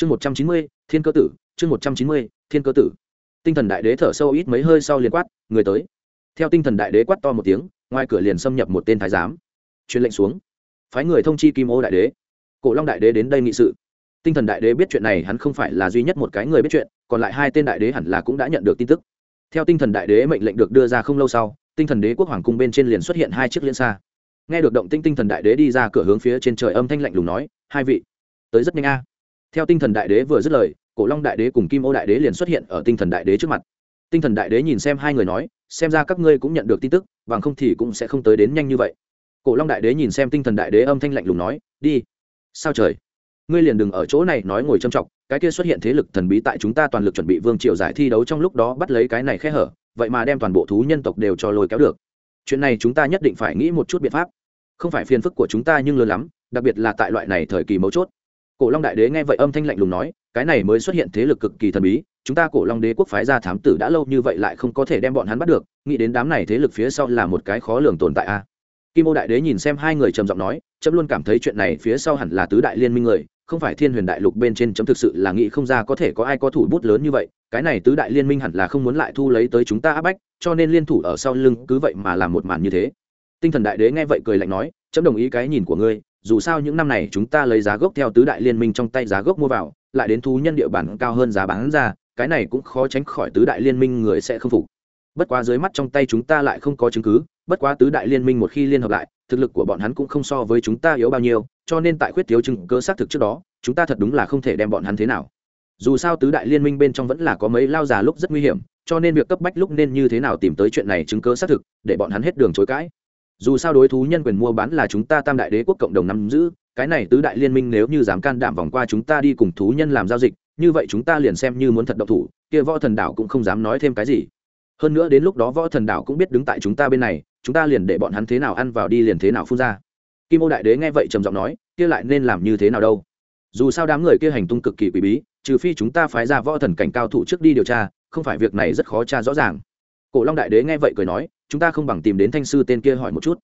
chương một trăm chín mươi, thiên cơ tử, chương một trăm chín mươi, thiên cơ tử. Tinh thần đại đế thở sâu ít mấy hơi sau liền quát, người tới. Theo tinh thần đại đế quát to một tiếng, ngoài cửa liền xâm nhập một tên thái giám. Truyền lệnh xuống. Phái người thông chi kim ô đại đế. Cổ long đại đế đến đây nghị sự. Tinh thần đại đế biết chuyện này, hắn không phải là duy nhất một cái người biết chuyện, còn lại hai tên đại đế hẳn là cũng đã nhận được tin tức. Theo tinh thần đại đế mệnh lệnh được đưa ra không lâu sau, tinh thần đế quốc hoàng cung bên trên liền xuất hiện hai chiếc liên xa. Nghe được động tinh tinh thần đại đế đi ra cửa hướng phía trên trời âm thanh lạnh lùng nói, hai vị, tới rất nhanh a theo tinh thần đại đế vừa dứt lời, cổ long đại đế cùng kim ô đại đế liền xuất hiện ở tinh thần đại đế trước mặt. Tinh thần đại đế nhìn xem hai người nói, xem ra các ngươi cũng nhận được tin tức, bằng không thì cũng sẽ không tới đến nhanh như vậy. Cổ long đại đế nhìn xem tinh thần đại đế âm thanh lạnh lùng nói, đi. Sao trời? Ngươi liền đừng ở chỗ này nói ngồi châm trọng cái kia xuất hiện thế lực thần bí tại chúng ta toàn lực chuẩn bị vương triều giải thi đấu trong lúc đó bắt lấy cái này khe hở, vậy mà đem toàn bộ thú nhân tộc đều cho lôi kéo được. Chuyện này chúng ta nhất định phải nghĩ một chút biện pháp. Không phải phiền phức của chúng ta nhưng lớn lắm, đặc biệt là tại loại này thời kỳ mấu chốt cổ long đại đế nghe vậy âm thanh lạnh lùng nói, cái này mới xuất hiện thế lực cực kỳ thần bí, chúng ta cổ long đế quốc phái ra thám tử đã lâu như vậy lại không có thể đem bọn hắn bắt được, nghĩ đến đám này thế lực phía sau là một cái khó lường tồn tại a. Kim ô đại đế nhìn xem hai người trầm giọng nói, chấm luôn cảm thấy chuyện này phía sau hẳn là tứ đại liên minh người, không phải thiên huyền đại lục bên trên chấm thực sự là nghĩ không ra có thể có ai có thủ bút lớn như vậy, cái này tứ đại liên minh hẳn là không muốn lại thu lấy tới chúng ta áp bách, cho nên liên thủ ở sau lưng cứ vậy mà làm một màn như thế. Tinh thần đại đế nghe vậy cười lạnh nói, chấm đồng ý cái nhìn của ngươi dù sao những năm này chúng ta lấy giá gốc theo tứ đại liên minh trong tay giá gốc mua vào, lại đến thú nhân địa bản cao hơn giá bán ra, cái này cũng khó tránh khỏi tứ đại liên minh người sẽ không phục. Bất quá dưới mắt trong tay chúng ta lại không có chứng cứ, bất quá tứ đại liên minh một khi liên hợp lại, thực lực của bọn hắn cũng không so với chúng ta yếu bao nhiêu, cho nên tại khuyết thiếu chứng cơ xác thực trước đó, chúng ta thật đúng là không thể đem bọn hắn thế nào. Dù sao tứ đại liên minh bên trong vẫn là có mấy lao già lúc rất nguy hiểm, cho nên việc cấp bách lúc nên như thế nào tìm tới chuyện này chứng cơ xác thực, để bọn hắn hết đường chối cãi dù sao đối thú nhân quyền mua bán là chúng ta tam đại đế quốc cộng đồng nắm giữ, cái này tứ đại liên minh nếu như dám can đảm vòng qua chúng ta đi cùng thú nhân làm giao dịch, như vậy chúng ta liền xem như muốn thật độc thủ, kia võ thần đảo cũng không dám nói thêm cái gì. Hơn nữa đến lúc đó võ thần đảo cũng biết đứng tại chúng ta bên này, chúng ta liền để bọn hắn thế nào ăn vào đi liền thế nào phun ra. Kim ô đại đế nghe vậy trầm giọng nói, kia lại nên làm như thế nào đâu? Dù sao đám người kia hành tung cực kỳ quỷ bí, trừ phi chúng ta phái ra võ thần cảnh cao thủ trước đi điều tra, không phải việc này rất khó tra rõ ràng. Cổ long đại đế nghe vậy cười nói chúng ta không bằng tìm đến thanh sư tên kia hỏi một chút.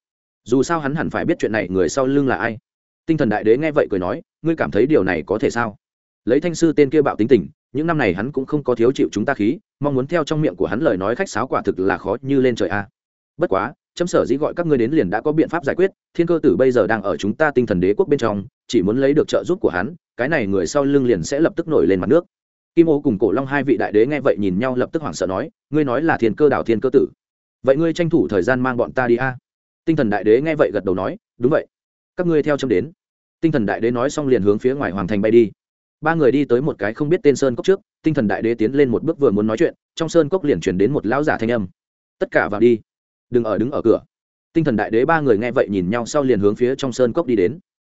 Dù sao hắn hẳn phải biết chuyện này người sau lưng là ai. Tinh thần đại đế nghe vậy cười nói, ngươi cảm thấy điều này có thể sao? Lấy thanh sư tên kia bạo tính tình, những năm này hắn cũng không có thiếu chịu chúng ta khí, mong muốn theo trong miệng của hắn lời nói khách sáo quả thực là khó như lên trời a. Bất quá, chấm sở dĩ gọi các ngươi đến liền đã có biện pháp giải quyết, thiên cơ tử bây giờ đang ở chúng ta tinh thần đế quốc bên trong, chỉ muốn lấy được trợ giúp của hắn, cái này người sau lưng liền sẽ lập tức nổi lên mặt nước. Kim ô cùng cổ long hai vị đại đế nghe vậy nhìn nhau lập tức hoảng sợ nói, ngươi nói là thiên cơ đảo thiên cơ tử vậy ngươi tranh thủ thời gian mang bọn ta đi a. Tinh thần đại đế nghe vậy gật đầu nói, đúng vậy. Các ngươi theo châm đến. Tinh thần đại đế nói xong liền hướng phía ngoài hoàng thành bay đi. Ba người đi tới một cái không biết tên sơn cốc trước, tinh thần đại đế tiến lên một bước vừa muốn nói chuyện, trong sơn cốc liền chuyển đến một lão giả thanh âm. Tất cả vào đi. Đừng ở, đứng ở cửa. Tinh thần đại đế ba người nghe vậy nhìn nhau sau liền hướng phía trong sơn cốc đi đến.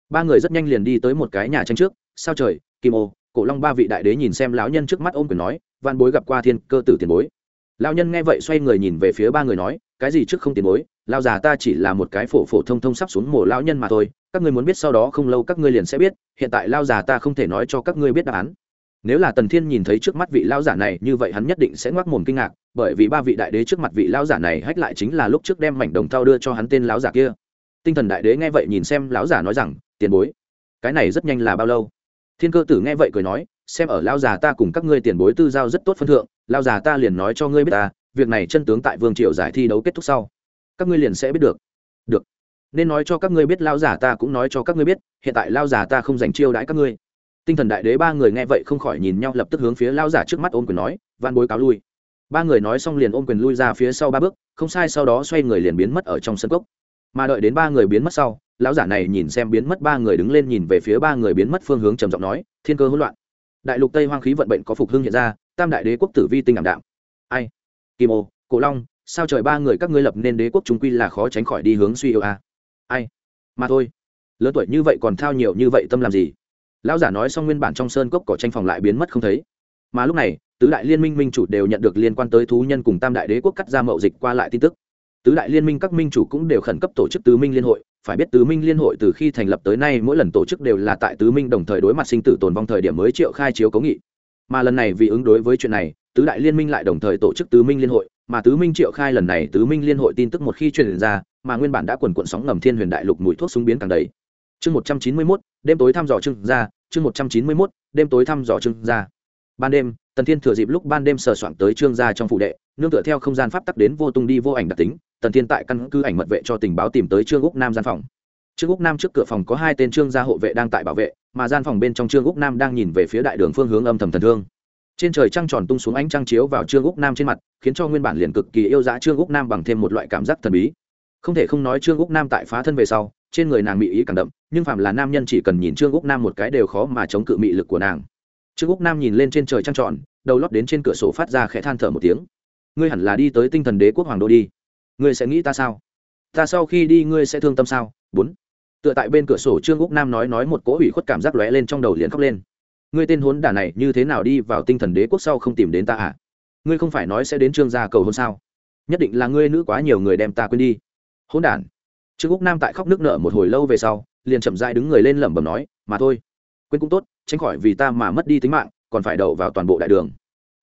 Ba người rất nhanh liền đi tới một cái nhà tranh trước, sao trời, kim ô, cổ long ba vị đại đế nhìn xem lão nhân trước mắt ôm quyền nói văn bối gặp qua thiên cơ tử tiền bối lão nhân nghe vậy xoay người nhìn về phía ba người nói, cái gì trước không tiền bối, lão già ta chỉ là một cái phổ phổ thông thông sắp xuống mồ lão nhân mà thôi, các ngươi muốn biết sau đó không lâu các ngươi liền sẽ biết, hiện tại lão già ta không thể nói cho các ngươi biết đáp án. Nếu là tần thiên nhìn thấy trước mắt vị lão giả này như vậy hắn nhất định sẽ ngoác mồm kinh ngạc, bởi vì ba vị đại đế trước mặt vị lão giả này hách lại chính là lúc trước đem mảnh đồng thau đưa cho hắn tên lão giả kia. Tinh thần đại đế nghe vậy nhìn xem lão giả nói rằng, tiền bối, cái này rất nhanh là bao lâu? Thiên cơ tử nghe vậy cười nói, xem ở lão già ta cùng các ngươi tiền bối tư giao rất tốt phân thượng lão già ta liền nói cho ngươi biết ta, việc này chân tướng tại vương triều giải thi đấu kết thúc sau. Các ngươi liền sẽ biết được. Được. Nên nói cho các ngươi biết lão già ta cũng nói cho các ngươi biết, hiện tại lão già ta không dành chiêu đãi các ngươi. Tinh thần đại đế ba người nghe vậy không khỏi nhìn nhau, lập tức hướng phía lão giả trước mắt ôm quyền nói van bối cáo lui. Ba người nói xong liền ôm quyền lui ra phía sau ba bước, không sai sau đó xoay người liền biến mất ở trong sân cốc. Mà đợi đến ba người biến mất sau, lão giả này nhìn xem biến mất ba người đứng lên nhìn về phía ba người biến mất phương hướng trầm giọng nói, thiên cơ hỗn loạn. Đại lục tây hoang khí vận bệnh có phục hưng hiện ra tam đại đế quốc tử vi tinh ảm đạm. Ai? Kim ô, cổ long, sao trời ba người các ngươi lập nên đế quốc chúng quy là khó tránh khỏi đi hướng suy yếu a à? ai? Mà thôi. Lớn tuổi như vậy còn thao nhiều như vậy tâm làm gì? Lão giả nói xong nguyên bản trong sơn cốc cỏ tranh phòng lại biến mất không thấy. Mà lúc này, tứ đại liên minh minh chủ đều nhận được liên quan tới thú nhân cùng tam đại đế quốc cắt ra mậu dịch qua lại tin tức. Tứ đại liên minh các minh chủ cũng đều khẩn cấp tổ chức tứ minh liên hội. Phải biết tứ minh liên hội từ khi thành lập tới nay mỗi lần tổ chức đều là tại tứ minh đồng thời đối mặt sinh tử tồn vong thời điểm mới triệu khai chiếu cấu nghị mà lần này vì ứng đối với chuyện này, tứ đại liên minh lại đồng thời tổ chức tứ minh liên hội, mà tứ minh triệu khai lần này tứ minh liên hội tin tức một khi truyền ra, mà nguyên bản đã quần quận sóng ngầm thiên huyền đại lục mùi thuốc súng biến càng đầy. Chương một trăm chín mươi mốt, đêm tối thăm dò trưng ra chương một trăm chín mươi mốt, đêm tối thăm dò trương gia. Ban đêm, tần thiên thừa dịp lúc ban đêm sờ soạn tới trương gia trong phụ đệ, nương tựa theo không gian pháp tắc đến vô tung đi vô ảnh đặc tính, tần thiên tại căn cứ ảnh mật vệ cho tình báo tìm tới trương úc nam gian phòng trương úc nam trước cửa phòng có hai tên trương gia hộ vệ đang tại bảo vệ, mà gian phòng bên trong trương úc nam đang nhìn về phía đại đường phương hướng âm thầm thần thương. Trên trời trăng tròn tung xuống ánh trăng chiếu vào trương úc nam trên mặt, khiến cho nguyên bản liền cực kỳ yêu dã trương úc nam bằng thêm một loại cảm giác thần bí. Không thể không nói trương úc nam tại phá thân về sau, trên người nàng mị ý càng đậm, nhưng phạm là nam nhân chỉ cần nhìn trương úc nam một cái đều khó mà chống cự mị lực của nàng. Trương úc nam nhìn lên trên trời trăng tròn, đầu lót đến trên cửa sổ phát ra khẽ than thở một tiếng. Ngươi hẳn là đi tới tinh thần đế quốc hoàng đô đi. Ngươi sẽ nghĩ ta sao? Ta sau khi đi ngươi sẽ thương tâm sao? Bốn tựa tại bên cửa sổ trương úc nam nói nói một cỗ ủy khuất cảm giác lóe lên trong đầu liền khóc lên. Ngươi tên hốn đả này, như thế nào đi vào tinh thần đế quốc sau không tìm đến ta à? Ngươi không phải nói sẽ đến trương gia cầu hôn sao? Nhất định là ngươi nữ quá nhiều người đem ta quên đi. Hỗn đản. Trương úc nam tại khóc nước nở một hồi lâu về sau, liền chậm dại đứng người lên lẩm bẩm nói, mà thôi, quên cũng tốt, tránh khỏi vì ta mà mất đi tính mạng, còn phải đậu vào toàn bộ đại đường.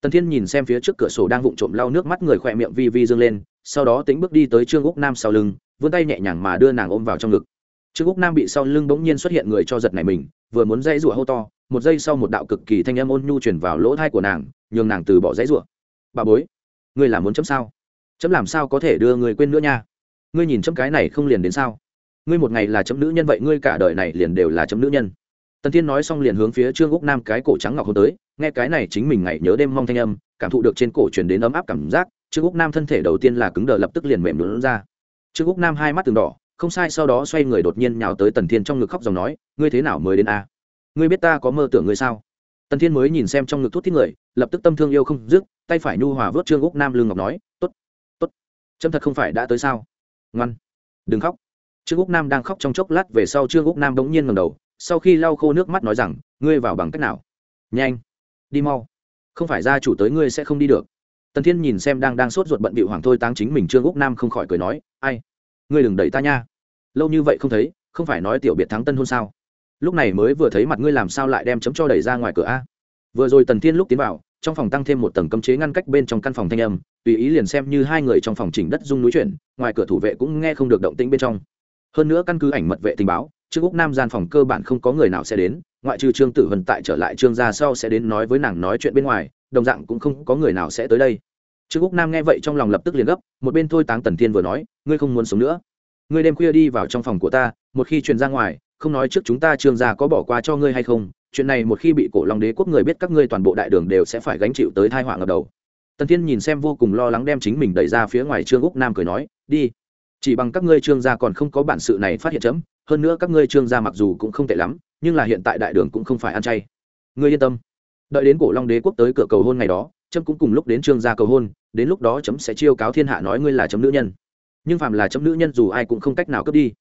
Tần thiên nhìn xem phía trước cửa sổ đang vụng trộm lau nước mắt người khỏe miệng vi vi dâng lên, sau đó tính bước đi tới trương úc nam sau lưng, vươn tay nhẹ nhàng mà đưa nàng ôm vào trong ngực trương úc nam bị sau lưng bỗng nhiên xuất hiện người cho giật này mình, vừa muốn dãy rủa hô to, một giây sau một đạo cực kỳ thanh âm ôn nhu chuyển vào lỗ thai của nàng, nhường nàng từ bỏ dãy rủa. Bà bối, ngươi là muốn chấm sao? Chấm làm sao có thể đưa người quên nữa nha? Ngươi nhìn chấm cái này không liền đến sao? Ngươi một ngày là chấm nữ nhân vậy ngươi cả đời này liền đều là chấm nữ nhân. Tần thiên nói xong liền hướng phía trương úc nam cái cổ trắng ngọc hôn tới, nghe cái này chính mình ngày nhớ đêm mong thanh âm, cảm thụ được trên cổ truyền đến ấm áp cảm giác, trương úc nam thân thể đầu tiên là cứng đờ lập tức liền mềm lún ra. Trương úc nam hai mắt từng đỏ không sai, sau đó xoay người đột nhiên nhào tới tần thiên trong ngực khóc dòng nói, ngươi thế nào mới đến a? Ngươi biết ta có mơ tưởng ngươi sao? Tần thiên mới nhìn xem trong ngực thuốc thiết người, lập tức tâm thương yêu không dứt, tay phải nhu hòa vớt trương úc nam lương ngọc nói t ố t t ố t trâm thật không phải đã tới sao? Ngoan, đừng khóc. Trương úc nam đang khóc trong chốc lát về sau trương úc nam bỗng nhiên ngầm đầu, sau khi lau khô nước mắt nói rằng, ngươi vào bằng cách nào? Nhanh, đi mau. Không phải gia chủ tới ngươi sẽ không đi được. Tần thiên nhìn xem đang đang sốt ruột bận bị hoàng thôi táng chính mình, trương úc nam không khỏi cười nói, ai? Ngươi đừng đẩy ta nha lâu như vậy không thấy, không phải nói tiểu biệt thắng tân hôn sao? Lúc này mới vừa thấy mặt ngươi làm sao lại đem chấm cho đẩy ra ngoài cửa a? Vừa rồi tần thiên lúc tiến vào, trong phòng tăng thêm một tầng cấm chế ngăn cách bên trong căn phòng thanh âm, tùy ý liền xem như hai người trong phòng chỉnh đất dung núi chuyển, ngoài cửa thủ vệ cũng nghe không được động tĩnh bên trong. Hơn nữa căn cứ ảnh mật vệ tình báo trương úc nam gian phòng cơ bản không có người nào sẽ đến, ngoại trừ trương tử vân tại trở lại trương gia sau sẽ đến nói với nàng nói chuyện bên ngoài, đồng dạng cũng không có người nào sẽ tới đây. Trương úc nam nghe vậy trong lòng lập tức liền gấp, một bên thôi táng tần thiên vừa nói, ngươi không muốn sống nữa ngươi đêm khuya đi vào trong phòng của ta, một khi truyền ra ngoài, không nói trước chúng ta trương gia có bỏ qua cho ngươi hay không, chuyện này một khi bị cổ long đế quốc người biết các ngươi toàn bộ đại đường đều sẽ phải gánh chịu tới thai họa ngập đầu. Tần thiên nhìn xem vô cùng lo lắng đem chính mình đẩy ra phía ngoài trương úc nam cười nói, đi. Chỉ bằng các ngươi trương gia còn không có bản sự này phát hiện chấm, hơn nữa các ngươi trương gia mặc dù cũng không tệ lắm, nhưng là hiện tại đại đường cũng không phải ăn chay. Ngươi yên tâm. Đợi đến cổ long đế quốc tới cửa cầu hôn ngày đó trâm cũng cùng lúc đến trương gia cầu hôn, đến lúc đó chấm sẽ chiêu cáo thiên hạ nói ngươi là chấm nữ nhân nhưng phàm là chấm nữ nhân dù ai cũng không cách nào cướp đi.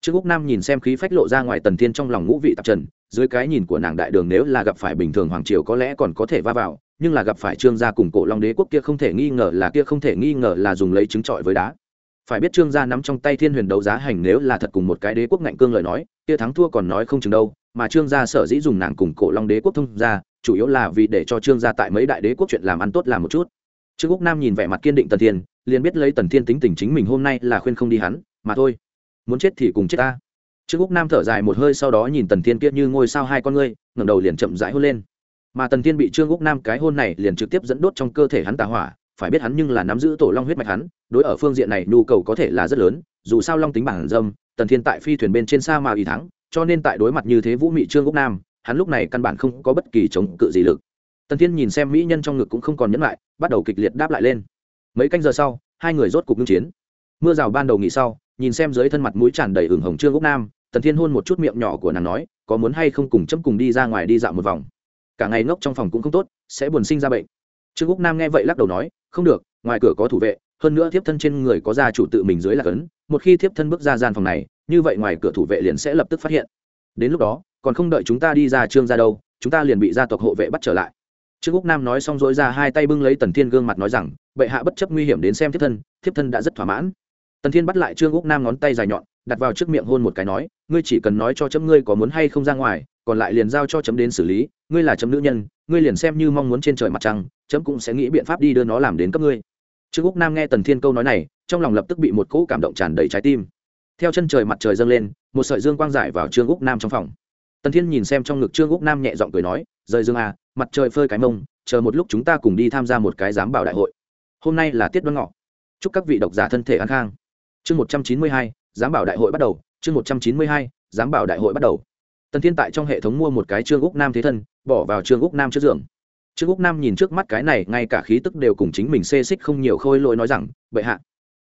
Trương úc nam nhìn xem khí phách lộ ra ngoài tần thiên trong lòng ngũ vị tạp trần, dưới cái nhìn của nàng đại đường nếu là gặp phải bình thường hoàng triều có lẽ còn có thể va vào, nhưng là gặp phải trương gia cùng cổ long đế quốc kia không thể nghi ngờ là kia không thể nghi ngờ là dùng lấy trứng trọi với đá. Phải biết trương gia nắm trong tay thiên huyền đấu giá hành nếu là thật cùng một cái đế quốc ngạnh cương lời nói, kia thắng thua còn nói không chừng đâu, mà trương gia sở dĩ dùng nàng cùng cổ long đế quốc thông ra chủ yếu là vì để cho trương gia tại mấy đại đế quốc chuyện làm ăn tốt làm một chút trương úc nam nhìn vẻ mặt kiên định tần thiên, liền biết lấy tần thiên tính tình chính mình hôm nay là khuyên không đi hắn, mà thôi. Muốn chết thì cùng chết ta. Trương úc nam thở dài một hơi sau đó nhìn tần thiên kiệt như ngôi sao hai con ngươi, ngẩng đầu liền chậm rãi hôn lên. Mà tần thiên bị trương úc nam cái hôn này liền trực tiếp dẫn đốt trong cơ thể hắn tà hỏa, phải biết hắn nhưng là nắm giữ tổ long huyết mạch hắn, đối ở phương diện này nhu cầu có thể là rất lớn, dù sao long tính bản dâm, tần thiên tại phi thuyền bên trên sa mà ý thắng, cho nên tại đối mặt như thế vũ mị trương úc nam, hắn lúc này căn bản không có bất kỳ chống cự gì lực tần thiên nhìn xem mỹ nhân trong ngực cũng không còn nhẫn lại, bắt đầu kịch liệt đáp lại lên. Mấy canh giờ sau, hai người rốt cục ngưng chiến. Mưa rào ban đầu nghỉ sau, nhìn xem dưới thân mặt mũi tràn đầy ửng hồng trương úc nam, tần thiên hôn một chút miệng nhỏ của nàng nói, có muốn hay không cùng chấm cùng đi ra ngoài đi dạo một vòng? Cả ngày ngốc trong phòng cũng không tốt, sẽ buồn sinh ra bệnh. Trương úc nam nghe vậy lắc đầu nói, không được, ngoài cửa có thủ vệ, hơn nữa thiếp thân trên người có gia chủ tự mình dưới là cấn, một khi thiếp thân bước ra gian phòng này, như vậy ngoài cửa thủ vệ liền sẽ lập tức phát hiện. Đến lúc đó, còn không đợi chúng ta đi ra trương ra đâu, chúng ta liền bị gia tộc hộ vệ bắt trở lại trương úc nam nói xong dối ra hai tay bưng lấy tần thiên gương mặt nói rằng, bệ hạ bất chấp nguy hiểm đến xem thiếp thân thiếp thân đã rất thỏa mãn. Tần thiên bắt lại trương úc nam ngón tay dài nhọn, đặt vào trước miệng hôn một cái nói, ngươi chỉ cần nói cho chấm ngươi có muốn hay không ra ngoài, còn lại liền giao cho chấm đến xử lý, ngươi là chấm nữ nhân, ngươi liền xem như mong muốn trên trời mặt trăng, chấm cũng sẽ nghĩ biện pháp đi đưa nó làm đến cấp ngươi. Trương úc nam nghe tần thiên câu nói này, trong lòng lập tức bị một cỗ cảm động tràn đầy trái tim. Theo chân trời mặt trời dâng lên, một sợi dương quang giải vào trương úc nam trong phòng. Tần thiên nhìn xem trong ngực trương úc nam nhẹ giọng cười nói, rời dương à mặt trời phơi cái mông, chờ một lúc chúng ta cùng đi tham gia một cái giám bảo đại hội. Hôm nay là tiết đoan ngọ. Chúc các vị độc giả thân thể an khang. Chương một trăm chín mươi hai, giám bảo đại hội bắt đầu. Chương một trăm chín mươi hai, giám bảo đại hội bắt đầu. Tần thiên tại trong hệ thống mua một cái trương úc nam thế thân, bỏ vào trương úc nam trước giường. Trương úc nam nhìn trước mắt cái này, ngay cả khí tức đều cùng chính mình xê xích không nhiều khôi lỗi nói rằng, bệ hạ,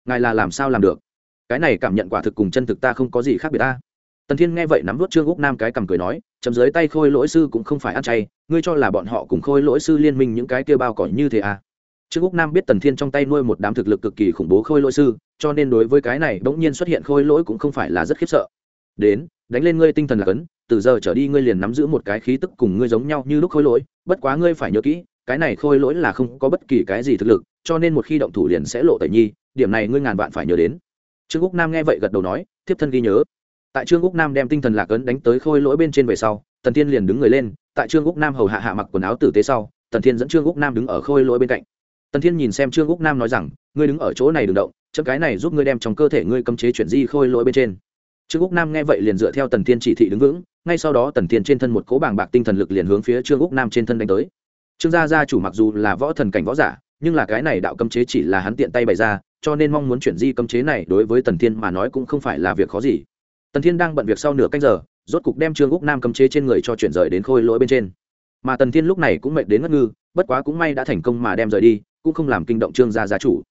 ngài là làm sao làm được? Cái này cảm nhận quả thực cùng chân thực ta không có gì khác biệt ta tần thiên nghe vậy nắm vút trương úc nam cái cầm cười nói, chấm dưới tay khôi lỗi sư cũng không phải ăn chay, ngươi cho là bọn họ cùng khôi lỗi sư liên minh những cái kia bao cỏ như thế à? Trương úc nam biết tần thiên trong tay nuôi một đám thực lực cực kỳ khủng bố khôi lỗi sư, cho nên đối với cái này bỗng nhiên xuất hiện khôi lỗi cũng không phải là rất khiếp sợ. Đến, đánh lên ngươi tinh thần là cấn, từ giờ trở đi ngươi liền nắm giữ một cái khí tức cùng ngươi giống nhau như lúc khôi lỗi, bất quá ngươi phải nhớ kỹ, cái này khôi lỗi là không có bất kỳ cái gì thực lực, cho nên một khi động thủ liền sẽ lộ tẩy nhi, điểm này ngươi ngàn vạn phải nhớ đến. Trương úc nam nghe vậy gật đầu nói, thiếp thân ghi nhớ tại trương úc nam đem tinh thần lạc ấn đánh tới khôi lỗi bên trên về sau, tần thiên liền đứng người lên, tại trương úc nam hầu hạ hạ mặc quần áo tử tế sau, tần thiên dẫn trương úc nam đứng ở khôi lỗi bên cạnh. Tần thiên nhìn xem trương úc nam nói rằng, ngươi đứng ở chỗ này đừng động chấm cái này giúp ngươi đem trong cơ thể ngươi cấm chế chuyển di khôi lỗi bên trên. Trương úc nam nghe vậy liền dựa theo tần thiên chỉ thị đứng vững, ngay sau đó tần thiên trên thân một cố bàng bạc tinh thần lực liền hướng phía trương úc nam trên thân đánh tới. Trương gia gia chủ mặc dù là võ thần cảnh võ giả, nhưng là cái này đạo cấm chế chỉ là hắn tiện tay bày ra, cho nên mong muốn chuyển di cấm chế này đối với tần thiên mà nói cũng không phải là việc khó gì tần thiên đang bận việc sau nửa canh giờ, rốt cục đem trương úc nam cầm chế trên người cho chuyển rời đến khôi lỗi bên trên. Mà tần thiên lúc này cũng mệt đến ngất ngư, bất quá cũng may đã thành công mà đem rời đi, cũng không làm kinh động trương gia gia chủ.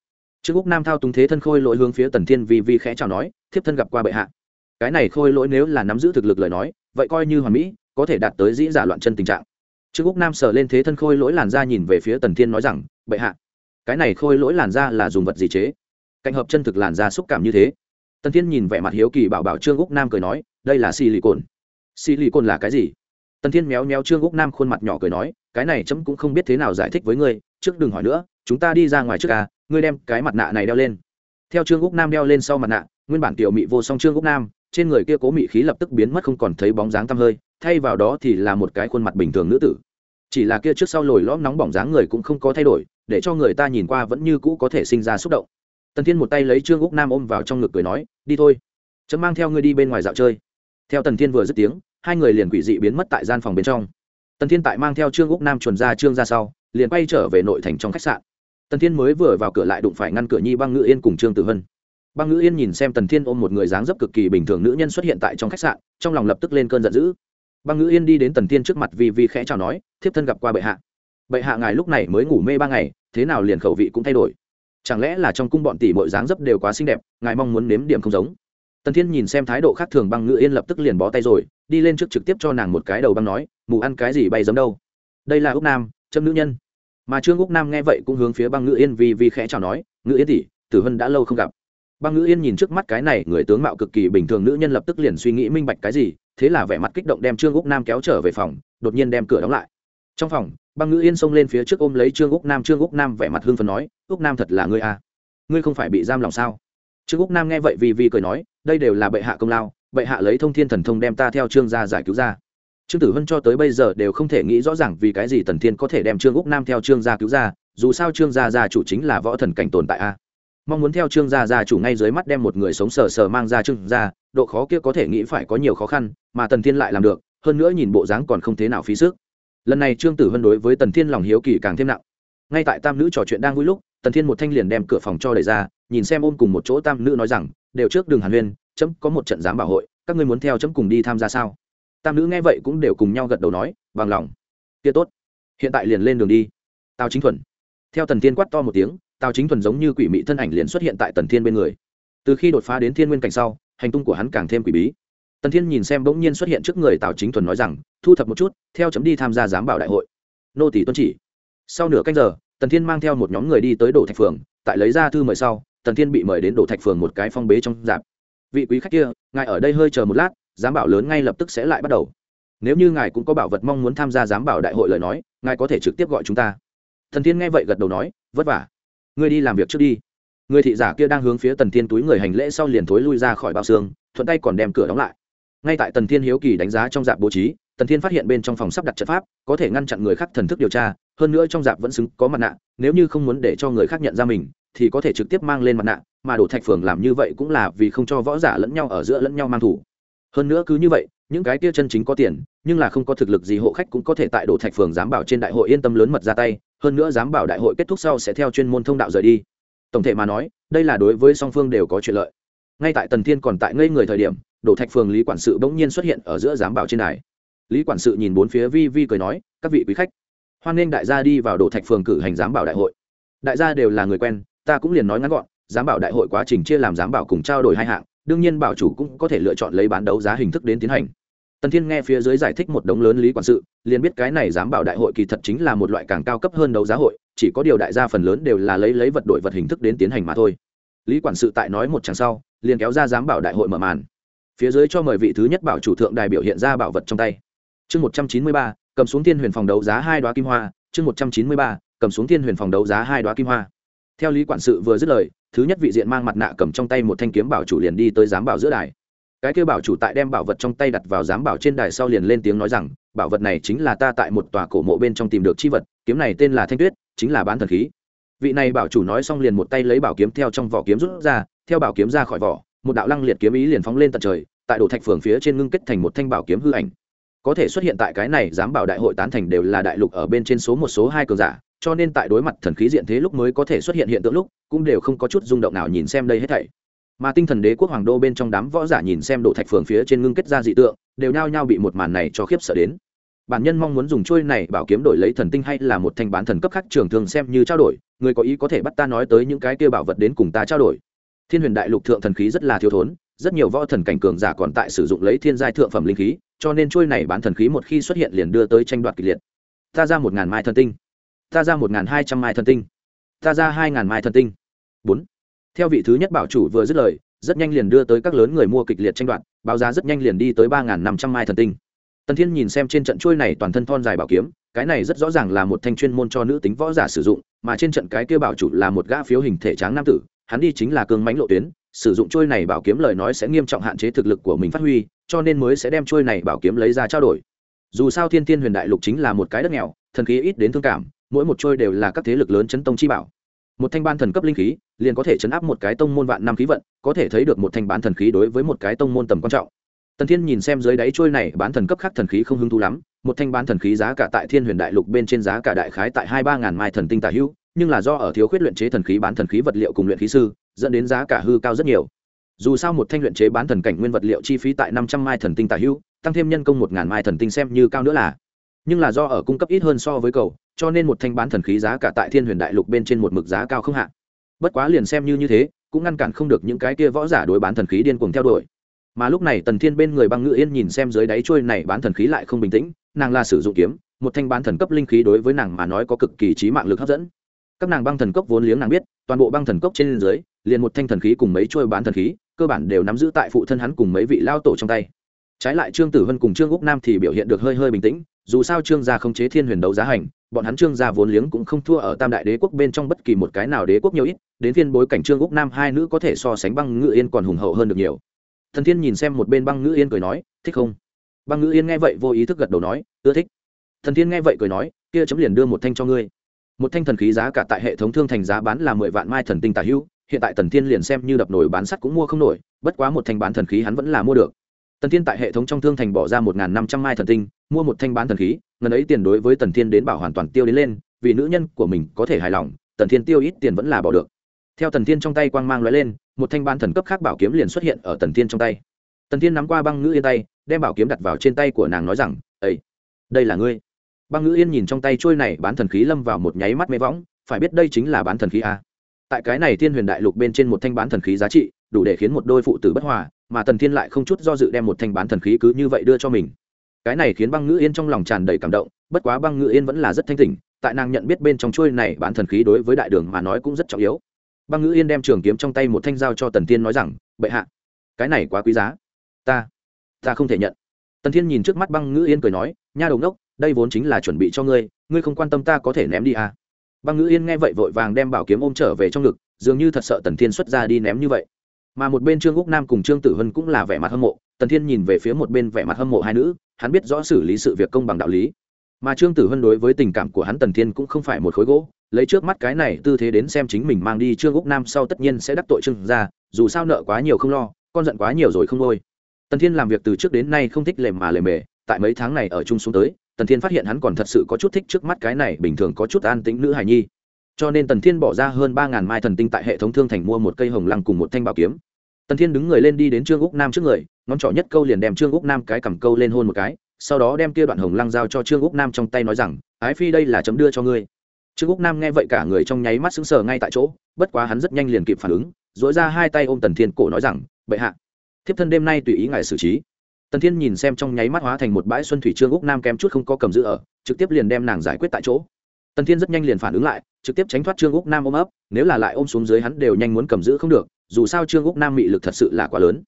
Trương úc nam thao túng thế thân khôi lỗi hướng phía tần thiên vì vì khẽ chào nói, thiếp thân gặp qua bệ hạ. Cái này khôi lỗi nếu là nắm giữ thực lực lời nói, vậy coi như hoàn mỹ, có thể đạt tới dĩ giả loạn chân tình trạng. Trương úc nam sờ lên thế thân khôi lỗi làn da nhìn về phía tần thiên nói rằng, bệ hạ, cái này khôi lỗi làn da là dùng vật gì chế? Cạnh hợp chân thực làn da xúc cảm như thế tần thiên nhìn vẻ mặt hiếu kỳ bảo bảo trương úc nam cười nói, đây là xì lì cồn xì lì cồn là cái gì? Tần thiên méo méo trương úc nam khuôn mặt nhỏ cười nói, cái này chấm cũng không biết thế nào giải thích với ngươi, trước đừng hỏi nữa, chúng ta đi ra ngoài trước à ngươi đem cái mặt nạ này đeo lên. Theo trương úc nam đeo lên sau mặt nạ, nguyên bản tiểu mị vô song trương úc nam, trên người kia cố mị khí lập tức biến mất không còn thấy bóng dáng tăm hơi, thay vào đó thì là một cái khuôn mặt bình thường nữ tử. Chỉ là kia trước sau lồi lõm nóng bỏng dáng người cũng không có thay đổi, để cho người ta nhìn qua vẫn như cũ có thể sinh ra xúc động tần thiên một tay lấy trương úc nam ôm vào trong ngực cười nói, đi thôi. Chấm mang theo ngươi đi bên ngoài dạo chơi. Theo tần thiên vừa dứt tiếng, hai người liền quỷ dị biến mất tại gian phòng bên trong. Tần thiên tại mang theo trương úc nam chuồn ra trương ra sau, liền quay trở về nội thành trong khách sạn. Tần thiên mới vừa vào cửa lại đụng phải ngăn cửa nhi băng ngữ yên cùng trương tử vân băng ngữ yên nhìn xem tần thiên ôm một người dáng dấp cực kỳ bình thường nữ nhân xuất hiện tại trong khách sạn, trong lòng lập tức lên cơn giận dữ. Băng ngữ yên đi đến tần thiên trước mặt vì vì khẽ chào nói, thiếp thân gặp qua bệ hạ. Bệ hạ, ngài lúc này mới ngủ mê ba ngày, thế nào liền khẩu vị cũng thay đổi? Chẳng lẽ là trong cung bọn tỷ mọi dáng dấp đều quá xinh đẹp, ngài mong muốn nếm điểm không giống? Tần thiên nhìn xem thái độ khác thường băng ngự yên lập tức liền bó tay rồi, đi lên trước trực tiếp cho nàng một cái đầu băng nói, mù ăn cái gì bay giấm đâu? Đây là úc nam châm nữ nhân. Mà trương úc nam nghe vậy cũng hướng phía băng ngự yên vì vì khẽ chào nói ngự yên tỷ, tử hân đã lâu không gặp. Băng ngự yên nhìn trước mắt cái này người tướng mạo cực kỳ bình thường nữ nhân lập tức liền suy nghĩ minh bạch cái gì, thế là vẻ mặt kích động đem trương úc nam kéo trở về phòng, đột nhiên đem cửa đóng lại. Trong phòng băng ngữ yên xông lên phía trước ôm lấy trương úc nam. Trương úc nam vẻ mặt hương phần nói, úc nam thật là ngươi à ngươi không phải bị giam lòng sao? Trương úc nam nghe vậy vì vì cười nói, đây đều là bệ hạ công lao, bệ hạ lấy thông thiên thần thông đem ta theo trương gia giải cứu ra. Trương tử vân cho tới bây giờ đều không thể nghĩ rõ ràng vì cái gì tần thiên có thể đem trương úc nam theo trương gia cứu ra, dù sao trương gia gia chủ chính là võ thần cảnh tồn tại a. Mong muốn theo trương gia gia chủ ngay dưới mắt đem một người sống sờ sờ mang ra trương gia, độ khó kia có thể nghĩ phải có nhiều khó khăn, mà tần thiên lại làm được, hơn nữa nhìn bộ dáng còn không thế nào phí sức lần này trương tử vân đối với tần thiên lòng hiếu kỳ càng thêm nặng. Ngay tại tam nữ trò chuyện đang vui lúc, tần thiên một thanh liền đem cửa phòng cho đẩy ra, nhìn xem ôm cùng một chỗ tam nữ nói rằng, đều trước đường hàn huyên, chấm có một trận giám bảo hội, các ngươi muốn theo chấm cùng đi tham gia sao? Tam nữ nghe vậy cũng đều cùng nhau gật đầu nói, bằng lòng. Kia tốt, hiện tại liền lên đường đi. Tào chính thuần. Theo tần thiên quát to một tiếng, tào chính thuần giống như quỷ mị thân ảnh liền xuất hiện tại tần thiên bên người. Từ khi đột phá đến thiên nguyên cảnh sau, hành tung của hắn càng thêm quỷ bí tần thiên nhìn xem bỗng nhiên xuất hiện trước người tào chính thuần nói rằng, thu thập một chút, theo chấm đi tham gia giám bảo đại hội. Nô tỷ tuân chỉ. Sau nửa canh giờ, tần thiên mang theo một nhóm người đi tới đổ thạch phường, tại lấy ra thư mời sau, tần thiên bị mời đến đổ thạch phường một cái phong bế trong dạp. Vị quý khách kia, ngài ở đây hơi chờ một lát, giám bảo lớn ngay lập tức sẽ lại bắt đầu. Nếu như ngài cũng có bảo vật mong muốn tham gia giám bảo đại hội lời nói, ngài có thể trực tiếp gọi chúng ta. Thần thiên nghe vậy gật đầu nói, vất vả. Ngươi đi làm việc trước đi. Người thị giả kia đang hướng phía tần thiên túi người hành lễ sau liền thối lui ra khỏi bao xương, thuận tay còn đem cửa đóng lại ngay tại tần thiên hiếu kỳ đánh giá trong dạp bố trí, tần thiên phát hiện bên trong phòng sắp đặt trận pháp, có thể ngăn chặn người khác thần thức điều tra, hơn nữa trong dạp vẫn xứng có mặt nạ, nếu như không muốn để cho người khác nhận ra mình, thì có thể trực tiếp mang lên mặt nạ, mà đổ thạch phường làm như vậy cũng là vì không cho võ giả lẫn nhau ở giữa lẫn nhau mang thủ. Hơn nữa cứ như vậy, những cái kia chân chính có tiền, nhưng là không có thực lực gì hộ khách cũng có thể tại đổ thạch phường giám bảo trên đại hội yên tâm lớn mật ra tay, hơn nữa giám bảo đại hội kết thúc sau sẽ theo chuyên môn thông đạo rời đi. Tổng thể mà nói, đây là đối với song phương đều có chuyện lợi. Ngay tại tần thiên còn tại ngây người thời điểm đổ thạch phường lý quản sự bỗng nhiên xuất hiện ở giữa giám bảo trên đài. Lý quản sự nhìn bốn phía vi vi cười nói, các vị quý khách, hoan nghênh đại gia đi vào đổ thạch phường cử hành giám bảo đại hội. Đại gia đều là người quen, ta cũng liền nói ngắn gọn, giám bảo đại hội quá trình chia làm giám bảo cùng trao đổi hai hạng, đương nhiên bảo chủ cũng có thể lựa chọn lấy bán đấu giá hình thức đến tiến hành. Tần thiên nghe phía dưới giải thích một đống lớn lý quản sự, liền biết cái này giám bảo đại hội kỳ thật chính là một loại càng cao cấp hơn đấu giá hội, chỉ có điều đại gia phần lớn đều là lấy lấy vật đổi vật hình thức đến tiến hành mà thôi. Lý quản sự tại nói một chàng sau, liền kéo ra giám bảo đại hội mở màn phía dưới cho mời vị thứ nhất bảo chủ thượng đài biểu hiện ra bảo vật trong tay. Chương một trăm chín mươi ba, cầm xuống thiên huyền phòng đấu giá hai đoá kim hoa. Chương một trăm chín mươi ba, cầm xuống thiên huyền phòng đấu giá hai đoá kim hoa. Theo lý quản sự vừa dứt lời, thứ nhất vị diện mang mặt nạ cầm trong tay một thanh kiếm bảo chủ liền đi tới giám bảo giữa đài. Cái kêu bảo chủ tại đem bảo vật trong tay đặt vào giám bảo trên đài sau liền lên tiếng nói rằng, bảo vật này chính là ta tại một tòa cổ mộ bên trong tìm được chi vật, kiếm này tên là thanh tuyết, chính là bán thần khí. Vị này bảo chủ nói xong liền một tay lấy bảo kiếm theo trong vỏ kiếm rút ra, theo bảo kiếm ra khỏi vỏ một đạo lăng liệt kiếm ý liền phóng lên tận trời, tại đổ thạch phường phía trên ngưng kết thành một thanh bảo kiếm hư ảnh. Có thể xuất hiện tại cái này dám bảo đại hội tán thành đều là đại lục ở bên trên số một, số hai cường giả, cho nên tại đối mặt thần khí diện thế lúc mới có thể xuất hiện hiện tượng lúc, cũng đều không có chút rung động nào nhìn xem đây hết thảy. Mà tinh thần đế quốc hoàng đô bên trong đám võ giả nhìn xem đổ thạch phường phía trên ngưng kết ra dị tượng, đều nhao nhao bị một màn này cho khiếp sợ đến. Bản nhân mong muốn dùng trôi này bảo kiếm đổi lấy thần tinh hay là một thanh bán thần cấp khác trường thường xem như trao đổi, người có ý có thể bắt ta nói tới những cái kia bảo vật đến cùng ta trao đổi thiên huyền đại lục thượng thần khí rất là thiếu thốn, rất nhiều võ thần cảnh cường giả còn tại sử dụng lấy thiên giai thượng phẩm linh khí, cho nên trôi này bán thần khí một khi xuất hiện liền đưa tới tranh đoạt kịch liệt. Ta ra một ngàn mai thần tinh. Ta ra một ngàn hai trăm mai thần tinh. Ta ra hai ngàn mai thần tinh. Bốn. Theo vị thứ nhất bảo chủ vừa dứt lời, rất nhanh liền đưa tới các lớn người mua kịch liệt tranh đoạt, báo giá rất nhanh liền đi tới ba ngàn năm trăm mai thần tinh. Tần thiên nhìn xem trên trận chuôi này toàn thân thon dài bảo kiếm, cái này rất rõ ràng là một thanh chuyên môn cho nữ tính võ giả sử dụng, mà trên trận cái kia bảo chủ là một gã phiếu hình thể tráng nam tử hắn đi chính là cương mánh lộ tuyến, sử dụng trôi này bảo kiếm lời nói sẽ nghiêm trọng hạn chế thực lực của mình phát huy, cho nên mới sẽ đem trôi này bảo kiếm lấy ra trao đổi. Dù sao thiên thiên huyền đại lục chính là một cái đất nghèo, thần khí ít đến thương cảm, mỗi một trôi đều là các thế lực lớn chấn tông chi bảo. Một thanh ban thần cấp linh khí, liền có thể chấn áp một cái tông môn vạn năm khí vận, có thể thấy được một thanh bán thần khí đối với một cái tông môn tầm quan trọng. Tần thiên nhìn xem dưới đáy trôi này, bán thần cấp khác thần khí không hứng thú lắm, một thanh bán thần khí giá cả tại thiên huyền đại lục bên trên giá cả đại khái tại hai ba ngàn mai thần tinh tả hữu nhưng là do ở thiếu khuyết luyện chế thần khí bán thần khí vật liệu cùng luyện khí sư, dẫn đến giá cả hư cao rất nhiều. Dù sao một thanh luyện chế bán thần cảnh nguyên vật liệu chi phí tại năm trăm mai thần tinh tả hữu tăng thêm nhân công một ngàn mai thần tinh xem như cao nữa là. Nhưng là do ở cung cấp ít hơn so với cầu, cho nên một thanh bán thần khí giá cả tại thiên huyền đại lục bên trên một mực giá cao không hạn bất quá liền xem như như thế, cũng ngăn cản không được những cái kia võ giả đối bán thần khí điên cuồng theo đuổi. Mà lúc này tần thiên bên người băng ngự yên nhìn xem dưới đáy trôi này bán thần khí lại không bình tĩnh, nàng là sử dụng kiếm, một thanh bán thần cấp linh khí đối với nàng mà nói có cực kỳ trí mạng lực hấp dẫn các nàng băng thần cốc vốn liếng nàng biết, toàn bộ băng thần cốc trên dưới, liền một thanh thần khí cùng mấy trôi bán thần khí, cơ bản đều nắm giữ tại phụ thân hắn cùng mấy vị lao tổ trong tay. Trái lại trương tử vân cùng trương úc nam thì biểu hiện được hơi hơi bình tĩnh, dù sao trương gia không chế thiên huyền đấu giá hành, bọn hắn trương gia vốn liếng cũng không thua ở tam đại đế quốc bên trong bất kỳ một cái nào đế quốc nhiều ít, đến phiên bối cảnh trương úc nam hai nữ có thể so sánh băng ngự yên còn hùng hậu hơn được nhiều. Thần thiên nhìn xem một bên băng ngự yên cười nói, thích không? Băng ngự yên nghe vậy vô ý thức gật đầu nói, ưa thích. Thần thiên nghe vậy cười nói, kia chấm liền đưa một thanh cho ngươi một thanh thần khí giá cả tại hệ thống thương thành giá bán là mười vạn mai thần tinh tả hữu, hiện tại tần thiên liền xem như đập nổi bán sắt cũng mua không nổi, bất quá một thanh bán thần khí hắn vẫn là mua được. Tần thiên tại hệ thống trong thương thành bỏ ra một năm trăm mai thần tinh, mua một thanh bán thần khí, ngần ấy tiền đối với tần thiên đến bảo hoàn toàn tiêu đến lên, vì nữ nhân của mình có thể hài lòng, tần thiên tiêu ít tiền vẫn là bỏ được. Theo tần thiên trong tay quang mang l lên, một thanh bán thần cấp khác bảo kiếm liền xuất hiện ở tần thiên trong tay. Tần thiên nắm qua băng ngữ yên tay, đem bảo kiếm đặt vào trên tay của nàng nói rằng ấy đây là ngươi băng ngữ yên nhìn trong tay trôi này bán thần khí lâm vào một nháy mắt mê võng, phải biết đây chính là bán thần khí a. Tại cái này thiên huyền đại lục bên trên một thanh bán thần khí giá trị, đủ để khiến một đôi phụ tử bất hòa, mà tần thiên lại không chút do dự đem một thanh bán thần khí cứ như vậy đưa cho mình. Cái này khiến băng ngữ yên trong lòng tràn đầy cảm động, bất quá băng ngữ yên vẫn là rất thanh tỉnh, tại nàng nhận biết bên trong chuôi này bán thần khí đối với đại đường mà nói cũng rất trọng yếu. Băng ngữ yên đem trường kiếm trong tay một thanh dao cho tần thiên nói rằng, bệ hạ, cái này quá quý giá. Ta ta không thể nhận. Tần thiên nhìn trước mắt băng ngữ yên cười nói, nha đồng đốc đây vốn chính là chuẩn bị cho ngươi ngươi không quan tâm ta có thể ném đi à. băng ngữ yên nghe vậy vội vàng đem bảo kiếm ôm trở về trong ngực, dường như thật sợ tần thiên xuất ra đi ném như vậy. Mà một bên trương úc nam cùng trương tử hân cũng là vẻ mặt hâm mộ, tần thiên nhìn về phía một bên vẻ mặt hâm mộ hai nữ, hắn biết rõ xử lý sự việc công bằng đạo lý. Mà trương tử hân đối với tình cảm của hắn tần thiên cũng không phải một khối gỗ, lấy trước mắt cái này tư thế đến xem chính mình mang đi trương úc nam sau tất nhiên sẽ đắc tội trương ra dù sao nợ quá nhiều không lo, con giận quá nhiều rồi không ngôi tần thiên làm việc từ trước đến nay không thích lềm mà lề mề, tại mấy tháng này ở chung xuống tới tần thiên phát hiện hắn còn thật sự có chút thích trước mắt cái này bình thường có chút an tĩnh nữ hài nhi. Cho nên tần thiên bỏ ra hơn ba ngàn mai thần tinh tại hệ thống thương thành mua một cây hồng lăng cùng một thanh bảo kiếm. Tần thiên đứng người lên đi đến trương úc nam trước người, ngón trỏ nhất câu liền đem trương úc nam cái cầm câu lên hôn một cái, sau đó đem kia đoạn hồng lăng giao cho trương úc nam trong tay nói rằng, ái phi đây là chấm đưa cho ngươi. Trương úc nam nghe vậy cả người trong nháy mắt sững sờ ngay tại chỗ, bất quá hắn rất nhanh liền kịp phản ứng dỗi ra hai tay ôm tần thiên cổ nói rằng, bệ hạ, thiếp thân đêm nay tùy ý ngài xử trí tần thiên nhìn xem trong nháy mắt hóa thành một bãi xuân thủy trương úc nam kém chút không có cầm giữ ở, trực tiếp liền đem nàng giải quyết tại chỗ. Tần thiên rất nhanh liền phản ứng lại, trực tiếp tránh thoát trương úc nam ôm ấp, nếu là lại ôm xuống dưới hắn đều nhanh muốn cầm giữ không được, dù sao trương úc nam mị lực thật sự là quá lớn.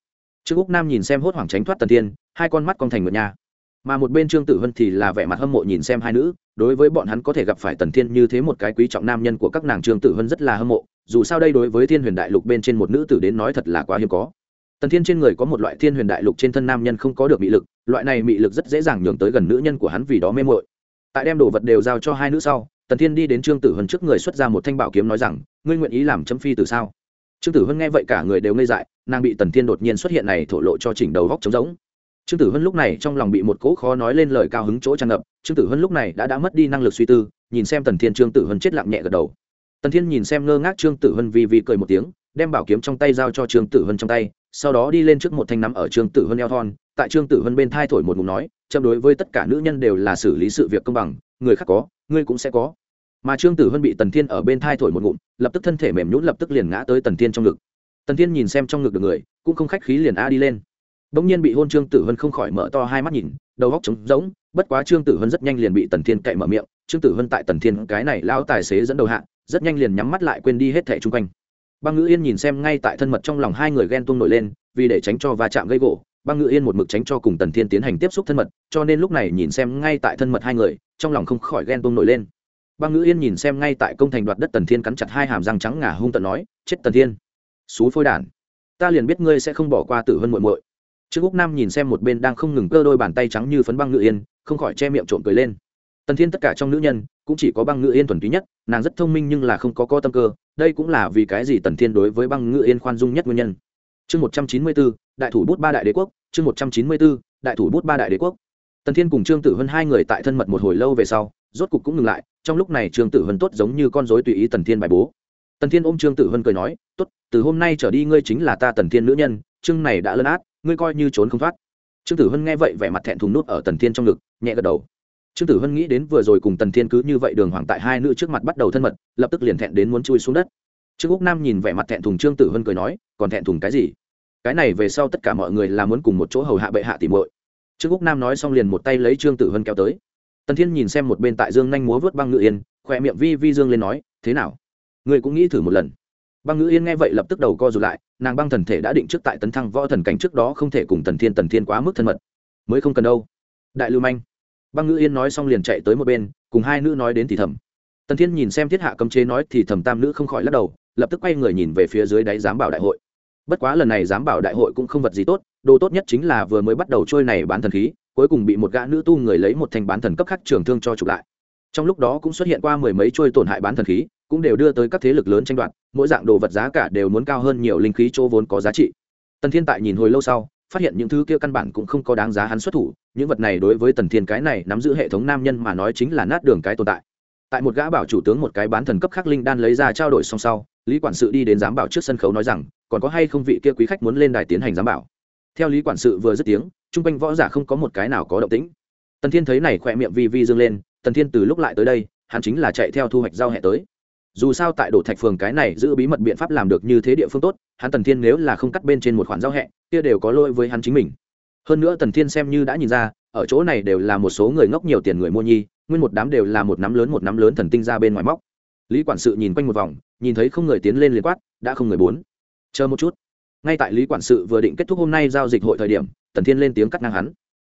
Trương úc nam nhìn xem hốt hoảng tránh thoát tần thiên, hai con mắt con thành ngựa nhà mà một bên trương tử hân thì là vẻ mặt hâm mộ nhìn xem hai nữ, đối với bọn hắn có thể gặp phải tần thiên như thế một cái quý trọng nam nhân của các nàng trương tử hân rất là hâm mộ, dù sao đây đối với thiên huyền đại lục bên trên một nữ tử đến nói thật là quá hiếm có tần thiên trên người có một loại thiên huyền đại lục trên thân nam nhân không có được mị lực, loại này mị lực rất dễ dàng nhường tới gần nữ nhân của hắn vì đó mê mội tại đem đồ vật đều giao cho hai nữ sau, tần thiên đi đến trương tử hân trước người xuất ra một thanh bảo kiếm nói rằng, ngươi nguyện ý làm chấm phi từ sao? Trương tử hân nghe vậy cả người đều ngây dại, nàng bị tần thiên đột nhiên xuất hiện này thổ lộ cho chỉnh đầu góc trống rỗng. Trương tử hân lúc này trong lòng bị một cỗ khó nói lên lời cao hứng chỗ tràn ngập, trương tử hân lúc này đã đã mất đi năng lực suy tư, nhìn xem tần thiên trương tử hân chết lặng nhẹ gật đầu. Tần thiên nhìn xem ngơ ngác trương tử hân vì vì cười một tiếng, đem bảo kiếm trong tay giao cho trương tử hân trong tay sau đó đi lên trước một thanh nắm ở trương tử hân eo thon, tại trương tử hân bên thai thổi một ngụm nói, châm đối với tất cả nữ nhân đều là xử lý sự việc công bằng, người khác có, ngươi cũng sẽ có. Mà trương tử hân bị tần thiên ở bên thai thổi một ngụm, lập tức thân thể mềm nhũn lập tức liền ngã tới tần thiên trong ngực. Tần thiên nhìn xem trong ngực được người, cũng không khách khí liền a đi lên. Bỗng nhiên bị hôn trương tử hân không khỏi mở to hai mắt nhìn, đầu góc trống rỗng, bất quá trương tử hân rất nhanh liền bị tần thiên cậy mở miệng, trương tử hân tại tần thiên cái này lão tài xế dẫn đầu hạ, rất nhanh liền nhắm mắt lại quên đi hết thẻ chung quanh băng ngữ yên nhìn xem ngay tại thân mật trong lòng hai người ghen tuông nổi lên, vì để tránh cho va chạm gây gỗ, băng ngữ yên một mực tránh cho cùng tần thiên tiến hành tiếp xúc thân mật, cho nên lúc này nhìn xem ngay tại thân mật hai người, trong lòng không khỏi ghen tuông nổi lên. Băng ngữ yên nhìn xem ngay tại công thành đoạt đất tần thiên cắn chặt hai hàm răng trắng ngà hung tận nói, chết tần thiên, xú phôi đản. Ta liền biết ngươi sẽ không bỏ qua tử hơn muội muội. Trương úc nam nhìn xem một bên đang không ngừng cơ đôi bàn tay trắng như phấn băng ngự yên, không khỏi che miệng trộm cười lên tần thiên tất cả trong nữ nhân cũng chỉ có băng ngự yên thuần túy nhất, nàng rất thông minh nhưng là không có có tâm cơ, đây cũng là vì cái gì tần thiên đối với băng ngự yên khoan dung nhất nguyên nhân. Chương một trăm chín mươi bốn, đại thủ bút ba đại đế quốc, chương một trăm chín mươi bốn, đại thủ bút ba đại đế quốc. Tần thiên cùng trương tử hơn hai người tại thân mật một hồi lâu về sau, rốt cục cũng ngừng lại, trong lúc này trương tử hân tốt giống như con dối tùy ý tần thiên bài bố. Tần thiên ôm trương tử hân cười nói, tốt, từ hôm nay trở đi ngươi chính là ta tần thiên nữ nhân, chương này đã lấn át, ngươi coi như trốn không thoát. Trương tử hân nghe vậy vẻ mặt thẹn thùng nút ở tần thiên trong ngực, nhẹ gật đầu trương tử hân nghĩ đến vừa rồi cùng tần thiên cứ như vậy đường hoàng tại hai nữ trước mặt bắt đầu thân mật, lập tức liền thẹn đến muốn chui xuống đất. Trương úc nam nhìn vẻ mặt thẹn thùng trương tử hân cười nói, còn thẹn thùng cái gì? Cái này về sau tất cả mọi người là muốn cùng một chỗ hầu hạ bệ hạ tìm muội. Trương úc nam nói xong liền một tay lấy trương tử hân kéo tới. Tần thiên nhìn xem một bên tại dương nhanh múa vớt băng ngự yên khỏe miệng vi vi dương lên nói, thế nào? Ngươi cũng nghĩ thử một lần. Băng ngự yên nghe vậy lập tức đầu co rụt lại, nàng băng thần thể đã định trước tại tấn thăng võ thần cảnh trước đó không thể cùng tần thiên tần thiên quá mức thân mật. Mới không cần đâu. Đại lưu manh băng ngữ yên nói xong liền chạy tới một bên, cùng hai nữ nói đến thì thầm. Tần thiên nhìn xem thiết hạ cấm chế nói thì thầm tam nữ không khỏi lắc đầu, lập tức quay người nhìn về phía dưới đáy giám bảo đại hội. Bất quá lần này giám bảo đại hội cũng không vật gì tốt, đồ tốt nhất chính là vừa mới bắt đầu trôi này bán thần khí, cuối cùng bị một gã nữ tu người lấy một thanh bán thần cấp khác trường thương cho chụp lại. Trong lúc đó cũng xuất hiện qua mười mấy trôi tổn hại bán thần khí, cũng đều đưa tới các thế lực lớn tranh đoạt, mỗi dạng đồ vật giá cả đều muốn cao hơn nhiều linh khí chỗ vốn có giá trị. Tần thiên tại nhìn hồi lâu sau, phát hiện những thứ kia căn bản cũng không có đáng giá hắn xuất thủ những vật này đối với tần thiên cái này nắm giữ hệ thống nam nhân mà nói chính là nát đường cái tồn tại. Tại một gã bảo chủ tướng một cái bán thần cấp khắc linh đan lấy ra trao đổi song sau, lý quản sự đi đến giám bảo trước sân khấu nói rằng, còn có hay không vị kia quý khách muốn lên đài tiến hành giám bảo? Theo lý quản sự vừa dứt tiếng chung quanh võ giả không có một cái nào có động tĩnh. Tần thiên thấy này khỏe miệng vi vi dương lên, tần thiên từ lúc lại tới đây, hắn chính là chạy theo thu hoạch giao hẹ tới. Dù sao tại đổ thạch phường cái này giữ bí mật biện pháp làm được như thế địa phương tốt, hắn tần thiên nếu là không cắt bên trên một khoản giao hẹ, kia đều có lỗi với hắn chính mình hơn nữa tần thiên xem như đã nhìn ra, ở chỗ này đều là một số người ngốc nhiều tiền người mua nhi, nguyên một đám đều là một nắm lớn một nắm lớn thần tinh ra bên ngoài móc. Lý quản sự nhìn quanh một vòng, nhìn thấy không người tiến lên liền quát, đã không người bốn. Chờ một chút. Ngay tại lý quản sự vừa định kết thúc hôm nay giao dịch hội thời điểm, tần thiên lên tiếng cắt ngang hắn.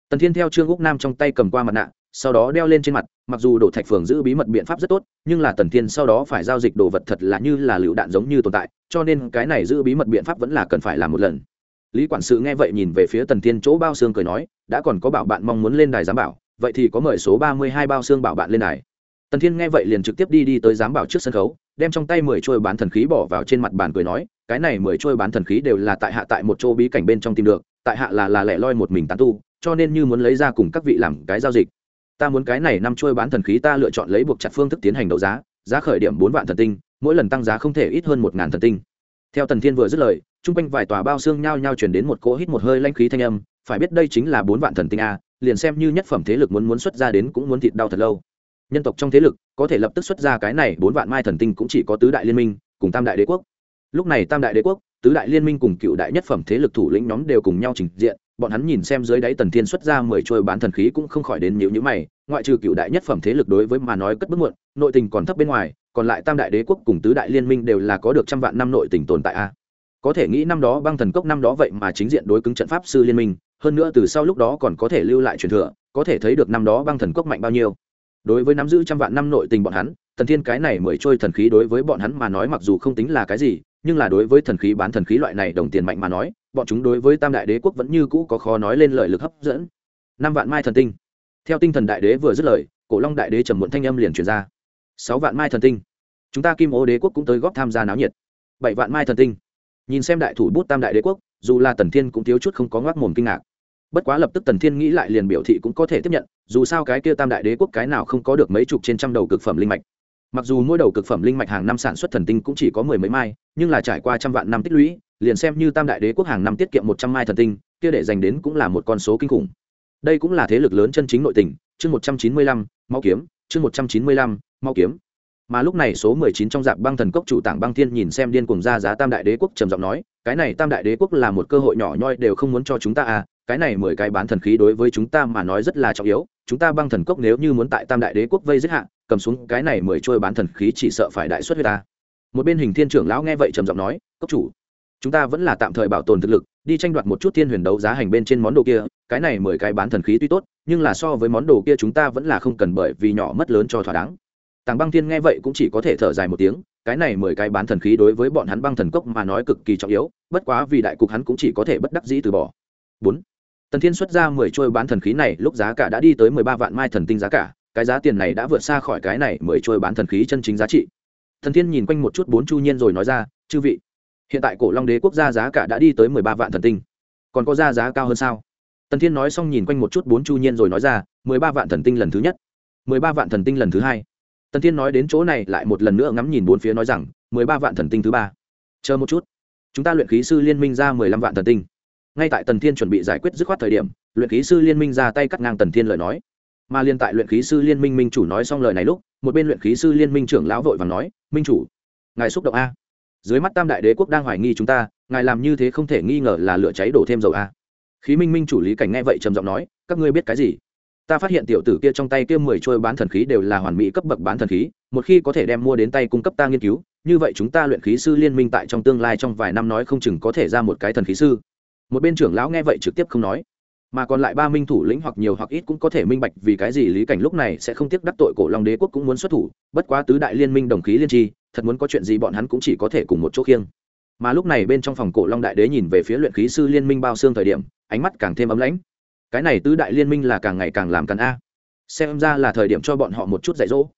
Tần thiên theo trương úc nam trong tay cầm qua mặt nạ, sau đó đeo lên trên mặt, mặc dù đổ thạch phường giữ bí mật biện pháp rất tốt, nhưng là tần thiên sau đó phải giao dịch đồ vật thật là như là lựu đạn giống như tồn tại, cho nên cái này giữ bí mật biện pháp vẫn là cần phải làm một lần lý quản sự nghe vậy nhìn về phía tần thiên chỗ bao xương cười nói, đã còn có bảo bạn mong muốn lên đài giám bảo, vậy thì có mời số ba mươi hai bao xương bảo bạn lên đài. Tần thiên nghe vậy liền trực tiếp đi đi tới giám bảo trước sân khấu, đem trong tay mười trôi bán thần khí bỏ vào trên mặt bàn cười nói, cái này mười trôi bán thần khí đều là tại hạ tại một chỗ bí cảnh bên trong tìm được, tại hạ là là lẻ loi một mình tán tu, cho nên như muốn lấy ra cùng các vị làm cái giao dịch. Ta muốn cái này năm trôi bán thần khí ta lựa chọn lấy buộc chặt phương thức tiến hành đấu giá giá khởi điểm bốn vạn thần tinh, mỗi lần tăng giá không thể ít hơn một ngàn thần tinh. Theo tần thiên vừa dứt lời chung quanh vài tòa bao xương nhao nhao chuyển đến một cỗ hít một hơi lanh khí thanh âm, phải biết đây chính là bốn vạn thần tinh a, liền xem như nhất phẩm thế lực muốn muốn xuất ra đến cũng muốn thịt đau thật lâu. Nhân tộc trong thế lực, có thể lập tức xuất ra cái này bốn vạn mai thần tinh cũng chỉ có tứ đại liên minh, cùng tam đại đế quốc. Lúc này tam đại đế quốc, tứ đại liên minh cùng cựu đại nhất phẩm thế lực thủ lĩnh nhóm đều cùng nhau trình diện, bọn hắn nhìn xem dưới đáy tần thiên xuất ra mười trôi bán thần khí cũng không khỏi đến nhiều nhữ mày, ngoại trừ cựu đại nhất phẩm thế lực đối với mà nói cất bước muộn, nội tình còn thấp bên ngoài, còn lại tam đại đế quốc cùng tứ đại liên minh đều là có được trăm vạn năm nội tình tồn tại a có thể nghĩ năm đó băng thần cốc năm đó vậy mà chính diện đối cứng trận pháp sư liên minh, hơn nữa từ sau lúc đó còn có thể lưu lại truyền thừa, có thể thấy được năm đó băng thần cốc mạnh bao nhiêu. Đối với nắm giữ trăm vạn năm nội tình bọn hắn, thần thiên cái này mới trôi thần khí đối với bọn hắn mà nói mặc dù không tính là cái gì, nhưng là đối với thần khí bán thần khí loại này đồng tiền mạnh mà nói, bọn chúng đối với tam đại đế quốc vẫn như cũ có khó nói lên lời lực hấp dẫn. Năm vạn mai thần tinh. Theo tinh thần đại đế vừa dứt lời, cổ long đại đế trầm muộn thanh âm liền truyền ra. Sáu vạn mai thần tinh. Chúng ta kim ô đế quốc cũng tới góp tham gia náo nhiệt. Bảy vạn mai thần tinh nhìn xem đại thủ bút tam đại đế quốc, dù là tần thiên cũng thiếu chút không có ngoác mồm kinh ngạc. Bất quá lập tức tần thiên nghĩ lại liền biểu thị cũng có thể tiếp nhận, dù sao cái kia tam đại đế quốc cái nào không có được mấy chục trên trăm đầu cực phẩm linh mạch. Mặc dù mỗi đầu cực phẩm linh mạch hàng năm sản xuất thần tinh cũng chỉ có mười mấy mai, nhưng là trải qua trăm vạn năm tích lũy, liền xem như tam đại đế quốc hàng năm tiết kiệm một trăm mai thần tinh, kia để dành đến cũng là một con số kinh khủng. Đây cũng là thế lực lớn chân chính nội tình, chương một trăm chín mươi lăm, mau kiếm, chương một trăm chín mươi lăm, mau kiếm mà lúc này số mười chín trong dạp băng thần cốc chủ tảng băng thiên nhìn xem điên cuồng ra giá tam đại đế quốc trầm giọng nói, cái này tam đại đế quốc là một cơ hội nhỏ nhoi đều không muốn cho chúng ta à cái này mười cái bán thần khí đối với chúng ta mà nói rất là trọng yếu, chúng ta băng thần cốc nếu như muốn tại tam đại đế quốc vây giết hạ, cầm xuống cái này mười trôi bán thần khí chỉ sợ phải đại xuất huyết ta. Một bên hình thiên trưởng lão nghe vậy trầm giọng nói, cốc chủ, chúng ta vẫn là tạm thời bảo tồn thực lực, đi tranh đoạt một chút thiên huyền đấu giá hành bên trên món đồ kia, cái này mười cái bán thần khí tuy tốt, nhưng là so với món đồ kia chúng ta vẫn là không cần bởi vì nhỏ mất lớn cho thỏa đáng tàng băng thiên nghe vậy cũng chỉ có thể thở dài một tiếng, cái này mười cái bán thần khí đối với bọn hắn băng thần cốc mà nói cực kỳ trọng yếu, bất quá vì đại cục hắn cũng chỉ có thể bất đắc dĩ từ bỏ. Bốn, tần thiên xuất ra mười trôi bán thần khí này, lúc giá cả đã đi tới mười ba vạn mai thần tinh giá cả, cái giá tiền này đã vượt xa khỏi cái này mười trôi bán thần khí chân chính giá trị. Thần thiên nhìn quanh một chút bốn chu nhiên rồi nói ra, chư vị, hiện tại cổ long đế quốc gia giá cả đã đi tới mười ba vạn thần tinh, còn có ra giá cao hơn sao? Tần thiên nói xong nhìn quanh một chút bốn chu nhiên rồi nói ra, mười ba vạn thần tinh lần thứ nhất, mười ba vạn thần tinh lần thứ hai tần thiên nói đến chỗ này lại một lần nữa ngắm nhìn bốn phía nói rằng, mười ba vạn thần tinh thứ ba. Chờ một chút. Chúng ta luyện khí sư liên minh ra mười lăm vạn thần tinh. Ngay tại tần thiên chuẩn bị giải quyết dứt khoát thời điểm, luyện khí sư liên minh ra tay cắt ngang tần thiên lời nói. Mà liên tại luyện khí sư liên minh minh chủ nói xong lời này lúc, một bên luyện khí sư liên minh trưởng lão vội và nói, minh chủ, ngài xúc động a. Dưới mắt tam đại đế quốc đang hoài nghi chúng ta, ngài làm như thế không thể nghi ngờ là lửa cháy đổ thêm dầu a. Khí minh minh chủ lý cảnh nghe vậy trầm giọng nói, các ngươi biết cái gì? Ta phát hiện tiểu tử kia trong tay kia mười trôi bán thần khí đều là hoàn mỹ cấp bậc bán thần khí, một khi có thể đem mua đến tay cung cấp ta nghiên cứu, như vậy chúng ta luyện khí sư liên minh tại trong tương lai trong vài năm nói không chừng có thể ra một cái thần khí sư. Một bên trưởng lão nghe vậy trực tiếp không nói, mà còn lại ba minh thủ lĩnh hoặc nhiều hoặc ít cũng có thể minh bạch vì cái gì lý cảnh lúc này sẽ không tiếc đắc tội cổ long đế quốc cũng muốn xuất thủ, bất quá tứ đại liên minh đồng khí liên tri, thật muốn có chuyện gì bọn hắn cũng chỉ có thể cùng một chỗ khiêng. Mà lúc này bên trong phòng cổ long đại đế nhìn về phía luyện khí sư liên minh bao xương thời điểm, ánh mắt càng thêm ấm lãnh cái này tứ đại liên minh là càng ngày càng làm càng a. Xem ra là thời điểm cho bọn họ một chút dạy dỗ.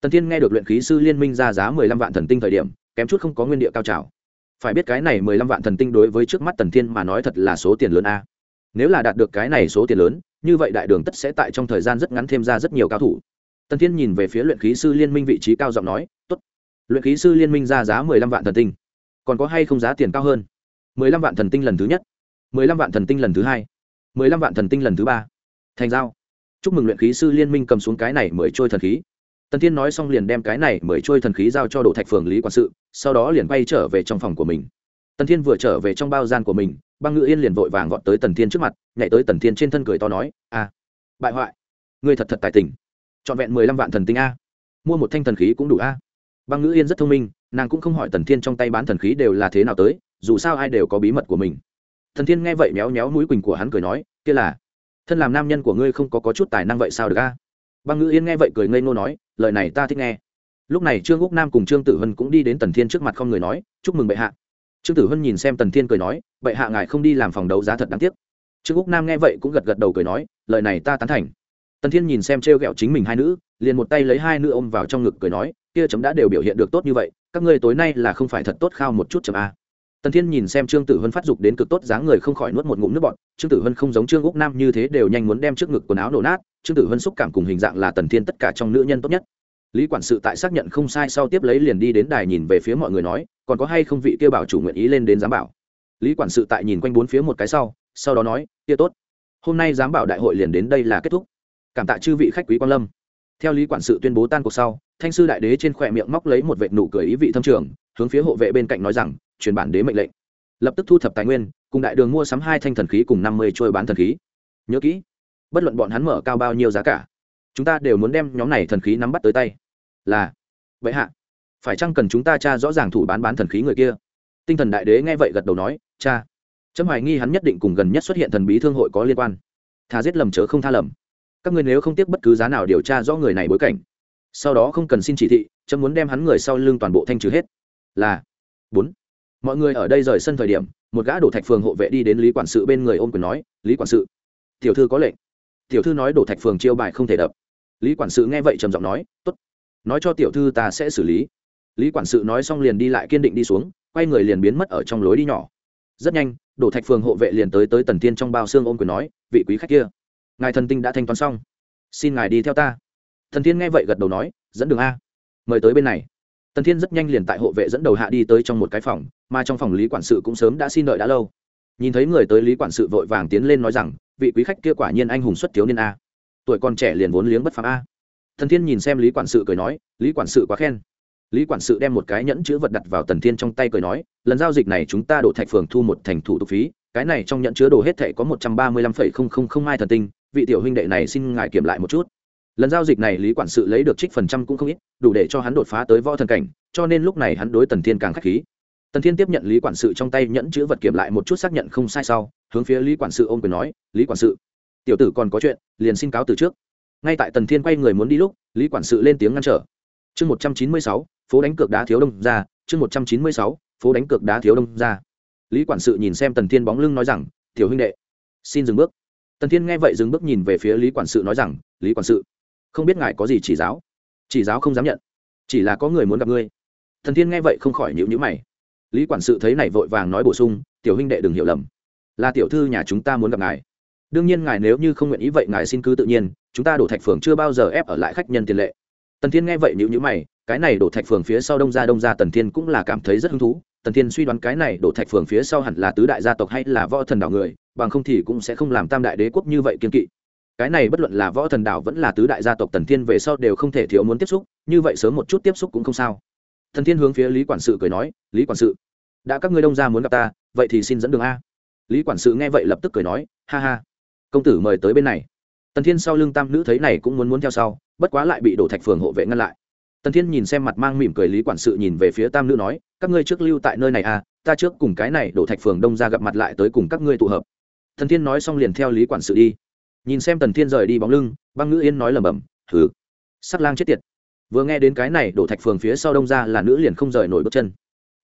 Tần thiên nghe được luyện khí sư liên minh ra giá mười lăm vạn thần tinh thời điểm, kém chút không có nguyên địa cao trào. Phải biết cái này mười lăm vạn thần tinh đối với trước mắt tần thiên mà nói thật là số tiền lớn a. Nếu là đạt được cái này số tiền lớn, như vậy đại đường tất sẽ tại trong thời gian rất ngắn thêm ra rất nhiều cao thủ. Tần thiên nhìn về phía luyện khí sư liên minh vị trí cao giọng nói, tốt. Luyện khí sư liên minh ra giá mười lăm vạn thần tinh. Còn có hay không giá tiền cao hơn? Mười lăm vạn thần tinh lần thứ nhất. Mười lăm vạn thần tinh lần thứ hai mười lăm vạn thần tinh lần thứ ba. Thành giao. Chúc mừng luyện khí sư liên minh cầm xuống cái này mười trôi thần khí. Tần thiên nói xong liền đem cái này mười trôi thần khí giao cho đồ thạch phường lý quản sự, sau đó liền bay trở về trong phòng của mình. Tần thiên vừa trở về trong bao gian của mình, băng ngự yên liền vội vàng gọn tới tần thiên trước mặt, nhảy tới tần thiên trên thân cười to nói, a, bại hoại. Ngươi thật thật tài tình. Trọn vẹn mười lăm vạn thần tinh a. Mua một thanh thần khí cũng đủ a. Băng ngự yên rất thông minh, nàng cũng không hỏi tần thiên trong tay bán thần khí đều là thế nào tới, dù sao ai đều có bí mật của mình thần thiên nghe vậy méo méo mũi quỳnh của hắn cười nói kia là thân làm nam nhân của ngươi không có, có chút tài năng vậy sao được a? Băng ngữ yên nghe vậy cười ngây ngô nói lời này ta thích nghe. Lúc này trương úc nam cùng trương tử hân cũng đi đến tần thiên trước mặt không người nói chúc mừng bệ hạ. Trương tử hân nhìn xem tần thiên cười nói bệ hạ ngài không đi làm phòng đấu giá thật đáng tiếc. Trương úc nam nghe vậy cũng gật gật đầu cười nói lời này ta tán thành. Tần thiên nhìn xem t r e o g ẹ o chính mình hai nữ liền một tay lấy hai nữ ôm vào trong ngực cười nói kia chấm đã đều biểu hiện được tốt như vậy các ngươi tối nay là không phải thật tốt khao một chút chấm a tần thiên nhìn xem trương tử hân phát dục đến cực tốt dáng người không khỏi nuốt một ngụm nước bọt. Trương tử hân không giống trương úc nam như thế đều nhanh muốn đem trước ngực quần áo nổ nát. Trương tử hân xúc cảm cùng hình dạng là tần thiên tất cả trong nữ nhân tốt nhất. Lý quản sự tại xác nhận không sai sau tiếp lấy liền đi đến đài nhìn về phía mọi người nói, còn có hay không vị kêu bảo chủ nguyện ý lên đến giám bảo? Lý quản sự tại nhìn quanh bốn phía một cái sau sau đó nói, kia tốt, hôm nay giám bảo đại hội liền đến đây là kết thúc. Cảm tạ chư vị khách quý quan lâm. Theo lý quản sự tuyên bố tan cuộc sau, thanh sư đại đế trên khỏe miệng móc lấy một vệ nụ cười ý vị thâm trường, hướng phía hộ vệ bên cạnh nói rằng truyền bản đế mệnh lệnh. Lập tức thu thập tài nguyên, cùng đại đường mua sắm hai thanh thần khí cùng năm mươi trôi bán thần khí. Nhớ kỹ, bất luận bọn hắn mở cao bao nhiêu giá cả, chúng ta đều muốn đem nhóm này thần khí nắm bắt tới tay. Là, vậy hạ, phải chăng cần chúng ta tra rõ ràng thủ bán bán thần khí người kia? Tinh thần đại đế nghe vậy gật đầu nói, cha. Chấm hoài nghi hắn nhất định cùng gần nhất xuất hiện thần bí thương hội có liên quan. Thà giết lầm chớ không tha lầm. Các người nếu không tiếc bất cứ giá nào điều tra rõ người này bối cảnh, sau đó không cần xin chỉ thị, chấm muốn đem hắn người sau lưng toàn bộ thanh trừ hết. Là, bốn mọi người ở đây rời sân thời điểm, một gã đổ thạch phường hộ vệ đi đến lý quản sự bên người ôm quyền nói, lý quản sự, tiểu thư có lệnh. Tiểu thư nói đổ thạch phường chiêu bài không thể đập. Lý quản sự nghe vậy trầm giọng nói t ố t nói cho tiểu thư ta sẽ xử lý. Lý quản sự nói xong liền đi lại kiên định đi xuống, quay người liền biến mất ở trong lối đi nhỏ. Rất nhanh, đổ thạch phường hộ vệ liền tới tới tần tiên trong bao xương ôm quyền nói, vị quý khách kia, ngài thần tinh đã thanh toán xong. Xin ngài đi theo ta. Thần tiên nghe vậy gật đầu nói, dẫn đường a, mời tới bên này. Tần thiên rất nhanh liền tại hộ vệ dẫn đầu hạ đi tới trong một cái phòng mà trong phòng lý quản sự cũng sớm đã xin đợi đã lâu. Nhìn thấy người tới lý quản sự vội vàng tiến lên nói rằng, vị quý khách kia quả nhiên anh hùng xuất thiếu niên a. Tuổi còn trẻ liền vốn liếng bất phàm a. Thần thiên nhìn xem lý quản sự cười nói, lý quản sự quá khen. Lý quản sự đem một cái nhẫn chứa vật đặt vào tần thiên trong tay cười nói, lần giao dịch này chúng ta đổ thạch phường thu một thành thủ tục phí, cái này trong nhẫn chứa đồ hết thệ có một trăm ba mươi lăm phẩy không không không hai thần tinh, vị tiểu huynh đệ này xin ngài kiểm lại một chút. Lần giao dịch này lý quản sự lấy được trích phần trăm cũng không ít, đủ để cho hắn đột phá tới võ thần cảnh, cho nên lúc này hắn đối tần thiên càng k h á c h khí tần thiên tiếp nhận lý quản sự trong tay nhẫn chữ vật kiểm lại một chút xác nhận không sai sau, hướng phía lý quản sự ôm quyền nói, lý quản sự, tiểu tử còn có chuyện, liền xin cáo từ trước. Ngay tại tần thiên quay người muốn đi lúc, lý quản sự lên tiếng ngăn trở. Chương một trăm chín mươi sáu, phố đánh cược đá thiếu đông ra, chương một trăm chín mươi sáu, phố đánh cược đá thiếu đông ra. Lý quản sự nhìn xem tần thiên bóng lưng nói rằng, tiểu huynh đệ, xin dừng bước. Tần thiên nghe vậy dừng bước nhìn về phía lý quản sự nói rằng, lý quản sự, không biết ngài có gì chỉ giáo? Chỉ giáo không dám nhận, chỉ là có người muốn gặp ngươi. Thần thiên nghe vậy không khỏi nhịu nhữ mày lý quản sự thấy này vội vàng nói bổ sung, tiểu huynh đệ đừng hiểu lầm. Là tiểu thư nhà chúng ta muốn gặp ngài. Đương nhiên ngài nếu như không nguyện ý vậy ngài xin cứ tự nhiên, chúng ta đổ thạch phường chưa bao giờ ép ở lại khách nhân tiền lệ. Tần thiên nghe vậy nhữ nhữ mày, cái này đổ thạch phường phía sau đông ra đông ra tần thiên cũng là cảm thấy rất hứng thú. Tần thiên suy đoán cái này đổ thạch phường phía sau hẳn là tứ đại gia tộc hay là võ thần đảo người, bằng không thì cũng sẽ không làm tam đại đế quốc như vậy kiên kỵ. Cái này bất luận là võ thần đảo vẫn là tứ đại gia tộc tần thiên về sau đều không thể thiếu muốn tiếp xúc, như vậy sớm một chút tiếp xúc cũng không sao. Thần thiên hướng phía lý quản sự cười nói, lý quản sự đã các ngươi đông ra muốn gặp ta vậy thì xin dẫn đường a. Lý quản sự nghe vậy lập tức cười nói ha ha. Công tử mời tới bên này. Tần thiên sau lưng tam nữ thấy này cũng muốn muốn theo sau bất quá lại bị đổ thạch phường hộ vệ ngăn lại. Tần thiên nhìn xem mặt mang mỉm cười lý quản sự nhìn về phía tam nữ nói các ngươi trước lưu tại nơi này à ta trước cùng cái này đổ thạch phường đông ra gặp mặt lại tới cùng các ngươi tụ hợp. Tần thiên nói xong liền theo lý quản sự đi. Nhìn xem tần thiên rời đi bóng lưng băng ngữ yên nói lẩm bẩm, thử sắc lang chết tiệt. Vừa nghe đến cái này đổ thạch phường phía sau đông ra là nữ liền không rời nổi bước chân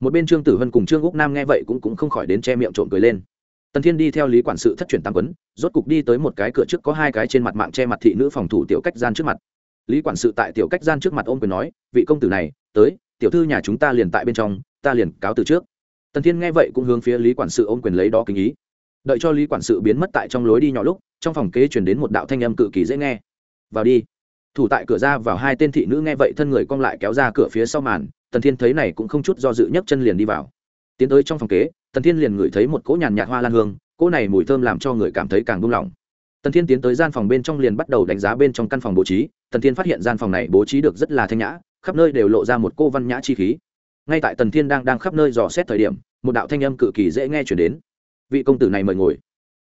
một bên trương tử hân cùng trương úc nam nghe vậy cũng cũng không khỏi đến che miệng trộm cười lên. Tần thiên đi theo lý quản sự thất truyền tam quấn, rốt cục đi tới một cái cửa trước có hai cái trên mặt mạng che mặt thị nữ phòng thủ tiểu cách gian trước mặt. Lý quản sự tại tiểu cách gian trước mặt ôm quyền nói, vị công tử này, tới, tiểu thư nhà chúng ta liền tại bên trong, ta liền cáo từ trước. Tần thiên nghe vậy cũng hướng phía lý quản sự ôm quyền lấy đó kính ý. Đợi cho lý quản sự biến mất tại trong lối đi nhỏ lúc, trong phòng kế chuyển đến một đạo thanh âm cự kỳ dễ nghe. Vào đi. Thủ tại cửa ra vào hai tên thị nữ nghe vậy thân người cong lại kéo ra cửa phía sau màn tần thiên thấy này cũng không chút do dự nhấc chân liền đi vào. Tiến tới trong phòng kế, tần thiên liền ngửi thấy một cỗ nhàn nhạt hoa lan hương, cỗ này mùi thơm làm cho người cảm thấy càng buông lỏng. Tần thiên tiến tới gian phòng bên trong liền bắt đầu đánh giá bên trong căn phòng bố trí, tần thiên phát hiện gian phòng này bố trí được rất là thanh nhã, khắp nơi đều lộ ra một cô văn nhã chi khí. Ngay tại tần thiên đang đang khắp nơi dò xét thời điểm, một đạo thanh âm cự kỳ dễ nghe chuyển đến. Vị công tử này mời ngồi.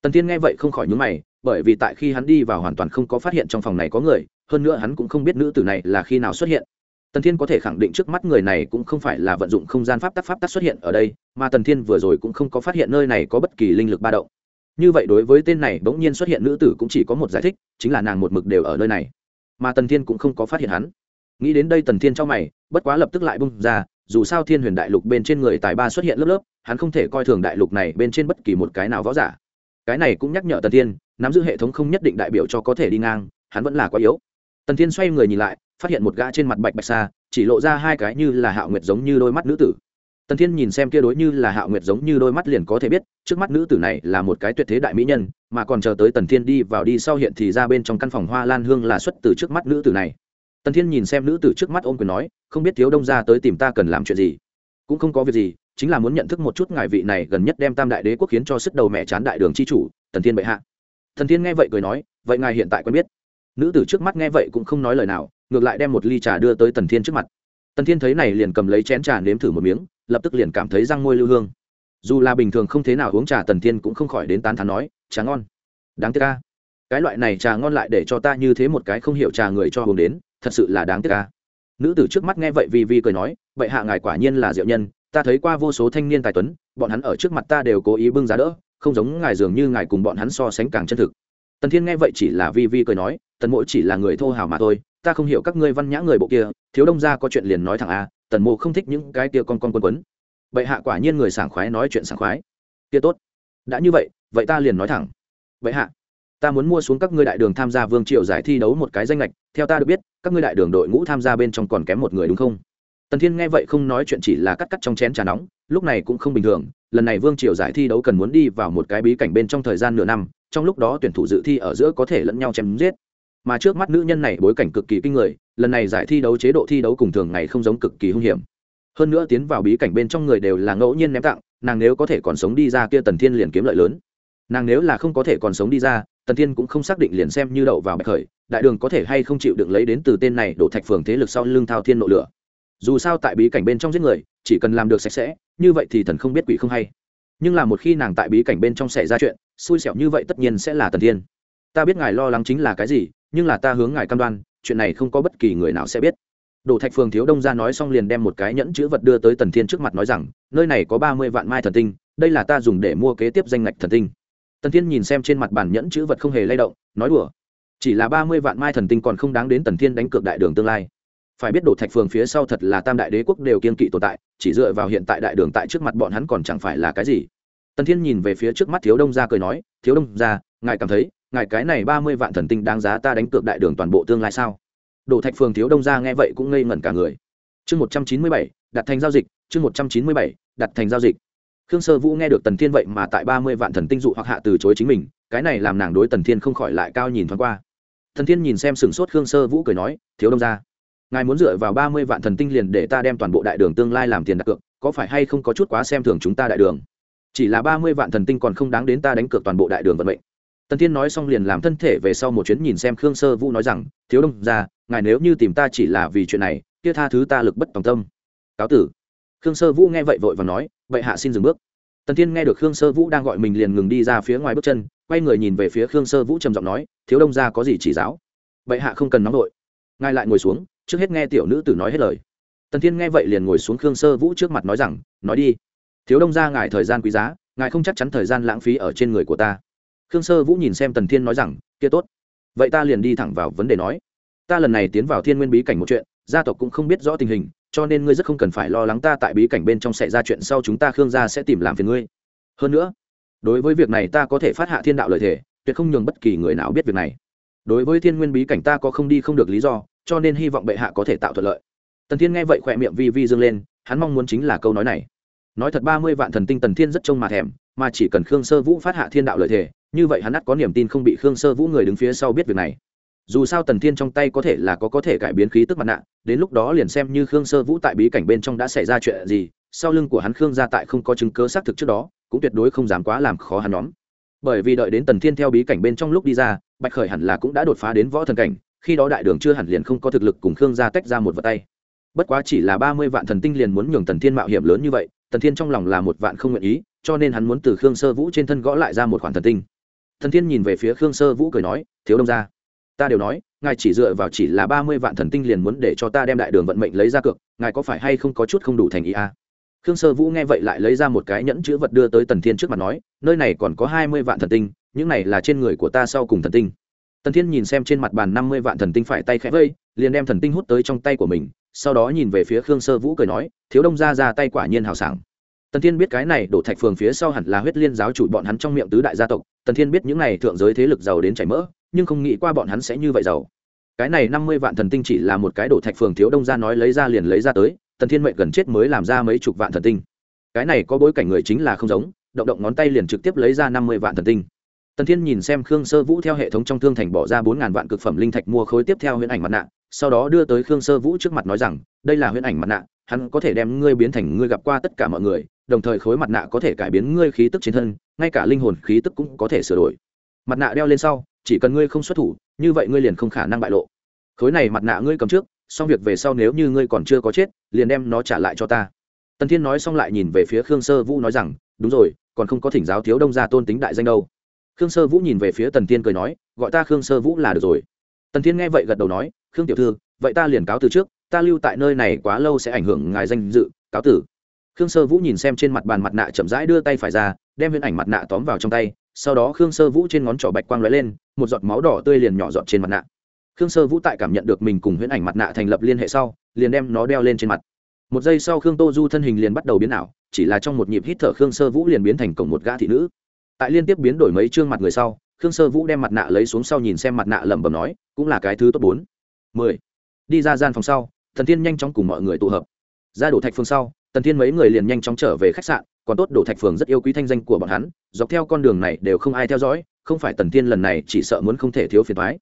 Tần thiên nghe vậy không khỏi nhúng mày, bởi vì tại khi hắn đi vào hoàn toàn không có phát hiện trong phòng này có người, hơn nữa hắn cũng không biết nữ tử này là khi nào xuất hiện tần thiên có thể khẳng định trước mắt người này cũng không phải là vận dụng không gian pháp tắc pháp tắc xuất hiện ở đây, mà tần thiên vừa rồi cũng không có phát hiện nơi này có bất kỳ linh lực ba động. Như vậy đối với tên này bỗng nhiên xuất hiện nữ tử cũng chỉ có một giải thích, chính là nàng một mực đều ở nơi này. Mà tần thiên cũng không có phát hiện hắn. Nghĩ đến đây tần thiên trong mày, bất quá lập tức lại bung ra, dù sao thiên huyền đại lục bên trên người tài ba xuất hiện lớp lớp, hắn không thể coi thường đại lục này bên trên bất kỳ một cái nào võ giả. Cái này cũng nhắc nhở tần thiên, nắm giữ hệ thống không nhất định đại biểu cho có thể đi ngang, hắn vẫn là quá yếu. Tần thiên xoay người nhìn lại phát hiện một gã trên mặt bạch bạch xa, chỉ lộ ra hai cái như là hạo nguyệt giống như đôi mắt nữ tử. Tần thiên nhìn xem kia đối như là hạo nguyệt giống như đôi mắt liền có thể biết, trước mắt nữ tử này là một cái tuyệt thế đại mỹ nhân, mà còn chờ tới tần thiên đi vào đi sau hiện thì ra bên trong căn phòng hoa lan hương là xuất từ trước mắt nữ tử này. Tần thiên nhìn xem nữ tử trước mắt ôm quyền nói, không biết thiếu đông ra tới tìm ta cần làm chuyện gì? Cũng không có việc gì, chính là muốn nhận thức một chút ngài vị này gần nhất đem tam đại đế quốc khiến cho sức đầu mẹ chán đại đường c h i chủ, tần thiên bệ hạ. Thần thiên nghe vậy cười nói, vậy ngài hiện tại quen biết. Nữ tử trước mắt nghe vậy cũng không nói lời nào ngược lại đem một ly trà đưa tới tần thiên trước mặt. Tần thiên thấy này liền cầm lấy chén trà nếm thử một miếng, lập tức liền cảm thấy răng môi lưu hương. Dù là bình thường không thế nào uống trà, tần thiên cũng không khỏi đến tán thán nói, trà ngon. Đáng tiếc ca cái loại này trà ngon lại để cho ta như thế một cái không hiểu trà người cho uống đến, thật sự là đáng tiếc ca nữ tử trước mắt nghe vậy vì vi cười nói vậy hạ ngài quả nhiên là diệu nhân, ta thấy qua vô số thanh niên tài tuấn, bọn hắn ở trước mặt ta đều cố ý bưng giá đỡ, không giống ngài dường như ngài cùng bọn hắn so sánh càng chân thực. Tần thiên nghe vậy chỉ là vi vi cười nói, tần mỗi chỉ là người thô hào mà thôi ta không hiểu các ngươi văn nhã người bộ kia, thiếu đông gia có chuyện liền nói thẳng a, tần mộ không thích những cái kia con con quân quấn. Bệ hạ quả nhiên người sảng khoái nói chuyện sảng khoái. Kia tốt. Đã như vậy vậy ta liền nói thẳng. Bệ hạ, ta muốn mua xuống các ngươi đại đường tham gia vương triệu giải thi đấu một cái danh lệch theo ta được biết, các ngươi đại đường đội ngũ tham gia bên trong còn kém một người đúng không? Tần thiên nghe vậy không nói chuyện chỉ là cắt cắt trong chén trà nóng, lúc này cũng không bình thường, lần này vương triều giải thi đấu cần muốn đi vào một cái bí cảnh bên trong thời gian nửa năm, trong lúc đó tuyển thủ dự thi ở giữa có thể lẫn nhau chém giết mà trước mắt nữ nhân này bối cảnh cực kỳ kinh người, lần này giải thi đấu chế độ thi đấu cùng thường ngày không giống cực kỳ hung hiểm. Hơn nữa tiến vào bí cảnh bên trong người đều là ngẫu nhiên ném tặng, nàng nếu có thể còn sống đi ra kia tần thiên liền kiếm lợi lớn. Nàng nếu là không có thể còn sống đi ra, tần thiên cũng không xác định liền xem như đậu vào bạch khởi, đại đường có thể hay không chịu được lấy đến từ tên này đổ thạch phường thế lực sau lưng thao thiên nộ lửa. Dù sao tại bí cảnh bên trong giết người, chỉ cần làm được sạch sẽ, như vậy thì thần không biết quỷ không hay. Nhưng là một khi nàng tại bí cảnh bên trong xảy ra chuyện, xui xẻo như vậy tất nhiên sẽ là tần thiên. Ta biết ngài lo lắng chính là cái gì nhưng là ta hướng ngài cam đoan chuyện này không có bất kỳ người nào sẽ biết. Đồ Thạch Phường thiếu đông ra nói xong liền đem một cái nhẫn chữ vật đưa tới Tần Thiên trước mặt nói rằng, nơi này có ba mươi vạn mai thần tinh, đây là ta dùng để mua kế tiếp danh ngạch thần tinh. Tần Thiên nhìn xem trên mặt bản nhẫn chữ vật không hề lay động, nói đùa, chỉ là ba mươi vạn mai thần tinh còn không đáng đến Tần Thiên đánh cược đại đường tương lai. Phải biết đổ thạch phường phía sau thật là tam đại đế quốc đều kiên kỵ tồn tại chỉ dựa vào hiện tại đại đường tại trước mặt bọn hắn còn chẳng phải là cái gì. Tần thiên nhìn về phía trước mắt thiếu đông gia cười nói thiếu đông gia ngài cảm thấy ngài cái này ba mươi vạn thần tinh đáng giá ta đánh cược đại đường toàn bộ tương lai sao? Đổ thạch phường thiếu đông gia nghe vậy cũng ngây ngẩn cả người. Chương một trăm chín mươi bảy, đặt thành giao dịch, chương một trăm chín mươi bảy, đặt thành giao dịch. Khương sơ vũ nghe được tần thiên vậy mà tại ba mươi vạn thần tinh dụ hoặc hạ từ chối chính mình, cái này làm nàng đối tần thiên không khỏi lại cao nhìn thoáng qua. Thần thiên nhìn xem sửng sốt khương sơ vũ cười nói, thiếu đông gia, ngài muốn dựa vào ba mươi vạn thần tinh liền để ta đem toàn bộ đại đường tương lai làm tiền đặt cược, có phải hay không có chút quá xem thường chúng ta đại đường? Chỉ là ba mươi vạn thần tinh còn không đáng đến ta đánh cược toàn bộ đại đường vận mệnh tần thiên nói xong liền làm thân thể về sau một chuyến nhìn xem khương sơ vũ nói rằng, thiếu đông ra ngài nếu như tìm ta chỉ là vì chuyện này, kia tha thứ ta lực bất tòng tâm. Cáo tử. Khương sơ vũ nghe vậy vội và nói vậy hạ xin dừng bước. Tần thiên nghe được khương sơ vũ đang gọi mình liền ngừng đi ra phía ngoài bước chân, quay người nhìn về phía khương sơ vũ trầm giọng nói, thiếu đông ra có gì chỉ giáo? Vậy hạ không cần nóng vội. Ngài lại ngồi xuống, trước hết nghe tiểu nữ tử nói hết lời. Tần thiên nghe vậy liền ngồi xuống khương sơ vũ trước mặt nói rằng, nói đi. Thiếu đông ra ngài thời gian quý giá, ngài không chắc chắn thời gian lãng phí ở trên người của ta khương sơ vũ nhìn xem tần thiên nói rằng, kia tốt. Vậy ta liền đi thẳng vào vấn đề nói. Ta lần này tiến vào thiên nguyên bí cảnh một chuyện, gia tộc cũng không biết rõ tình hình, cho nên ngươi rất không cần phải lo lắng ta tại bí cảnh bên trong xảy ra chuyện sau chúng ta khương gia sẽ tìm làm phiền ngươi. Hơn nữa, đối với việc này ta có thể phát hạ thiên đạo lợi thể tuyệt không nhường bất kỳ người nào biết việc này. Đối với thiên nguyên bí cảnh ta có không đi không được lý do, cho nên hy vọng bệ hạ có thể tạo thuận lợi. Tần thiên nghe vậy khỏe miệng vi vi dâng lên, hắn mong muốn chính là câu nói này. Nói thật ba mươi vạn thần tinh tần thiên rất trông mà thèm, mà chỉ cần khương sơ vũ phát hạ thiên đạo lợi thể như vậy hắn ắt có niềm tin không bị khương sơ vũ người đứng phía sau biết việc này. Dù sao tần thiên trong tay có thể là có có thể cải biến khí tức mặt nạ, đến lúc đó liền xem như khương sơ vũ tại bí cảnh bên trong đã xảy ra chuyện gì, sau lưng của hắn khương gia tại không có chứng cớ xác thực trước đó, cũng tuyệt đối không dám quá làm khó hắn nhóm. Bởi vì đợi đến tần thiên theo bí cảnh bên trong lúc đi ra, bạch khởi hẳn là cũng đã đột phá đến võ thần cảnh, khi đó đại đường chưa hẳn liền không có thực lực cùng khương gia tách ra một vật tay. Bất quá chỉ là ba mươi vạn thần tinh liền muốn nhường tần thiên mạo hiểm lớn như vậy, tần thiên trong lòng là một vạn không nguyện ý, cho nên hắn muốn từ khương sơ vũ trên thân gõ lại ra một khoản thần tinh thần thiên nhìn về phía khương sơ vũ cười nói, thiếu đông ra ta đều nói, ngài chỉ dựa vào chỉ là ba mươi vạn thần tinh liền muốn để cho ta đem đại đường vận mệnh lấy ra cược, ngài có phải hay không có chút không đủ thành ý a à? khương sơ vũ nghe vậy lại lấy ra một cái nhẫn chữ vật đưa tới tần thiên trước mặt nói, nơi này còn có hai mươi vạn thần tinh, những này là trên người của ta sau cùng thần tinh tần thiên nhìn xem trên mặt bàn năm mươi vạn thần tinh phải tay khẽ vây, liền đem thần tinh hút tới trong tay của mình, sau đó nhìn về phía khương sơ vũ cười nói, thiếu đông ra ra tay quả nhiên hào sảng tần thiên biết cái này đổ thạch phường phía sau hẳn là huyết liên giáo chủ bọn hắn trong miệng tứ đại gia tộc, tần thiên biết những này thượng giới thế lực giàu đến chảy mỡ, nhưng không nghĩ qua bọn hắn sẽ như vậy giàu. Cái này năm mươi vạn thần tinh chỉ là một cái đổ thạch phường thiếu đông ra nói lấy ra liền lấy ra tới, tần thiên mệnh gần chết mới làm ra mấy chục vạn thần tinh. Cái này có bối cảnh người chính là không giống, động động ngón tay liền trực tiếp lấy ra năm mươi vạn thần tinh. Tần thiên nhìn xem khương sơ vũ theo hệ thống trong thương thành bỏ ra bốn ngàn vạn cực phẩm linh thạch mua khối tiếp theo huyễn ảnh mặt nạ, sau đó đưa tới khương sơ vũ trước mặt nói rằng, đây là huyễn ảnh mặt nạ hắn có thể đem ngươi biến thành ngươi gặp qua tất cả mọi người, đồng thời khối mặt nạ có thể cải biến ngươi khí tức trên thân, ngay cả linh hồn khí tức cũng có thể sửa đổi. Mặt nạ đeo lên sau, chỉ cần ngươi không xuất thủ, như vậy ngươi liền không khả năng bại lộ. Khối này mặt nạ ngươi cầm trước, xong việc về sau nếu như ngươi còn chưa có chết, liền đem nó trả lại cho ta. Tần thiên nói xong lại nhìn về phía khương sơ vũ nói rằng, đúng rồi, còn không có thỉnh giáo thiếu đông gia tôn tính đại danh đâu. Khương sơ vũ nhìn về phía tần thiên cười nói, gọi ta khương sơ vũ là được rồi. Tần thiên nghe vậy gật đầu nói, khương tiểu thư, vậy ta liền cáo từ trước ta lưu tại nơi này quá lâu sẽ ảnh hưởng ngài danh dự, cáo tử. Khương sơ vũ nhìn xem trên mặt bàn mặt nạ chậm rãi đưa tay phải ra, đem viên ảnh mặt nạ tóm vào trong tay, sau đó khương sơ vũ trên ngón trỏ bạch quang lóe lên, một giọt máu đỏ tươi liền nhỏ giọt trên mặt nạ. Khương sơ vũ tại cảm nhận được mình cùng huyễn ảnh mặt nạ thành lập liên hệ sau, liền đem nó đeo lên trên mặt. Một giây sau khương tô du thân hình liền bắt đầu biến ảo, chỉ là trong một nhịp hít thở khương sơ vũ liền biến thành cổng một gã thị nữ. Tại liên tiếp biến đổi mấy chương mặt người sau, khương sơ vũ đem mặt nạ lấy xuống sau nhìn xem mặt nạ lẩm bẩm nói, cũng là cái thứ tốt bốn. Mười. Đi ra gian phòng sau thần thiên nhanh chóng cùng mọi người tụ hợp. Ra đổ thạch phương sau, tần thiên mấy người liền nhanh chóng trở về khách sạn, còn tốt đổ thạch phường rất yêu quý thanh danh của bọn hắn, dọc theo con đường này đều không ai theo dõi, không phải tần thiên lần này chỉ sợ muốn không thể thiếu phiền thoái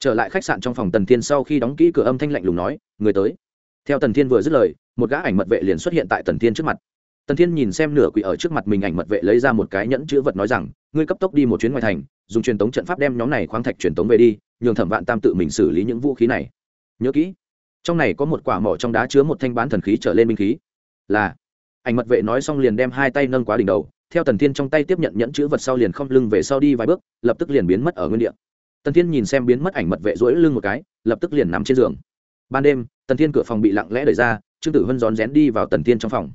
trở lại khách sạn trong phòng tần thiên sau khi đóng kỹ cửa âm thanh lạnh lùng nói, người tới. Theo tần thiên vừa dứt lời, một gã ảnh mật vệ liền xuất hiện tại tần thiên trước mặt. Tần thiên nhìn xem nửa quỷ ở trước mặt mình ảnh mật vệ lấy ra một cái nhẫn chữ vật nói rằng, ngươi cấp tốc đi một chuyến ngoài thành, dùng truyền tống trận pháp đem nhóm này khoáng thạch truyền tống về đi, nhường thẩm vạn tam tự mình xử lý những vũ khí này. Nhớ kỹ trong này có một quả mỏ trong đá chứa một thanh bán thần khí trở lên binh khí. Là. Ảnh mật vệ nói xong liền đem hai tay nâng quá đỉnh đầu, theo tần thiên trong tay tiếp nhận nhẫn chữ vật sau liền không lưng về sau đi vài bước, lập tức liền biến mất ở nguyên địa. Tần thiên nhìn xem biến mất ảnh mật vệ rỗi lưng một cái, lập tức liền nằm trên giường. Ban đêm, tần thiên cửa phòng bị lặng lẽ đẩy ra, trương tử hân rón rén đi vào tần thiên trong phòng.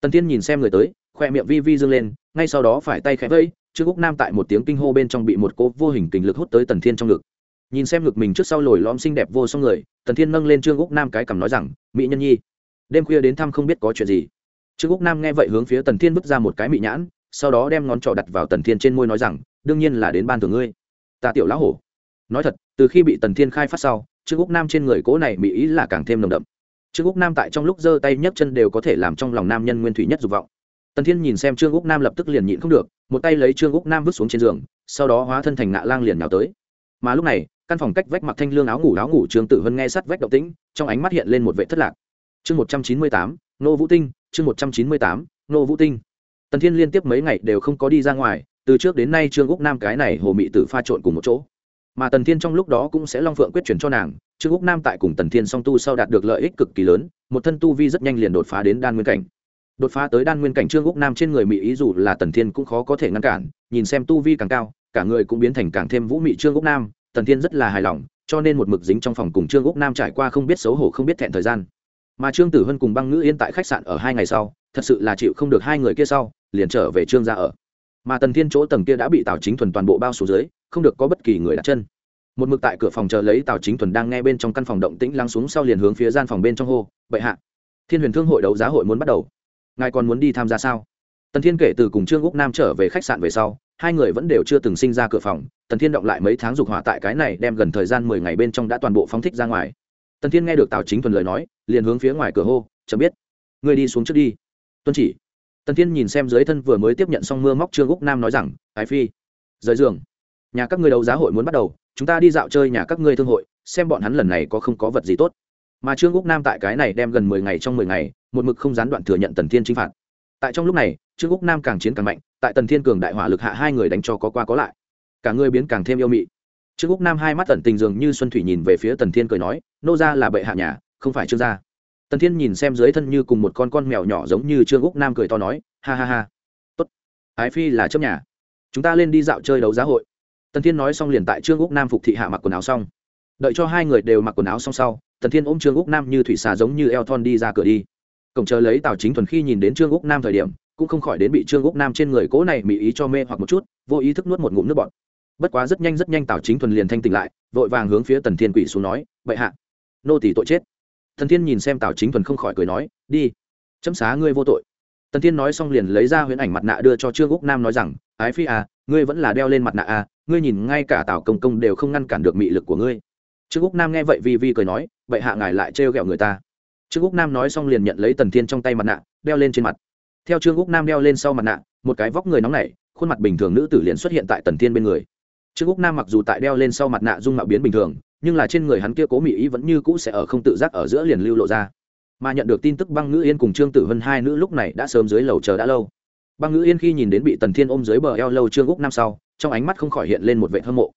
Tần thiên nhìn xem người tới, khoe miệng vi vi dâng lên, ngay sau đó phải tay khẽ vây trương úc nam tại một tiếng kinh hô bên trong bị một cô vô hình kình lực hút tới tần thiên trong ngực nhìn xem ngực mình trước sau lồi lõm xinh đẹp vô song người, tần thiên nâng lên trương úc nam cái cằm nói rằng, mỹ nhân nhi. Đêm khuya đến thăm không biết có chuyện gì. Trương úc nam nghe vậy hướng phía tần thiên bước ra một cái mị nhãn, sau đó đem ngón trỏ đặt vào tần thiên trên môi nói rằng, đương nhiên là đến ban thưởng ngươi. Ta tiểu lão hổ. Nói thật, từ khi bị tần thiên khai phát sau, trương úc nam trên người cố này mỹ ý là càng thêm nồng đậm. Trương úc nam tại trong lúc giơ tay nhấc chân đều có thể làm trong lòng nam nhân nguyên thủy nhất dục vọng. Tần thiên nhìn xem trương úc nam lập tức liền nhịn không được, một tay lấy trương úc nam vứt xuống trên giường, sau đó hóa thân thành ngạ lang liền nhào tới. Mà lúc này căn phòng cách vách mặc thanh lương áo ngủ áo ngủ trương tử hân nghe sát vách động tĩnh, trong ánh mắt hiện lên một vệ thất lạc. Chương một trăm chín mươi tám nô vũ tinh, chương một trăm chín mươi tám nô vũ tinh. Tần thiên liên tiếp mấy ngày đều không có đi ra ngoài, từ trước đến nay trương úc nam cái này hồ mị tử pha trộn cùng một chỗ. Mà tần thiên trong lúc đó cũng sẽ long phượng quyết chuyển cho nàng, trương úc nam tại cùng tần thiên song tu sau đạt được lợi ích cực kỳ lớn, một thân tu vi rất nhanh liền đột phá đến đan nguyên cảnh. Đột phá tới đan nguyên cảnh trương úc nam trên người mỹ ý dù là tần thiên cũng khó có thể ngăn cản, nhìn xem tu vi càng cao, cả người cũng biến thành càng thêm vũ mị trương úc nam tần thiên rất là hài lòng, cho nên một mực dính trong phòng cùng trương úc nam trải qua không biết xấu hổ không biết thẹn thời gian. Mà trương tử hân cùng băng ngữ yên tại khách sạn ở hai ngày sau, thật sự là chịu không được hai người kia sau, liền trở về trương gia ở. Mà tần thiên chỗ tầng kia đã bị tào chính thuần toàn bộ bao xuống dưới, không được có bất kỳ người đặt chân. Một mực tại cửa phòng chờ lấy tào chính thuần đang nghe bên trong căn phòng động tĩnh lắng xuống sau liền hướng phía gian phòng bên trong hô, bệ hạ, thiên huyền thương hội đấu giá hội muốn bắt đầu. Ngài còn muốn đi tham gia sao? Tần thiên kể từ cùng trương úc nam trở về khách sạn về sau hai người vẫn đều chưa từng sinh ra cửa phòng, tần thiên động lại mấy tháng dục hỏa tại cái này đem gần thời gian mười ngày bên trong đã toàn bộ phóng thích ra ngoài. Tần thiên nghe được tào chính thuần lời nói, liền hướng phía ngoài cửa hô chấm biết, ngươi đi xuống trước đi. Tuân chỉ. Tần thiên nhìn xem dưới thân vừa mới tiếp nhận xong mưa móc trương úc nam nói rằng, ái phi, rời giường. Nhà các ngươi đấu giá hội muốn bắt đầu, chúng ta đi dạo chơi nhà các ngươi thương hội, xem bọn hắn lần này có không có vật gì tốt. Mà trương úc nam tại cái này đem gần mười ngày trong mười ngày, một mực không gián đoạn thừa nhận tần thiên chinh phạt. Tại trong lúc này, trương úc nam càng chiến càng mạnh tại tần thiên cường đại hỏa lực hạ hai người đánh cho có qua có lại. Cả người biến càng thêm yêu mị. Trương úc nam hai mắt tần tình dường như xuân thủy nhìn về phía tần thiên cười nói, nô ra là bệ hạ nhà, không phải trương gia. Tần thiên nhìn xem dưới thân như cùng một con con mèo nhỏ giống như trương úc nam cười to nói, ha ha ha. Tốt. Ái phi là chấp nhà. Chúng ta lên đi dạo chơi đấu giá hội. Tần thiên nói xong liền tại trương úc nam phục thị hạ mặc quần áo xong. Đợi cho hai người đều mặc quần áo xong sau, tần thiên ôm trương úc nam như thủy xà giống như eo thon đi ra cửa đi. Cổng chờ lấy tào chính thuần khi nhìn đến trương úc nam thời điểm cũng không khỏi đến bị trương úc nam trên người cố này mỹ ý cho mê hoặc một chút, vô ý thức nuốt một ngụm nước bọt. Bất quá rất nhanh rất nhanh tào chính thuần liền thanh tỉnh lại, vội vàng hướng phía tần thiên quỷ xuống nói, bệ hạ, nô tỷ tội chết. Thần thiên nhìn xem tào chính thuần không khỏi cười nói, đi, chấm xá ngươi vô tội. Tần thiên nói xong liền lấy ra huyễn ảnh mặt nạ đưa cho trương úc nam nói rằng, ái phi à ngươi vẫn là đeo lên mặt nạ à ngươi nhìn ngay cả tào công công đều không ngăn cản được mị lực của ngươi. Trương úc nam nghe vậy vi vi cười nói vậy hạ ngài lại trêu ghẹo người ta. Trương úc nam nói xong liền nhận lấy tần thiên trong tay mặt nạ, đeo lên trên mặt theo trương úc nam đeo lên sau mặt nạ, một cái vóc người nóng nảy, khuôn mặt bình thường nữ tử liền xuất hiện tại tần thiên bên người. Trương úc nam mặc dù tại đeo lên sau mặt nạ dung mạo biến bình thường, nhưng là trên người hắn kia cố mỹ ý vẫn như cũ sẽ ở không tự giác ở giữa liền lưu lộ ra. Mà nhận được tin tức băng ngữ yên cùng trương tử vân hai nữ lúc này đã sớm dưới lầu chờ đã lâu. Băng ngữ yên khi nhìn đến bị tần thiên ôm dưới bờ eo lâu trương úc nam sau, trong ánh mắt không khỏi hiện lên một vệ hâm mộ.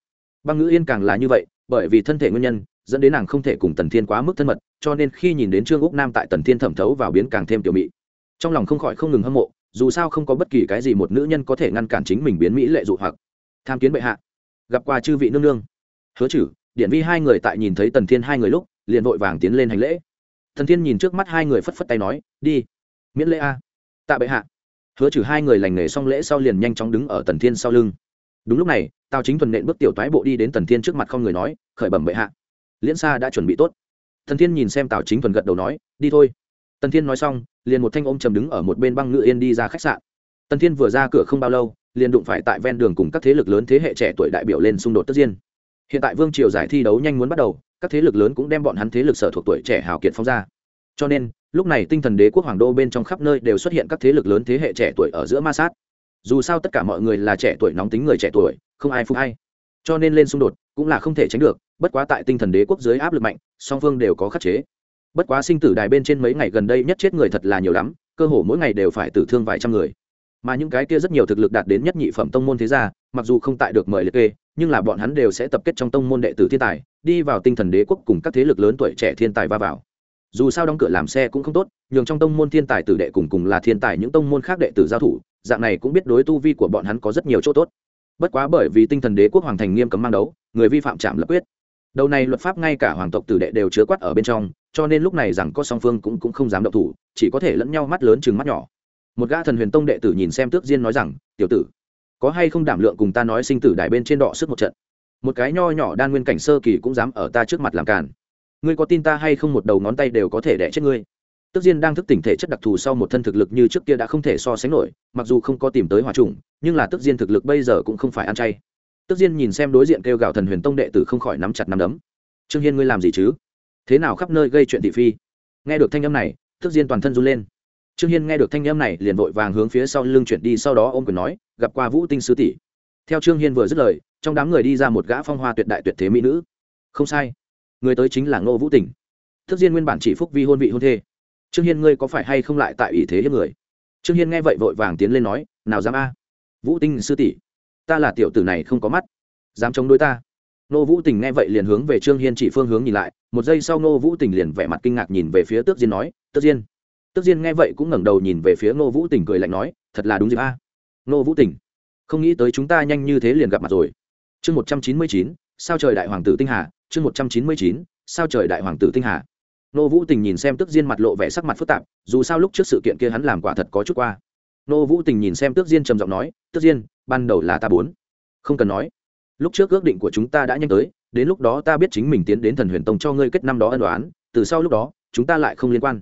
Băng ngữ yên càng là như vậy, bởi vì thân thể nguyên nhân, dẫn đến nàng không thể cùng tần thiên quá mức thân mật, cho nên khi nhìn đến trương úc nam tại tần thiên thẩm thấu vào biến càng thêm tiểu mị trong lòng không khỏi không ngừng hâm mộ, dù sao không có bất kỳ cái gì một nữ nhân có thể ngăn cản chính mình biến mỹ lệ dụ hoặc. Tham kiến bệ hạ. Gặp qua chư vị nương nương. Hứa chử, điện vi hai người tại nhìn thấy tần thiên hai người lúc, liền vội vàng tiến lên hành lễ. Thần thiên nhìn trước mắt hai người phất phất tay nói, đi, miễn lễ a. Tạ bệ hạ. Hứa trừ hai người lành nghề xong lễ sau liền nhanh chóng đứng ở tần thiên sau lưng. Đúng lúc này, tào chính thuần nện bước tiểu toái bộ đi đến tần thiên trước mặt không người nói, khởi bẩm bệ hạ. Liễn xa đã chuẩn bị tốt. Thần thiên nhìn xem tào chính thuần gật đầu nói, đi thôi tần thiên nói xong, liền một thanh ôm trầm đứng ở một bên băng ngự yên đi ra khách sạn. Tần thiên vừa ra cửa không bao lâu, liền đụng phải tại ven đường cùng các thế lực lớn thế hệ trẻ tuổi đại biểu lên xung đột tất nhiên. Hiện tại vương triều giải thi đấu nhanh muốn bắt đầu, các thế lực lớn cũng đem bọn hắn thế lực sở thuộc tuổi trẻ hào kiệt phong ra. Cho nên, lúc này tinh thần đế quốc hoàng đô bên trong khắp nơi đều xuất hiện các thế lực lớn thế hệ trẻ tuổi ở giữa ma sát. Dù sao tất cả mọi người là trẻ tuổi nóng tính người trẻ tuổi, không ai phục hay cho nên lên xung đột cũng là không thể tránh được, bất quá tại tinh thần đế quốc dưới áp lực mạnh, song phương đều có khắc chế bất quá sinh tử đài bên trên mấy ngày gần đây nhất chết người thật là nhiều lắm, cơ hồ mỗi ngày đều phải tử thương vài trăm người. Mà những cái kia rất nhiều thực lực đạt đến nhất nhị phẩm tông môn thế gia, mặc dù không tại được mời liệt kê, nhưng là bọn hắn đều sẽ tập kết trong tông môn đệ tử thiên tài, đi vào tinh thần đế quốc cùng các thế lực lớn tuổi trẻ thiên tài va vào. Dù sao đóng cửa làm xe cũng không tốt, nhường trong tông môn thiên tài tử đệ cùng cùng là thiên tài những tông môn khác đệ tử giao thủ, dạng này cũng biết đối tu vi của bọn hắn có rất nhiều chỗ tốt. Bất quá bởi vì tinh thần đế quốc hoàng thành nghiêm cấm mang đấu, người vi phạm chạm lập quyết. Đầu này luật pháp ngay cả hoàng tộc tử đệ đều chứa quát ở bên trong cho nên lúc này rằng có song phương cũng cũng không dám động thủ, chỉ có thể lẫn nhau mắt lớn chừng mắt nhỏ. Một gã thần huyền tông đệ tử nhìn xem tước diên nói rằng, tiểu tử, có hay không đảm lượng cùng ta nói sinh tử đài bên trên đọ sức một trận? Một cái nho nhỏ đan nguyên cảnh sơ kỳ cũng dám ở ta trước mặt làm càn. Ngươi có tin ta hay không một đầu ngón tay đều có thể đẻ chết ngươi? Tức diên đang thức tỉnh thể chất đặc thù sau một thân thực lực như trước kia đã không thể so sánh nổi, mặc dù không có tìm tới hòa trùng, nhưng là tức diên thực lực bây giờ cũng không phải ăn chay. Tức diên nhìn xem đối diện kêu gào thần huyền tông đệ tử không khỏi nắm chặt nắm đấm. Trương hiên, ngươi làm gì chứ? Thế nào khắp nơi gây chuyện thị phi? Nghe được thanh âm này thức diên toàn thân run lên. Trương hiên nghe được thanh âm này, liền vội vàng hướng phía sau lưng chuyển đi, sau đó ôm quyền nói, gặp qua vũ tinh sứ tỷ. Theo trương hiên vừa dứt lời, trong đám người đi ra một gã phong hoa tuyệt đại tuyệt thế mỹ nữ. Không sai. Người tới chính là ngô vũ tỉnh. Thức diên nguyên bản chỉ phúc vi hôn vị hôn thê. Trương hiên ngươi có phải hay không lại tại ủy thế hiếp người? Trương hiên nghe vậy vội vàng tiến lên nói, nào dám a? Vũ tinh sư tỷ, ta là tiểu tử này không có mắt. Dám chống đối ta. Nô vũ tình nghe vậy liền hướng về trương hiên chỉ phương hướng nhìn lại một giây sau Ngô vũ tình liền vẻ mặt kinh ngạc nhìn về phía tước diên nói, tước diên. Tước diên nghe vậy cũng ngẩng đầu nhìn về phía Ngô vũ tình cười lạnh nói, thật là đúng dịp a. Ngô vũ tình, không nghĩ tới chúng ta nhanh như thế liền gặp mặt rồi. Chương một trăm chín mươi chín, sao trời đại hoàng tử tinh hà? Chương một trăm chín mươi chín, sao trời đại hoàng tử tinh hà? Nô vũ tình nhìn xem tước diên mặt lộ vẻ sắc mặt phức tạp, dù sao lúc trước sự kiện kia hắn làm quả thật có chút qua. Nô vũ tình nhìn xem tước diên trầm giọng nói, tước diên, ban đầu là ta bốn. Không cần nói. Lúc trước ước định của chúng ta đã nhanh tới đến lúc đó ta biết chính mình tiến đến thần huyền tông cho ngươi kết năm đó ân đoán, từ sau lúc đó, chúng ta lại không liên quan.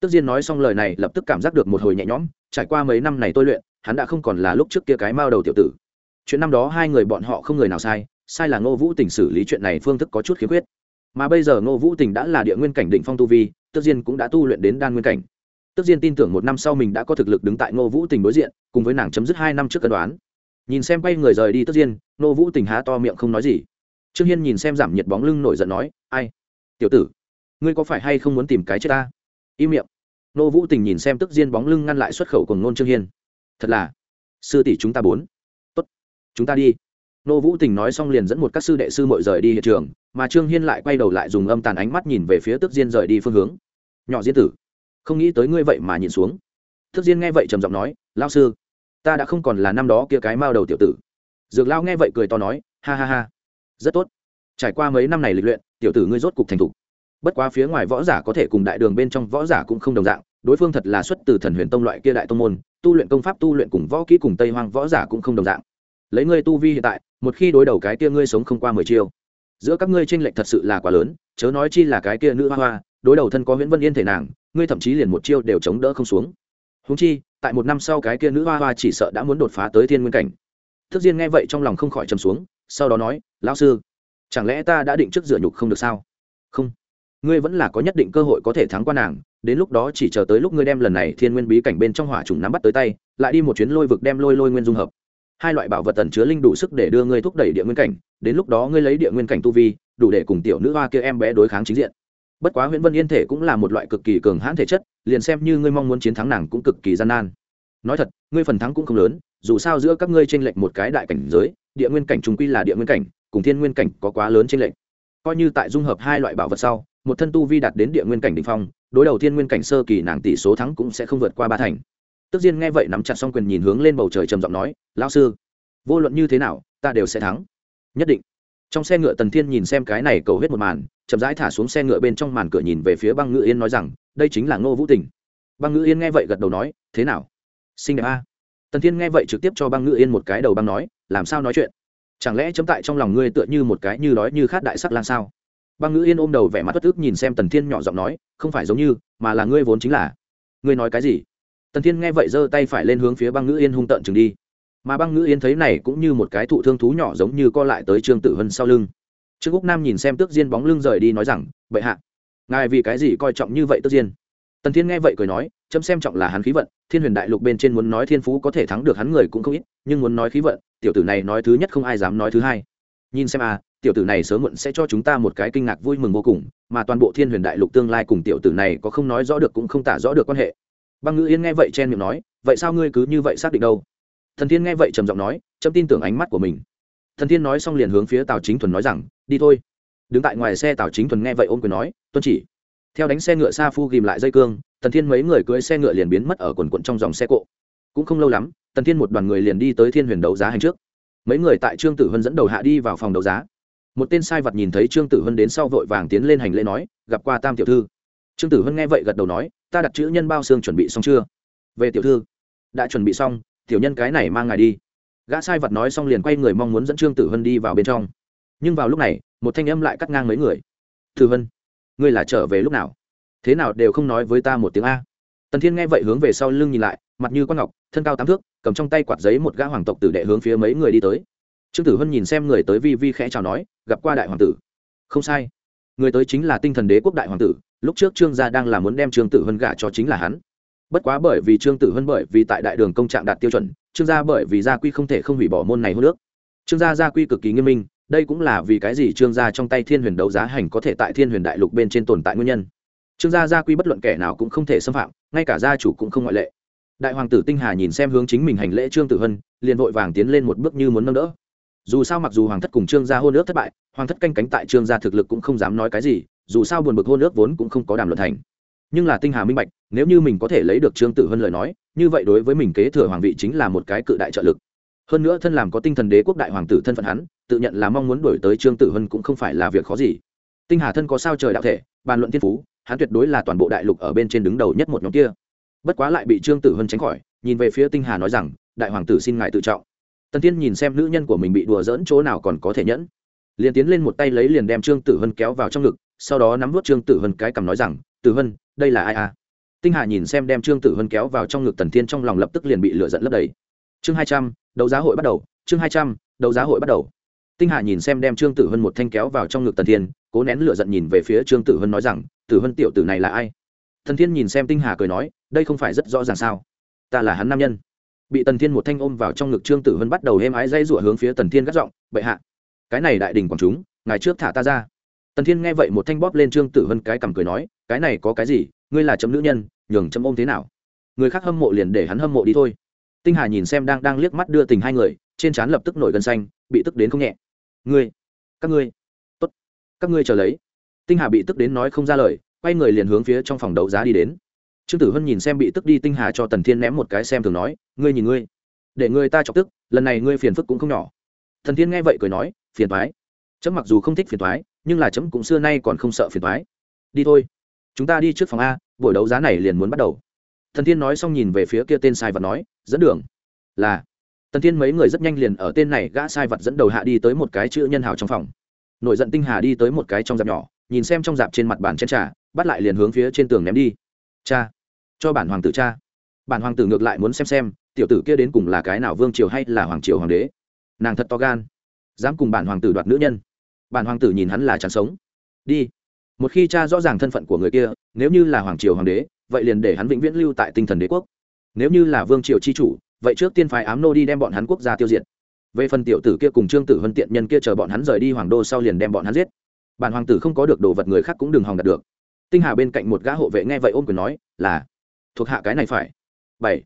Tước diên nói xong lời này, lập tức cảm giác được một hồi nhẹ nhõm, trải qua mấy năm này tôi luyện, hắn đã không còn là lúc trước kia cái mao đầu tiểu tử. Chuyện năm đó hai người bọn họ không người nào sai sai là ngô vũ tình xử lý chuyện này phương thức có chút khiếm khuyết. Mà bây giờ ngô vũ tình đã là địa nguyên cảnh định phong tu vi, tức diên cũng đã tu luyện đến đan nguyên cảnh. Tức diên tin tưởng một năm sau mình đã có thực lực đứng tại ngô vũ tình đối diện, cùng với nàng chấm dứt hai năm trước cân đoán. Nhìn xem quay người rời đi tức diên, ngô vũ tình há to miệng không nói gì trương hiên nhìn xem giảm nhiệt bóng lưng nổi giận nói, ai? Tiểu tử, ngươi có phải hay không muốn tìm cái chết ta? Im miệng. Nô vũ tình nhìn xem tức diên bóng lưng ngăn lại xuất khẩu cùng nôn trương hiên. Thật là, sư tỷ chúng ta bốn. Tốt, chúng ta đi. Nô vũ tình nói xong liền dẫn một các sư đệ sư mội rời đi hiện trường, mà trương hiên lại quay đầu lại dùng âm tàn ánh mắt nhìn về phía tức diên rời đi phương hướng. Nhỏ diên tử, không nghĩ tới ngươi vậy mà nhìn xuống. Tức diên nghe vậy trầm giọng nói lao sư, ta đã không còn là năm đó kia cái mao đầu tiểu tử. Dược lao nghe vậy cười to nói, ha ha ha rất tốt. Trải qua mấy năm này lịch luyện, tiểu tử ngươi rốt cục thành thục. Bất quá phía ngoài võ giả có thể cùng đại đường bên trong võ giả cũng không đồng dạng, đối phương thật là xuất từ thần huyền tông loại kia đại tông môn, tu luyện công pháp, tu luyện cùng võ kỹ cùng tây hoang võ giả cũng không đồng dạng. Lấy ngươi tu vi hiện tại, một khi đối đầu cái kia ngươi sống không qua mười chiêu, giữa các ngươi tranh lệch thật sự là quá lớn, chớ nói chi là cái kia nữ hoa hoa, đối đầu thân có nguyễn vân yên thể nàng, ngươi thậm chí liền một chiêu đều chống đỡ không xuống. Húng chi, tại một năm sau cái kia nữ hoa hoa chỉ sợ đã muốn đột phá tới thiên nguyên cảnh. Thức diên nghe vậy trong lòng không khỏi trầm xuống sau đó nói, lão sư, chẳng lẽ ta đã định trước dựa nhục không được sao? Không, ngươi vẫn là có nhất định cơ hội có thể thắng qua nàng, đến lúc đó chỉ chờ tới lúc ngươi đem lần này thiên nguyên bí cảnh bên trong hỏa trùng nắm bắt tới tay, lại đi một chuyến lôi vực đem lôi lôi nguyên dung hợp. Hai loại bảo vật tần chứa linh đủ sức để đưa ngươi thúc đẩy địa nguyên cảnh, đến lúc đó ngươi lấy địa nguyên cảnh tu vi, đủ để cùng tiểu nữ hoa kia em bé đối kháng chính diện. Bất quá nguyễn vân yên thể cũng là một loại cực kỳ cường hãn thể chất, liền xem như ngươi mong muốn chiến thắng nàng cũng cực kỳ gian nan. Nói thật, ngươi phần thắng cũng không lớn, dù sao giữa các ngươi t r ê n lệch một cái đại cảnh giới địa nguyên cảnh trùng quy là địa nguyên cảnh, cùng thiên nguyên cảnh có quá lớn trên lệnh coi như tại dung hợp hai loại bảo vật sau, một thân tu vi đạt đến địa nguyên cảnh đỉnh phong, đối đầu thiên nguyên cảnh sơ kỳ nàng tỷ số thắng cũng sẽ không vượt qua ba thành. Tức diên nghe vậy nắm chặt xong quyền nhìn hướng lên bầu trời trầm giọng nói lao sư, vô luận như thế nào, ta đều sẽ thắng. Nhất định. Trong xe ngựa tần thiên nhìn xem cái này cầu hết một màn, chậm rãi thả xuống xe ngựa bên trong màn cửa nhìn về phía băng ngự yên nói rằng, đây chính là ngô vũ tình. Băng ngự yên nghe vậy gật đầu nói, thế nào? Xinh đẹp a. Tần thiên nghe vậy trực tiếp cho băng ngự yên một cái đầu băng nói làm sao nói chuyện? Chẳng lẽ chấm tại trong lòng ngươi tựa như một cái như đói như khát đại sắc lan sao? Băng ngữ yên ôm đầu vẻ mặt bất ức nhìn xem tần thiên nhỏ giọng nói, không phải giống như, mà là ngươi vốn chính là. Ngươi nói cái gì? Tần thiên nghe vậy giơ tay phải lên hướng phía băng ngữ yên hung tợn chừng đi. Mà băng ngữ yên thấy này cũng như một cái thụ thương thú nhỏ giống như co lại tới trương tử hân sau lưng. Trương úc nam nhìn xem tước diên bóng lưng rời đi nói rằng vậy hạ, ngài vì cái gì coi trọng như vậy tước diên? Tần thiên nghe vậy cười nói chấm xem trọng là hắn khí vận, thiên huyền đại lục bên trên muốn nói thiên phú có thể thắng được hắn người cũng không ít, nhưng muốn nói khí vận, tiểu tử này nói thứ nhất không ai dám nói thứ hai. Nhìn xem à tiểu tử này sớm muộn sẽ cho chúng ta một cái kinh ngạc vui mừng vô cùng, mà toàn bộ thiên huyền đại lục tương lai cùng tiểu tử này có không nói rõ được cũng không tả rõ được quan hệ. Băng ngữ yên nghe vậy chen miệng nói, vậy sao ngươi cứ như vậy xác định đâu? Thần thiên nghe vậy trầm giọng nói, chấm tin tưởng ánh mắt của mình. Thần thiên nói xong liền hướng phía tào chính thuần nói rằng, đi thôi. Đứng tại ngoài xe tào chính thuần nghe vậy ôm quyền nói, tuân chỉ theo đánh xe ngựa xa phu ghìm lại dây cương, tần thiên mấy người cưới xe ngựa liền biến mất ở quần quận trong dòng xe cộ. Cũng không lâu lắm, tần thiên một đoàn người liền đi tới thiên huyền đấu giá hành trước. Mấy người tại trương tử hân dẫn đầu hạ đi vào phòng đấu giá. Một tên sai vật nhìn thấy trương tử hân đến sau vội vàng tiến lên hành lễ nói, gặp qua tam tiểu thư. Trương tử hân nghe vậy gật đầu nói, ta đặt chữ nhân bao xương chuẩn bị xong chưa? Về tiểu thư. Đã chuẩn bị xong, tiểu nhân cái này mang ngài đi. Gã sai vật nói xong liền quay người mong muốn dẫn trương tử hân đi vào bên trong. Nhưng vào lúc này, một thanh âm lại cắt ngang mấy người. Tử hân ngươi là trở về lúc nào? Thế nào đều không nói với ta một tiếng a. Tần thiên nghe vậy hướng về sau lưng nhìn lại, mặt như con ngọc, thân cao tám thước, cầm trong tay quạt giấy một gã hoàng tộc tử đệ hướng phía mấy người đi tới. Trương tử hân nhìn xem người tới vi vi khẽ chào nói, gặp qua đại hoàng tử. Không sai. Người tới chính là tinh thần đế quốc đại hoàng tử, lúc trước trương gia đang là muốn đem trương tử hân gả cho chính là hắn. Bất quá bởi vì trương tử hân bởi vì tại đại đường công trạng đạt tiêu chuẩn, trương gia bởi vì gia quy không thể không hủy bỏ môn này hô nước trương gia gia quy cực kỳ nghiêm minh đây cũng là vì cái gì trương gia trong tay thiên huyền đấu giá hành có thể tại thiên huyền đại lục bên trên tồn tại nguyên nhân? Trương gia gia quy bất luận kẻ nào cũng không thể xâm phạm, ngay cả gia chủ cũng không ngoại lệ. Đại hoàng tử tinh hà nhìn xem hướng chính mình hành lễ trương tử hân, liền vội vàng tiến lên một bước như muốn nâng đỡ. Dù sao mặc dù hoàng thất cùng trương gia hôn ước thất bại, hoàng thất canh cánh tại trương gia thực lực cũng không dám nói cái gì, dù sao buồn bực hôn ước vốn cũng không có đàm luận thành. Nhưng là tinh hà minh bạch, nếu như mình có thể lấy được trương tử hân lời nói, như vậy đối với mình kế thừa hoàng vị chính là một cái cự đại trợ lực. Hơn nữa thân làm có tinh thần đế quốc đại hoàng tử thân phận hắn tự nhận là mong muốn đổi tới trương tử hân cũng không phải là việc khó gì. Tinh hà thân có sao trời đạo thể, bàn luận thiên phú, hắn tuyệt đối là toàn bộ đại lục ở bên trên đứng đầu nhất một nhóm kia. Bất quá lại bị trương tử hân tránh khỏi, nhìn về phía tinh hà nói rằng, đại hoàng tử xin ngài tự trọng. Tần tiên nhìn xem nữ nhân của mình bị đùa dỡn chỗ nào còn có thể nhẫn. Liền tiến lên một tay lấy liền đem trương tử hân kéo vào trong ngực, sau đó nắm vút trương tử hân cái cầm nói rằng, tử hân, đây là ai à? Tinh hà nhìn xem đem trương tử hân kéo vào trong ngực tần tiên trong lòng lập tức liền bị lửa giận lấp đầy. Chương hai trăm, đấu giá hội bắt đầu, chương hai trăm, đấu giá hội bắt đầu tinh hà nhìn xem đem trương tử hân một thanh kéo vào trong ngực tần thiên, cố nén lửa giận nhìn về phía trương tử hân nói rằng, tử hân tiểu tử này là ai? Thần thiên nhìn xem tinh hà cười nói, đây không phải rất rõ ràng sao? Ta là hắn nam nhân. Bị tần thiên một thanh ôm vào trong ngực trương tử hân bắt đầu êm ái dây rủa hướng phía tần thiên gắt giọng, bệ hạ, cái này đại đình quảng chúng ngày trước thả ta ra. Tần thiên nghe vậy một thanh bóp lên trương tử hân cái cằm cười nói, cái này có cái gì? Ngươi là chấm nữ nhân, nhường chấm ôm thế nào? Người khác hâm mộ liền để hắn hâm mộ đi thôi. Tinh hà nhìn xem đang đang liếc mắt đưa tình hai người trên trán lập tức nổi gân xanh, bị tức đến không nhẹ. Ngươi, các ngươi, tốt, các ngươi chờ lấy. Tinh hà bị tức đến nói không ra lời, quay người liền hướng phía trong phòng đấu giá đi đến. Trương tử hân nhìn xem bị tức đi, tinh hà cho tần thiên ném một cái xem thường nói, ngươi nhìn ngươi, để ngươi ta chọc tức, lần này ngươi phiền phức cũng không nhỏ. Thần thiên nghe vậy cười nói, phiền thoái chấm mặc dù không thích phiền thoái nhưng là chấm cũng xưa nay còn không sợ phiền thoái đi thôi, chúng ta đi trước phòng a, buổi đấu giá này liền muốn bắt đầu. Thần thiên nói xong nhìn về phía kia tên sai vật nói, dẫn đường. Là tần thiên mấy người rất nhanh liền ở tên này gã sai vật dẫn đầu hạ đi tới một cái chữ nhân hào trong phòng. Nổi giận tinh hà đi tới một cái trong dạp nhỏ, nhìn xem trong dạp trên mặt bàn chén trà, bắt lại liền hướng phía trên tường ném đi. Cha, cho bản hoàng tử cha. Bản hoàng tử ngược lại muốn xem xem, tiểu tử kia đến cùng là cái nào vương triều hay là hoàng triều hoàng đế. Nàng thật to gan, dám cùng bản hoàng tử đoạt nữ nhân. Bản hoàng tử nhìn hắn là chẳng sống. Đi. Một khi cha rõ ràng thân phận của người kia, nếu như là hoàng triều hoàng đế, vậy liền để hắn vĩnh viễn lưu tại tinh thần đế quốc. Nếu như là vương triều chi chủ vậy trước tiên phái ám nô đi đem bọn hắn quốc gia tiêu diệt. Về phần tiểu tử kia cùng trương tử hân tiện nhân kia chờ bọn hắn rời đi hoàng đô sau liền đem bọn hắn giết. Bản hoàng tử không có được đồ vật người khác cũng đừng hòng đạt được. Tinh hà bên cạnh một gã hộ vệ nghe vậy ôm quyền nói, là, thuộc hạ cái này phải. Bảy,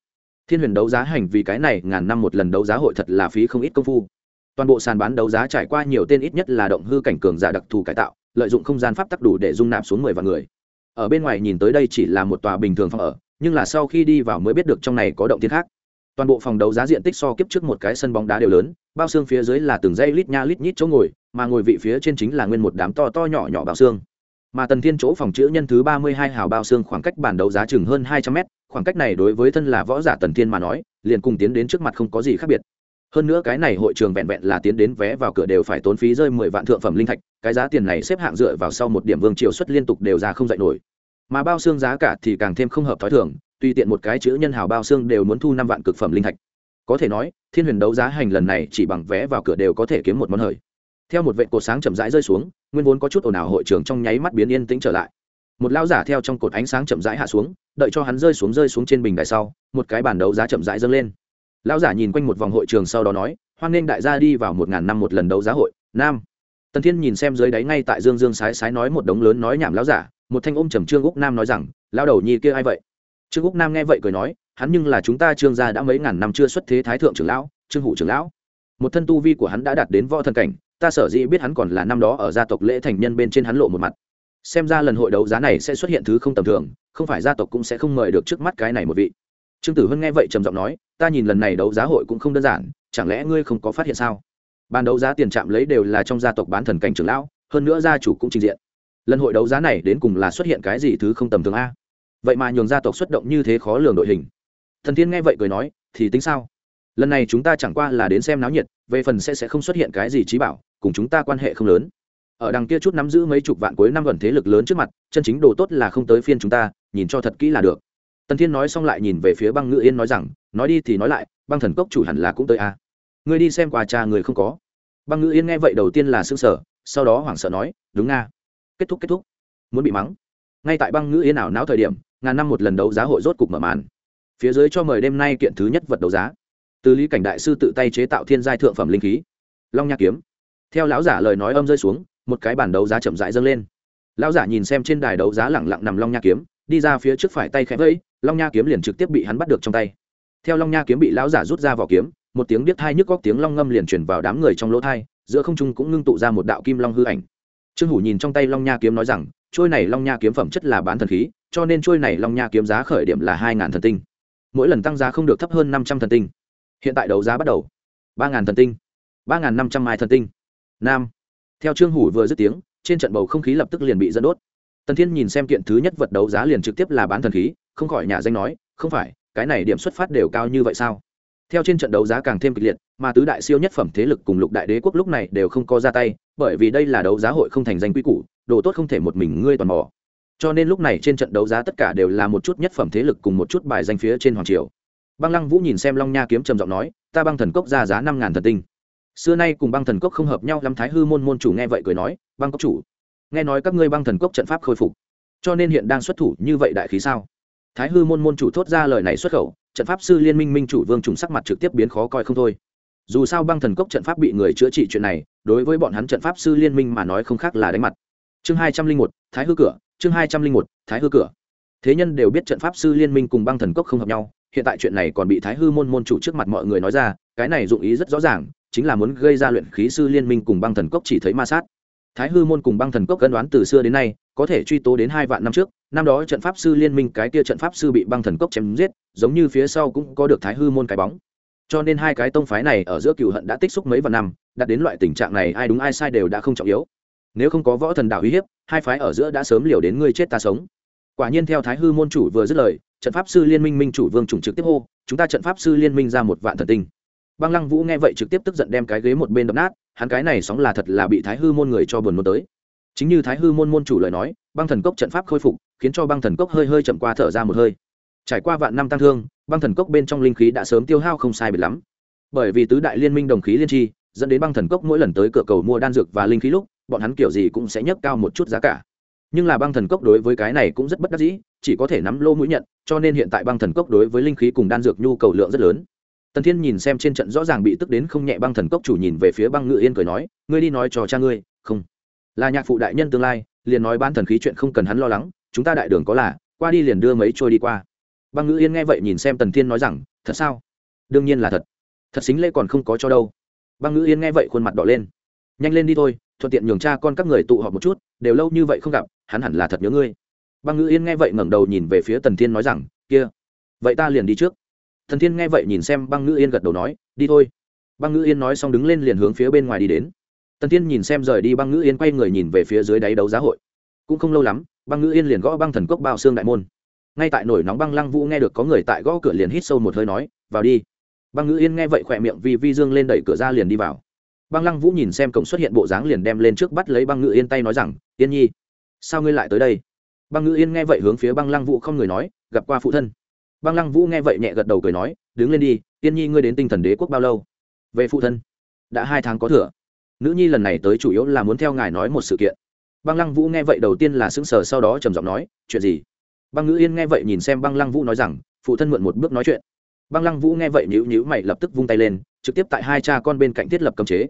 thiên huyền đấu giá hành vì cái này ngàn năm một lần đấu giá hội thật là phí không ít công phu. Toàn bộ sàn bán đấu giá trải qua nhiều tên ít nhất là động hư cảnh cường giả đặc thù cải tạo, lợi dụng không gian pháp tắc đủ để dung nạp xuống mười vạn người. Ở bên ngoài nhìn tới đây chỉ là một tòa bình thường phòng ở, nhưng là sau khi đi vào mới biết được trong này có động thiên khác toàn bộ phòng đấu giá diện tích so kiếp trước một cái sân bóng đá đều lớn, bao xương phía dưới là từng dây lít nha lít nhít chỗ ngồi, mà ngồi vị phía trên chính là nguyên một đám to to nhỏ nhỏ bao xương. Mà tần thiên chỗ phòng chữ nhân thứ ba mươi hai hào bao xương khoảng cách bản đấu giá chừng hơn hai trăm mét, khoảng cách này đối với thân là võ giả tần thiên mà nói, liền cùng tiến đến trước mặt không có gì khác biệt. Hơn nữa cái này hội trường vẹn vẹn là tiến đến vé vào cửa đều phải tốn phí rơi mười vạn thượng phẩm linh thạch, cái giá tiền này xếp hạng dựa vào sau một điểm vương triều xuất liên tục đều ra không dạy nổi. Mà bao xương giá cả thì càng thêm không hợp t h ó i thường tùy tiện một cái chữ nhân hào bao xương đều muốn thu năm vạn cực phẩm linh thạch. Có thể nói, thiên huyền đấu giá hành lần này chỉ bằng vé vào cửa đều có thể kiếm một món hời. Theo một vệ cột sáng chậm rãi rơi xuống, nguyên vốn có chút ồn ào hội trường trong nháy mắt biến yên tĩnh trở lại. Một lao giả theo trong cột ánh sáng chậm rãi hạ xuống, đợi cho hắn rơi xuống rơi xuống trên bình đài sau, một cái bàn đấu giá chậm rãi dâng lên. Lão giả nhìn quanh một vòng hội trường sau đó nói, hoan nghênh đại gia đi vào một ngàn năm một lần đấu giá hội, nam. Tần thiên nhìn xem dưới đáy ngay tại dương dương sái sái nói một đống lớn nói nhảm lão giả, một thanh ôm trầm trương úc nam nói rằng lao đầu nhi kia ai vậy? Trương úc nam nghe vậy cười nói, hắn nhưng là chúng ta trương gia đã mấy ngàn năm chưa xuất thế thái thượng trưởng lão, trương hủ trưởng lão. Một thân tu vi của hắn đã đạt đến võ thần cảnh, ta sở dĩ biết hắn còn là năm đó ở gia tộc lễ thành nhân bên trên hắn lộ một mặt. Xem ra lần hội đấu giá này sẽ xuất hiện thứ không tầm thường, không phải gia tộc cũng sẽ không mời được trước mắt cái này một vị. Trương tử hân nghe vậy trầm giọng nói, ta nhìn lần này đấu giá hội cũng không đơn giản, chẳng lẽ ngươi không có phát hiện sao? Ban đấu giá tiền chạm lấy đều là trong gia tộc bán thần cảnh trưởng lão, hơn nữa gia chủ cũng trình diện. Lần hội đấu giá này đến cùng là xuất hiện cái gì thứ không tầm thường a? Vậy mà nhường gia tộc xuất động như thế khó lường đội hình. Thần tiên nghe vậy cười nói, thì tính sao? Lần này chúng ta chẳng qua là đến xem náo nhiệt, về phần sẽ sẽ không xuất hiện cái gì trí bảo, cùng chúng ta quan hệ không lớn. Ở đằng kia chút nắm giữ mấy chục vạn cuối năm gần thế lực lớn trước mặt, chân chính đồ tốt là không tới phiên chúng ta, nhìn cho thật kỹ là được. Tần thiên nói xong lại nhìn về phía băng ngự yên nói rằng, nói đi thì nói lại, băng thần cốc chủ hẳn là cũng tới a. À. đi xem quà cha người không có. Băng ngự yên nghe vậy đầu tiên là s ư ơ n g sở sau đó hoảng sợ nói, đúng nga. Kết thúc kết thúc. Muốn bị mắng. Ngay tại băng ngự yên ảo não thời điểm ngàn năm một lần đấu giá hội rốt cục mở màn. Phía dưới cho mời đêm nay kiện thứ nhất vật đấu giá. Từ lý cảnh đại sư tự tay chế tạo thiên giai thượng phẩm linh khí. Long nha kiếm. Theo lão giả lời nói âm rơi xuống, một cái bản đấu giá chậm rãi dâng lên. Lão giả nhìn xem trên đài đấu giá lẳng lặng nằm long nha kiếm, đi ra phía trước phải tay khẽ vẫy, long nha kiếm liền trực tiếp bị hắn bắt được trong tay. Theo long nha kiếm bị lão giả rút ra vỏ kiếm, một tiếng biết thai nhức góc tiếng long ngâm liền chuyển vào đám người trong lỗ thai, giữa không trung cũng ngưng tụ ra một đạo kim long hư ảnh. Trương hủ nhìn trong tay long nha kiếm nói rằng trôi này long nha kiếm phẩm chất là bán thần khí, cho nên trôi này long nha kiếm giá khởi điểm là hai ngàn thần tinh. Mỗi lần tăng giá không được thấp hơn năm trăm thần tinh. Hiện tại đấu giá bắt đầu. Ba ngàn thần tinh. Ba ngàn năm trăm mai thần tinh. Nam. Theo trương hủ vừa dứt tiếng, trên trận bầu không khí lập tức liền bị dẫn đốt. Tần thiên nhìn xem kiện thứ nhất vật đấu giá liền trực tiếp là bán thần khí, không khỏi nhà danh nói, không phải, cái này điểm xuất phát đều cao như vậy sao? Theo trên trận đấu giá càng thêm kịch liệt, mà tứ đại siêu nhất phẩm thế lực cùng lục đại đế quốc lúc này đều không có ra tay, bởi vì đây là đấu giá hội không thành danh quy củ đồ tốt không thể một mình ngươi toàn mò cho nên lúc này trên trận đấu giá tất cả đều là một chút nhất phẩm thế lực cùng một chút bài danh phía trên hoàng triều. Băng lăng vũ nhìn xem long nha kiếm trầm giọng nói, ta băng thần cốc ra giá năm ngàn thần tinh. Xưa nay cùng băng thần cốc không hợp nhau lắm, thái hư môn môn chủ nghe vậy cười nói, băng cốc chủ, nghe nói các ngươi băng thần cốc trận pháp khôi phục, cho nên hiện đang xuất thủ như vậy đại khí sao? Thái hư môn môn chủ thốt ra lời này xuất khẩu, trận pháp sư liên minh minh chủ vương trùng sắc mặt trực tiếp biến khó coi không thôi. Dù sao băng thần cốc trận pháp bị người chữa trị chuyện này, đối với bọn hắn trận pháp sư liên minh mà nói không khác là đánh mặt chương hai trăm linh một, thái hư cửa, chương hai trăm linh một, thái hư cửa. Thế nhân đều biết trận pháp sư liên minh cùng băng thần cốc không hợp nhau, hiện tại chuyện này còn bị thái hư môn môn chủ trước mặt mọi người nói ra, cái này dụng ý rất rõ ràng, chính là muốn gây ra luyện khí sư liên minh cùng băng thần cốc chỉ thấy ma sát. Thái hư môn cùng băng thần cốc cân đoán từ xưa đến nay, có thể truy tố đến hai vạn năm trước, năm đó trận pháp sư liên minh cái kia trận pháp sư bị băng thần cốc chém giết, giống như phía sau cũng có được thái hư môn cái bóng. Cho nên hai cái tông phái này ở giữa cựu hận đã tích xúc mấy vạn năm đạt đến loại tình trạng này, ai đúng ai sai đều đã không trọng yếu nếu không có võ thần đạo uy hiếp, hai phái ở giữa đã sớm liều đến ngươi chết ta sống. Quả nhiên theo thái hư môn chủ vừa dứt lời, trận pháp sư liên minh minh chủ vương chủng trực tiếp hô, chúng ta trận pháp sư liên minh ra một vạn thần tinh. Băng lăng vũ nghe vậy trực tiếp tức giận đem cái ghế một bên đập nát, hắn cái này sóng là thật là bị thái hư môn người cho buồn muốn tới. Chính như thái hư môn môn chủ lời nói, băng thần cốc trận pháp khôi phục, khiến cho băng thần cốc hơi hơi chậm qua thở ra một hơi. Trải qua vạn năm tăng thương, băng thần cốc bên trong linh khí đã sớm tiêu hao không sai biệt lắm. Bởi vì tứ đại liên minh đồng khí liên tri, dẫn đến băng thần cốc mỗi lần tới cửa cầu mua đan dược và linh khí lúc bọn hắn kiểu gì cũng sẽ nhấc cao một chút giá cả. Nhưng là băng thần cốc đối với cái này cũng rất bất đắc dĩ, chỉ có thể nắm lô mũi nhận, cho nên hiện tại băng thần cốc đối với linh khí cùng đan dược nhu cầu lượng rất lớn. Tần thiên nhìn xem trên trận rõ ràng bị tức đến không nhẹ băng thần cốc chủ nhìn về phía băng ngự yên cười nói, ngươi đi nói cho cha ngươi, không. Là nhạc phụ đại nhân tương lai, liền nói bán thần khí chuyện không cần hắn lo lắng, chúng ta đại đường có là, qua đi liền đưa mấy trôi đi qua. Băng ngự yên nghe vậy nhìn xem tần thiên nói rằng, thật sao? Đương nhiên là thật. Thật xính lễ còn không có cho đâu. Băng ngự yên nghe vậy khuôn mặt đỏ lên. Nhanh lên đi thôi thuận tiện nhường cha con các người tụ họp một chút, đều lâu như vậy không gặp, hắn hẳn là thật nhớ ngươi. Băng ngữ yên nghe vậy ngẩng đầu nhìn về phía tần thiên nói rằng, kia, vậy ta liền đi trước. Thần thiên nghe vậy nhìn xem băng ngữ yên gật đầu nói, đi thôi. Băng ngữ yên nói xong đứng lên liền hướng phía bên ngoài đi đến. Tần thiên nhìn xem rời đi băng ngữ yên quay người nhìn về phía dưới đáy đấu giá hội. Cũng không lâu lắm, băng ngữ yên liền gõ băng thần cốc bao xương đại môn. Ngay tại nổi nóng băng lăng vũ nghe được có người tại gõ cửa liền hít sâu một hơi nói, vào đi. Băng ngữ yên nghe vậy khỏe miệng vì vi dương lên đẩy cửa ra liền đi vào băng lăng vũ nhìn xem cổng xuất hiện bộ dáng liền đem lên trước bắt lấy băng Ngự yên tay nói rằng, yên nhi, sao ngươi lại tới đây? Băng Ngự yên nghe vậy hướng phía băng lăng vũ không người nói, gặp qua phụ thân. Băng lăng vũ nghe vậy nhẹ gật đầu cười nói, đứng lên đi, yên nhi ngươi đến tinh thần đế quốc bao lâu? Về phụ thân. Đã hai tháng có thừa. Nữ nhi lần này tới chủ yếu là muốn theo ngài nói một sự kiện. Băng lăng vũ nghe vậy đầu tiên là sững sờ, sau đó trầm giọng nói, chuyện gì? Băng ngữ yên nghe vậy nhìn xem băng lăng vũ nói rằng, phụ thân mượn một bước nói chuyện. Băng lăng vũ nghe vậy nhữ nhữ mày lập tức vung tay lên, trực tiếp tại hai cha con bên cạnh thiết lập cấm chế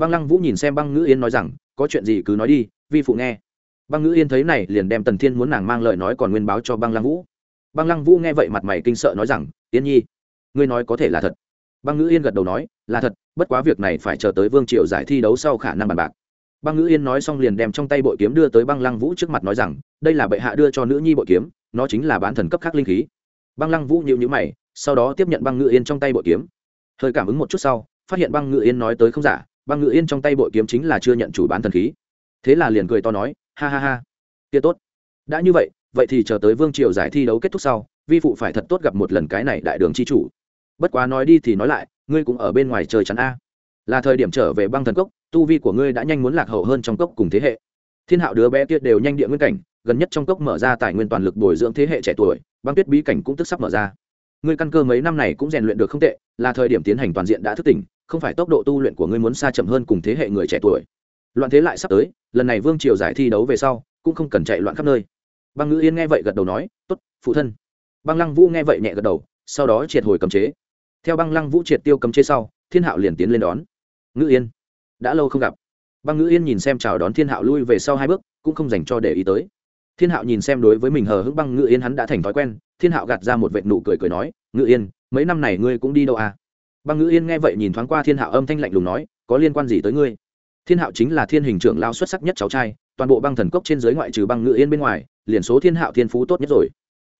băng lăng vũ nhìn xem băng ngữ yên nói rằng, có chuyện gì cứ nói đi, vi phụ nghe. Băng ngữ yên thấy này, liền đem tần thiên muốn nàng mang lời nói còn nguyên báo cho băng lăng vũ. Băng lăng vũ nghe vậy mặt mày kinh sợ nói rằng, yên nhi, ngươi nói có thể là thật. Băng ngữ yên gật đầu nói, là thật, bất quá việc này phải chờ tới vương triều giải thi đấu sau khả năng bàn bạc. Băng ngữ yên nói xong liền đem trong tay bội kiếm đưa tới băng lăng vũ trước mặt nói rằng, đây là bệ hạ đưa cho nữ nhi bội kiếm, nó chính là bán thần cấp khác linh khí. Băng lăng vũ nhịu nhữ mày, sau đó tiếp nhận băng ngữ yên trong tay bội kiếm. Hơi cảm ứng một chút sau, phát hiện băng ngữ yên nói tới không giả băng Ngự yên trong tay bội kiếm chính là chưa nhận chủ bán thần khí. Thế là liền cười to nói, ha ha ha, kia tốt. Đã như vậy vậy thì chờ tới vương triều giải thi đấu kết thúc sau, vi phụ phải thật tốt gặp một lần cái này đại đường c h i chủ. Bất quá nói đi thì nói lại, ngươi cũng ở bên ngoài trời chắn a. Là thời điểm trở về băng thần cốc, tu vi của ngươi đã nhanh muốn lạc hậu hơn trong cốc cùng thế hệ. Thiên hạo đứa bé kia đều nhanh địa nguyên cảnh, gần nhất trong cốc mở ra tài nguyên toàn lực bồi dưỡng thế hệ trẻ tuổi, băng tuyết bí cảnh cũng tức sắp mở ra. Ngươi căn cơ mấy năm này cũng rèn luyện được không tệ, là thời điểm tiến hành toàn diện đã thức tỉnh không phải tốc độ tu luyện của ngươi muốn xa chậm hơn cùng thế hệ người trẻ tuổi. Loạn thế lại sắp tới, lần này vương triều giải thi đấu về sau, cũng không cần chạy loạn khắp nơi. Băng ngữ yên nghe vậy gật đầu nói t ố t phụ thân. Băng lăng vũ nghe vậy nhẹ gật đầu, sau đó triệt hồi cấm chế. Theo băng lăng vũ triệt tiêu cấm chế sau, thiên hạo liền tiến lên đón. Ngữ yên, đã lâu không gặp. Băng ngữ yên nhìn xem chào đón thiên hạo lui về sau hai bước, cũng không dành cho để ý tới. Thiên hạo nhìn xem đối với mình hờ hững băng ngữ yên hắn đã thành thói quen, thiên hạo gạt ra một vệ nụ cười cười nói, ngữ yên, mấy năm này ngươi cũng đi đâu à? Băng ngữ yên nghe vậy nhìn thoáng qua thiên hạo âm thanh lạnh lùng nói, có liên quan gì tới ngươi? Thiên hạo chính là thiên hình trưởng lao xuất sắc nhất cháu trai, toàn bộ băng thần cốc trên giới ngoại trừ băng ngữ yên bên ngoài, liền số thiên hạo thiên phú tốt nhất rồi.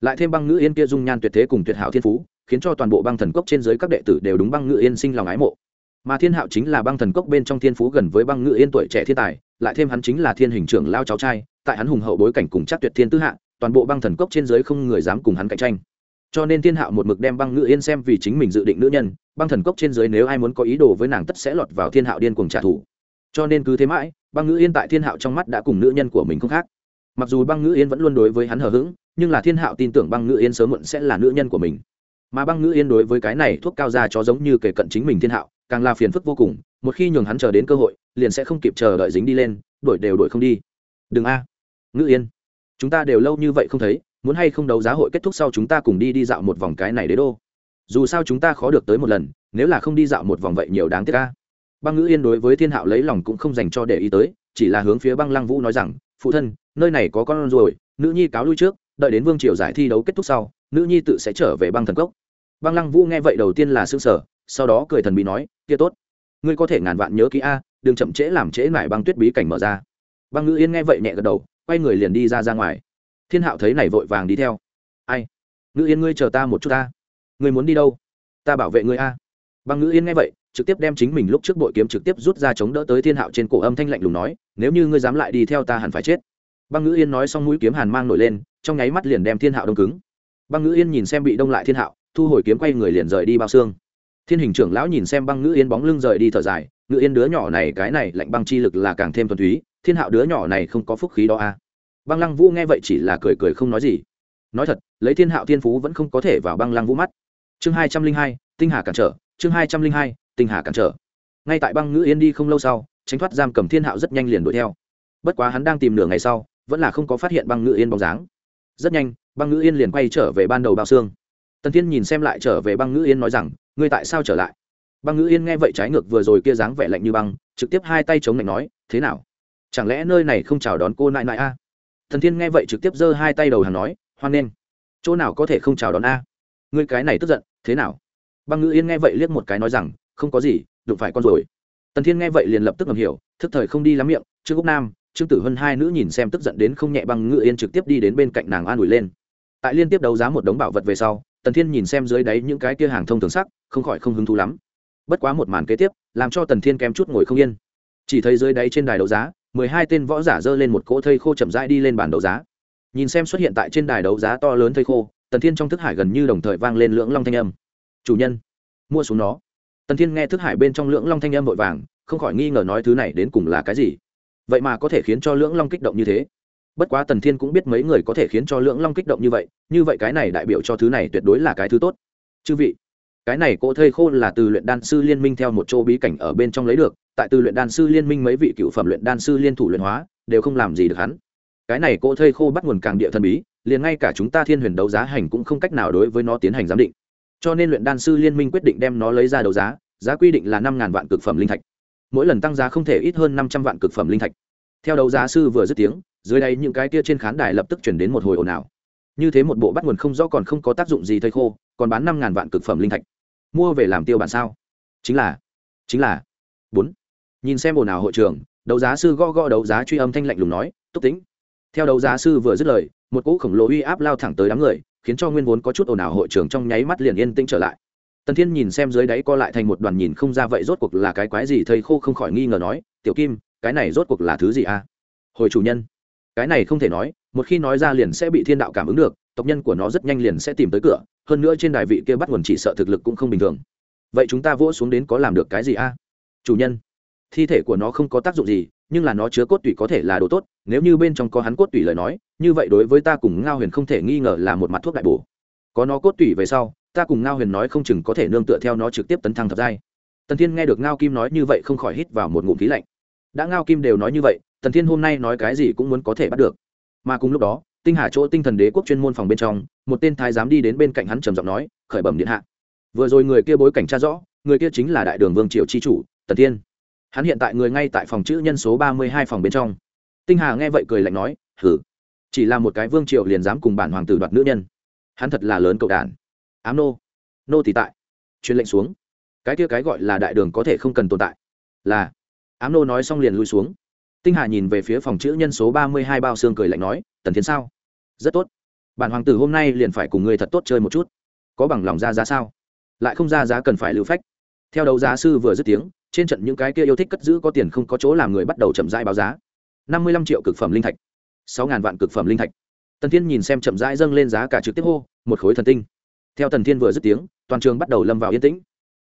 Lại thêm băng ngữ yên kia dung nhan tuyệt thế cùng tuyệt hảo thiên phú, khiến cho toàn bộ băng thần cốc trên giới các đệ tử đều đúng băng ngữ yên sinh lòng ái mộ. Mà thiên hạo chính là băng thần cốc bên trong thiên phú gần với băng ngữ yên tuổi trẻ thiên tài, lại thêm hắn chính là thiên hình trưởng lao cháu trai, tại hắn hùng hậu bối cảnh cùng chắc tuyệt thiên tứ hạ, toàn bộ băng thần cốc trên giới không người dám cùng hắn cạnh tranh cho nên thiên hạo một mực đem băng ngự yên xem vì chính mình dự định nữ nhân, băng thần cốc trên dưới nếu ai muốn có ý đồ với nàng tất sẽ lọt vào thiên hạo điên cuồng trả thù. Cho nên cứ thế mãi, băng ngự yên tại thiên hạo trong mắt đã cùng nữ nhân của mình không khác. Mặc dù băng ngự yên vẫn luôn đối với hắn hờ hững, nhưng là thiên hạo tin tưởng băng ngự yên sớm muộn sẽ là nữ nhân của mình. Mà băng ngự yên đối với cái này thuốc cao ra cho giống như kể cận chính mình thiên hạo, càng là phiền phức vô cùng, một khi nhường hắn chờ đến cơ hội, liền sẽ không kịp chờ đợi dính đi lên, đuổi đều đuổi không đi. Đừng a. Ngự yên, chúng ta đều lâu như vậy không thấy muốn hay không đấu giá hội kết thúc sau chúng ta cùng đi đi dạo một vòng cái này đế đô? Dù sao chúng ta khó được tới một lần, nếu là không đi dạo một vòng vậy nhiều đáng tiếc ca băng ngữ yên đối với thiên hạo lấy lòng cũng không dành cho để ý tới, chỉ là hướng phía băng lăng vũ nói rằng, phụ thân, nơi này có con rồi nữ nhi cáo lui trước, đợi đến vương triều giải thi đấu kết thúc sau, nữ nhi tự sẽ trở về băng thần cốc. Băng lăng vũ nghe vậy đầu tiên là xương sở sau đó cười thần bí nói, kia tốt, ngươi có thể ngàn vạn nhớ kỹ a, đừng chậm trễ làm trễ mải băng tuyết bí cảnh mở ra. Băng ngữ yên nghe vậy nhẹ gật đầu, quay người liền đi ra ra ngoài thiên hạo thấy này vội vàng đi theo. Ai? Ngữ yên ngươi chờ ta một chút ta. Ngươi muốn đi đâu? Ta bảo vệ ngươi a. Băng ngữ yên nghe vậy, trực tiếp đem chính mình lúc trước bội kiếm trực tiếp rút ra chống đỡ tới thiên hạo trên cổ âm thanh lạnh lùng nói, nếu như ngươi dám lại đi theo ta hẳn phải chết. Băng ngữ yên nói xong mũi kiếm hàn mang nổi lên, trong nháy mắt liền đem thiên hạo đông cứng. Băng ngữ yên nhìn xem bị đông lại thiên hạo, thu hồi kiếm quay người liền rời đi bao xương. Thiên hình trưởng lão nhìn xem băng ngữ yên bóng lưng rời đi thở dài ngữ yên đứa nhỏ này, cái này lạnh băng chi lực là càng thêm thuần túy, thiên hạo đứa nhỏ này không có phúc khí đó à băng lăng vũ nghe vậy chỉ là cười cười không nói gì. Nói thật, lấy thiên hạo thiên phú vẫn không có thể vào băng lăng vũ mắt. Chương hai trăm linh hai, tinh hà cản trở, chương hai trăm linh hai, tinh hà cản trở. Ngay tại băng ngữ yên đi không lâu sau, tránh thoát giam cầm thiên hạo rất nhanh liền đuổi theo. Bất quá hắn đang tìm nửa ngày sau, vẫn là không có phát hiện băng ngự yên bóng dáng. Rất nhanh, băng ngự yên liền quay trở về ban đầu bao xương. Tần thiên nhìn xem lại trở về băng ngự yên nói rằng, ngươi tại sao trở lại? Băng ngự yên nghe vậy trái ngược vừa rồi kia dáng vẻ lạnh như băng, trực tiếp hai tay chống lạnh nói, thế nào? Chẳng lẽ nơi này không chào đón cô nại nại a? à? Thần thiên nghe vậy trực tiếp giơ hai tay đầu hàng nói, hoan nghênh. Chỗ nào có thể không chào đón a? Ngươi cái này tức giận, thế nào? Băng ngữ yên nghe vậy liếc một cái nói rằng, không có gì, đụng phải con rồi. Tần thiên nghe vậy liền lập tức ngầm hiểu, thức thời không đi lắm miệng, trương úc nam, trương tử hân hai nữ nhìn xem tức giận đến không nhẹ, băng ngữ yên trực tiếp đi đến bên cạnh nàng an ủi lên. Tại liên tiếp đấu giá một đống bảo vật về sau, tần thiên nhìn xem dưới đáy những cái kia hàng thông thường sắc, không khỏi không hứng thú lắm. Bất quá một màn kế tiếp, làm cho tần thiên kém chút ngồi không yên chỉ thấy dưới đáy trên đài đấu giá, mười hai tên võ giả dơ lên một cỗ thây khô chậm rãi đi lên bàn đấu giá. Nhìn xem xuất hiện tại trên đài đấu giá to lớn thây khô, tần thiên trong thức hải gần như đồng thời vang lên lưỡng long thanh âm. Chủ nhân, mua xuống nó. Tần thiên nghe thức hải bên trong lưỡng long thanh âm vội vàng, không khỏi nghi ngờ nói thứ này đến cùng là cái gì. Vậy mà có thể khiến cho lưỡng long kích động như thế. Bất quá tần thiên cũng biết mấy người có thể khiến cho lưỡng long kích động như vậy như vậy cái này đại biểu cho thứ này tuyệt đối là cái thứ tốt. Chư vị, cái này cỗ thây khô là từ luyện đan sư liên minh theo một chỗ bí cảnh ở bên trong lấy được tại từ luyện đan sư liên minh mấy vị cựu phẩm luyện đan sư liên thủ luyện hóa, đều không làm gì được hắn. Cái này cỗ thây khô bắt nguồn càng địa thần bí, liền ngay cả chúng ta thiên huyền đấu giá hành cũng không cách nào đối với nó tiến hành giám định. Cho nên luyện đan sư liên minh quyết định đem nó lấy ra đấu giá giá quy định là năm ngàn vạn cực phẩm linh thạch. Mỗi lần tăng giá không thể ít hơn năm trăm vạn cực phẩm linh thạch. Theo đấu giá sư vừa dứt tiếng, dưới đây những cái kia trên khán đài lập tức chuyển đến một hồi ồn ào. Như thế một bộ bắt nguồn không rõ còn không có tác dụng gì thây khô, còn bán năm ngàn vạn cực phẩm linh thạch. Mua về làm tiêu bản sao? Chính là chính là bốn nhìn xem ồn ào hội trường, đấu giá sư gõ gõ đấu giá truy âm thanh lạnh lùng nói, túc tính theo đấu giá sư vừa dứt lời, một cỗ khổng lồ uy áp lao thẳng tới đám người, khiến cho nguyên vốn có chút ồn ào hội trường trong nháy mắt liền yên tĩnh trở lại. Tần thiên nhìn xem dưới đáy co lại thành một đoàn nhìn không ra vậy rốt cuộc là cái quái gì, thầy khô không khỏi nghi ngờ nói, tiểu kim, cái này rốt cuộc là thứ gì a? Hồi chủ nhân. Cái này không thể nói, một khi nói ra liền sẽ bị thiên đạo cảm ứng được, tộc nhân của nó rất nhanh liền sẽ tìm tới cửa, hơn nữa trên đài vị kia bắt nguồn chỉ sợ thực lực cũng không bình thường. Vậy chúng ta vỗ xuống đến có làm được cái gì a? Chủ nhân thi thể của nó không có tác dụng gì, nhưng là nó chứa cốt tủy có thể là đồ tốt, nếu như bên trong có hắn cốt tủy lời nói, như vậy đối với ta cùng ngao huyền không thể nghi ngờ là một mặt thuốc đại bổ. Có nó cốt tủy về sau, ta cùng ngao huyền nói không chừng có thể nương tựa theo nó trực tiếp tấn thăng thập giai. Tần thiên nghe được ngao kim nói như vậy không khỏi hít vào một ngụm khí lạnh. Đã ngao kim đều nói như vậy, tần thiên hôm nay nói cái gì cũng muốn có thể bắt được. Mà cùng lúc đó, tinh hà chỗ tinh thần đế quốc chuyên môn phòng bên trong, một tên thái giám đi đến bên cạnh hắn trầm giọng nói, khởi bẩm điện hạ. Vừa rồi người kia bối cảnh tra rõ, người kia chính là đại đường vương triều chi chủ, tần thiên hắn hiện tại người ngay tại phòng chữ nhân số ba mươi hai phòng bên trong. Tinh hà nghe vậy cười lạnh nói, hử? Chỉ là một cái vương triều liền dám cùng bản hoàng tử đoạt nữ nhân? Hắn thật là lớn cậu đản ám nô nô thì tại. Truyền lệnh xuống. Cái kia cái gọi là đại đường có thể không cần tồn tại. Là. Ám nô nói xong liền lui xuống. Tinh hà nhìn về phía phòng chữ nhân số ba mươi hai bao xương cười lạnh nói, tần thiến sao? Rất tốt. Bản hoàng tử hôm nay liền phải cùng ngươi thật tốt chơi một chút. Có bằng lòng ra giá sao? Lại không ra giá cần phải lưu phách theo đấu giá sư vừa dứt tiếng, trên trận những cái kia yêu thích cất giữ có tiền không có chỗ làm người bắt đầu chậm rãi báo giá. Năm mươi lăm triệu cực phẩm linh thạch, sáu ngàn vạn cực phẩm linh thạch. Tần thiên nhìn xem chậm rãi dâng lên giá cả trực tiếp hô, một khối thần tinh. Theo tần thiên vừa dứt tiếng, toàn trường bắt đầu lâm vào yên tĩnh.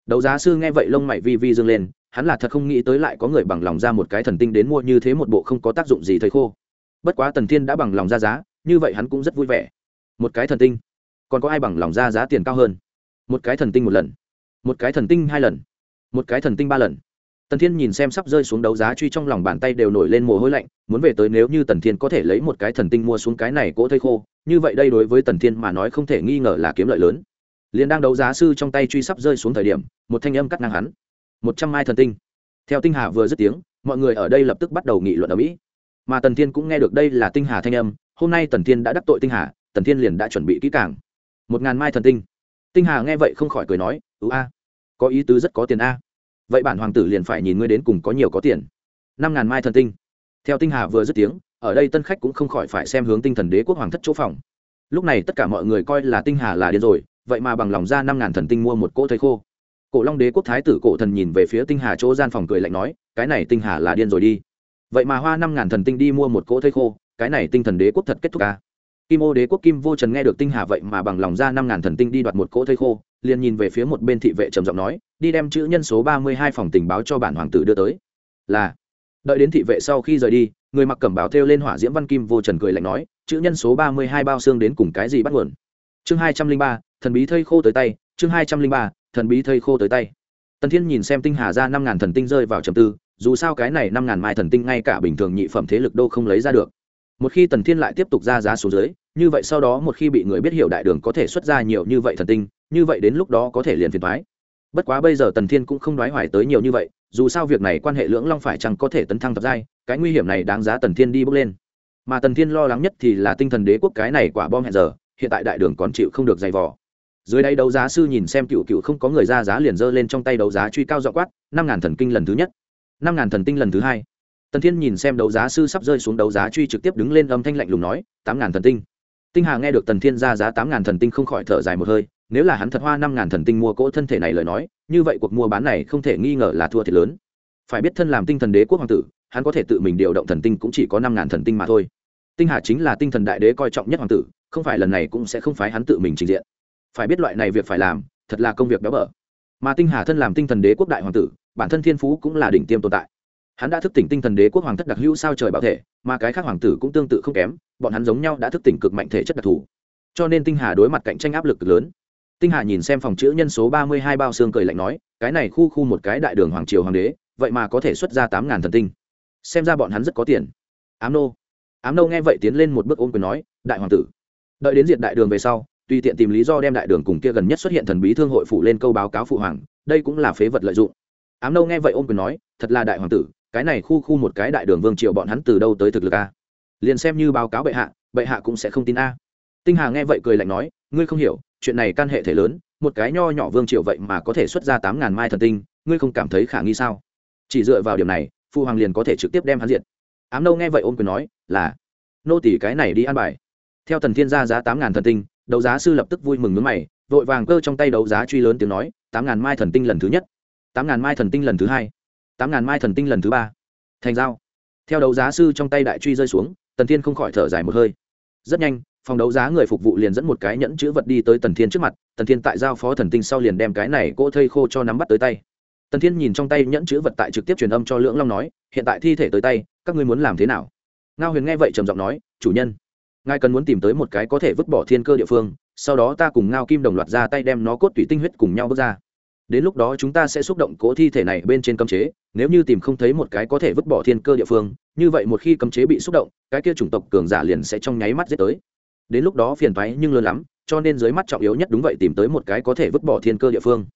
Đấu giá sư nghe vậy lông mày vi vi dâng lên, hắn là thật không nghĩ tới lại có người bằng lòng ra một cái thần tinh đến mua như thế một bộ không có tác dụng gì thời khô. Bất quá tần thiên đã bằng lòng ra giá, như vậy hắn cũng rất vui vẻ. Một cái thần tinh, còn có ai bằng lòng ra giá tiền cao hơn? Một cái thần tinh một lần một cái thần tinh hai lần, một cái thần tinh ba lần. Tần thiên nhìn xem sắp rơi xuống đấu giá truy trong lòng bàn tay đều nổi lên mồ hôi lạnh, muốn về tới nếu như tần thiên có thể lấy một cái thần tinh mua xuống cái này cỗ thây khô, như vậy đây đối với tần thiên mà nói không thể nghi ngờ là kiếm lợi lớn. Liền đang đấu giá sư trong tay truy sắp rơi xuống thời điểm, một thanh âm cắt ngang hắn. Một trăm mai thần tinh. Theo tinh hà vừa dứt tiếng, mọi người ở đây lập tức bắt đầu nghị luận ở mỹ. Mà tần thiên cũng nghe được đây là tinh hà thanh âm, hôm nay tần thiên đã đắc tội tinh hà, tần thiên liền đã chuẩn bị kỹ càng. Một ngàn mai thần tinh tinh hà nghe vậy không khỏi cười nói ứ a, có ý tứ rất có tiền a. Vậy bản hoàng tử liền phải nhìn ngươi đến cùng có nhiều có tiền. Năm ngàn mai thần tinh. Theo tinh hà vừa dứt tiếng, ở đây tân khách cũng không khỏi phải xem hướng tinh thần đế quốc hoàng thất chỗ phòng. Lúc này tất cả mọi người coi là tinh hà là điên rồi, vậy mà bằng lòng ra năm ngàn thần tinh mua một cỗ thấy khô. Cổ long đế quốc thái tử cổ thần nhìn về phía tinh hà chỗ gian phòng cười lạnh nói, cái này tinh hà là điên rồi đi. Vậy mà hoa năm ngàn thần tinh đi mua một cỗ thấy khô, cái này tinh thần đế quốc thật kết thúc ca kim ô đế quốc kim vô trần nghe được tinh hà vậy mà bằng lòng ra năm ngàn thần tinh đi đoạt một cỗ thây khô, liền nhìn về phía một bên thị vệ trầm giọng nói, đi đem chữ nhân số ba mươi hai phòng tình báo cho bản hoàng tử đưa tới. Là. Đợi đến thị vệ sau khi rời đi, người mặc cẩm báo thêu lên hỏa diễm văn kim vô trần cười lạnh nói, chữ nhân số ba mươi hai bao xương đến cùng cái gì bắt nguồn? Chương hai trăm linh ba, thần bí thây khô tới tay, chương hai trăm linh ba, thần bí thây khô tới tay. Tần thiên nhìn xem tinh hà ra năm ngàn thần tinh rơi vào trầm tư, dù sao cái này năm ngàn mai thần tinh ngay cả bình thường nhị phẩm thế lực đô không lấy ra được. Một khi tần thiên lại tiếp tục ra giá xuống dưới như vậy sau đó một khi bị người biết hiểu đại đường có thể xuất ra nhiều như vậy thần tinh, như vậy đến lúc đó có thể liền phiền thoái. Bất quá bây giờ tần thiên cũng không đoái hoài tới nhiều như vậy, dù sao việc này quan hệ lưỡng long phải chăng có thể tấn thăng thập giai, cái nguy hiểm này đáng giá tần thiên đi bước lên. Mà tần thiên lo lắng nhất thì là tinh thần đế quốc cái này quả bom hẹn giờ, hiện tại đại đường còn chịu không được dày vò. Dưới đây đấu giá sư nhìn xem cựu cựu không có người ra giá liền giơ lên trong tay đấu giá truy cao dọ quát, năm ngàn thần kinh lần thứ nhất, năm ngàn thần tinh lần thứ hai. Tần thiên nhìn xem đấu giá sư sắp rơi xuống đấu giá truy trực tiếp đứng lên âm thanh lạnh lùng nói, tám ngàn thần tinh tinh hà nghe được tần thiên ra giá tám ngàn thần tinh không khỏi thở dài một hơi, nếu là hắn thật hoa năm ngàn thần tinh mua cỗ thân thể này lời nói, như vậy cuộc mua bán này không thể nghi ngờ là thua thiệt lớn. Phải biết thân làm tinh thần đế quốc hoàng tử, hắn có thể tự mình điều động thần tinh cũng chỉ có năm ngàn thần tinh mà thôi. Tinh hà chính là tinh thần đại đế coi trọng nhất hoàng tử, không phải lần này cũng sẽ không phái hắn tự mình trình diện. Phải biết loại này việc phải làm, thật là công việc béo bở. Mà tinh hà thân làm tinh thần đế quốc đại hoàng tử, bản thân thiên phú cũng là đỉnh tiêm tồn tại. Hắn đã thức tỉnh tinh thần đế quốc hoàng thất đặc hữu sao trời bảo thể, mà cái khác hoàng tử cũng tương tự không kém bọn hắn giống nhau đã thức tỉnh cực mạnh thể chất đặc thù. Cho nên tinh hà đối mặt cạnh tranh áp lực cực lớn. Tinh hà nhìn xem phòng chữ nhân số ba mươi hai bao xương cười lạnh nói, cái này khu khu một cái đại đường hoàng triều hoàng đế, vậy mà có thể xuất ra tám ngàn thần tinh. Xem ra bọn hắn rất có tiền. Ám nô. Ám nô nghe vậy tiến lên một bước ôm quyền nói, đại hoàng tử. Đợi đến diện đại đường về sau, tùy tiện tìm lý do đem đại đường cùng kia gần nhất xuất hiện thần bí thương hội phụ lên câu báo cáo phụ hoàng, đây cũng là phế vật lợi dụng. Ám nâu nghe vậy ôm quyền nói, thật là đại hoàng tử, cái này khu khu một cái đại đường vương triều bọn hắn từ đâu tới thực lực a? Liền xem như báo cáo bệ hạ bệ hạ cũng sẽ không tin a. Tinh hà nghe vậy cười lạnh nói, ngươi không hiểu, chuyện này can hệ thể lớn, một cái nho nhỏ vương triều vậy mà có thể xuất ra tám ngàn mai thần tinh, ngươi không cảm thấy khả nghi sao? Chỉ dựa vào điểm này, phu hoàng liền có thể trực tiếp đem hắn diệt. Ám nâu nghe vậy ôm quyền nói, là. Nô tỷ cái này đi ăn bài. Theo thần thiên gia giá tám ngàn thần tinh, đấu giá sư lập tức vui mừng nước mày, vội vàng cơ trong tay đấu giá truy lớn tiếng nói, tám ngàn mai thần tinh lần thứ nhất, tám ngàn mai thần tinh lần thứ hai, tám ngàn mai thần tinh lần thứ ba. Thành giao. Theo đấu giá sư trong tay đại truy rơi xuống tần thiên không khỏi thở dài một hơi. Rất nhanh, phòng đấu giá người phục vụ liền dẫn một cái nhẫn chữ vật đi tới tần thiên trước mặt, tần thiên tại giao phó thần tinh sau liền đem cái này cỗ thây khô cho nắm bắt tới tay. Tần thiên nhìn trong tay nhẫn chữ vật tại trực tiếp truyền âm cho lưỡng long nói, hiện tại thi thể tới tay, các ngươi muốn làm thế nào? Ngao huyền nghe vậy trầm giọng nói, chủ nhân, ngài cần muốn tìm tới một cái có thể vứt bỏ thiên cơ địa phương, sau đó ta cùng ngao kim đồng loạt ra tay đem nó cốt tủy tinh huyết cùng nhau bước ra. Đến lúc đó chúng ta sẽ xúc động cố thi thể này bên trên cấm chế, nếu như tìm không thấy một cái có thể vứt bỏ thiên cơ địa phương như vậy một khi cấm chế bị xúc động, cái kia chủng tộc cường giả liền sẽ trong nháy mắt giết tới. Đến lúc đó phiền toái nhưng lớn lắm, cho nên dưới mắt trọng yếu nhất đúng vậy tìm tới một cái có thể vứt bỏ thiên cơ địa phương.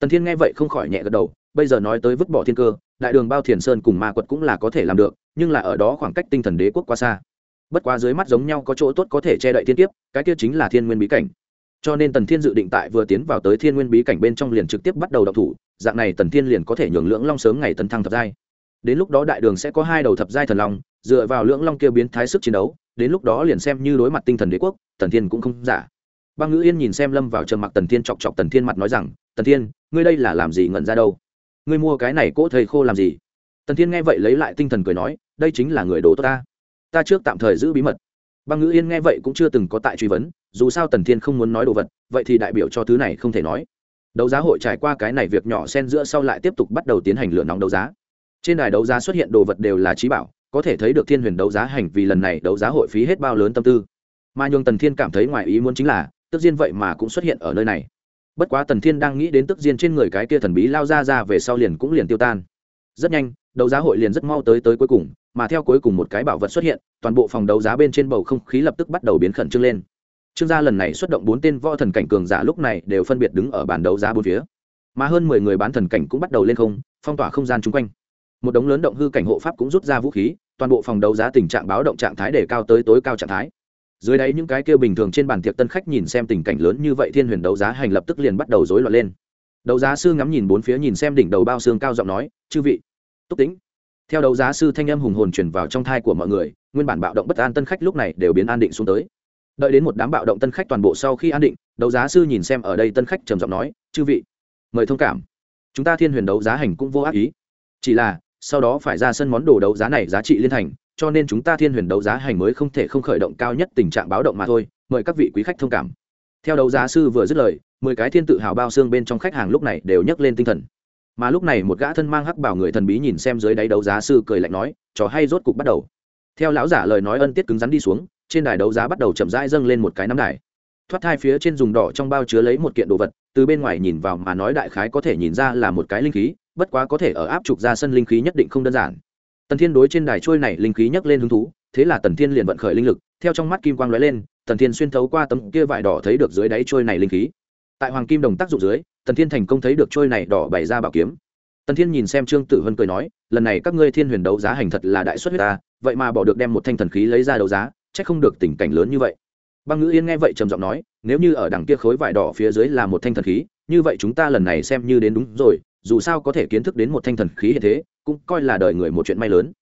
Tần thiên nghe vậy không khỏi nhẹ gật đầu, bây giờ nói tới vứt bỏ thiên cơ, đại đường bao thiền sơn cùng ma quật cũng là có thể làm được, nhưng là ở đó khoảng cách tinh thần đế quốc quá xa. Bất quá dưới mắt giống nhau có chỗ tốt có thể che đậy thiên kiếp, cái kia chính là thiên nguyên bí cảnh. Cho nên tần thiên dự định tại vừa tiến vào tới thiên nguyên bí cảnh bên trong liền trực tiếp bắt đầu đọc thủ, dạng này tần thiên liền có thể nhường lưỡng long sớm ngày tấn thăng thập giai đến lúc đó đại đường sẽ có hai đầu thập giai thần long, dựa vào lưỡng long kia biến thái sức chiến đấu, đến lúc đó liền xem như đối mặt tinh thần đế quốc, tần thiên cũng không giả. Băng ngữ yên nhìn xem lâm vào trầm mặc tần thiên chọc chọc tần thiên mặt nói rằng, tần thiên, ngươi đây là làm gì ngẩn ra đâu? Ngươi mua cái này cỗ thầy khô làm gì? Tần thiên nghe vậy lấy lại tinh thần cười nói, đây chính là người đồ tốt ta. Ta trước tạm thời giữ bí mật. Băng ngữ yên nghe vậy cũng chưa từng có tại truy vấn, dù sao tần thiên không muốn nói đồ vật, vậy thì đại biểu cho thứ này không thể nói. Đấu giá hội trải qua cái này việc nhỏ xen giữa sau lại tiếp tục bắt đầu tiến hành lửa nóng đấu giá trên đài đấu giá xuất hiện đồ vật đều là trí bảo, có thể thấy được thiên huyền đấu giá hành vì lần này đấu giá hội phí hết bao lớn tâm tư. Mà nhường tần thiên cảm thấy ngoài ý muốn chính là, tức diên vậy mà cũng xuất hiện ở nơi này. Bất quá tần thiên đang nghĩ đến tức diên trên người cái kia thần bí lao ra ra về sau liền cũng liền tiêu tan. Rất nhanh, đấu giá hội liền rất mau tới tới cuối cùng, mà theo cuối cùng một cái bảo vật xuất hiện, toàn bộ phòng đấu giá bên trên bầu không khí lập tức bắt đầu biến khẩn trương lên. Trương gia lần này xuất động bốn tên võ thần cảnh cường giả lúc này đều phân biệt đứng ở bàn đấu giá bốn phía. Mà hơn mười người bán thần cảnh cũng bắt đầu lên không, phong tỏa không gian chung quanh một đống lớn động hư cảnh hộ pháp cũng rút ra vũ khí, toàn bộ phòng đấu giá tình trạng báo động trạng thái để cao tới tối cao trạng thái. Dưới đấy những cái kêu bình thường trên bàn tiệc tân khách nhìn xem tình cảnh lớn như vậy, thiên huyền đấu giá hành lập tức liền bắt đầu rối loạn lên. Đấu giá sư ngắm nhìn bốn phía nhìn xem đỉnh đầu bao xương cao giọng nói, chư vị, túc tính theo đấu giá sư thanh âm hùng hồn chuyển vào trong thai của mọi người, nguyên bản bạo động bất an tân khách lúc này đều biến an định xuống tới. Đợi đến một đám bạo động tân khách toàn bộ sau khi an định, đấu giá sư nhìn xem ở đây tân khách trầm giọng nói, chư vị, mời thông cảm. Chúng ta thiên huyền đấu giá hành cũng vô ác ý. Chỉ là sau đó phải ra sân món đồ đấu giá này giá trị liên thành, cho nên chúng ta thiên huyền đấu giá hành mới không thể không khởi động cao nhất tình trạng báo động mà thôi, mời các vị quý khách thông cảm. Theo đấu giá sư vừa dứt lời, mười cái thiên tự hào bao xương bên trong khách hàng lúc này đều nhấc lên tinh thần. Mà lúc này một gã thân mang hắc bảo người thần bí nhìn xem dưới đáy đấu giá sư cười lạnh nói, trò hay rốt cục bắt đầu. Theo lão giả lời nói ân tiết cứng rắn đi xuống, trên đài đấu giá bắt đầu chậm rãi dâng lên một cái nắm đài. Thoát thai phía trên dùng đỏ trong bao chứa lấy một kiện đồ vật, từ bên ngoài nhìn vào mà nói đại khái có thể nhìn ra là một cái linh khí bất quá có thể ở áp trục ra sân linh khí nhất định không đơn giản. Tần thiên đối trên đài trôi này linh khí nhấc lên hứng thú, thế là tần thiên liền vận khởi linh lực, theo trong mắt kim quang lóe lên, tần thiên xuyên thấu qua tấm kia vải đỏ thấy được dưới đáy trôi này linh khí. Tại hoàng kim đồng tác dụng dưới, tần thiên thành công thấy được trôi này đỏ bày ra bảo kiếm. Tần thiên nhìn xem trương tử vân cười nói, lần này các ngươi thiên huyền đấu giá hành thật là đại xuất huyết ta, vậy mà bỏ được đem một thanh thần khí lấy ra đấu giá c h ắ c không được tình cảnh lớn như vậy. Băng ngữ yên nghe vậy trầm giọng nói, nếu như ở đằng kia khối vải đỏ phía dưới là một thanh thần khí, như vậy chúng ta lần này xem như đến đúng rồi dù sao có thể kiến thức đến một thanh thần khí hiện thế, cũng coi là đời người một chuyện may lớn.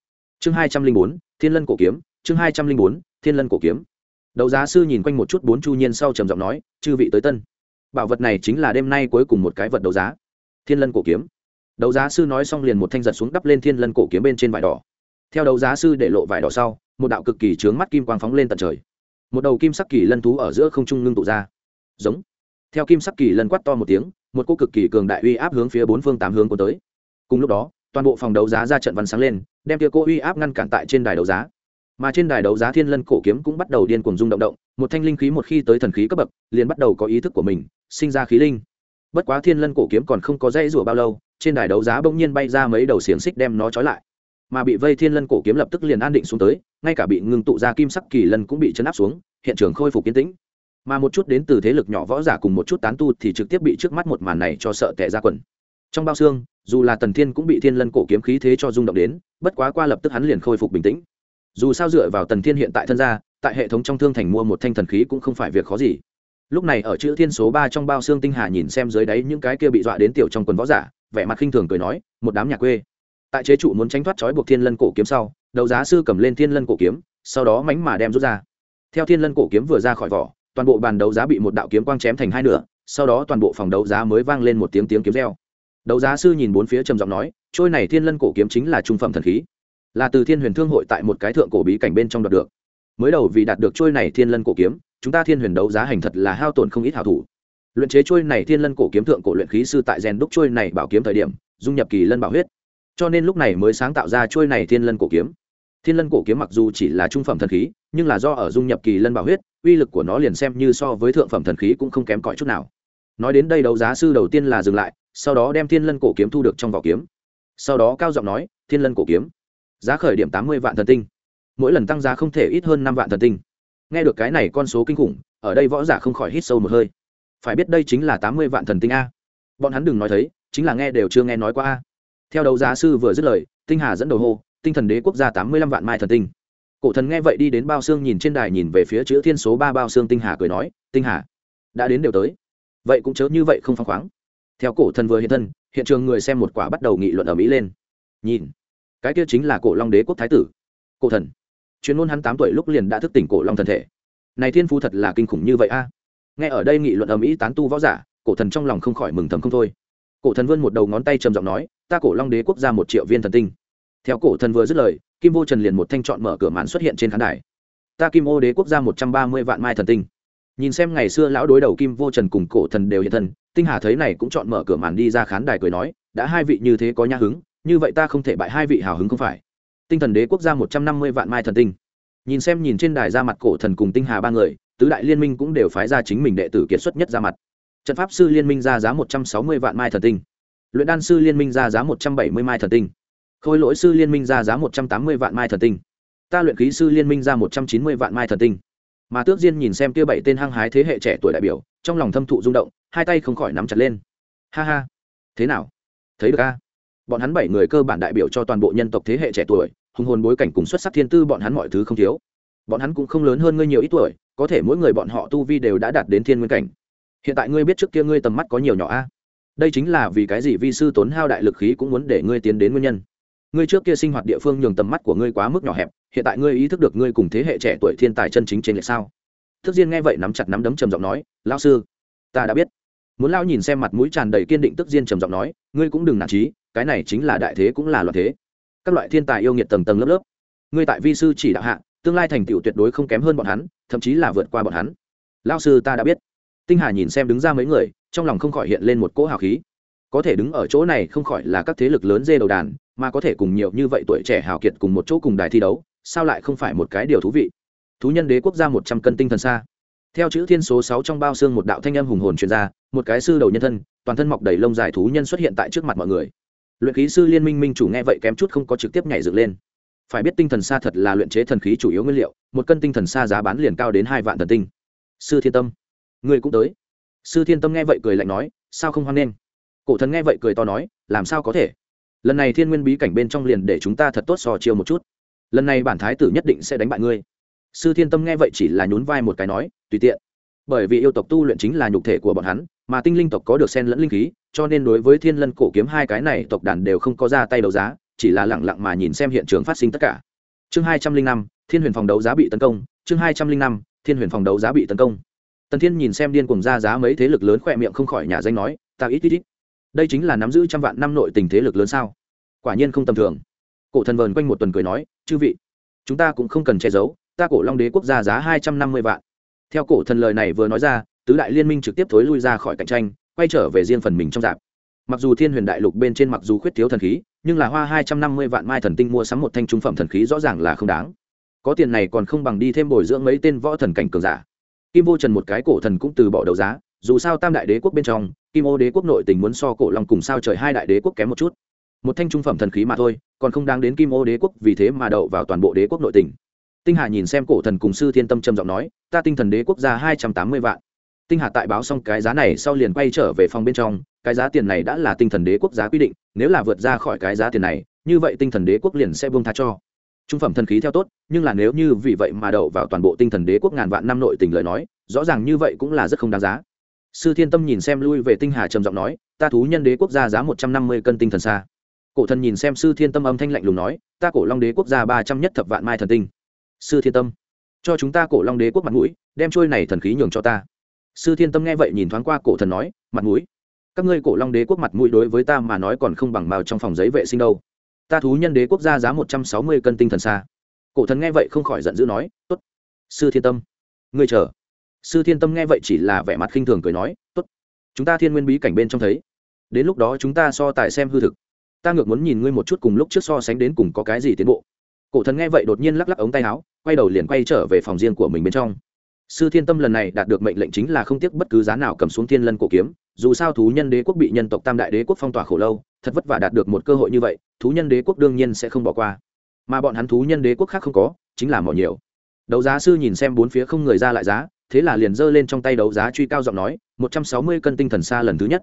Chương hai trăm linh bốn, thiên lân cổ kiếm, chương hai trăm linh bốn, thiên lân cổ kiếm. Đấu giá sư nhìn quanh một chút bốn chu nhiên sau trầm giọng nói, chư vị tới tân. Bảo vật này chính là đêm nay cuối cùng một cái vật đấu giá. Thiên lân cổ kiếm. Đấu giá sư nói xong liền một thanh giật xuống đắp lên thiên lân cổ kiếm bên trên vải đỏ. Theo đấu giá sư để lộ vải đỏ sau, một đạo cực kỳ trướng mắt kim quang phóng lên tận trời. Một đầu kim sắc kỳ lân thú ở giữa không trung ngưng tụ ra. Giống. Theo kim sắc kỳ lân quát to một tiếng một cô cực kỳ cường đại uy áp hướng phía bốn phương tám hướng của tới. Cùng lúc đó, toàn bộ phòng đấu giá ra trận văn sáng lên, đem kia cô uy áp ngăn cản tại trên đài đấu giá. Mà trên đài đấu giá thiên lân cổ kiếm cũng bắt đầu điên cuồng rung động động, một thanh linh khí một khi tới thần khí cấp bậc, liền bắt đầu có ý thức của mình, sinh ra khí linh. Bất quá thiên lân cổ kiếm còn không có dây rủa bao lâu, trên đài đấu giá bỗng nhiên bay ra mấy đầu xiềng xích đem nó trói lại. Mà bị vây thiên lân cổ kiếm lập tức liền an định xuống tới, ngay cả bị ngưng tụ ra kim sắc kỳ lân cũng bị chấn áp xuống, hiện trường khôi phục kiến tĩnh mà một chút đến từ thế lực nhỏ võ giả cùng một chút tán tu thì trực tiếp bị trước mắt một màn này cho sợ tệ ra quần. Trong bao xương, dù là tần thiên cũng bị thiên lân cổ kiếm khí thế cho rung động đến, bất quá qua lập tức hắn liền khôi phục bình tĩnh. Dù sao dựa vào tần thiên hiện tại thân gia, tại hệ thống trong thương thành mua một thanh thần khí cũng không phải việc khó gì. Lúc này ở chữ thiên số ba trong bao xương tinh hà nhìn xem dưới đáy những cái kia bị dọa đến tiểu trong quần võ giả, vẻ mặt khinh thường cười nói, một đám nhà quê. Tại chế trụ muốn tránh thoát trói buộc thiên lân cổ kiếm sau đầu giá sư cầm lên thiên lân cổ kiếm, sau đó mánh mà đem rút ra. Theo thiên lân cổ kiếm vừa ra khỏi vỏ toàn bộ bàn đấu giá bị một đạo kiếm quang chém thành hai nửa, sau đó toàn bộ phòng đấu giá mới vang lên một tiếng tiếng kiếm reo. Đấu giá sư nhìn bốn phía trầm giọng nói, trôi này thiên lân cổ kiếm chính là trung phẩm thần khí. Là từ thiên huyền thương hội tại một cái thượng cổ bí cảnh bên trong đoạt được. Mới đầu vì đạt được trôi này thiên lân cổ kiếm, chúng ta thiên huyền đấu giá hành thật là hao tổn không ít hảo thủ. Luyện chế trôi này thiên lân cổ kiếm thượng cổ luyện khí sư tại rèn đúc trôi này bảo kiếm thời điểm, dung nhập kỳ lân bảo huyết. Cho nên lúc này mới sáng tạo ra trôi này thiên lân cổ kiếm. Thiên lân cổ kiếm mặc dù chỉ là trung phẩm thần khí, nhưng là do ở dung nhập kỳ lân bảo huyết uy lực của nó liền xem như so với thượng phẩm thần khí cũng không kém cỏi chút nào. Nói đến đây đấu giá sư đầu tiên là dừng lại, sau đó đem thiên lân cổ kiếm thu được trong vỏ kiếm. Sau đó cao giọng nói, thiên lân cổ kiếm, giá khởi điểm tám mươi vạn thần tinh. Mỗi lần tăng giá không thể ít hơn năm vạn thần tinh. Nghe được cái này con số kinh khủng, ở đây võ giả không khỏi hít sâu một hơi. Phải biết đây chính là tám mươi vạn thần tinh a. Bọn hắn đừng nói thấy, chính là nghe đều chưa nghe nói qua a. Theo đấu giá sư vừa dứt lời, tinh hà dẫn đầu hô, tinh thần đế quốc gia tám mươi lăm vạn mai thần tinh cổ thần nghe vậy đi đến bao xương nhìn trên đài nhìn về phía chữ thiên số ba bao xương tinh hà cười nói, tinh hà, đã đến đều tới. Vậy cũng chớ như vậy không phăng khoáng. Theo cổ thần vừa hiện thân, hiện trường người xem một quả bắt đầu nghị luận ở mỹ lên. Nhìn, cái kia chính là cổ long đế quốc thái tử. Cổ thần, chuyên môn hắn tám tuổi lúc liền đã thức tỉnh cổ long thần thể. Này thiên phu thật là kinh khủng như vậy a. Nghe ở đây nghị luận ở mỹ tán tu võ giả, cổ thần trong lòng không khỏi mừng thầm không thôi. Cổ thần vươn một đầu ngón tay trầm giọng nói, ta cổ long đế quốc ra một triệu viên thần tinh theo cổ thần vừa dứt lời, kim vô trần liền một thanh chọn mở cửa màn xuất hiện trên khán đài. Ta kim ô đế quốc gia một trăm ba mươi vạn mai thần tinh. Nhìn xem ngày xưa lão đối đầu kim vô trần cùng cổ thần đều hiện thân, tinh hà thấy này cũng chọn mở cửa màn đi ra khán đài cười nói, đã hai vị như thế có nhã hứng, như vậy ta không thể bại hai vị hào hứng không phải. Tinh thần đế quốc gia một trăm năm mươi vạn mai thần tinh. Nhìn xem nhìn trên đài ra mặt cổ thần cùng tinh hà ba người, tứ đại liên minh cũng đều phái ra chính mình đệ tử kiệt xuất nhất ra mặt. Trận pháp sư liên minh ra giá một trăm sáu mươi vạn mai thần tinh. Luyện đan sư liên minh ra giá một trăm bảy mươi mai thần tinh khôi lỗi sư liên minh ra giá một trăm tám mươi vạn mai thần tinh. Ta luyện khí sư liên minh ra một trăm chín mươi vạn mai thần tinh. Mà tước diên nhìn xem kia bảy tên hăng hái thế hệ trẻ tuổi đại biểu, trong lòng thâm thụ rung động, hai tay không khỏi nắm chặt lên. Ha ha. Thế nào? Thấy được a? Bọn hắn bảy người cơ bản đại biểu cho toàn bộ nhân tộc thế hệ trẻ tuổi, hùng hồn bối cảnh cùng xuất sắc thiên tư bọn hắn mọi thứ không thiếu. Bọn hắn cũng không lớn hơn ngươi nhiều ít tuổi, có thể mỗi người bọn họ tu vi đều đã đạt đến thiên nguyên cảnh. Hiện tại ngươi biết trước kia ngươi tầm mắt có nhiều nhỏ a? Đây chính là vì cái gì vi sư tốn hao đại lực khí cũng muốn để ngươi tiến đến nguyên nhân ngươi trước kia sinh hoạt địa phương nhường tầm mắt của ngươi quá mức nhỏ hẹp, hiện tại ngươi ý thức được ngươi cùng thế hệ trẻ tuổi thiên tài chân chính trên lệ sao? Thức diên nghe vậy nắm chặt nắm đấm trầm giọng nói lao sư, ta đã biết. Muốn lao nhìn xem mặt mũi tràn đầy kiên định tức diên trầm giọng nói, ngươi cũng đừng nản trí cái này chính là đại thế cũng là loạn thế. Các loại thiên tài yêu nghiệt tầng tầng lớp lớp. Ngươi tại vi sư chỉ đạo hạ, tương lai thành tựu tuyệt đối không kém hơn bọn hắn, thậm chí là vượt qua bọn hắn. Lao sư, ta đã biết. Tinh hà nhìn xem đứng ra mấy người, trong lòng không khỏi hiện lên một cỗ hào khí. Có thể đứng ở chỗ này không khỏi là các thế lực lớn dê đầu đàn mà có thể cùng nhiều như vậy tuổi trẻ hào kiệt cùng một chỗ cùng đài thi đấu, sao lại không phải một cái điều thú vị? Thú nhân đế quốc gia một trăm cân tinh thần xa. Theo chữ thiên số sáu trong bao xương một đạo thanh âm hùng hồn truyền ra, một cái sư đầu nhân thân, toàn thân mọc đầy lông dài thú nhân xuất hiện tại trước mặt mọi người. Luyện khí sư liên minh minh chủ nghe vậy kém chút không có trực tiếp nhảy dựng lên. Phải biết tinh thần xa thật là luyện chế thần khí chủ yếu nguyên liệu, một cân tinh thần xa giá bán liền cao đến hai vạn thần tinh. Sư thiên tâm, người cũng tới. Sư thiên tâm nghe vậy cười lạnh nói, sao không hoan nghênh? Cổ thần nghe vậy cười to nói, làm sao có thể? Lần này thiên nguyên bí cảnh bên trong liền để chúng ta thật tốt so chiêu một chút. Lần này bản thái tử nhất định sẽ đánh bại ngươi. Sư thiên tâm nghe vậy chỉ là nhún vai một cái nói, tùy tiện. Bởi vì yêu tộc tu luyện chính là nhục thể của bọn hắn, mà tinh linh tộc có được sen lẫn linh khí, cho nên đối với thiên lân cổ kiếm hai cái này tộc đàn đều không có ra tay đấu giá, chỉ là lẳng lặng mà nhìn xem hiện trường phát sinh tất cả. Chương hai trăm linh năm, thiên huyền phòng đấu giá bị tấn công. Chương hai trăm linh năm, thiên huyền phòng đấu giá bị tấn công. Tần thiên nhìn xem điên cùng ra giá mấy thế lực lớn khỏe miệng không khỏi nhà danh nói, ta ít ít ít đây chính là nắm giữ trăm vạn năm nội tình thế lực lớn sao? Quả nhiên không tầm thường. Cổ thần vờn quanh một tuần cười nói, chư vị, chúng ta cũng không cần che giấu, ta cổ long đế quốc gia giá hai trăm năm mươi vạn. Theo cổ thần lời này vừa nói ra, tứ đại liên minh trực tiếp thối lui ra khỏi cạnh tranh, quay trở về riêng phần mình trong dạp. Mặc dù thiên huyền đại lục bên trên mặc dù khuyết thiếu thần khí, nhưng là hoa hai trăm năm mươi vạn mai thần tinh mua sắm một thanh trung phẩm thần khí rõ ràng là không đáng. Có tiền này còn không bằng đi thêm bồi dưỡng mấy tên võ thần cảnh cường giả. Kim vô trần một cái cổ thần cũng từ bỏ đấu giá, dù sao tam đại đế quốc bên trong kim ô đế quốc nội tình muốn so cổ long cùng sao trời hai đại đế quốc kém một chút. Một thanh trung phẩm thần khí mà thôi, còn không đáng đến kim ô đế quốc vì thế mà đậu vào toàn bộ đế quốc nội tình. Tinh hà nhìn xem cổ thần cùng sư thiên tâm trầm giọng nói, ta tinh thần đế quốc ra hai trăm tám mươi vạn. Tinh hà tại báo xong cái giá này sau liền quay trở về phòng bên trong, cái giá tiền này đã là tinh thần đế quốc giá quy định, nếu là vượt ra khỏi cái giá tiền này, như vậy tinh thần đế quốc liền sẽ buông tha cho. Trung phẩm thần khí theo tốt, nhưng là nếu như vì vậy mà đậu vào toàn bộ tinh thần đế quốc ngàn vạn năm nội tình lời nói, rõ ràng như vậy cũng là rất không đáng giá sư thiên tâm nhìn xem lui về tinh hà trầm giọng nói, ta thú nhân đế quốc gia giá một trăm năm mươi cân tinh thần xa. Cổ thần nhìn xem sư thiên tâm âm thanh lạnh lùng nói, ta cổ long đế quốc gia ba trăm nhất thập vạn mai thần tinh. Sư thiên tâm, cho chúng ta cổ long đế quốc mặt mũi, đem trôi này thần khí nhường cho ta. Sư thiên tâm nghe vậy nhìn thoáng qua cổ thần nói, mặt mũi? Các ngươi cổ long đế quốc mặt mũi đối với ta mà nói còn không bằng màu trong phòng giấy vệ sinh đâu. Ta thú nhân đế quốc gia giá một trăm sáu mươi cân tinh thần xa. Cổ thần nghe vậy không khỏi giận dữ nói, tốt. Sư thiên tâm, ngươi chờ sư thiên tâm nghe vậy chỉ là vẻ mặt khinh thường cười nói, tốt, chúng ta thiên nguyên bí cảnh bên trong thấy. Đến lúc đó chúng ta so tài xem hư thực. Ta ngược muốn nhìn ngươi một chút cùng lúc trước so sánh đến cùng có cái gì tiến bộ. Cổ thần nghe vậy đột nhiên lắc lắc ống tay áo, quay đầu liền quay trở về phòng riêng của mình bên trong. Sư thiên tâm lần này đạt được mệnh lệnh chính là không tiếc bất cứ giá nào cầm xuống thiên lân cổ kiếm, dù sao thú nhân đế quốc bị nhân tộc tam đại đế quốc phong tỏa khổ lâu, thật vất vả đạt được một cơ hội như vậy, thú nhân đế quốc đương nhiên sẽ không bỏ qua. Mà bọn hắn thú nhân đế quốc khác không có, chính là mỏ nhiều. Đấu giá sư nhìn xem bốn phía không người ra lại giá thế là liền giơ lên trong tay đấu giá truy cao giọng nói, một trăm sáu mươi cân tinh thần xa lần thứ nhất,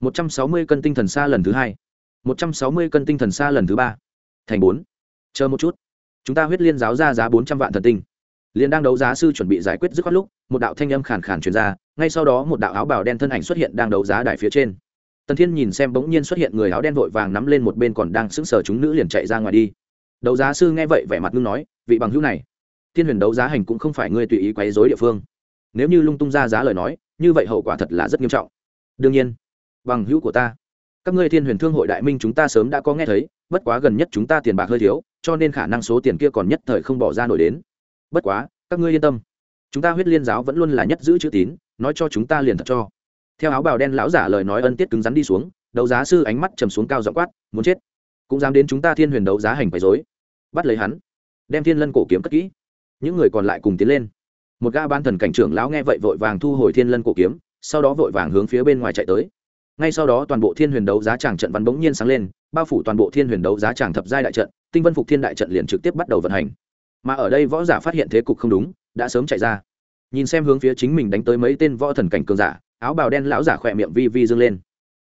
một trăm sáu mươi cân tinh thần xa lần thứ hai, một trăm sáu mươi cân tinh thần xa lần thứ ba, thành bốn. Chờ một chút, chúng ta huyết liên giáo ra giá bốn trăm vạn thần tinh. Liền đang đấu giá sư chuẩn bị giải quyết dứt khoát lúc, một đạo thanh âm khàn khàn truyền ra, ngay sau đó một đạo áo bào đen thân ảnh xuất hiện đang đấu giá đài phía trên. Tần thiên nhìn xem bỗng nhiên xuất hiện người áo đen vội vàng nắm lên một bên còn đang sững sờ chúng nữ liền chạy ra ngoài đi. Đấu giá sư nghe vậy vẻ mặt ngưng nói, vị bằng hữu này, thiên huyền đấu giá hành cũng không phải ngươi tùy ý quấy dối địa phương nếu như lung tung ra giá lời nói, như vậy hậu quả thật là rất nghiêm trọng. Đương nhiên, bằng hữu của ta, các ngươi thiên huyền thương hội đại minh chúng ta sớm đã có nghe thấy, bất quá gần nhất chúng ta tiền bạc hơi thiếu, cho nên khả năng số tiền kia còn nhất thời không bỏ ra nổi đến. Bất quá, các ngươi yên tâm. Chúng ta huyết liên giáo vẫn luôn là nhất giữ chữ tín, nói cho chúng ta liền thật cho. Theo áo bào đen lão giả lời nói ân tiết cứng rắn đi xuống, đấu giá sư ánh mắt trầm xuống cao dọ quát, muốn chết? Cũng dám đến chúng ta thiên huyền đấu giá hành bày dối bắt lấy hắn, đem thiên lân cổ kiếm cất kỹ. Những người còn lại cùng tiến lên một gã ban thần cảnh trưởng lão nghe vậy vội vàng thu hồi thiên lân cổ kiếm, sau đó vội vàng hướng phía bên ngoài chạy tới. Ngay sau đó toàn bộ thiên huyền đấu giá tràng trận văn bỗng nhiên sáng lên, bao phủ toàn bộ thiên huyền đấu giá tràng thập giai đại trận, tinh vân phục thiên đại trận liền trực tiếp bắt đầu vận hành. Mà ở đây võ giả phát hiện thế cục không đúng, đã sớm chạy ra. Nhìn xem hướng phía chính mình đánh tới mấy tên võ thần cảnh cường giả, áo bào đen lão giả khỏe miệng vi vi dâng lên.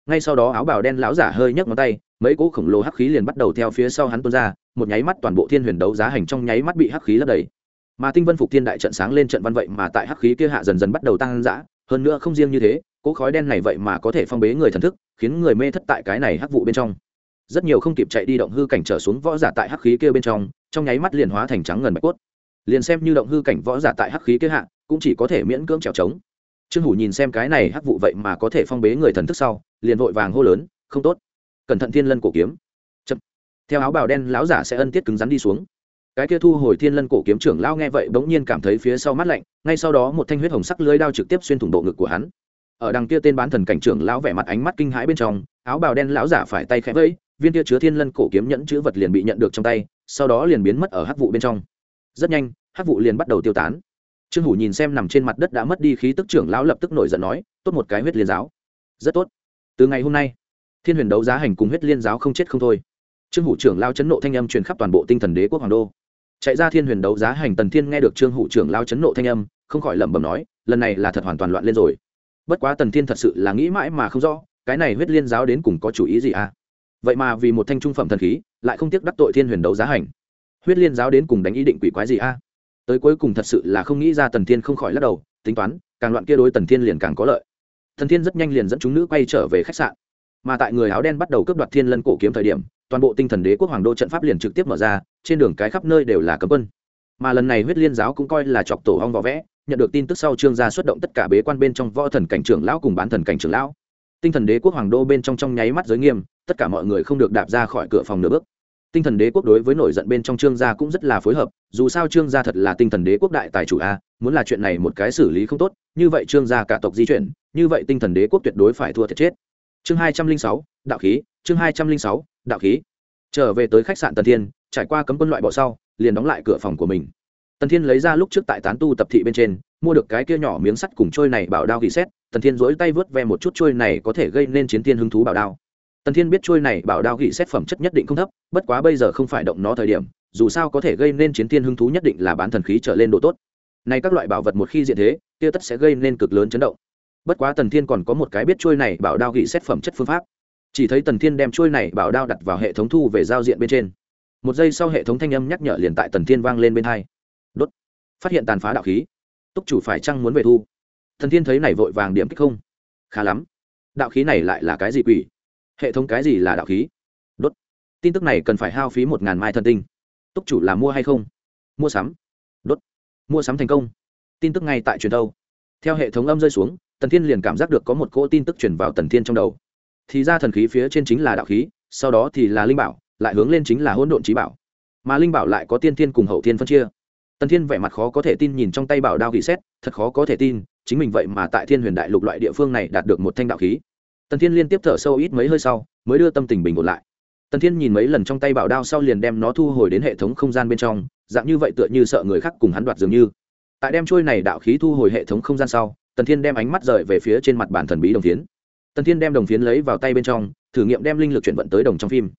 Ngay sau đó áo bào đen lão giả hơi nhấc ngón tay, mấy cỗ khổng lồ hắc khí liền bắt đầu theo phía sau hắn tuôn ra, một nháy mắt toàn bộ thiên huyền đấu giá hành trong nháy mắt bị hắc khí lấp đầy mà tinh vân phục thiên đại trận sáng lên trận văn vậy mà tại hắc khí kia hạ dần dần bắt đầu tăng dã, hơn nữa không riêng như thế, cỗ khói đen này vậy mà có thể phong bế người thần thức, khiến người mê thất tại cái này hắc vụ bên trong. Rất nhiều không kịp chạy đi động hư cảnh trở xuống võ giả tại hắc khí kia bên trong trong nháy mắt liền hóa thành trắng ngần bạch cốt. Liền xem như động hư cảnh võ giả tại hắc khí kia hạ, cũng chỉ có thể miễn cưỡng trèo trống. Trương hủ nhìn xem cái này hắc vụ vậy mà có thể phong bế người thần thức sau, liền vội vàng hô lớn, không tốt. Cẩn thận thiên lân cổ kiếm. Chậm. theo áo bào đen lão giả sẽ ân tiết cứng rắn đi xuống cái kia thu hồi thiên lân cổ kiếm trưởng lao nghe vậy bỗng nhiên cảm thấy phía sau mắt lạnh, ngay sau đó một thanh huyết hồng sắc lưới đao trực tiếp xuyên thủng bộ ngực của hắn. Ở đằng kia tên bán thần cảnh trưởng lão vẻ mặt ánh mắt kinh hãi bên trong, áo bào đen lão giả phải tay khẽ vẫy, viên kia chứa thiên lân cổ kiếm nhẫn chữ vật liền bị nhận được trong tay, sau đó liền biến mất ở hắc vụ bên trong. Rất nhanh, hắc vụ liền bắt đầu tiêu tán. Trương hủ nhìn xem nằm trên mặt đất đã mất đi khí tức trưởng lão lập tức nổi giận nói, tốt một cái huyết liên giáo. Rất tốt. Từ ngày hôm nay, thiên huyền đấu giá hành cùng huyết liên giáo không chết không thôi. Trương hủ trưởng lao chấn nộ thanh âm truyền khắp toàn bộ tinh thần đế quốc hoàng đô chạy ra thiên huyền đấu giá hành tần thiên nghe được trương hủ trưởng lao chấn nộ thanh âm, không khỏi lẩm bẩm nói, lần này là thật hoàn toàn loạn lên rồi. Bất quá tần thiên thật sự là nghĩ mãi mà không rõ, cái này huyết liên giáo đến cùng có chủ ý gì à? Vậy mà vì một thanh trung phẩm thần khí, lại không tiếc đắc tội thiên huyền đấu giá hành. Huyết liên giáo đến cùng đánh ý định quỷ quái gì a tới cuối cùng thật sự là không nghĩ ra tần thiên không khỏi lắc đầu, tính toán, càng loạn kia đối tần thiên liền càng có lợi. Thần thiên rất nhanh liền dẫn chúng nữ quay trở về khách sạn. Mà tại người áo đen bắt đầu cướp đoạt thiên lân cổ kiếm thời điểm toàn bộ tinh thần đế quốc hoàng đô trận pháp liền trực tiếp mở ra, trên đường cái khắp nơi đều là cấm quân. Mà lần này huyết liên giáo cũng coi là chọc tổ hong võ vẽ, nhận được tin tức sau trương gia xuất động tất cả bế quan bên trong võ thần cảnh trưởng lão cùng bán thần cảnh trưởng lão. Tinh thần đế quốc hoàng đô bên trong trong nháy mắt giới nghiêm, tất cả mọi người không được đạp ra khỏi cửa phòng nửa bước. Tinh thần đế quốc đối với nổi giận bên trong trương gia cũng rất là phối hợp, dù sao trương gia thật là tinh thần đế quốc đại tài chủ a, muốn là chuyện này một cái xử lý không tốt, như vậy trương gia cả tộc di chuyển, như vậy tinh thần đế quốc tuyệt đối phải thua thiệt chết. Chương hai trăm linh sáu, đạo khí chương hai trăm linh sáu, đạo khí. Trở về tới khách sạn tần thiên, trải qua cấm quân loại bỏ sau, liền đóng lại cửa phòng của mình. Tần thiên lấy ra lúc trước tại tán tu tập thị bên trên, mua được cái kia nhỏ miếng sắt cùng trôi này bảo đao ghi xét. Tần thiên dỗi tay vớt ve một chút trôi này có thể gây nên chiến thiên hứng thú bảo đao. Tần thiên biết trôi này bảo đao ghi xét phẩm chất nhất định không thấp, bất quá bây giờ không phải động nó thời điểm, dù sao có thể gây nên chiến thiên hứng thú nhất định là bán thần khí trở lên độ tốt. Nay các loại bảo vật một khi diện thế, kia tất sẽ gây nên cực lớn chấn động. Bất quá tần thiên còn có một cái biết trôi này bảo đao ghi xét phẩm chất phương pháp chỉ thấy tần thiên đem trôi này bảo đao đặt vào hệ thống thu về giao diện bên trên. Một giây sau hệ thống thanh âm nhắc nhở liền tại tần thiên vang lên bên hai. Đốt. Phát hiện tàn phá đạo khí. Túc chủ phải chăng muốn về thu? Thần thiên thấy này vội vàng điểm kích không. Khá lắm. Đạo khí này lại là cái gì quỷ? Hệ thống cái gì là đạo khí? Đốt. Tin tức này cần phải hao phí một ngàn mai thần tinh. Túc chủ là mua hay không? Mua sắm. Đốt. Mua sắm thành công. Tin tức ngay tại truyền đâu. Theo hệ thống âm rơi xuống, tần thiên liền cảm giác được có một cỗ tin tức truyền vào tần thiên trong đầu thì ra thần khí phía trên chính là đạo khí, sau đó thì là linh bảo, lại hướng lên chính là hỗn độn trí bảo. Mà linh bảo lại có tiên thiên cùng hậu thiên phân chia. Tần thiên vẻ mặt khó có thể tin nhìn trong tay bảo đao ghi xét, thật khó có thể tin, chính mình vậy mà tại thiên huyền đại lục loại địa phương này đạt được một thanh đạo khí. Tần thiên liên tiếp thở sâu ít mấy hơi sau, mới đưa tâm tình bình ổn lại. Tần thiên nhìn mấy lần trong tay bảo đao sau liền đem nó thu hồi đến hệ thống không gian bên trong, dạng như vậy tựa như sợ người khác cùng hắn đoạt dường như. Tại đem trôi này đạo khí thu hồi hệ thống không gian sau, tần thiên đem ánh mắt rời về phía trên mặt bản thần bí đồng phiến tần thiên đem đồng phiến lấy vào tay bên trong, thử nghiệm đem linh lực chuyển vận tới đồng trong phim.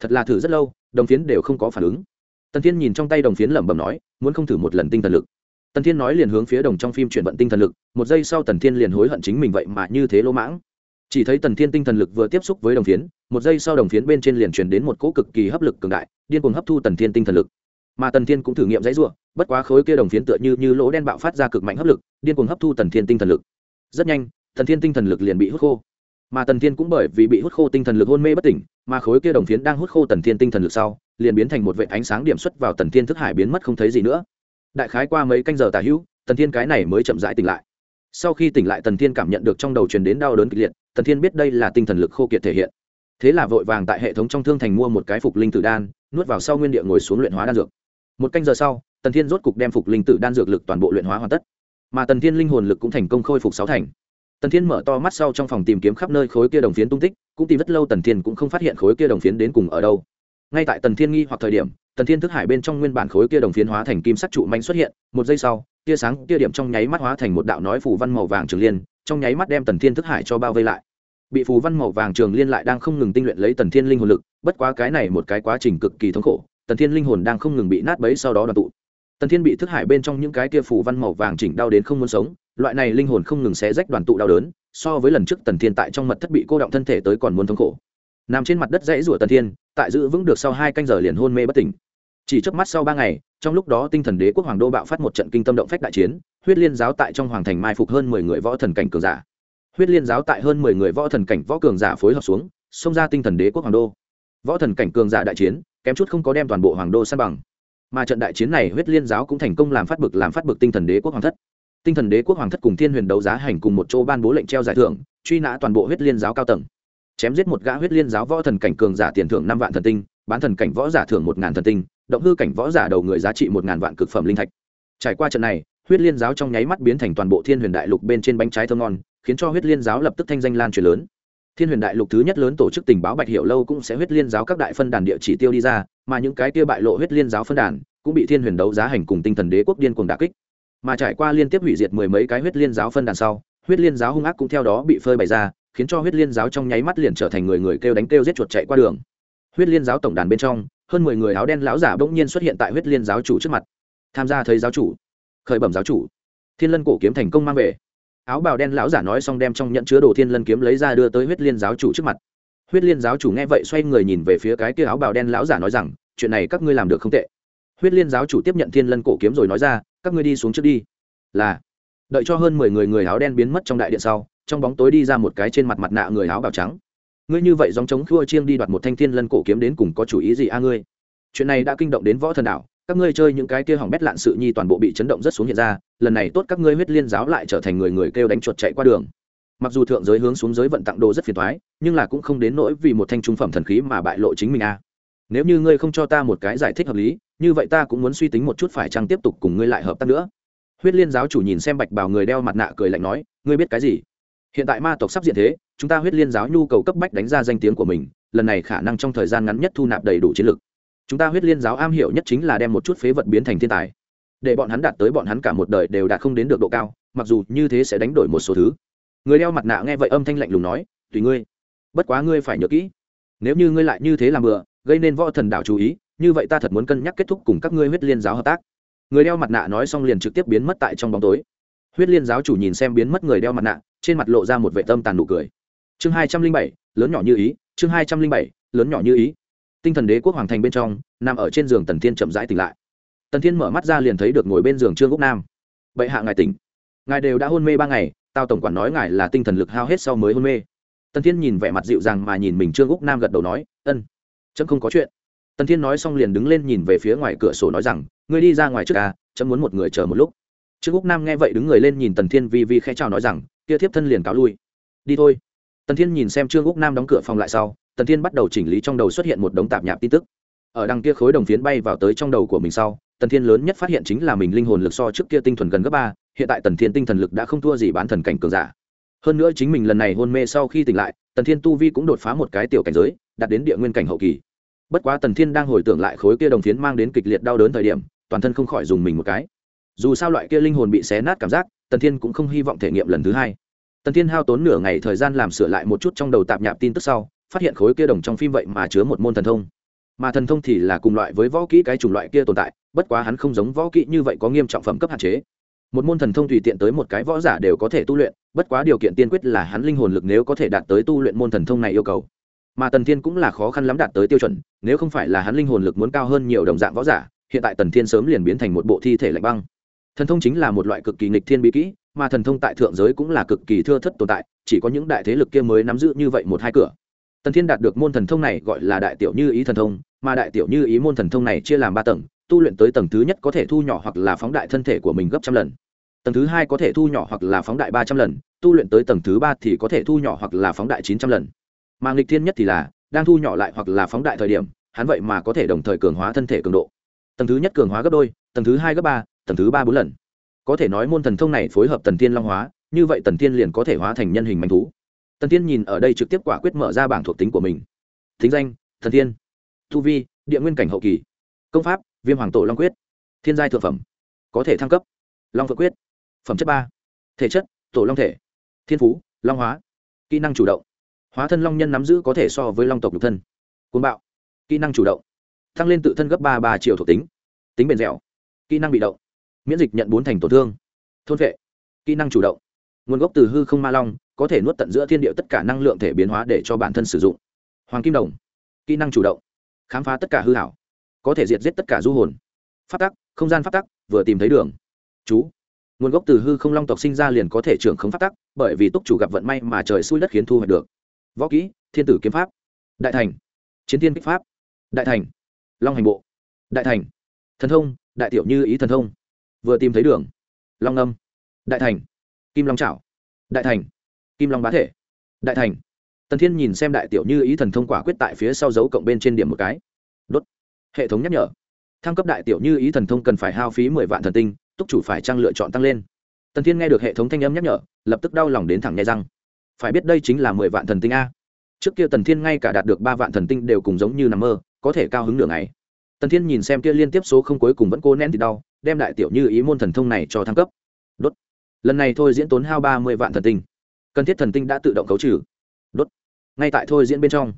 Thật là thử rất lâu, đồng phiến đều không có phản ứng. Tần thiên nhìn trong tay đồng phiến lẩm bẩm nói, muốn không thử một lần tinh thần lực. Tần thiên nói liền hướng phía đồng trong phim chuyển vận tinh thần lực, một giây sau tần thiên liền hối hận chính mình vậy mà như thế lỗ mãng. Chỉ thấy tần thiên tinh thần lực vừa tiếp xúc với đồng phiến, một giây sau đồng phiến bên trên liền chuyển đến một cỗ cực kỳ hấp lực cường đại, điên cuồng hấp thu tần thiên tinh thần lực. Mà tần thiên cũng thử nghiệm dãy ruộng bất quá khối kia đồng phiến tựa như như lỗ đen bạo phát ra cực mạnh hấp lực, điên cuồng hấp thu tần thiên tinh thần lực. Rất nhanh, tần thiên tinh thần lực liền bị hút khô mà tần thiên cũng bởi vì bị hút khô tinh thần lực hôn mê bất tỉnh, mà khối kia đồng phiến đang hút khô tần thiên tinh thần lực sau, liền biến thành một vệ ánh sáng điểm xuất vào tần thiên thức hải biến mất không thấy gì nữa. Đại khái qua mấy canh giờ tà hữu, tần thiên cái này mới chậm rãi tỉnh lại. Sau khi tỉnh lại tần thiên cảm nhận được trong đầu truyền đến đau đớn kịch liệt, tần thiên biết đây là tinh thần lực khô kiệt thể hiện. Thế là vội vàng tại hệ thống trong thương thành mua một cái phục linh tử đan, nuốt vào sau nguyên địa ngồi xuống luyện hóa đan dược. Một canh giờ sau, tần thiên rốt cục đem phục linh tử đan dược lực toàn bộ luyện hóa hoàn tất. Mà tần thiên linh hồn lực cũng thành công khôi phục sáu thành tần thiên mở to mắt sau trong phòng tìm kiếm khắp nơi khối kia đồng phiến tung tích, cũng tìm rất lâu tần thiên cũng không phát hiện khối kia đồng phiến đến cùng ở đâu. Ngay tại tần thiên nghi hoặc thời điểm, tần thiên thức hải bên trong nguyên bản khối kia đồng phiến hóa thành kim sắc trụ manh xuất hiện, một giây sau, tia sáng kia điểm trong nháy mắt hóa thành một đạo nói phù văn màu vàng trường liên, trong nháy mắt đem tần thiên thức hải cho bao vây lại. Bị phù văn màu vàng trường liên lại đang không ngừng tinh luyện lấy tần thiên linh hồn lực, bất quá cái này một cái quá trình cực kỳ thống khổ, tần thiên linh hồn đang không ngừng bị nát bấy sau đó đoàn tụ. Tần thiên bị thức hải bên trong những cái kia phù văn màu vàng chỉnh đau đến không muốn sống loại này linh hồn không ngừng xé rách đoàn tụ đau đớn, so với lần trước tần thiên tại trong mật thất bị cô động thân thể tới còn muốn thống khổ. Nằm trên mặt đất dãy rủa tần thiên, tại giữ vững được sau hai canh giờ liền hôn mê bất tỉnh. Chỉ trước mắt sau ba ngày, trong lúc đó tinh thần đế quốc hoàng đô bạo phát một trận kinh tâm động phách đại chiến, huyết liên giáo tại trong hoàng thành mai phục hơn mười người võ thần cảnh cường giả. Huyết liên giáo tại hơn mười người võ thần cảnh võ cường giả phối hợp xuống, xông ra tinh thần đế quốc hoàng đô. Võ thần cảnh cường giả đại chiến, kém chút không có đem toàn bộ hoàng đô san bằng. Mà trận đại chiến này huyết liên giáo cũng thành công làm phát bực, làm phát bực tinh thần đế quốc hoàng thất tinh thần đế quốc hoàng thất cùng thiên huyền đấu giá hành cùng một chỗ ban bố lệnh treo giải thưởng, truy nã toàn bộ huyết liên giáo cao tầng. Chém giết một gã huyết liên giáo võ thần cảnh cường giả tiền thưởng năm vạn thần tinh, bán thần cảnh võ giả thưởng một ngàn thần tinh, động hư cảnh võ giả đầu người giá trị một ngàn vạn cực phẩm linh thạch. Trải qua trận này, huyết liên giáo trong nháy mắt biến thành toàn bộ thiên huyền đại lục bên trên bánh trái thơ ngon, khiến cho huyết liên giáo lập tức thanh danh lan truyền lớn. Thiên huyền đại lục thứ nhất lớn tổ chức tình báo bạch hiệu lâu cũng sẽ huyết liên giáo các đại phân đàn địa chỉ tiêu đi ra, mà những cái tiêu bại lộ huyết liên giáo phân đàn cũng bị thiên huyền đấu giá hành cùng tinh thần đế quốc điên cuồng đà kích mà trải qua liên tiếp hủy diệt mười mấy cái huyết liên giáo phân đàn sau, huyết liên giáo hung ác cũng theo đó bị phơi bày ra, khiến cho huyết liên giáo trong nháy mắt liền trở thành người người kêu đánh kêu giết chuột chạy qua đường. Huyết liên giáo tổng đàn bên trong, hơn mười người áo đen lão giả bỗng nhiên xuất hiện tại huyết liên giáo chủ trước mặt. Tham gia thấy giáo chủ. Khởi bẩm giáo chủ. Thiên lân cổ kiếm thành công mang về. Áo bào đen lão giả nói xong đem trong nhận chứa đồ thiên lân kiếm lấy ra đưa tới huyết liên giáo chủ trước mặt. Huyết liên giáo chủ nghe vậy xoay người nhìn về phía cái kia áo bào đen lão giả nói rằng, chuyện này các ngươi làm được không tệ. Huyết liên giáo chủ tiếp nhận thiên lân cổ kiếm rồi nói ra các ngươi đi xuống trước đi. Là. Đợi cho hơn mười người người áo đen biến mất trong đại điện sau, trong bóng tối đi ra một cái trên mặt mặt nạ người áo bào trắng. Ngươi như vậy dòng chống khua chiêng đi đoạt một thanh thiên lân cổ kiếm đến cùng có chủ ý gì a ngươi? Chuyện này đã kinh động đến võ thần đảo, các ngươi chơi những cái kia hỏng bét lạn sự nhi toàn bộ bị chấn động rất xuống hiện ra, lần này tốt các ngươi huyết liên giáo lại trở thành người người kêu đánh chuột chạy qua đường. Mặc dù thượng giới hướng xuống giới vận tặng đồ rất phiền thoái nhưng là cũng không đến nỗi vì một thanh trung phẩm thần khí mà bại lộ chính mình a nếu như ngươi không cho ta một cái giải thích hợp lý, như vậy ta cũng muốn suy tính một chút phải chăng tiếp tục cùng ngươi lại hợp tác nữa. Huyết liên giáo chủ nhìn xem bạch bảo người đeo mặt nạ cười lạnh nói, ngươi biết cái gì? Hiện tại ma tộc sắp diện thế, chúng ta huyết liên giáo nhu cầu cấp bách đánh ra danh tiếng của mình, lần này khả năng trong thời gian ngắn nhất thu nạp đầy đủ chiến lực. Chúng ta huyết liên giáo am hiểu nhất chính là đem một chút phế vật biến thành thiên tài. Để bọn hắn đạt tới bọn hắn cả một đời đều đạt không đến được độ cao, mặc dù như thế sẽ đánh đổi một số thứ. Người đeo mặt nạ nghe vậy âm thanh lạnh lùng nói, tùy ngươi, bất quá ngươi phải nhớ kỹ, nếu như ngươi lại như thế làm bừa gây nên võ thần đạo chú ý, như vậy ta thật muốn cân nhắc kết thúc cùng các ngươi huyết liên giáo hợp tác. Người đeo mặt nạ nói xong liền trực tiếp biến mất tại trong bóng tối. Huyết liên giáo chủ nhìn xem biến mất người đeo mặt nạ, trên mặt lộ ra một vệ tâm tàn nụ cười. Chương hai trăm linh bảy, lớn nhỏ như ý, chương hai trăm linh bảy, lớn nhỏ như ý. Tinh thần đế quốc hoàng thành bên trong, nằm ở trên giường tần thiên chậm rãi tỉnh lại. Tần thiên mở mắt ra liền thấy được ngồi bên giường trương úc nam. Bệ hạ ngài tỉnh. Ngài đều đã hôn mê ba ngày tao tổng quản nói ngài là tinh thần lực hao hết sau mới hôn mê. Tần thiên nhìn vẻ mặt dịu dàng mà nhìn mình trương úc nam gật đầu nói, ân chấm không có chuyện. Tần thiên nói xong liền đứng lên nhìn về phía ngoài cửa sổ nói rằng, ngươi đi ra ngoài trước à chấm muốn một người chờ một lúc. Trương úc nam nghe vậy đứng người lên nhìn tần thiên vi vi khẽ chào nói rằng, kia thiếp thân liền cáo lui. Đi thôi. Tần thiên nhìn xem trương úc nam đóng cửa phòng lại sau, tần thiên bắt đầu chỉnh lý trong đầu xuất hiện một đống tạp nhạp tin tức. Ở đằng kia khối đồng phiến bay vào tới trong đầu của mình sau, tần thiên lớn nhất phát hiện chính là mình linh hồn lực so trước kia tinh thuần gần gấp ba, hiện tại tần thiên tinh thần lực đã không thua gì bán thần cảnh cường giả hơn nữa chính mình lần này hôn mê sau khi tỉnh lại, tần thiên tu vi cũng đột phá một cái tiểu cảnh giới, đạt đến địa nguyên cảnh hậu kỳ. Bất quá tần thiên đang hồi tưởng lại khối kia đồng phiến mang đến kịch liệt đau đớn thời điểm, toàn thân không khỏi dùng mình một cái. Dù sao loại kia linh hồn bị xé nát cảm giác, tần thiên cũng không hy vọng thể nghiệm lần thứ hai. Tần thiên hao tốn nửa ngày thời gian làm sửa lại một chút trong đầu tạp nhạp tin tức sau, phát hiện khối kia đồng trong phim vậy mà chứa một môn thần thông. Mà thần thông thì là cùng loại với võ kỹ cái chủng loại kia tồn tại, bất quá hắn không giống võ kỹ như vậy có nghiêm trọng phẩm cấp hạn chế. Một môn thần thông tùy tiện tới một cái võ giả đều có thể tu luyện bất quá điều kiện tiên quyết là hắn linh hồn lực nếu có thể đạt tới tu luyện môn thần thông này yêu cầu. Mà tần thiên cũng là khó khăn lắm đạt tới tiêu chuẩn, nếu không phải là hắn linh hồn lực muốn cao hơn nhiều đồng dạng võ giả, hiện tại tần thiên sớm liền biến thành một bộ thi thể lạnh băng. Thần thông chính là một loại cực kỳ nghịch thiên bí kỹ, mà thần thông tại thượng giới cũng là cực kỳ thưa thất tồn tại, chỉ có những đại thế lực kia mới nắm giữ như vậy một hai cửa. Tần thiên đạt được môn thần thông này gọi là đại tiểu như ý thần thông, mà đại tiểu như ý môn thần thông này chia làm ba tầng, tu luyện tới tầng thứ nhất có thể thu nhỏ hoặc là phóng đại thân thể của mình gấp trăm lần tầng thứ hai có thể thu nhỏ hoặc là phóng đại ba trăm lần, tu luyện tới tầng thứ ba thì có thể thu nhỏ hoặc là phóng đại chín trăm lần. Mà nghịch thiên nhất thì là, đang thu nhỏ lại hoặc là phóng đại thời điểm, hắn vậy mà có thể đồng thời cường hóa thân thể cường độ. Tầng thứ nhất cường hóa gấp đôi, tầng thứ hai gấp ba, tầng thứ ba bốn lần. Có thể nói môn thần thông này phối hợp tần tiên long hóa, như vậy tần tiên liền có thể hóa thành nhân hình manh thú. Tần tiên nhìn ở đây trực tiếp quả quyết mở ra bảng thuộc tính của mình. Thính danh, thần tiên. Thu vi, địa nguyên cảnh hậu kỳ. Công pháp, viêm hoàng tổ long quyết. Thiên giai thượng phẩm. Có thể thăng cấp. Long phượng quyết phẩm chất ba, thể chất, tổ long thể, thiên phú, long hóa, kỹ năng chủ động. Hóa thân long nhân nắm giữ có thể so với long tộc nhục thân. Côn bạo, kỹ năng chủ động. Tăng lên tự thân gấp ba ba triệu thuộc tính. Tính bền dẻo, kỹ năng bị động. Miễn dịch nhận bốn thành tổn thương. Thôn vệ, kỹ năng chủ động. Nguồn gốc từ hư không ma long, có thể nuốt tận giữa thiên địa tất cả năng lượng thể biến hóa để cho bản thân sử dụng. Hoàng kim đồng, kỹ năng chủ động. Khám phá tất cả hư hảo, có thể diệt giết tất cả du hồn. Phát tắc, không gian phát tắc, vừa tìm thấy đường. Chú nguồn gốc từ hư không long tộc sinh ra liền có thể trưởng không phát tắc, bởi vì túc chủ gặp vận may mà trời xui đất khiến thu hoạch được. Võ kỹ, thiên tử kiếm pháp. Đại thành, chiến thiên kích pháp. Đại thành, long hành bộ. Đại thành, thần thông, đại tiểu như ý thần thông. Vừa tìm thấy đường, long âm đại thành, kim long trảo đại thành, kim long bá thể. Đại thành, tần thiên nhìn xem đại tiểu như ý thần thông quả quyết tại phía sau dấu cộng bên trên điểm một cái. Đốt, hệ thống nhắc nhở. Thăng cấp đại tiểu như ý thần thông cần phải hao phí mười vạn thần tinh túc chủ phải trang lựa chọn tăng lên? Tần thiên nghe được hệ thống thanh âm nhắc nhở, lập tức đau lòng đến thẳng nhai răng. Phải biết đây chính là mười vạn thần tinh a. Trước kia tần thiên ngay cả đạt được ba vạn thần tinh đều cùng giống như nằm mơ, có thể cao hứng nửa ngày. Tần thiên nhìn xem kia liên tiếp số không cuối cùng vẫn cố nén thì đau, đem đại tiểu như ý môn thần thông này cho thăng cấp. Đốt. Lần này thôi diễn tốn hao ba mươi vạn thần tinh. Cần thiết thần tinh đã tự động cấu trừ. Đốt. Ngay tại thôi diễn bên trong.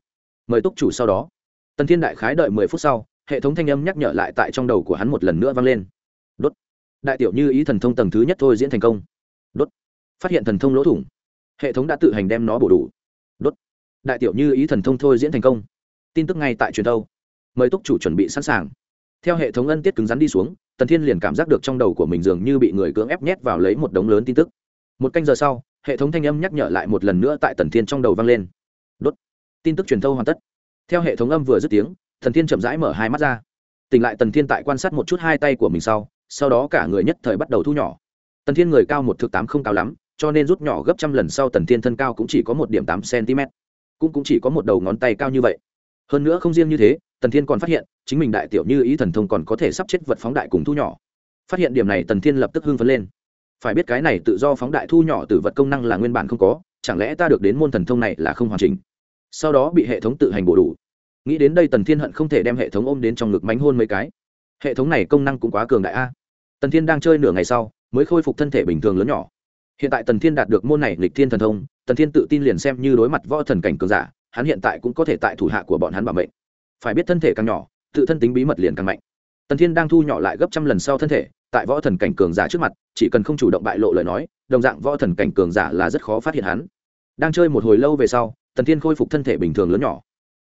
Mời túc chủ sau đó. Tần thiên đại khái đợi mười phút sau, hệ thống thanh âm nhắc nhở lại tại trong đầu của hắn một lần nữa vang lên. Đốt đại tiểu như ý thần thông tầng thứ nhất thôi diễn thành công. Đốt. Phát hiện thần thông lỗ thủng. Hệ thống đã tự hành đem nó bổ đủ. Đốt. Đại tiểu như ý thần thông thôi diễn thành công. Tin tức ngay tại truyền thâu mời túc chủ chuẩn bị sẵn sàng. Theo hệ thống ân tiết cứng rắn đi xuống, tần thiên liền cảm giác được trong đầu của mình dường như bị người cưỡng ép nhét vào lấy một đống lớn tin tức. Một canh giờ sau, hệ thống thanh âm nhắc nhở lại một lần nữa tại tần thiên trong đầu vang lên. Đốt. Tin tức truyền thâu hoàn tất. Theo hệ thống âm vừa dứt tiếng thần thiên chậm rãi mở hai mắt ra. Tỉnh lại tần thiên tại quan sát một chút hai tay của mình sau sau đó cả người nhất thời bắt đầu thu nhỏ. Tần thiên người cao một thước tám không cao lắm, cho nên rút nhỏ gấp trăm lần sau tần thiên thân cao cũng chỉ có một điểm tám cm, cũng cũng chỉ có một đầu ngón tay cao như vậy. Hơn nữa không riêng như thế, tần thiên còn phát hiện, chính mình đại tiểu như ý thần thông còn có thể sắp chết vật phóng đại cùng thu nhỏ. Phát hiện điểm này tần thiên lập tức hưng phấn lên. Phải biết cái này tự do phóng đại thu nhỏ từ vật công năng là nguyên bản không có, chẳng lẽ ta được đến môn thần thông này là không hoàn chỉnh? Sau đó bị hệ thống tự hành bổ đủ. Nghĩ đến đây tần thiên hận không thể đem hệ thống ôm đến trong ngực mánh hôn mấy cái. Hệ thống này công năng cũng quá cường đại a tần thiên đang chơi nửa ngày sau, mới khôi phục thân thể bình thường lớn nhỏ. Hiện tại tần thiên đạt được môn này lịch thiên thần thông, tần thiên tự tin liền xem như đối mặt võ thần cảnh cường giả, hắn hiện tại cũng có thể tại thủ hạ của bọn hắn bảo mệnh. Phải biết thân thể càng nhỏ, tự thân tính bí mật liền càng mạnh. Tần thiên đang thu nhỏ lại gấp trăm lần sau thân thể, tại võ thần cảnh cường giả trước mặt, chỉ cần không chủ động bại lộ lời nói, đồng dạng võ thần cảnh cường giả là rất khó phát hiện hắn. Đang chơi một hồi lâu về sau, tần thiên khôi phục thân thể bình thường lớn nhỏ.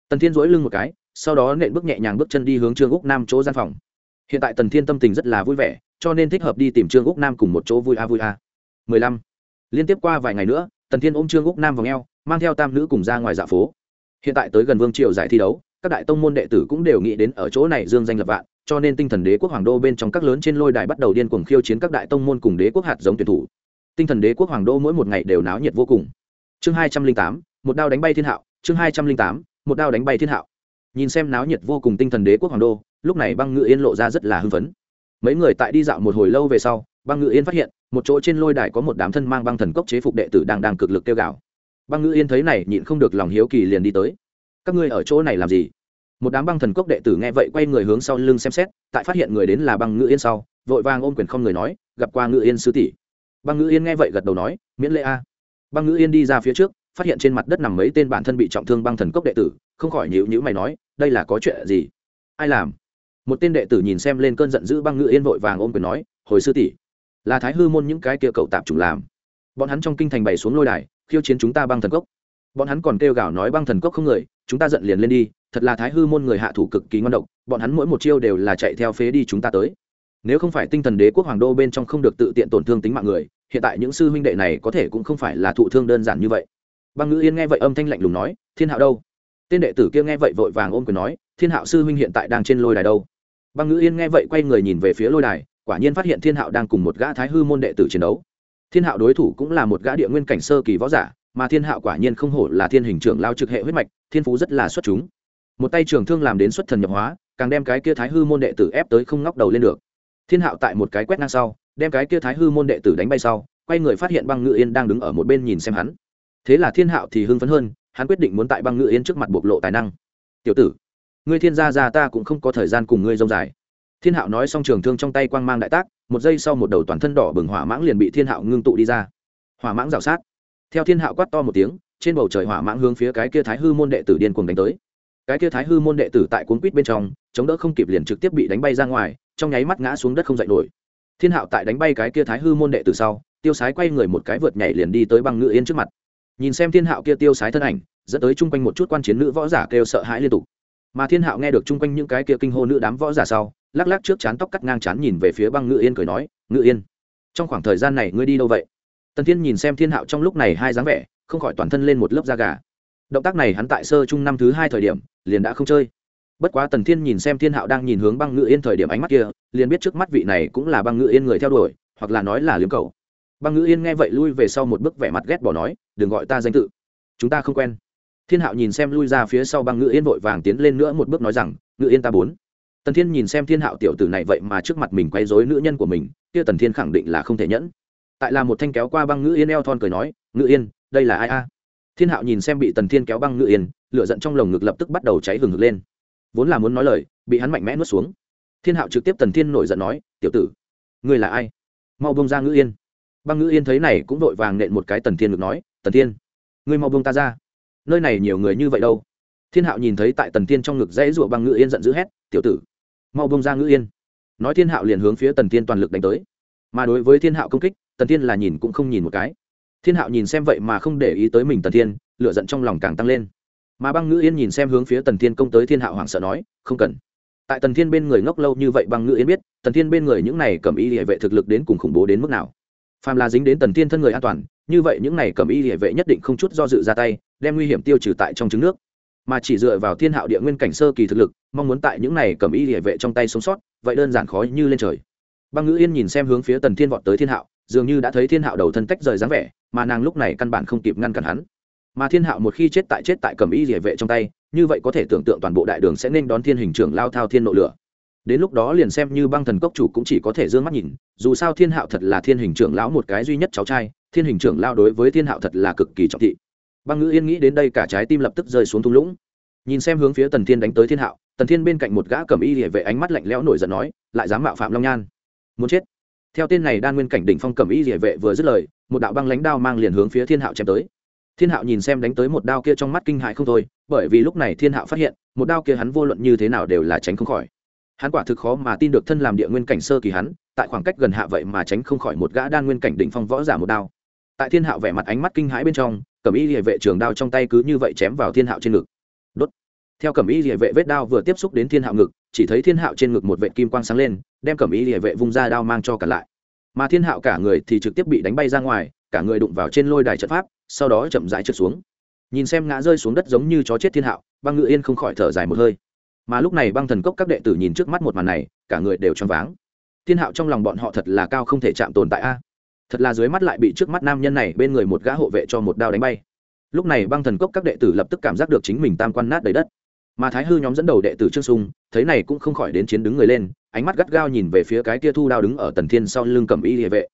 Tần thiên dỗi lưng một cái, sau đó nện bước nhẹ nhàng bước chân đi hướng trương úc nam chỗ gian phòng. Hiện tại tần thiên tâm tình rất là vui vẻ cho nên thích hợp đi tìm trương úc nam cùng một chỗ vui a vui a. Mười lăm. Liên tiếp qua vài ngày nữa, tần thiên ôm trương úc nam vào ngheo mang theo tam nữ cùng ra ngoài dạ phố. Hiện tại tới gần vương triều giải thi đấu, các đại tông môn đệ tử cũng đều nghĩ đến ở chỗ này dương danh lập vạn, cho nên tinh thần đế quốc hoàng đô bên trong các lớn trên lôi đài bắt đầu điên cuồng khiêu chiến các đại tông môn cùng đế quốc hạt giống tuyển thủ. Tinh thần đế quốc hoàng đô mỗi một ngày đều náo nhiệt vô cùng. Chương hai trăm linh tám, một đao đánh bay thiên hạo, chương hai trăm linh tám, một đao đánh bay thiên hạo. Nhìn xem náo nhiệt vô cùng tinh thần đế quốc hoàng đô, lúc này băng ngự yên lộ ra rất là hưng phấn mấy người tại đi dạo một hồi lâu về sau, băng ngự yên phát hiện, một chỗ trên lôi đài có một đám thân mang băng thần cốc chế phục đệ tử đang đang cực lực kêu gào. Băng ngự yên thấy này, nhịn không được lòng hiếu kỳ liền đi tới. Các ngươi ở chỗ này làm gì? Một đám băng thần cốc đệ tử nghe vậy quay người hướng sau lưng xem xét, tại phát hiện người đến là băng ngự yên sau, vội vàng ôm quyền không người nói, gặp qua ngự yên sư tỷ. Băng ngự yên nghe vậy gật đầu nói, miễn lễ a. Băng ngự yên đi ra phía trước, phát hiện trên mặt đất nằm mấy tên bản thân bị trọng thương băng thần cốc đệ tử, không khỏi nhíu nhíu mày nói, đây là có chuyện gì? Ai làm? Một tên đệ tử nhìn xem lên cơn giận dữ băng ngự yên vội vàng ôm quyền nói, hồi sư tỷ, là thái hư môn những cái kia cậu tạp chủng làm. Bọn hắn trong kinh thành bày xuống lôi đài, khiêu chiến chúng ta băng thần cốc. Bọn hắn còn kêu gào nói băng thần cốc không người, chúng ta giận liền lên đi, thật là thái hư môn người hạ thủ cực kỳ ngon độc, bọn hắn mỗi một chiêu đều là chạy theo phế đi chúng ta tới. Nếu không phải tinh thần đế quốc hoàng đô bên trong không được tự tiện tổn thương tính mạng người, hiện tại những sư huynh đệ này có thể cũng không phải là thụ thương đơn giản như vậy. Băng ngữ yên nghe vậy âm thanh lạnh lùng nói, thiên hạo đâu? Tên đệ tử kia nghe vậy vội vàng ôm quyền nói thiên hạo sư huynh hiện tại đang trên lôi đài đâu? Băng ngữ yên nghe vậy quay người nhìn về phía lôi đài, quả nhiên phát hiện thiên hạo đang cùng một gã thái hư môn đệ tử chiến đấu. Thiên hạo đối thủ cũng là một gã địa nguyên cảnh sơ kỳ võ giả, mà thiên hạo quả nhiên không hổ là thiên hình trưởng lao trực hệ huyết mạch, thiên phú rất là xuất chúng. Một tay trường thương làm đến xuất thần nhập hóa, càng đem cái kia thái hư môn đệ tử ép tới không ngóc đầu lên được. Thiên hạo tại một cái quét ngang sau, đem cái kia thái hư môn đệ tử đánh bay sau, quay người phát hiện băng ngự yên đang đứng ở một bên nhìn xem hắn. Thế là thiên hạo thì hưng phấn hơn, hắn quyết định muốn tại băng ngự yên trước mặt bộc lộ tài năng. Tiểu tử ngươi thiên gia gia ta cũng không có thời gian cùng ngươi rông dài. Thiên hạo nói xong trường thương trong tay quang mang đại tác, một giây sau một đầu toàn thân đỏ bừng hỏa mãng liền bị thiên hạo ngưng tụ đi ra. Hỏa mãng rào sát. Theo thiên hạo quát to một tiếng, trên bầu trời hỏa mãng hướng phía cái kia thái hư môn đệ tử điên cuồng đánh tới. Cái kia thái hư môn đệ tử tại cuốn quýt bên trong, chống đỡ không kịp liền trực tiếp bị đánh bay ra ngoài, trong nháy mắt ngã xuống đất không dậy nổi. Thiên hạo tại đánh bay cái kia thái hư môn đệ tử sau, tiêu sái quay người một cái vượt nhảy liền đi tới băng ngự yên trước mặt. Nhìn xem thiên hạo kia tiêu sái thân ảnh, dẫn tới chung quanh một chút quan chiến nữ võ giả kêu sợ hãi liên tục mà thiên hạo nghe được chung quanh những cái kia kinh hô nữ đám võ giả sau, lắc lắc trước chán tóc cắt ngang chán nhìn về phía băng ngự yên cười nói, ngự yên, trong khoảng thời gian này ngươi đi đâu vậy? Tần thiên nhìn xem thiên hạo trong lúc này hai dáng vẻ, không khỏi toàn thân lên một lớp da gà. Động tác này hắn tại sơ chung năm thứ hai thời điểm, liền đã không chơi. Bất quá tần thiên nhìn xem thiên hạo đang nhìn hướng băng ngự yên thời điểm ánh mắt kia, liền biết trước mắt vị này cũng là băng ngự yên người theo đuổi, hoặc là nói là liếm cầu. Băng ngự yên nghe vậy lui về sau một bước vẻ mặt ghét bỏ nói, đừng gọi ta danh tự. Chúng ta không quen thiên hạo nhìn xem lui ra phía sau băng ngự yên vội vàng tiến lên nữa một bước nói rằng, ngự yên ta bốn. Tần thiên nhìn xem thiên hạo tiểu tử này vậy mà trước mặt mình quay dối nữ nhân của mình, kia tần thiên khẳng định là không thể nhẫn. Tại là một thanh kéo qua băng ngự yên eo thon cười nói, ngự yên, đây là ai a? Thiên hạo nhìn xem bị tần thiên kéo băng ngự yên, lửa giận trong lồng ngực lập tức bắt đầu cháy hừng hực lên. Vốn là muốn nói lời, bị hắn mạnh mẽ nuốt xuống. Thiên hạo trực tiếp tần thiên nổi giận nói, tiểu tử, ngươi là ai? Mau bông ra ngữ yên. Băng ngữ yên thấy này cũng vội vàng nện một cái tần thiên ngực nói, tần thiên, ngươi mau bông ta ra nơi này nhiều người như vậy đâu? Thiên hạo nhìn thấy tại tần thiên trong ngực dãy rụa băng ngự yên giận dữ hét, tiểu tử, mau bông ra ngự yên. Nói thiên hạo liền hướng phía tần thiên toàn lực đánh tới. Mà đối với thiên hạo công kích, tần thiên là nhìn cũng không nhìn một cái. Thiên hạo nhìn xem vậy mà không để ý tới mình tần thiên lựa giận trong lòng càng tăng lên. Mà băng ngữ yên nhìn xem hướng phía tần thiên công tới thiên hạo hoảng sợ nói, không cần. Tại tần thiên bên người ngốc lâu như vậy băng ngữ yên biết, tần thiên bên người những này cầm y địa vệ thực lực đến cùng khủng bố đến mức nào. Phàm là dính đến tần thiên thân người an toàn, như vậy những này cầm y địa vệ nhất định không chút do dự ra tay đem nguy hiểm tiêu trừ tại trong trứng nước, mà chỉ dựa vào thiên hạo địa nguyên cảnh sơ kỳ thực lực, mong muốn tại những này cầm y địa vệ trong tay sống sót, vậy đơn giản khó như lên trời. Băng ngữ yên nhìn xem hướng phía tần thiên vọt tới thiên hạo, dường như đã thấy thiên hạo đầu thân tách rời dáng vẻ, mà nàng lúc này căn bản không kịp ngăn cản hắn. Mà thiên hạo một khi chết tại chết tại cầm y địa vệ trong tay, như vậy có thể tưởng tượng toàn bộ đại đường sẽ nên đón thiên hình trưởng lao thao thiên nộ lửa. Đến lúc đó liền xem như băng thần cốc chủ cũng chỉ có thể d ư ơ n g mắt nhìn, dù sao thiên hạo thật là thiên hình trưởng lão một cái duy nhất cháu trai, thiên hình trưởng lao đối với thiên hạo thật là cực kỳ trọng thị băng ngữ yên nghĩ đến đây cả trái tim lập tức rơi xuống thung lũng. Nhìn xem hướng phía tần thiên đánh tới thiên hạo, tần thiên bên cạnh một gã cầm y địa vệ ánh mắt lạnh lẽo nổi giận nói, lại dám mạo phạm long nhan? Muốn chết? Theo tên này đan nguyên cảnh đỉnh phong cầm y địa vệ vừa dứt lời, một đạo băng lãnh đao mang liền hướng phía thiên hạo chém tới. Thiên hạo nhìn xem đánh tới một đao kia trong mắt kinh hại không thôi, bởi vì lúc này thiên hạo phát hiện, một đao kia hắn vô luận như thế nào đều là tránh không khỏi. Hắn quả thực khó mà tin được thân làm địa nguyên cảnh sơ kỳ hắn, tại khoảng cách gần hạ vậy mà tránh không khỏi một gã đan nguyên cảnh đỉnh phong võ giả một đao. Tại thiên hạo vẻ mặt ánh mắt kinh hãi bên trong cẩm y địa vệ trường đao trong tay cứ như vậy chém vào thiên hạo trên ngực. Đốt. Theo cẩm y địa vệ vết đao vừa tiếp xúc đến thiên hạo ngực, chỉ thấy thiên hạo trên ngực một vệ kim quang sáng lên, đem cẩm y địa vệ vung ra đao mang cho cả lại. Mà thiên hạo cả người thì trực tiếp bị đánh bay ra ngoài, cả người đụng vào trên lôi đài trận pháp, sau đó chậm rãi trượt xuống. Nhìn xem ngã rơi xuống đất giống như chó chết thiên hạo, băng ngự yên không khỏi thở dài một hơi. Mà lúc này băng thần cốc các đệ tử nhìn trước mắt một màn này, cả người đều choáng váng. Thiên hạo trong lòng bọn họ thật là cao không thể chạm tồn tại a thật là dưới mắt lại bị trước mắt nam nhân này bên người một gã hộ vệ cho một đao đánh bay. Lúc này băng thần cốc các đệ tử lập tức cảm giác được chính mình tam quan nát đầy đất. Mà thái hư nhóm dẫn đầu đệ tử trương sung, thấy này cũng không khỏi đến chiến đứng người lên, ánh mắt gắt gao nhìn về phía cái kia thu đao đứng ở tần thiên sau lưng cầm y địa vệ.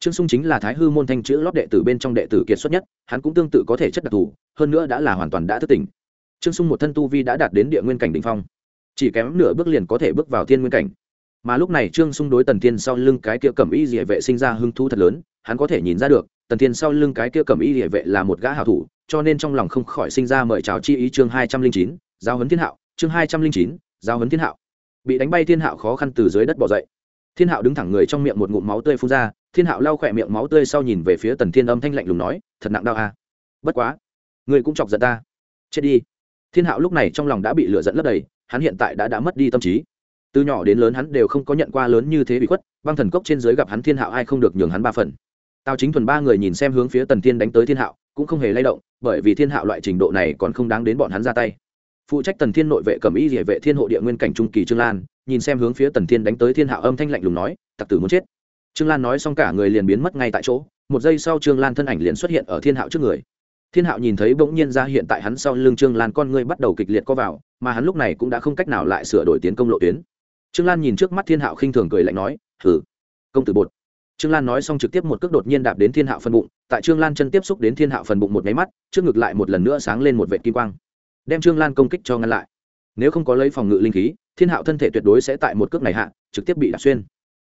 Trương sung chính là thái hư môn thanh chữ lót đệ tử bên trong đệ tử kiệt xuất nhất, hắn cũng tương tự có thể chất đặc thù, hơn nữa đã là hoàn toàn đã thức tỉnh. Trương sung một thân tu vi đã đạt đến địa nguyên cảnh đ ỉ n h phong. Chỉ kém nửa bước liền có thể bước vào thiên nguyên cảnh mà lúc này trương sung đối tần thiên sau lưng cái kia cầm y địa vệ sinh ra hưng thu thật lớn, hắn có thể nhìn ra được, tần thiên sau lưng cái kia cầm y địa vệ là một gã hảo thủ, cho nên trong lòng không khỏi sinh ra mời chào chi ý chương hai trăm linh chín giao huấn thiên hạo, chương hai trăm linh chín giao huấn thiên hạo. Bị đánh bay thiên hạo khó khăn từ dưới đất bỏ dậy. Thiên hạo đứng thẳng người trong miệng một ngụm máu tươi phun ra, thiên hạo lau khỏe miệng máu tươi sau nhìn về phía tần thiên âm thanh lạnh lùng nói, thật nặng đau à. bất quá người cũng chọc giận ta. Chết đi. Thiên hạo lúc này trong lòng đã bị lửa giận lấp đầy, hắn hiện tại đã đã mất đi tâm trí từ nhỏ đến lớn hắn đều không có nhận qua lớn như thế bị khuất, băng thần cốc trên dưới gặp hắn thiên hạo ai không được nhường hắn ba phần. Tào chính thuần ba người nhìn xem hướng phía tần thiên đánh tới thiên hạo, cũng không hề lay động, bởi vì thiên hạo loại trình độ này còn không đáng đến bọn hắn ra tay. Phụ trách tần thiên nội vệ cầm y địa vệ thiên hộ địa nguyên cảnh trung kỳ trương lan, nhìn xem hướng phía tần thiên đánh tới thiên hạo âm thanh lạnh lùng nói, tặc tử muốn chết. Trương lan nói xong cả người liền biến mất ngay tại chỗ, một giây sau trương lan thân ảnh liền xuất hiện ở thiên hạo trước người. Thiên hạo nhìn thấy bỗng nhiên ra hiện tại hắn sau lưng trương lan con ngươi bắt đầu kịch liệt co vào, mà hắn lúc này cũng đã không cách nào lại sửa đổi tiến công lộ tuyến trương lan nhìn trước mắt thiên hạo khinh thường cười lạnh nói thử công tử bột. Trương lan nói xong trực tiếp một cước đột nhiên đạp đến thiên hạo phần bụng, tại trương lan chân tiếp xúc đến thiên hạo phần bụng một máy mắt, trước ngực lại một lần nữa sáng lên một vệ kim quang, đem trương lan công kích cho ngăn lại. Nếu không có lấy phòng ngự linh khí, thiên hạo thân thể tuyệt đối sẽ tại một cước này hạ, trực tiếp bị đạp xuyên.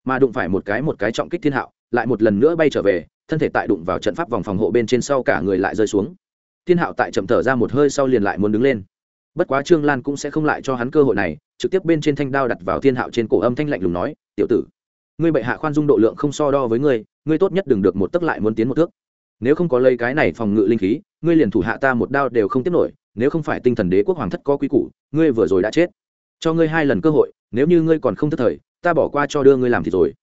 Mà đụng phải một cái một cái trọng kích thiên hạo, lại một lần nữa bay trở về, thân thể tại đụng vào trận pháp vòng phòng hộ bên trên sau cả người lại rơi xuống. Thiên hạo tại chậm thở ra một hơi sau liền lại muốn đứng lên bất quá trương lan cũng sẽ không lại cho hắn cơ hội này, trực tiếp bên trên thanh đao đặt vào thiên hạo trên cổ âm thanh lạnh lùng nói, tiểu tử, ngươi bệ hạ khoan dung độ lượng không so đo với ngươi ngươi tốt nhất đừng được một tấc lại muốn tiến một thước. Nếu không có lấy cái này phòng ngự linh khí, ngươi liền thủ hạ ta một đao đều không tiếp nổi, nếu không phải tinh thần đế quốc hoàng thất có quý củ, ngươi vừa rồi đã chết. Cho ngươi hai lần cơ hội, nếu như ngươi còn không thất thời, ta bỏ qua cho đưa ngươi làm thì rồi.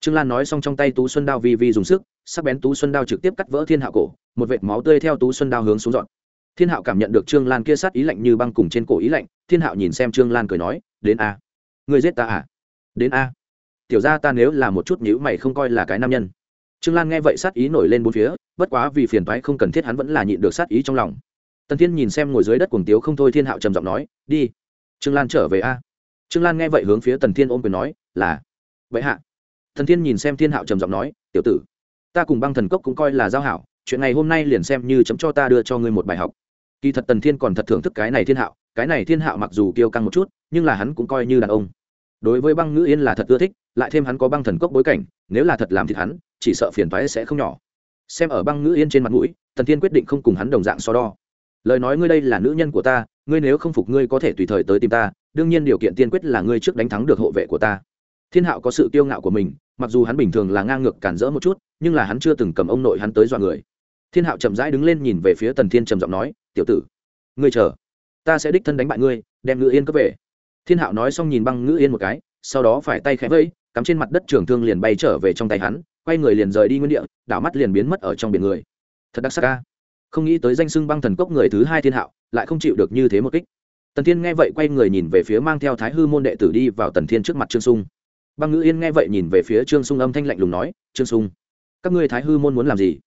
Trương lan nói xong trong tay tú xuân đao vi vi dùng sức, sắc bén tú xuân đao trực tiếp cắt vỡ thiên hạ cổ, một vệt máu tươi theo tú xuân đao hướng xuống dọn thiên hạo cảm nhận được trương lan kia sát ý lạnh như băng cùng trên cổ ý lạnh, thiên hạo nhìn xem trương lan cười nói, đến a. Người giết ta à? Đến a. Tiểu ra ta nếu là một chút nhữ mày không coi là cái nam nhân. Trương lan nghe vậy sát ý nổi lên bốn phía, bất quá vì phiền thoái không cần thiết hắn vẫn là nhịn được sát ý trong lòng. Tần thiên nhìn xem ngồi dưới đất cuồng tiếu không thôi, thiên hạo trầm giọng nói, đi. Trương lan trở về a. Trương lan nghe vậy hướng phía tần thiên ôm quyền nói, là. Vậy hạ. Thần thiên nhìn xem thiên hạo trầm giọng nói, tiểu tử, ta cùng băng thần cốc cũng coi là giao hảo chuyện này hôm nay liền xem như chấm cho ta đưa cho ngươi một bài học. Kỳ thật tần thiên còn thật thưởng thức cái này thiên hạo, cái này thiên hạo mặc dù kiêu căng một chút, nhưng là hắn cũng coi như đàn ông. Đối với băng ngữ yên là thật ưa thích, lại thêm hắn có băng thần cốc bối cảnh, nếu là thật làm thịt hắn, chỉ sợ phiền thoái sẽ không nhỏ. Xem ở băng ngữ yên trên mặt mũi, tần thiên quyết định không cùng hắn đồng dạng so đo. Lời nói ngươi đây là nữ nhân của ta, ngươi nếu không phục ngươi có thể tùy thời tới tìm ta, đương nhiên điều kiện tiên quyết là ngươi trước đánh thắng được hộ vệ của ta. Thiên hạo có sự kiêu ngạo của mình, mặc dù hắn bình thường là ngang ngược cản rỡ một chút, nhưng là hắn chưa từng cầm ông nội hắn tới dọa người thiên hạo chậm rãi đứng lên nhìn về phía tần thiên trầm giọng nói, tiểu tử, ngươi chờ. Ta sẽ đích thân đánh bại ngươi, đem ngữ yên cướp về. Thiên hạo nói xong nhìn băng ngữ yên một cái, sau đó phải tay khẽ vẫy cắm trên mặt đất trường thương liền bay trở về trong tay hắn, quay người liền rời đi nguyên địa, đảo mắt liền biến mất ở trong biển người. Thật đặc sắc ca không nghĩ tới danh sưng băng thần cốc người thứ hai thiên hạo, lại không chịu được như thế một kích. Tần thiên nghe vậy quay người nhìn về phía mang theo thái hư môn đệ tử đi vào tần thiên trước mặt trương sung. Băng ngữ yên nghe vậy nhìn về phía trương sung âm thanh lạnh lùng nói, trương sung, các ngươi thái hư môn muốn làm gì?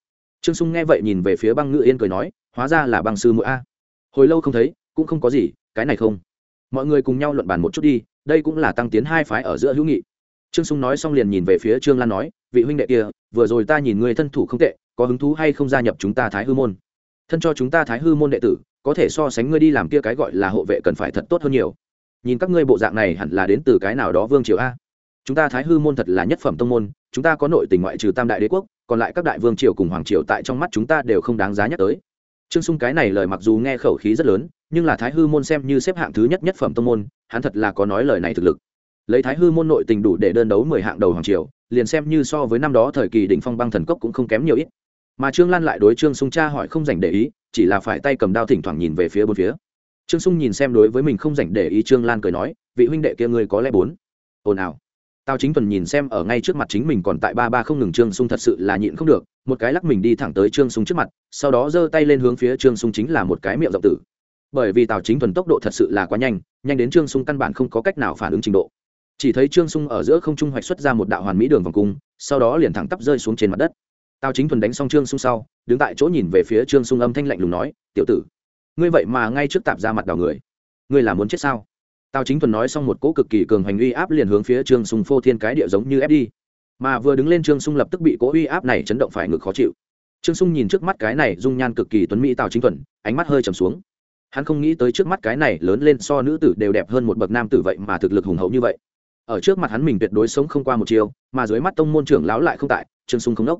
Trương sung nghe vậy nhìn về phía băng ngự yên cười nói, hóa ra là băng sư mũi a. Hồi lâu không thấy, cũng không có gì, cái này không. Mọi người cùng nhau luận bàn một chút đi, đây cũng là tăng tiến hai phái ở giữa hữu nghị. Trương sung nói xong liền nhìn về phía trương lan nói, vị huynh đệ kia, vừa rồi ta nhìn ngươi thân thủ không tệ, có hứng thú hay không gia nhập chúng ta thái hư môn? Thân cho chúng ta thái hư môn đệ tử, có thể so sánh ngươi đi làm kia cái gọi là hộ vệ cần phải thật tốt hơn nhiều. Nhìn các ngươi bộ dạng này hẳn là đến từ cái nào đó vương triều a? Chúng ta thái hư môn thật là nhất phẩm tông môn, chúng ta có nội tình ngoại trừ tam đại đế quốc còn lại các đại vương triều cùng hoàng triều tại trong mắt chúng ta đều không đáng giá nhắc tới. Trương sung cái này lời mặc dù nghe khẩu khí rất lớn, nhưng là thái hư môn xem như xếp hạng thứ nhất nhất phẩm tông môn, hắn thật là có nói lời này thực lực. Lấy thái hư môn nội tình đủ để đơn đấu mười hạng đầu hoàng triều, liền xem như so với năm đó thời kỳ đỉnh phong băng thần cốc cũng không kém nhiều ít. Mà trương lan lại đối trương sung cha hỏi không dành để ý, chỉ là phải tay cầm đao thỉnh thoảng nhìn về phía bốn phía. Trương sung nhìn xem đối với mình không dành để ý trương lan cười nói, vị huynh đệ kia ngươi có lẽ bốn. Ồn ào tao chính thuần nhìn xem ở ngay trước mặt chính mình còn tại ba ba không ngừng trương sung thật sự là nhịn không được, một cái lắc mình đi thẳng tới trương sung trước mặt, sau đó giơ tay lên hướng phía trương sung chính là một cái miệng rộng tử. Bởi vì tào chính thuần tốc độ thật sự là quá nhanh nhanh đến trương sung căn bản không có cách nào phản ứng trình độ. Chỉ thấy trương sung ở giữa không trung hoạch xuất ra một đạo hoàn mỹ đường vòng cung, sau đó liền thẳng tắp rơi xuống trên mặt đất. Tào chính thuần đánh xong trương sung sau, đứng tại chỗ nhìn về phía trương sung âm thanh lạnh lùng nói, tiểu tử, ngươi vậy mà ngay trước tạp ra mặt đào người, ngươi là muốn chết sao? Tào chính thuần nói xong một cỗ cực kỳ cường hành uy áp liền hướng phía trương sung phô thiên cái địa giống như ép đi. Mà vừa đứng lên trương sung lập tức bị cỗ uy áp này chấn động phải ngực khó chịu. Trương sung nhìn trước mắt cái này dung nhan cực kỳ tuấn mỹ tào chính thuần, ánh mắt hơi trầm xuống. Hắn không nghĩ tới trước mắt cái này lớn lên so nữ tử đều đẹp hơn một bậc nam tử vậy mà thực lực hùng hậu như vậy. Ở trước mặt hắn mình tuyệt đối sống không qua một chiều mà dưới mắt tông môn trưởng lão lại không tại, trương sung không đốc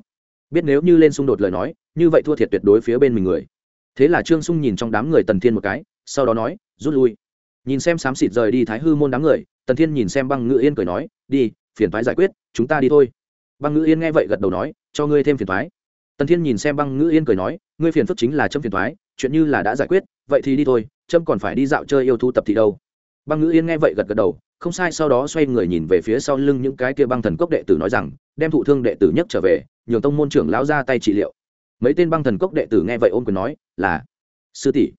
biết nếu như lên xung đột lời nói, như vậy thua thiệt tuyệt đối phía bên mình người. Thế là trương sung nhìn trong đám người tần thiên một cái, sau đó nói, rút lui nhìn xem xám xịt rời đi thái hư môn đám người, tần thiên nhìn xem băng ngự yên cười nói, đi, phiền thoái giải quyết, chúng ta đi thôi. Băng ngự yên nghe vậy gật đầu nói, cho ngươi thêm phiền thoái tần thiên nhìn xem băng ngự yên cười nói, ngươi phiền phức chính là châm phiền thoái chuyện như là đã giải quyết, vậy thì đi thôi trâm còn phải đi dạo chơi yêu thu tập thì đâu. Băng ngự yên nghe vậy gật gật đầu, không sai sau đó xoay người nhìn về phía sau lưng những cái kia băng thần cốc đệ tử nói rằng, đem thụ thương đệ tử nhất trở về, nhường tông môn trưởng lão ra tay trị liệu. Mấy tên băng thần cốc đệ tử nghe vậy ôm quyền nói, là, sư tỷ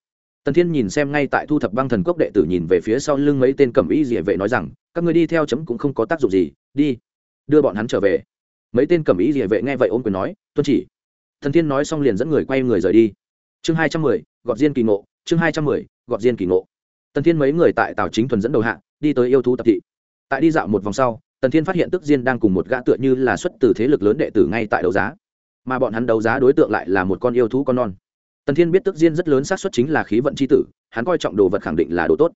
tần thiên nhìn xem ngay tại thu thập băng thần cốc đệ tử nhìn về phía sau lưng mấy tên cẩm y địa vệ nói rằng, các người đi theo chấm cũng không có tác dụng gì, đi, đưa bọn hắn trở về. Mấy tên cẩm y địa vệ nghe vậy ôm quyền nói, tuân chỉ. Thần thiên nói xong liền dẫn người quay người rời đi. Chương hai trăm mười, gọt diên kỳ ngộ, chương hai trăm mười, gọt diên kỳ ngộ. Tần thiên mấy người tại tào chính thuần dẫn đầu hạ, đi tới yêu thú tập thị. Tại đi dạo một vòng sau, tần thiên phát hiện tức diên đang cùng một gã tựa như là xuất từ thế lực lớn đệ tử ngay tại đấu giá. Mà bọn hắn đấu giá đối tượng lại là một con yêu thú con non tần thiên biết tức diên rất lớn xác suất chính là khí vận c h i tử, hắn coi trọng đồ vật khẳng định là đồ tốt.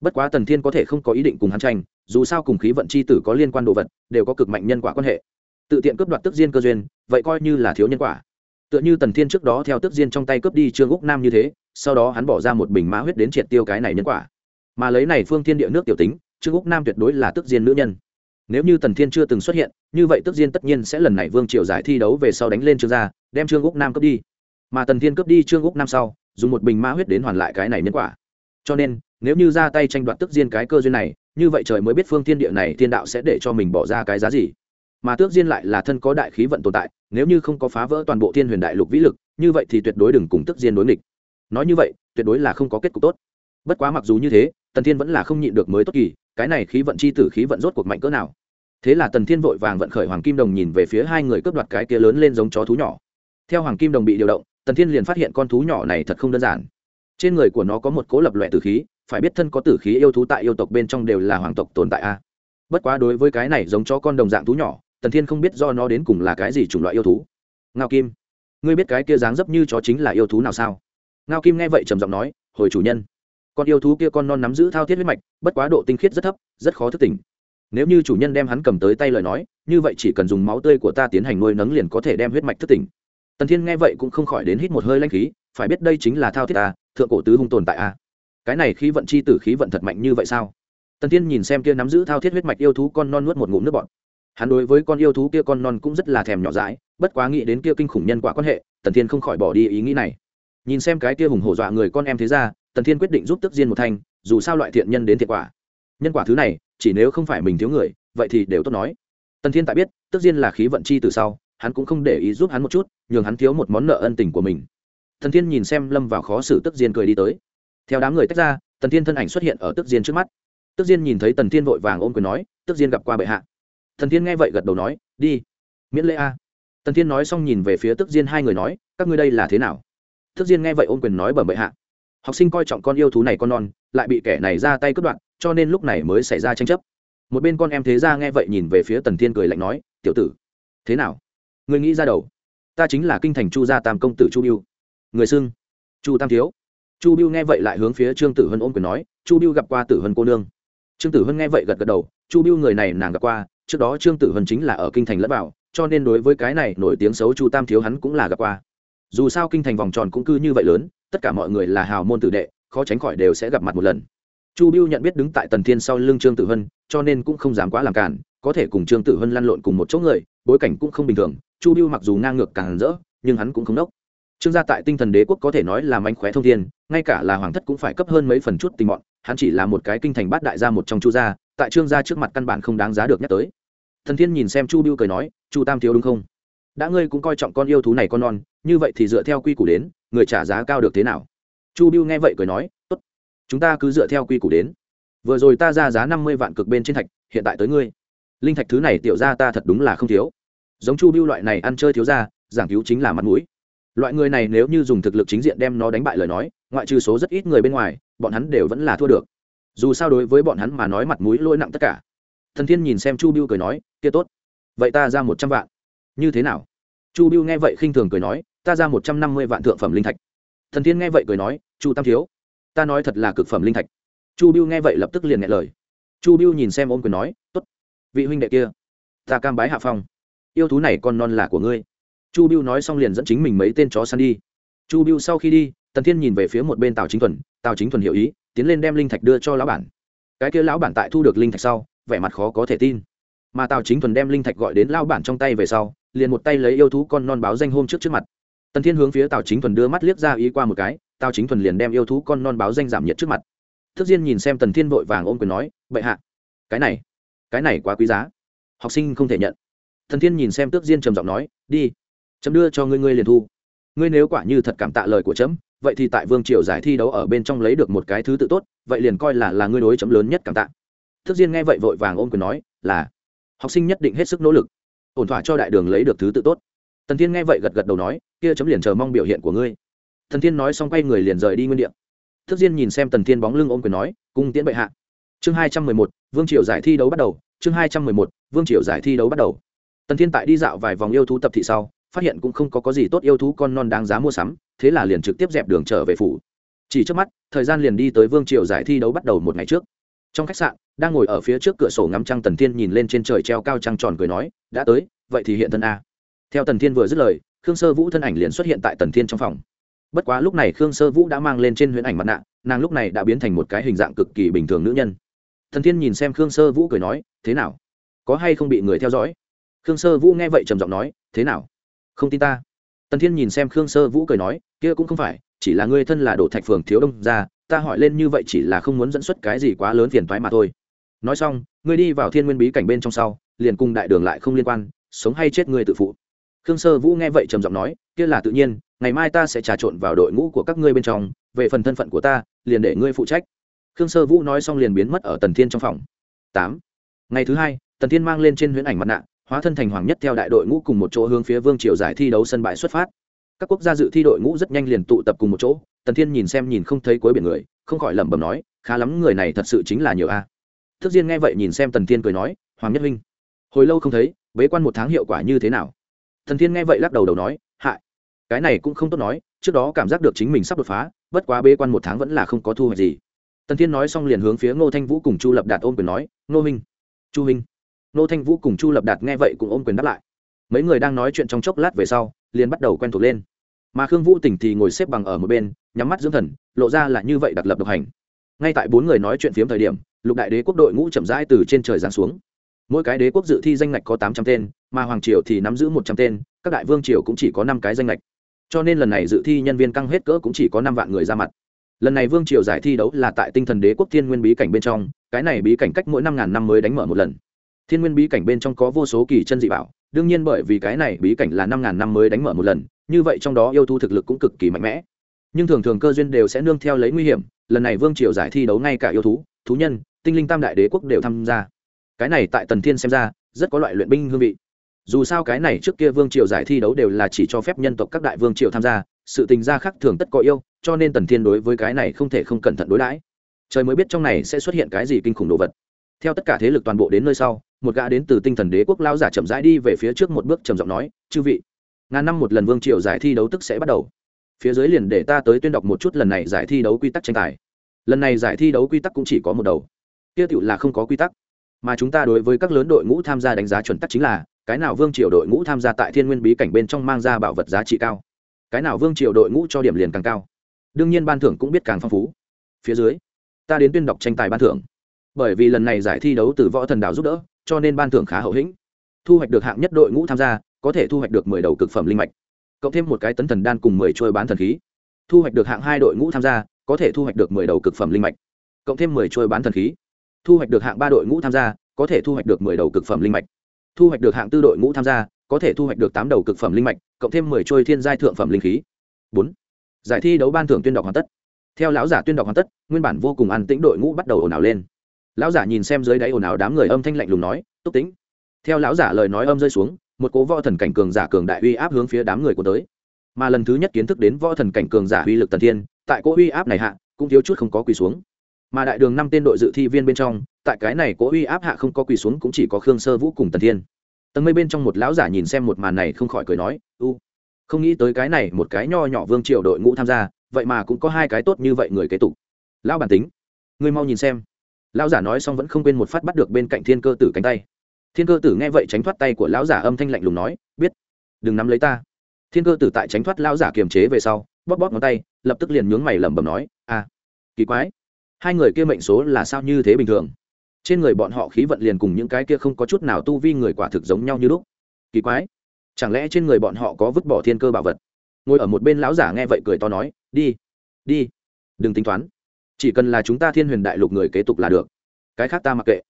Bất quá tần thiên có thể không có ý định cùng hắn tranh, dù sao cùng khí vận c h i tử có liên quan đồ vật, đều có cực mạnh nhân quả quan hệ. Tự tiện cướp đoạt tức diên cơ duyên, vậy coi như là thiếu nhân quả. Tựa như tần thiên trước đó theo tức diên trong tay cướp đi trương úc nam như thế, sau đó hắn bỏ ra một bình mã huyết đến triệt tiêu cái này nhân quả. Mà lấy này phương thiên địa nước tiểu tính, trương úc nam tuyệt đối là tức diên nữ nhân. Nếu như tần thiên chưa từng xuất hiện, như vậy tức diên tất nhiên sẽ lần này vương triều giải thi đấu về sau đánh lên trương gia, đem trương úc nam cướp đi mà tần thiên cướp đi trương úc năm sau, dùng một bình ma huyết đến hoàn lại cái này nhân quả. Cho nên, nếu như ra tay tranh đoạt tức diên cái cơ duyên này, như vậy trời mới biết phương thiên địa này thiên đạo sẽ để cho mình bỏ ra cái giá gì. Mà tước diên lại là thân có đại khí vận tồn tại, nếu như không có phá vỡ toàn bộ thiên huyền đại lục vĩ lực, như vậy thì tuyệt đối đừng cùng Tước diên đối nghịch. Nói như vậy, tuyệt đối là không có kết cục tốt. Bất quá mặc dù như thế, tần thiên vẫn là không nhịn được mới tốt kỳ, cái này khí vận chi tử khí vận rốt cuộc mạnh cỡ nào. Thế là tần thiên vội vàng vận khởi hoàng kim đồng nhìn về phía hai người cướp đoạt cái kia lớn lên giống chó thú nhỏ. Theo hoàng kim đồng bị điều động tần thiên liền phát hiện con thú nhỏ này thật không đơn giản. Trên người của nó có một cố lập loại tử khí, phải biết thân có tử khí yêu thú tại yêu tộc bên trong đều là hoàng tộc tồn tại a. Bất quá đối với cái này giống cho con đồng dạng thú nhỏ, tần thiên không biết do nó đến cùng là cái gì chủng loại yêu thú. Ngao kim, ngươi biết cái kia dáng dấp như chó chính là yêu thú nào sao? Ngao kim nghe vậy trầm giọng nói, hồi chủ nhân, con yêu thú kia con non nắm giữ thao thiết huyết mạch, bất quá độ tinh khiết rất thấp, rất khó thức tỉnh. Nếu như chủ nhân đem hắn cầm tới tay lời nói, như vậy chỉ cần dùng máu tươi của ta tiến hành nuôi nấng liền có thể đem huyết mạch thức tỉnh tần thiên nghe vậy cũng không khỏi đến hít một hơi lanh khí phải biết đây chính là thao thiết ta, thượng cổ tứ hung tồn tại a. Cái này khí vận chi tử khí vận thật mạnh như vậy sao? Tần thiên nhìn xem kia nắm giữ thao thiết huyết mạch yêu thú con non nuốt một ngụm nước bọt. Hắn đối với con yêu thú kia con non cũng rất là thèm nhỏ dãi bất quá nghĩ đến kia kinh khủng nhân quả quan hệ tần thiên không khỏi bỏ đi ý nghĩ này. Nhìn xem cái kia hùng hổ dọa người con em thế ra tần thiên quyết định giúp tức diên một thanh dù sao loại thiện nhân đến thiệt quả. Nhân quả thứ này chỉ nếu không phải mình thiếu người vậy thì đều tốt nói. Tần thiên tại biết tức diên là khí vận chi từ sau hắn cũng không để ý giúp hắn một chút, nhường hắn thiếu một món nợ ân tình của mình. Thần thiên nhìn xem lâm vào khó xử tức diên cười đi tới. Theo đám người tách ra tần thiên thân ảnh xuất hiện ở tức diên trước mắt. Tức diên nhìn thấy tần thiên vội vàng ôm quyền nói, tức diên gặp qua bệ hạ. Thần thiên nghe vậy gật đầu nói, đi, miễn lễ a. Tần thiên nói xong nhìn về phía tức diên hai người nói, các ngươi đây là thế nào? Tức diên nghe vậy ôm quyền nói bẩm bệ hạ, học sinh coi trọng con yêu thú này con non, lại bị kẻ này ra tay cướp đoạn cho nên lúc này mới xảy ra tranh chấp. Một bên con em thế ra nghe vậy nhìn về phía tần thiên cười lạnh nói, tiểu tử, thế nào? Người nghĩ ra đầu. Ta chính là kinh thành chu gia tam công tử chu biêu. Người xưng, chu tam thiếu. Chu biêu nghe vậy lại hướng phía trương tử hân ôm quyền nói, chu biêu gặp qua tử hân cô nương. Trương tử hân nghe vậy gật gật đầu, chu biêu người này nàng gặp qua, trước đó trương tử hân chính là ở kinh thành lẫn vào, cho nên đối với cái này nổi tiếng xấu chu tam thiếu hắn cũng là gặp qua. Dù sao kinh thành vòng tròn cũng cư như vậy lớn, tất cả mọi người là hào môn tử đệ, khó tránh khỏi đều sẽ gặp mặt một lần. Chu biêu nhận biết đứng tại tần thiên sau lưng trương tử hân, cho nên cũng không dám quá làm cản có thể cùng trương tử hân lăn lộn cùng một chỗ người, bối cảnh cũng không bình thường, chu biêu mặc dù ngang ngược càng rỡ, nhưng hắn cũng không đốc trương gia tại tinh thần đế quốc có thể nói là mánh khóe thông thiên, ngay cả là hoàng thất cũng phải cấp hơn mấy phần chút tình bọn, hắn chỉ là một cái kinh thành bát đại gia một trong chu gia, tại trương gia trước mặt căn bản không đáng giá được nhắc tới. Thần thiên nhìn xem chu biêu cười nói, chu tam thiếu đúng không? Đã ngươi cũng coi trọng con yêu thú này con non, như vậy thì dựa theo quy củ đến, người trả giá cao được thế nào? Chu biêu nghe vậy cười nói, tốt, chúng ta cứ dựa theo quy củ đến. Vừa rồi ta ra giá năm mươi vạn cực bên trên thạch, hiện tại tới ngươi linh thạch thứ này tiểu ra ta thật đúng là không thiếu. Giống chu biêu loại này ăn chơi thiếu ra giảng cứu chính là mặt mũi. Loại người này nếu như dùng thực lực chính diện đem nó đánh bại lời nói, ngoại trừ số rất ít người bên ngoài, bọn hắn đều vẫn là thua được. Dù sao đối với bọn hắn mà nói mặt mũi lỗi nặng tất cả. Thần thiên nhìn xem chu biêu cười nói, kia tốt. Vậy ta ra một trăm vạn. Như thế nào? Chu biêu nghe vậy khinh thường cười nói, ta ra một trăm năm mươi vạn thượng phẩm linh thạch. Thần thiên nghe vậy cười nói, chu tam thiếu, ta nói thật là cực phẩm linh thạch. Chu biêu nghe vậy lập tức liền nghe lời. Chu biêu nhìn xem ôm quyền nói t ố t vị huynh đệ kia, ta cam bái hạ phong. Yêu thú này con non là của ngươi. Chu biêu nói xong liền dẫn chính mình mấy tên chó săn đi. Chu biêu sau khi đi, tần thiên nhìn về phía một bên tào chính thuần, tào chính thuần hiểu ý, tiến lên đem linh thạch đưa cho lão bản. Cái kia lão bản tại thu được linh thạch sau, vẻ mặt khó có thể tin. Mà tào chính thuần đem linh thạch gọi đến lão bản trong tay về sau, liền một tay lấy yêu thú con non báo danh hôm trước trước mặt. Tần thiên hướng phía tào chính thuần đưa mắt liếc ra ý qua một cái, tào chính thuần liền đem yêu thú con non báo danh giảm nhiệt trước mặt. Thức diên nhìn xem tần thiên vội vàng ôm quyền nói, bệ hạ, cái này cái này quá quý giá. Học sinh không thể nhận. Thần thiên nhìn xem tước diên trầm giọng nói, đi, chấm đưa cho ngươi ngươi liền thu. Ngươi nếu quả như thật cảm tạ lời của chấm, vậy thì tại vương triều giải thi đấu ở bên trong lấy được một cái thứ tự tốt, vậy liền coi là là ngươi đối chấm lớn nhất cảm tạ. Tước diên nghe vậy vội vàng ôm quyền nói, là, học sinh nhất định hết sức nỗ lực, ổn thỏa cho đại đường lấy được thứ tự tốt. Tần thiên nghe vậy gật gật đầu nói, kia chấm liền chờ mong biểu hiện của ngươi. Thần thiên nói xong quay người liền rời đi nguyên đ ị thức diên nhìn xem tần thiên bóng lưng ôm quyền nói, cung tiễn bệ hạ. Chương hai trăm mười một, vương triều giải thi đấu bắt đầu chương hai trăm mười một vương triều giải thi đấu bắt đầu. Tần thiên tại đi dạo vài vòng yêu thú tập thị sau phát hiện cũng không có, có gì tốt yêu thú con non đáng giá mua sắm thế là liền trực tiếp dẹp đường trở về phủ. Chỉ trước mắt thời gian liền đi tới vương triều giải thi đấu bắt đầu một ngày trước. Trong khách sạn đang ngồi ở phía trước cửa sổ ngắm trăng tần thiên nhìn lên trên trời treo cao trăng tròn cười nói đã tới vậy thì hiện thân a. Theo tần thiên vừa dứt lời khương sơ vũ thân ảnh liền xuất hiện tại tần thiên trong phòng. Bất quá lúc này khương sơ vũ đã mang lên trên huyễn ảnh mặt nạ nàng lúc này đã biến thành một cái hình dạng cực kỳ bình thường nữ nhân thần thiên nhìn xem khương sơ vũ cười nói, thế nào? Có hay không bị người theo dõi? Khương sơ vũ nghe vậy trầm giọng nói, thế nào? Không tin ta. Tần thiên nhìn xem khương sơ vũ cười nói, kia cũng không phải, chỉ là ngươi thân là đổ thạch phường thiếu đông ra ta hỏi lên như vậy chỉ là không muốn dẫn xuất cái gì quá lớn phiền toái mà thôi. Nói xong, ngươi đi vào thiên nguyên bí cảnh bên trong sau, liền cùng đại đường lại không liên quan, sống hay chết ngươi tự phụ. Khương sơ vũ nghe vậy trầm giọng nói, kia là tự nhiên, ngày mai ta sẽ trà trộn vào đội ngũ của các ngươi bên trong, về phần thân phận của ta, liền để ngươi phụ trách khương sơ vũ nói xong liền biến mất ở tần thiên trong phòng. Tám. Ngày thứ hai, tần thiên mang lên trên huyễn ảnh mặt nạ, hóa thân thành hoàng nhất theo đại đội ngũ cùng một chỗ hướng phía vương triều giải thi đấu sân bãi xuất phát. Các quốc gia dự thi đội ngũ rất nhanh liền tụ tập cùng một chỗ, tần thiên nhìn xem nhìn không thấy cuối biển người, không khỏi lẩm bẩm nói, khá lắm, người này thật sự chính là nhiều a. À. thức diên nghe vậy nhìn xem tần thiên cười nói, hoàng nhất huynh, hồi lâu không thấy, bế quan một tháng hiệu quả như thế nào? Thần thiên nghe vậy lắc đầu đầu nói hại cái này cũng không tốt nói, trước đó cảm giác được chính mình sắp đột phá, bất quá bế quan một tháng vẫn là không có thu hoạch gì tần thiên nói xong liền hướng phía ngô thanh vũ cùng chu lập đạt ôm quyền nói, ngô minh chu minh ngô thanh vũ cùng chu lập đạt nghe vậy cũng ôm quyền đáp lại. Mấy người đang nói chuyện trong chốc lát về sau, liền bắt đầu quen thuộc lên. Mà khương vũ tỉnh thì ngồi xếp bằng ở một bên, nhắm mắt dưỡng thần, lộ ra là như vậy đặc lập độc hành. Ngay tại bốn người nói chuyện phiếm thời điểm, lục đại đế quốc đội ngũ chậm rãi từ trên trời giáng xuống. Mỗi cái đế quốc dự thi danh ngạch có tám trăm tên, mà hoàng triều thì nắm giữ một trăm tên, các đại vương triều cũng chỉ có năm cái danh ngạch. Cho nên lần này dự thi nhân viên căng hết cỡ cũng chỉ có năm vạn người ra mặt lần này vương triều giải thi đấu là tại tinh thần đế quốc thiên nguyên bí cảnh bên trong, cái này bí cảnh cách mỗi năm ngàn năm mới đánh mở một lần. Thiên nguyên bí cảnh bên trong có vô số kỳ chân dị bảo, đương nhiên bởi vì cái này bí cảnh là năm ngàn năm mới đánh mở một lần, như vậy trong đó yêu thu thực lực cũng cực kỳ mạnh mẽ. Nhưng thường thường cơ duyên đều sẽ nương theo lấy nguy hiểm, lần này vương triều giải thi đấu ngay cả yêu thú thú nhân, tinh linh tam đại đế quốc đều tham gia. Cái này tại tần thiên xem ra, rất có loại luyện binh hương vị. Dù sao cái này trước kia vương triều giải thi đấu đều là chỉ cho phép nhân tộc các đại vương triều tham gia, sự tình gia khác thường tất có yêu cho nên tần thiên đối với cái này không thể không cẩn thận đối đãi. Trời mới biết trong này sẽ xuất hiện cái gì kinh khủng đồ vật. Theo tất cả thế lực toàn bộ đến nơi sau, một gã đến từ tinh thần đế quốc lao giả chậm rãi đi về phía trước một bước trầm giọng nói, chư vị, ngàn năm một lần vương triều giải thi đấu tức sẽ bắt đầu. Phía dưới liền để ta tới tuyên đọc một chút lần này giải thi đấu quy tắc tranh tài. Lần này giải thi đấu quy tắc cũng chỉ có một đầu. Tiêu tựu là không có quy tắc. Mà chúng ta đối với các lớn đội ngũ tham gia đánh giá chuẩn tắc chính là, cái nào vương triều đội ngũ tham gia tại thiên nguyên bí cảnh bên trong mang ra bảo vật giá trị cao, cái nào vương triều đội ngũ cho điểm liền càng cao đương nhiên ban thưởng cũng biết càng phong phú. Phía dưới, ta đến tuyên đọc tranh tài ban thưởng. Bởi vì lần này giải thi đấu từ võ thần đảo giúp đỡ, cho nên ban thưởng khá hậu hĩnh. Thu hoạch được hạng nhất đội ngũ tham gia, có thể thu hoạch được mười đầu cực phẩm linh mạch, cộng thêm một cái tấn thần đan cùng mười trôi bán thần khí. Thu hoạch được hạng hai đội ngũ tham gia, có thể thu hoạch được mười đầu cực phẩm linh mạch, cộng thêm mười trôi bán thần khí. Thu hoạch được hạng ba đội ngũ tham gia, có thể thu hoạch được mười đầu cực phẩm linh mạch. Thu hoạch được hạng tư đội ngũ tham gia, có thể thu hoạch được tám đầu cực phẩm linh mạch, cộng thêm mười trôi thiên giai thượng phẩm linh khí. Bốn giải thi đấu ban thưởng tuyên đọc hoàn tất. Theo lão giả tuyên đọc hoàn tất, nguyên bản vô cùng ăn tĩnh đội ngũ bắt đầu ồn ào lên. Lão giả nhìn xem dưới đáy ồn ào đám người âm thanh lạnh lùng nói, túc tính theo lão giả lời nói âm rơi xuống, một cố võ thần cảnh cường giả cường đại uy áp hướng phía đám người của tới. Mà lần thứ nhất kiến thức đến võ thần cảnh cường giả uy lực tần thiên, tại cỗ uy áp này hạ, cũng thiếu chút không có quỳ xuống. Mà đại đường năm tên đội dự thi viên bên trong, tại cái này cỗ uy áp hạ không có quỳ xuống cũng chỉ có khương sơ vũ cùng tần thiên. Tầng mây bên trong một lão giả nhìn xem một màn này không khỏi cười nói, u không nghĩ tới cái này một cái nho nhỏ vương triều đội ngũ tham gia vậy mà cũng có hai cái tốt như vậy người kế tục. Lão bản tính ngươi mau nhìn xem. Lão giả nói xong vẫn không quên một phát bắt được bên cạnh thiên cơ tử cánh tay. Thiên cơ tử nghe vậy tránh thoát tay của lão giả âm thanh lạnh lùng nói biết đừng nắm lấy ta. Thiên cơ tử tại tránh thoát lão giả kiềm chế về sau bóp bóp ngón tay lập tức liền nhướng mày lẩm bẩm nói a à, kỳ quái hai người kia mệnh số là sao như thế bình thường? Trên người bọn họ khí vận liền cùng những cái kia không có chút nào tu vi người quả thực giống nhau như lúc. Kỳ quái chẳng lẽ trên người bọn họ có vứt bỏ thiên cơ bảo vật? Ngồi ở một bên lão giả nghe vậy cười to nói, đi đi, đừng tính toán. Chỉ cần là chúng ta thiên huyền đại lục người kế tục là được. Cái khác ta mặc kệ.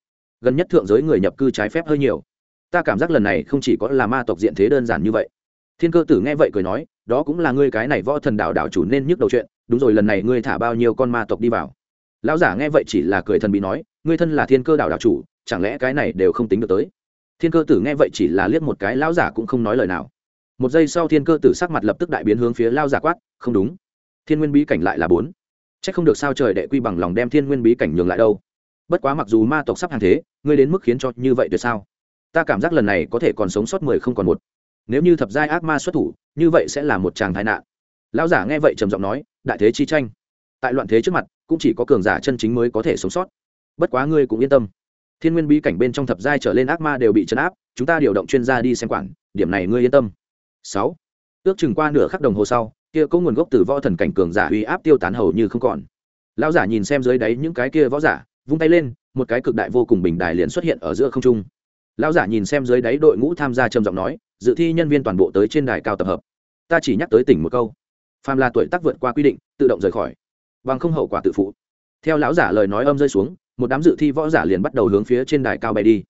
Gần nhất thượng giới người nhập cư trái phép hơi nhiều. Ta cảm giác lần này không chỉ có là ma tộc diện thế đơn giản như vậy. Thiên cơ tử nghe vậy cười nói, đó cũng là ngươi cái này võ thần đạo đạo chủ nên nhức đầu chuyện, đúng rồi lần này ngươi thả bao nhiêu con ma tộc đi vào? Lão giả nghe vậy chỉ là cười thần bị nói, ngươi thân là thiên cơ đạo đạo chủ, chẳng lẽ cái này đều không tính được tới? Thiên cơ tử nghe vậy chỉ là liếc một cái, lão giả cũng không nói lời nào. Một giây sau thiên cơ tử sắc mặt lập tức đại biến hướng phía lao giả quát, không đúng. Thiên nguyên bí cảnh lại là bốn. C h ắ c không được sao trời đệ quy bằng lòng đem thiên nguyên bí cảnh nhường lại đâu. Bất quá mặc dù ma tộc sắp hàng thế, ngươi đến mức khiến cho như vậy được sao? Ta cảm giác lần này có thể còn sống sót mười không còn một. Nếu như thập giai ác ma xuất thủ, như vậy sẽ là một chàng tai nạn. Lão giả nghe vậy trầm giọng nói, đại thế chi tranh. Tại loạn thế trước mặt, cũng chỉ có cường giả chân chính mới có thể sống sót. Bất quá ngươi cũng yên tâm thiên nguyên bí cảnh bên trong thập giai trở lên ác ma đều bị chấn áp, chúng ta điều động chuyên gia đi xem quản, điểm này ngươi yên tâm. Sáu. Ước chừng qua nửa khắc đồng hồ sau, kia có nguồn gốc từ võ thần cảnh cường giả uy áp tiêu tán hầu như không còn. Lão giả nhìn xem dưới đáy những cái kia võ giả, vung tay lên, một cái cực đại vô cùng bình đài liền xuất hiện ở giữa không trung. Lão giả nhìn xem dưới đáy đội ngũ tham gia trầm giọng nói, dự thi nhân viên toàn bộ tới trên đài cao tập hợp. Ta chỉ nhắc tới tỉnh một câu. Phàm là tuổi tác vượt qua quy định, tự động rời khỏi. Bằng không hậu quả tự phụ. Theo lão giả lời nói âm rơi xuống một đám dự thi võ giả liền bắt đầu hướng phía trên đài cao bay đi.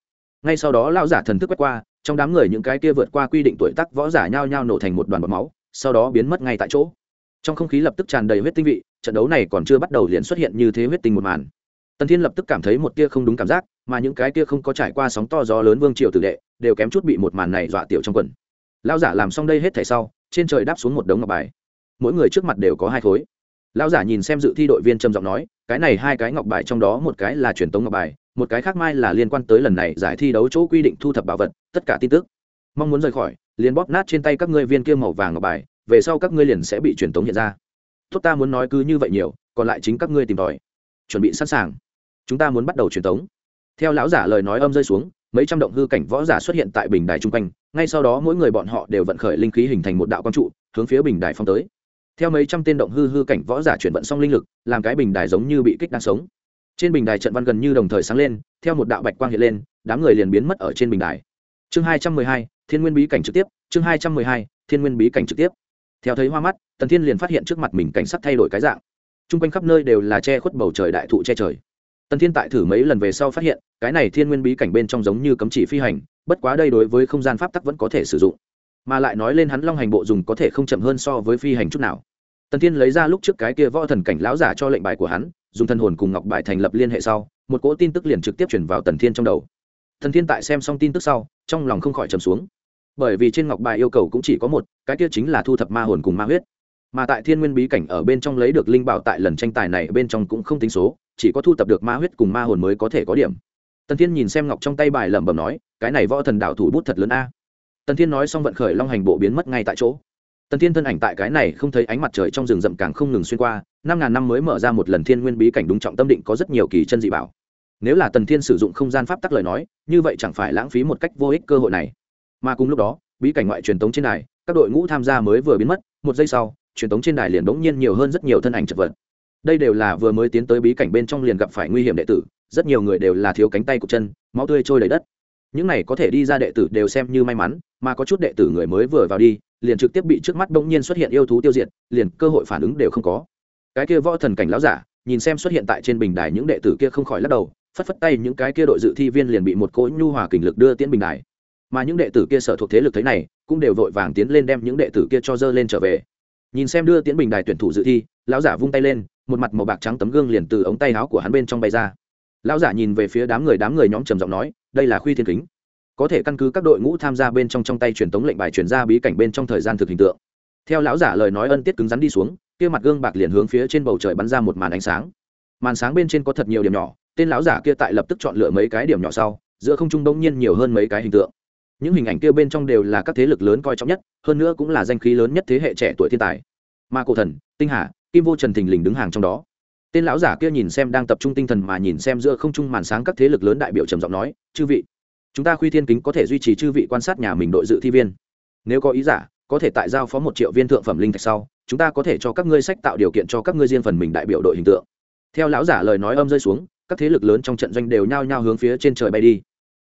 Ngay sau đó, lão giả thần thức quét qua, trong đám người những cái kia vượt qua quy định tuổi tác võ giả nhao nhao nổ thành một đoàn bọt máu, sau đó biến mất ngay tại chỗ. Trong không khí lập tức tràn đầy huyết tinh vị, trận đấu này còn chưa bắt đầu liền xuất hiện như thế huyết tinh một màn. Tần thiên lập tức cảm thấy một tia không đúng cảm giác, mà những cái tia không có trải qua sóng to gió lớn vương triều tử đệ, đều kém chút bị một màn này dọa tiểu trong quần. Lão giả làm xong đây hết thảy sau, trên trời đáp xuống một đống ngọc bài. Mỗi người trước mặt đều có hai khối lão giả nhìn xem dự thi đội viên trầm giọng nói, cái này hai cái ngọc bài trong đó một cái là truyền tống ngọc bài, một cái khác mai là liên quan tới lần này giải thi đấu chỗ quy định thu thập bảo vật, tất cả tin tức. Mong muốn rời khỏi, liền bóp nát trên tay các ngươi viên kia màu vàng ngọc bài, về sau các ngươi liền sẽ bị truyền tống hiện ra. Tốt ta muốn nói cứ như vậy nhiều, còn lại chính các ngươi tìm tòi. Chuẩn bị sẵn sàng. Chúng ta muốn bắt đầu truyền tống. Theo lão giả lời nói âm rơi xuống, mấy trăm động hư cảnh võ giả xuất hiện tại bình đài chung quanh, ngay sau đó mỗi người bọn họ đều vận khởi linh khí hình thành một đạo quang trụ, hướng phía bình đài phong tới theo mấy trăm tên động hư hư cảnh võ giả chuyển vận xong linh lực, làm cái bình đài giống như bị kích đang sống. Trên bình đài trận văn gần như đồng thời sáng lên, theo một đạo bạch quang hiện lên, đám người liền biến mất ở trên bình đài. Chương hai trăm mười hai, thiên nguyên bí cảnh trực tiếp, chương hai trăm mười hai, thiên nguyên bí cảnh trực tiếp. Theo thấy hoa mắt, tần thiên liền phát hiện trước mặt mình cảnh sắc thay đổi cái dạng. T r u n g quanh khắp nơi đều là che khuất bầu trời đại thụ che trời. Tần thiên tại thử mấy lần về sau phát hiện, cái này thiên nguyên bí cảnh bên trong giống như cấm chỉ phi hành, bất quá đây đối với không gian pháp tắc vẫn có thể sử dụng mà lại nói lên hắn long hành bộ dùng có thể không chậm hơn so với phi hành chút nào. Tần thiên lấy ra lúc trước cái kia võ thần cảnh lão giả cho lệnh bài của hắn, dùng thân hồn cùng ngọc bài thành lập liên hệ sau, một cỗ tin tức liền trực tiếp chuyển vào tần thiên trong đầu. Thần thiên tại xem xong tin tức sau, trong lòng không khỏi trầm xuống. Bởi vì trên ngọc bài yêu cầu cũng chỉ có một, cái kia chính là thu thập ma hồn cùng ma huyết. Mà tại thiên nguyên bí cảnh ở bên trong lấy được linh bảo tại lần tranh tài này bên trong cũng không tính số, chỉ có thu thập được ma huyết cùng ma hồn mới có thể có điểm. Tần thiên nhìn xem ngọc trong tay bài lẩm bẩm nói, cái này võ thần đạo thủ bút thật lớn a tần thiên nói xong vận khởi long hành bộ biến mất ngay tại chỗ. Tần thiên thân ảnh tại cái này không thấy ánh mặt trời trong rừng rậm càng không ngừng xuyên qua, năm ngàn năm mới mở ra một lần thiên nguyên bí cảnh đúng trọng tâm định có rất nhiều kỳ chân dị bảo. Nếu là tần thiên sử dụng không gian pháp tắc lời nói, như vậy chẳng phải lãng phí một cách vô ích cơ hội này. Mà cùng lúc đó, bí cảnh ngoại truyền tống trên đài, các đội ngũ tham gia mới vừa biến mất, một giây sau, truyền tống trên đài liền bỗng nhiên nhiều hơn rất nhiều thân ảnh chật vật. Đây đều là vừa mới tiến tới bí cảnh bên trong liền gặp phải nguy hiểm đệ tử, rất nhiều người đều là thiếu cánh tay của chân, máu tươi trôi đầy đất những này có thể đi ra đệ tử đều xem như may mắn, mà có chút đệ tử người mới vừa vào đi, liền trực tiếp bị trước mắt đông nhiên xuất hiện yêu thú tiêu diệt, liền cơ hội phản ứng đều không có. Cái kia võ thần cảnh lão giả, nhìn xem xuất hiện tại trên bình đài những đệ tử kia không khỏi lắc đầu, phất phất tay những cái kia đội dự thi viên liền bị một cỗ nhu hòa kình lực đưa tiến bình đài. Mà những đệ tử kia sở thuộc thế lực thế này, cũng đều vội vàng tiến lên đem những đệ tử kia cho dơ lên trở về. Nhìn xem đưa tiến bình đài tuyển thủ dự thi, lão giả vung tay lên, một mặt màu bạc trắng tấm gương liền từ ống tay áo của hắn bên trong bay ra. Lão giả nhìn về phía đám người đám người nhóm trầm giọng nói đây là khuy thiên kính. Có thể căn cứ các đội ngũ tham gia bên trong trong tay truyền tống lệnh bài truyền ra bí cảnh bên trong thời gian thực hình tượng. Theo lão giả lời nói ân tiết cứng rắn đi xuống, kia mặt gương bạc liền hướng phía trên bầu trời bắn ra một màn ánh sáng. Màn sáng bên trên có thật nhiều điểm nhỏ, tên lão giả kia tại lập tức chọn lựa mấy cái điểm nhỏ sau, giữa không trung đông nhiên nhiều hơn mấy cái hình tượng. Những hình ảnh kia bên trong đều là các thế lực lớn coi trọng nhất, hơn nữa cũng là danh khí lớn nhất thế hệ trẻ tuổi thiên tài. Ma cổ thần, tinh hà, kim vô trần thình lình đứng hàng trong đó tên lão giả kia nhìn xem đang tập trung tinh thần mà nhìn xem giữa không trung màn sáng các thế lực lớn đại biểu trầm giọng nói, chư vị, chúng ta khuy thiên kính có thể duy trì chư vị quan sát nhà mình đội dự thi viên. Nếu có ý giả, có thể tại giao phó một triệu viên thượng phẩm linh thạch sau, chúng ta có thể cho các ngươi sách tạo điều kiện cho các ngươi riêng phần mình đại biểu đội hình tượng. Theo lão giả lời nói âm rơi xuống, các thế lực lớn trong trận doanh đều nhao nhao hướng phía trên trời bay đi.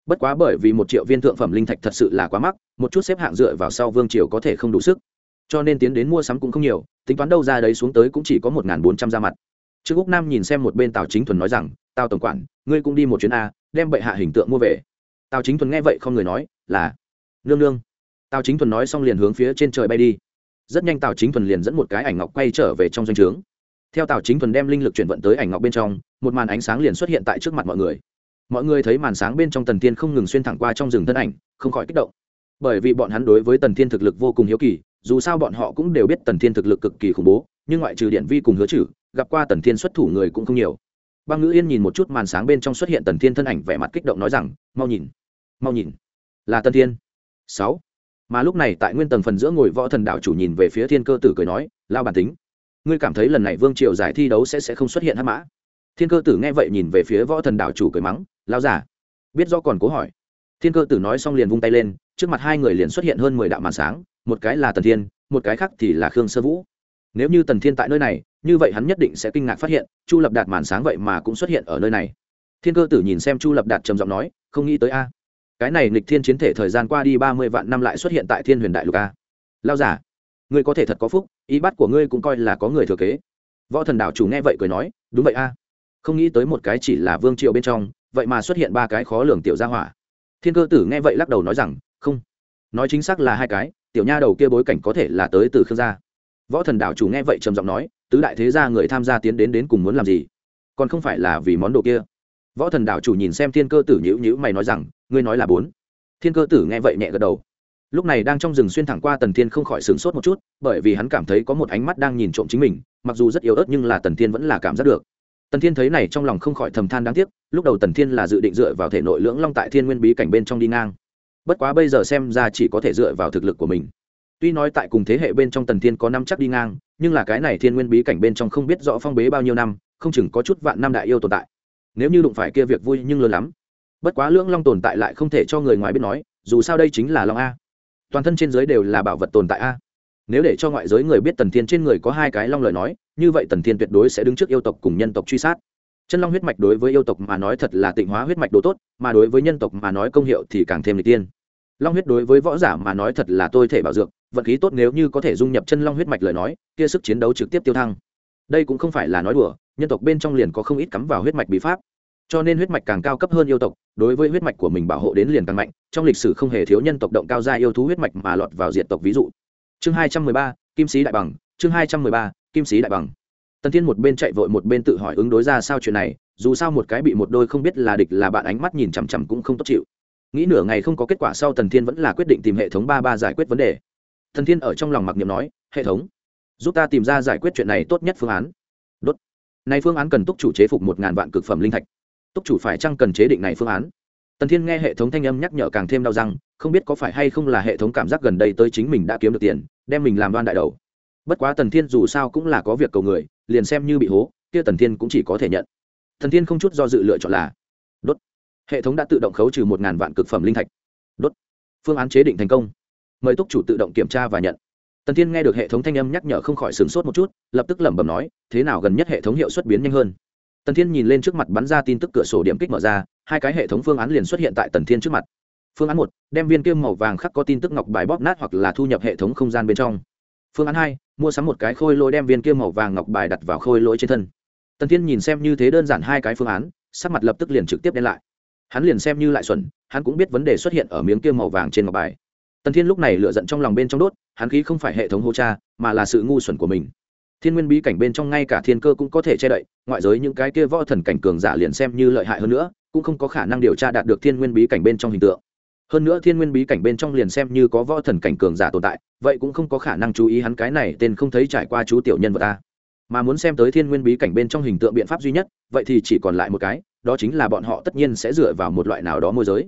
Bất quá bởi vì một triệu viên thượng phẩm linh thạch thật sự là quá mắc, một chút xếp hạng dựa vào sau vương triều có thể không đủ sức. Cho nên tiến đến mua sắm cũng không nhiều, tính toán đâu ra đấy xuống tới cũng chỉ có một bốn trăm ra mặt trương úc nam nhìn xem một bên tào chính thuần nói rằng, tào tổng quản, ngươi cũng đi một chuyến a, đem bệ hạ hình tượng mua về. Tào chính thuần nghe vậy không người nói, là, nương nương. Tào chính thuần nói xong liền hướng phía trên trời bay đi. Rất nhanh tào chính thuần liền dẫn một cái ảnh ngọc quay trở về trong doanh trướng. Theo tào chính thuần đem linh lực chuyển vận tới ảnh ngọc bên trong, một màn ánh sáng liền xuất hiện tại trước mặt mọi người. Mọi người thấy màn sáng bên trong tần thiên không ngừng xuyên thẳng qua trong rừng thân ảnh, không khỏi kích động. Bởi vì bọn hắn đối với tần thiên thực lực vô cùng hiếu kỳ, dù sao bọn họ cũng đều biết tần thiên thực lực cực kỳ khủng bố, nhưng ngoại trừ điện vi cùng hứa trừ gặp qua tần thiên xuất thủ người cũng không nhiều. Băng ngữ yên nhìn một chút màn sáng bên trong xuất hiện tần thiên thân ảnh vẻ mặt kích động nói rằng, mau nhìn mau nhìn, là tần thiên. Sáu. Mà lúc này tại nguyên tầng phần giữa ngồi võ thần đạo chủ nhìn về phía thiên cơ tử cười nói lao bản tính, ngươi cảm thấy lần này vương triều giải thi đấu sẽ sẽ không xuất hiện hắc mã? Thiên cơ tử nghe vậy nhìn về phía võ thần đạo chủ cười mắng lao giả biết do còn cố hỏi. Thiên cơ tử nói xong liền vung tay lên, trước mặt hai người liền xuất hiện hơn mười đạo màn sáng, một cái là tần thiên, một cái khác thì là khương sơ vũ. Nếu như tần thiên tại nơi này như vậy hắn nhất định sẽ kinh ngạc phát hiện, chu lập đạt màn sáng vậy mà cũng xuất hiện ở nơi này. Thiên cơ tử nhìn xem chu lập đạt trầm giọng nói, không nghĩ tới a. Cái này nghịch thiên chiến thể thời gian qua đi ba mươi vạn năm lại xuất hiện tại thiên huyền đại lục a. Lao giả ngươi có thể thật có phúc, ý bắt của ngươi cũng coi là có người thừa kế. Võ thần Đảo chủ nghe vậy cười nói, đúng vậy a. Không nghĩ tới một cái chỉ là vương triệu bên trong, vậy mà xuất hiện ba cái khó lường tiểu gia hỏa. Thiên cơ tử nghe vậy lắc đầu nói rằng, không. Nói chính xác là hai cái, tiểu nha đầu kia bối cảnh có thể là tới từ khương gia võ thần đạo chủ nghe vậy trầm giọng nói, tứ đại thế gia người tham gia tiến đến đến cùng muốn làm gì? Còn không phải là vì món đồ kia? Võ thần đạo chủ nhìn xem thiên cơ tử nhữ nhữ mày nói rằng, ngươi nói là bốn. Thiên cơ tử nghe vậy nhẹ gật đầu. Lúc này đang trong rừng xuyên thẳng qua tần thiên không khỏi sửng sốt một chút, bởi vì hắn cảm thấy có một ánh mắt đang nhìn trộm chính mình, mặc dù rất yếu ớt nhưng là tần thiên vẫn là cảm giác được. Tần thiên thấy này trong lòng không khỏi thầm than đáng tiếc, lúc đầu tần thiên là dự định dựa vào thể nội lưỡng long tại thiên nguyên bí cảnh bên trong đi ngang. Bất quá bây giờ xem ra chỉ có thể dựa vào thực lực của mình tuy nói tại cùng thế hệ bên trong tần thiên có năm chắc đi ngang, nhưng là cái này thiên nguyên bí cảnh bên trong không biết rõ phong bế bao nhiêu năm, không chừng có chút vạn năm đại yêu tồn tại. Nếu như đụng phải kia việc vui nhưng lớn lắm. Bất quá lưỡng long tồn tại lại không thể cho người ngoài biết nói, dù sao đây chính là long a. Toàn thân trên giới đều là bảo vật tồn tại a. Nếu để cho ngoại giới người biết tần thiên trên người có hai cái long lời nói, như vậy tần thiên tuyệt đối sẽ đứng trước yêu tộc cùng nhân tộc truy sát. Chân long huyết mạch đối với yêu tộc mà nói thật là tịnh hóa huyết mạch đồ tốt, mà đối với nhân tộc mà nói công hiệu thì càng thêm lịch tiên. Long huyết đối với võ giả mà nói thật là tôi thể bảo dược vận khí tốt nếu như có thể dung nhập chân long huyết mạch lời nói, kia sức chiến đấu trực tiếp tiêu thăng. Đây cũng không phải là nói đùa, nhân tộc bên trong liền có không ít cắm vào huyết mạch bí pháp. Cho nên huyết mạch càng cao cấp hơn yêu tộc, đối với huyết mạch của mình bảo hộ đến liền càng mạnh, trong lịch sử không hề thiếu nhân tộc động cao gia yêu thú huyết mạch mà lọt vào diện tộc ví dụ. Chương hai trăm mười ba, kim sĩ đại bằng, chương hai trăm mười ba, kim sĩ đại bằng. Tần thiên một bên chạy vội một bên tự hỏi ứng đối ra sao chuyện này, dù sao một cái bị một đôi không biết là địch là bạn ánh mắt nhìn chằm chằm cũng không tốt chịu. Nghĩ nửa ngày không có kết quả sau tần thiên vẫn là quyết định tìm hệ thống ba ba giải quyết vấn đề thần thiên ở trong lòng mặc niệm nói, hệ thống, giúp ta tìm ra giải quyết chuyện này tốt nhất phương án. Đốt. Nay phương án cần túc chủ chế phục một ngàn vạn cực phẩm linh thạch. Túc chủ phải chăng cần chế định này phương án? Tần thiên nghe hệ thống thanh âm nhắc nhở càng thêm đau răng, không biết có phải hay không là hệ thống cảm giác gần đây tới chính mình đã kiếm được tiền, đem mình làm đoan đại đầu. Bất quá tần thiên dù sao cũng là có việc cầu người, liền xem như bị hố, kia tần thiên cũng chỉ có thể nhận. Thần thiên không chút do dự lựa chọn là, đốt. Hệ thống đã tự động khấu trừ một ngàn vạn cực phẩm linh thạch. Đốt. Phương án chế định thành công mời túc chủ tự động kiểm tra và nhận. Tần thiên nghe được hệ thống thanh âm nhắc nhở không khỏi sửng sốt một chút, lập tức lẩm bẩm nói, thế nào gần nhất hệ thống hiệu suất biến nhanh hơn? Tần thiên nhìn lên trước mặt bắn ra tin tức cửa sổ điểm kích mở ra, hai cái hệ thống phương án liền xuất hiện tại tần thiên trước mặt. Phương án một, đem viên kim màu vàng khắc có tin tức ngọc bài bóp nát hoặc là thu nhập hệ thống không gian bên trong. Phương án hai, mua sắm một cái khôi lỗi đem viên kim màu vàng ngọc bài đặt vào khôi lỗi trên thân. Tần thiên nhìn xem như thế đơn giản hai cái phương án, sắc mặt lập tức liền trực tiếp đen lại. Hắn liền xem như lại xuẩn, hắn cũng biết vấn đề xuất hiện ở miếng kim màu vàng trên ngọc bài tần thiên lúc này lựa giận trong lòng bên trong đốt, hắn khí không phải hệ thống hô cha, mà là sự ngu xuẩn của mình. Thiên nguyên bí cảnh bên trong ngay cả thiên cơ cũng có thể che đậy, ngoại giới những cái kia võ thần cảnh cường giả liền xem như lợi hại hơn nữa, cũng không có khả năng điều tra đạt được thiên nguyên bí cảnh bên trong hình tượng. Hơn nữa thiên nguyên bí cảnh bên trong liền xem như có võ thần cảnh cường giả tồn tại, vậy cũng không có khả năng chú ý hắn cái này tên không thấy trải qua chú tiểu nhân vật ta. Mà muốn xem tới thiên nguyên bí cảnh bên trong hình tượng biện pháp duy nhất, vậy thì chỉ còn lại một cái, đó chính là bọn họ tất nhiên sẽ dựa vào một loại nào đó môi giới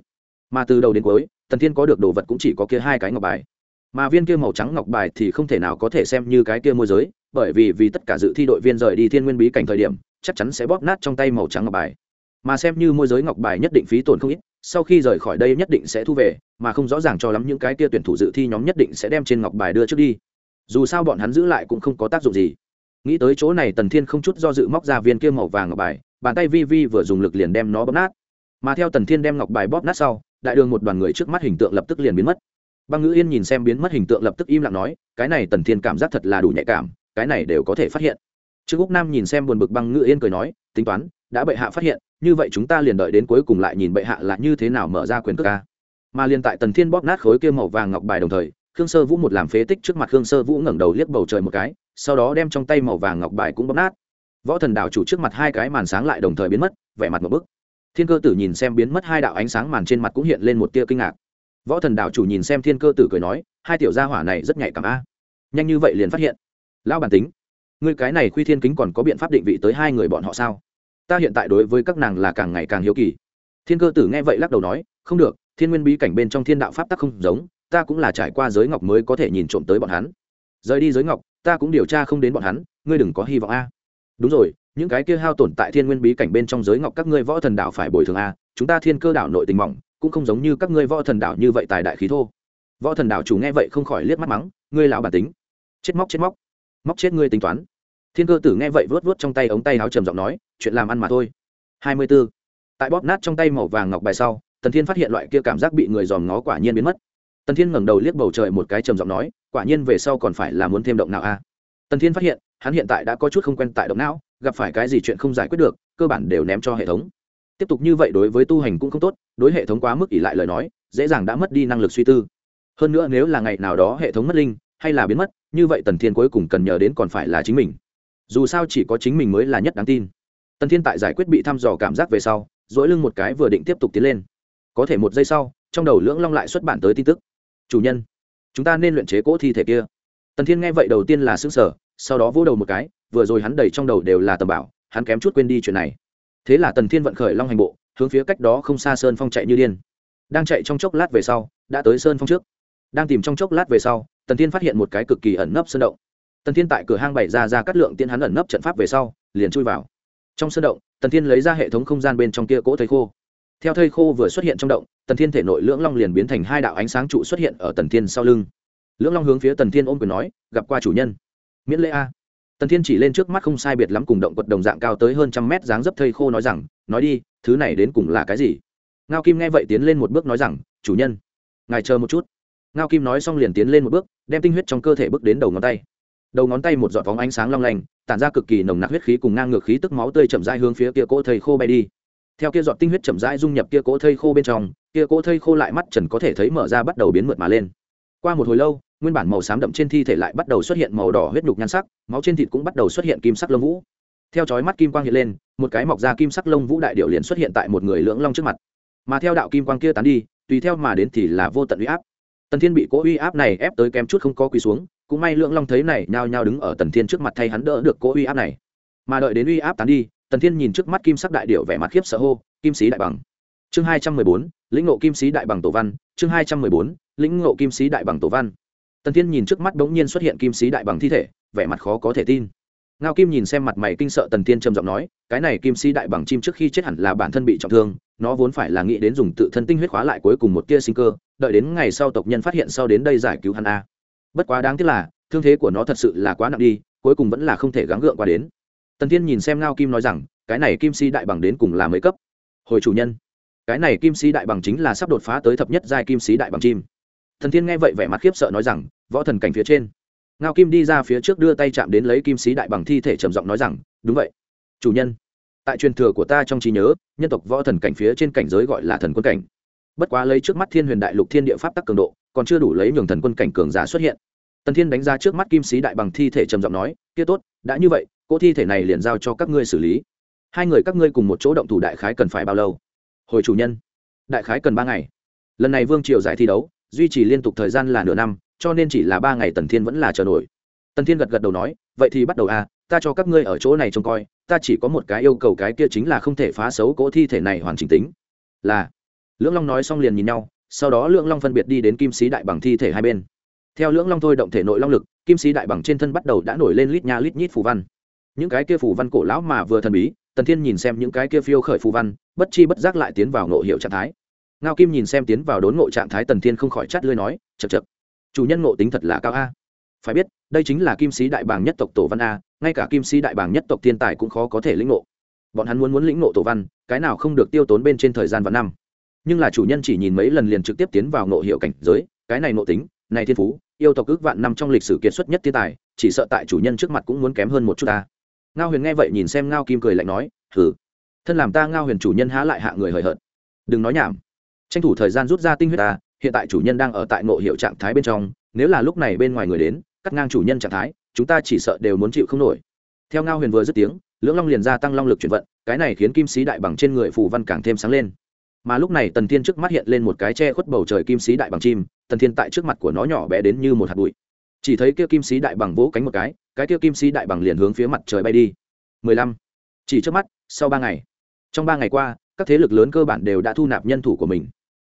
mà từ đầu đến cuối, tần thiên có được đồ vật cũng chỉ có kia hai cái ngọc bài. Mà viên kia màu trắng ngọc bài thì không thể nào có thể xem như cái kia môi giới, bởi vì vì tất cả dự thi đội viên rời đi thiên nguyên bí cảnh thời điểm, chắc chắn sẽ bóp nát trong tay màu trắng ngọc bài. Mà xem như môi giới ngọc bài nhất định phí tổn không ít, sau khi rời khỏi đây nhất định sẽ thu về, mà không rõ ràng cho lắm những cái kia tuyển thủ dự thi nhóm nhất định sẽ đem trên ngọc bài đưa trước đi. Dù sao bọn hắn giữ lại cũng không có tác dụng gì. Nghĩ tới chỗ này tần thiên không chút do dự móc ra viên kia màu vàng ngọc bài, bàn tay vi vi vừa dùng lực liền đem nó bóp nát. Mà theo tần thiên đem ngọc bài bóp nát sau đại đường một đoàn người trước mắt hình tượng lập tức liền biến mất. Băng ngữ yên nhìn xem biến mất hình tượng lập tức im lặng nói, cái này tần thiên cảm giác thật là đủ nhạy cảm, cái này đều có thể phát hiện. Trương úc nam nhìn xem buồn bực băng ngữ yên cười nói, tính toán, đã bệ hạ phát hiện, như vậy chúng ta liền đợi đến cuối cùng lại nhìn bệ hạ là như thế nào mở ra quyền cước ca mà liền tại tần thiên bóp nát khối kia màu vàng ngọc bài đồng thời, khương sơ vũ một làm phế tích trước mặt khương sơ vũ ngẩng đầu liếc bầu trời một cái, sau đó đem trong tay màu vàng ngọc bài cũng bóp nát. Võ thần đảo chủ trước mặt hai cái màn sáng lại đồng thời biến mất, vẻ mặt một bức thiên cơ tử nhìn xem biến mất hai đạo ánh sáng màn trên mặt cũng hiện lên một tia kinh ngạc. Võ thần đảo chủ nhìn xem thiên cơ tử cười nói, hai tiểu gia hỏa này rất nhạy cảm a. Nhanh như vậy liền phát hiện. Lão bản tính ngươi cái này khuy thiên kính còn có biện pháp định vị tới hai người bọn họ sao? Ta hiện tại đối với các nàng là càng ngày càng hiếu kỳ. Thiên cơ tử nghe vậy lắc đầu nói, không được, thiên nguyên bí cảnh bên trong thiên đạo pháp tắc không giống, ta cũng là trải qua giới ngọc mới có thể nhìn trộm tới bọn hắn. Rời đi giới ngọc, ta cũng điều tra không đến bọn hắn, ngươi đừng có hy vọng a. Đúng rồi những cái kia hao tổn tại thiên nguyên bí cảnh bên trong giới ngọc các ngươi võ thần đạo phải bồi thường a chúng ta thiên cơ đạo nội tình mỏng, cũng không giống như các ngươi võ thần đạo như vậy tài đại khí thô. Võ thần đạo chủ nghe vậy không khỏi liếc mắt mắng, ngươi lão bản tính. Chết móc chết móc. Móc chết ngươi tính toán. Thiên cơ tử nghe vậy vớt vớt trong tay ống tay áo trầm giọng nói, chuyện làm ăn mà thôi. Hai mươi b ố tại bóp nát trong tay màu vàng ngọc bài sau, tần thiên phát hiện loại kia cảm giác bị người dòm ngó quả nhiên biến mất. Tần thiên ngẩng đầu liếc bầu trời một cái trầm giọng nói, quả nhiên về sau còn phải là muốn thêm động não a à? tần thiên phát hiện, hắn hiện tại đã có chút không quen tại động não gặp phải cái gì chuyện không giải quyết được, cơ bản đều ném cho hệ thống. Tiếp tục như vậy đối với tu hành cũng không tốt, đối hệ thống quá mức ỉ lại lời nói, dễ dàng đã mất đi năng lực suy tư. Hơn nữa nếu là ngày nào đó hệ thống mất linh, hay là biến mất, như vậy tần thiên cuối cùng cần nhờ đến còn phải là chính mình. Dù sao chỉ có chính mình mới là nhất đáng tin. Tần thiên tại giải quyết bị thăm dò cảm giác về sau, dỗi lưng một cái vừa định tiếp tục tiến lên. Có thể một giây sau, trong đầu lưỡng long lại xuất bản tới tin tức. Chủ nhân, chúng ta nên luyện chế cỗ thi thể kia. Tần thiên nghe vậy đầu tiên là xương sở sau đó vỗ đầu một cái vừa rồi hắn đầy trong đầu đều là tầm bảo, hắn kém chút quên đi chuyện này. Thế là tần thiên vận khởi long hành bộ, hướng phía cách đó không xa sơn phong chạy như điên. Đang chạy trong chốc lát về sau, đã tới sơn phong trước. Đang tìm trong chốc lát về sau, tần thiên phát hiện một cái cực kỳ ẩn nấp sơn động. Tần thiên tại cửa hang bày ra ra cắt lượng tiên hắn ẩn nấp trận pháp về sau, liền chui vào. Trong sơn động, tần thiên lấy ra hệ thống không gian bên trong kia cỗ thầy khô. Theo thầy khô vừa xuất hiện trong động, tần thiên thể nội lưỡng long liền biến thành hai đạo ánh sáng trụ xuất hiện ở tần thiên sau lưng. Lưỡng long hướng phía tần thiên ôm quyền nói, gặp qua chủ nhân. Miễn lễ a tần thiên chỉ lên trước mắt không sai biệt lắm cùng động quật đồng dạng cao tới hơn trăm mét dáng dấp thây khô nói rằng, nói đi, thứ này đến cùng là cái gì? Ngao kim nghe vậy tiến lên một bước nói rằng, chủ nhân, ngài chờ một chút. Ngao kim nói xong liền tiến lên một bước, đem tinh huyết trong cơ thể bước đến đầu ngón tay. Đầu ngón tay một giọt phóng ánh sáng long lanh, tản ra cực kỳ nồng nặc huyết khí cùng ngang ngược khí tức máu tươi chậm rãi hướng phía kia cỗ thây khô bay đi. Theo kia giọt tinh huyết chậm rãi dung nhập kia cỗ thây khô bên trong, kia cỗ thây khô lại mắt trần có thể thấy mở ra bắt đầu biến mượt mà lên. Qua một hồi lâu nguyên bản màu xám đậm trên thi thể lại bắt đầu xuất hiện màu đỏ huyết nhục nhan sắc, máu trên thịt cũng bắt đầu xuất hiện kim sắc lông vũ. Theo chói mắt kim quang hiện lên, một cái mọc ra kim sắc lông vũ đại điệu liền xuất hiện tại một người lưỡng long trước mặt. Mà theo đạo kim quang kia tán đi, tùy theo mà đến thì là vô tận uy áp. Tần thiên bị cỗ uy áp này ép tới kém chút không có quỳ xuống, cũng may lưỡng long thấy này nhao nhao đứng ở tần thiên trước mặt thay hắn đỡ được cỗ uy áp này. Mà đợi đến uy áp tán đi, tần thiên nhìn trước mắt kim sắc đại điệu vẻ mặt khiếp sợ hô, kim sĩ đại bằng. Chương hai trăm mười bốn, lĩnh ngộ kim sĩ đại bằng tổ văn, chương hai trăm mười bốn, lĩnh ngộ kim sĩ đại bằng tổ văn tần thiên nhìn trước mắt bỗng nhiên xuất hiện kim sĩ đại bằng thi thể, vẻ mặt khó có thể tin. Ngao kim nhìn xem mặt mày kinh sợ tần thiên trầm giọng nói, cái này kim sĩ đại bằng chim trước khi chết hẳn là bản thân bị trọng thương, nó vốn phải là nghĩ đến dùng tự thân tinh huyết khóa lại cuối cùng một tia sinh cơ, đợi đến ngày sau tộc nhân phát hiện sau đến đây giải cứu hắn a. Bất quá đáng tiếc là, thương thế của nó thật sự là quá nặng đi, cuối cùng vẫn là không thể gắng gượng qua đến. Tần thiên nhìn xem ngao kim nói rằng, cái này kim Sĩ đại bằng đến cùng là mấy cấp? Hồi chủ nhân, cái này kim Sĩ đại bằng chính là sắp đột phá tới thập nhất giai kim Sĩ đại bằng chim thần thiên nghe vậy vẻ mặt khiếp sợ nói rằng, võ thần cảnh phía trên. Ngao kim đi ra phía trước đưa tay chạm đến lấy kim sĩ đại bằng thi thể trầm giọng nói rằng, đúng vậy. Chủ nhân, tại truyền thừa của ta trong trí nhớ, nhân tộc võ thần cảnh phía trên cảnh giới gọi là thần quân cảnh. Bất quá lấy trước mắt thiên huyền đại lục thiên địa pháp tắc cường độ, còn chưa đủ lấy nhường thần quân cảnh cường giả xuất hiện. Tần thiên đánh ra trước mắt kim sĩ đại bằng thi thể trầm giọng nói, kia tốt, đã như vậy cô thi thể này liền giao cho các ngươi xử lý. Hai người các ngươi cùng một chỗ động thủ đại khái cần phải bao lâu? Hồi chủ nhân. Đại khái cần ba ngày. Lần này vương triều giải thi đấu duy trì liên tục thời gian là nửa năm, cho nên chỉ là ba ngày tần thiên vẫn là chờ nổi. Tần thiên gật gật đầu nói, vậy thì bắt đầu à ta cho các ngươi ở chỗ này trông coi, ta chỉ có một cái yêu cầu cái kia chính là không thể phá xấu cỗ thi thể này hoàn chỉnh tính. Là, lưỡng long nói xong liền nhìn nhau, sau đó lưỡng long phân biệt đi đến kim sĩ đại bằng thi thể hai bên. Theo lưỡng long thôi động thể nội long lực, kim sĩ đại bằng trên thân bắt đầu đã nổi lên lít nha lít nhít phù văn. Những cái kia phù văn cổ lão mà vừa thần bí, tần thiên nhìn xem những cái kia phiêu khởi phù văn, bất chi bất giác lại tiến vào nội hiệu trạng thái ngao kim nhìn xem tiến vào đốn ngộ trạng thái tần thiên không khỏi chát lưới nói chật chật chủ nhân ngộ tính thật là cao a. Phải biết, đây chính là kim sĩ đại bàng nhất tộc tổ văn a, ngay cả kim sĩ đại bàng nhất tộc thiên tài cũng khó có thể lĩnh ngộ. Bọn hắn muốn muốn lĩnh ngộ tổ văn, cái nào không được tiêu tốn bên trên thời gian và năm. Nhưng là chủ nhân chỉ nhìn mấy lần liền trực tiếp tiến vào ngộ hiệu cảnh giới, cái này ngộ tính, này thiên phú, yêu tộc ước vạn năm trong lịch sử kiệt xuất nhất thiên tài, chỉ sợ tại chủ nhân trước mặt cũng muốn kém hơn một chút ta. Ngao huyền nghe vậy nhìn xem ngao kim cười lạnh nói thử thân làm ta ngao huyền chủ nhân há lại hạ người hời hợt. Đừng nói nhảm tranh thủ thời gian rút ra tinh huyết ta, hiện tại chủ nhân đang ở tại ngộ hiệu trạng thái bên trong, nếu là lúc này bên ngoài người đến, cắt ngang chủ nhân trạng thái, chúng ta chỉ sợ đều muốn chịu không nổi. Theo ngao huyền vừa dứt tiếng, lưỡng long liền gia tăng long lực chuyển vận, cái này khiến kim sĩ đại bằng trên người phù văn càng thêm sáng lên. Mà lúc này tần thiên trước mắt hiện lên một cái che khuất bầu trời kim sĩ đại bằng chim, tần thiên tại trước mặt của nó nhỏ bé đến như một hạt bụi. Chỉ thấy kia kim sĩ đại bằng vỗ cánh một cái cái kia kim sĩ đại bằng liền hướng phía mặt trời bay đi. Mười lăm. Chỉ trước mắt, sau ba ngày. Trong ba ngày qua, các thế lực lớn cơ bản đều đã thu nạp nhân thủ của mình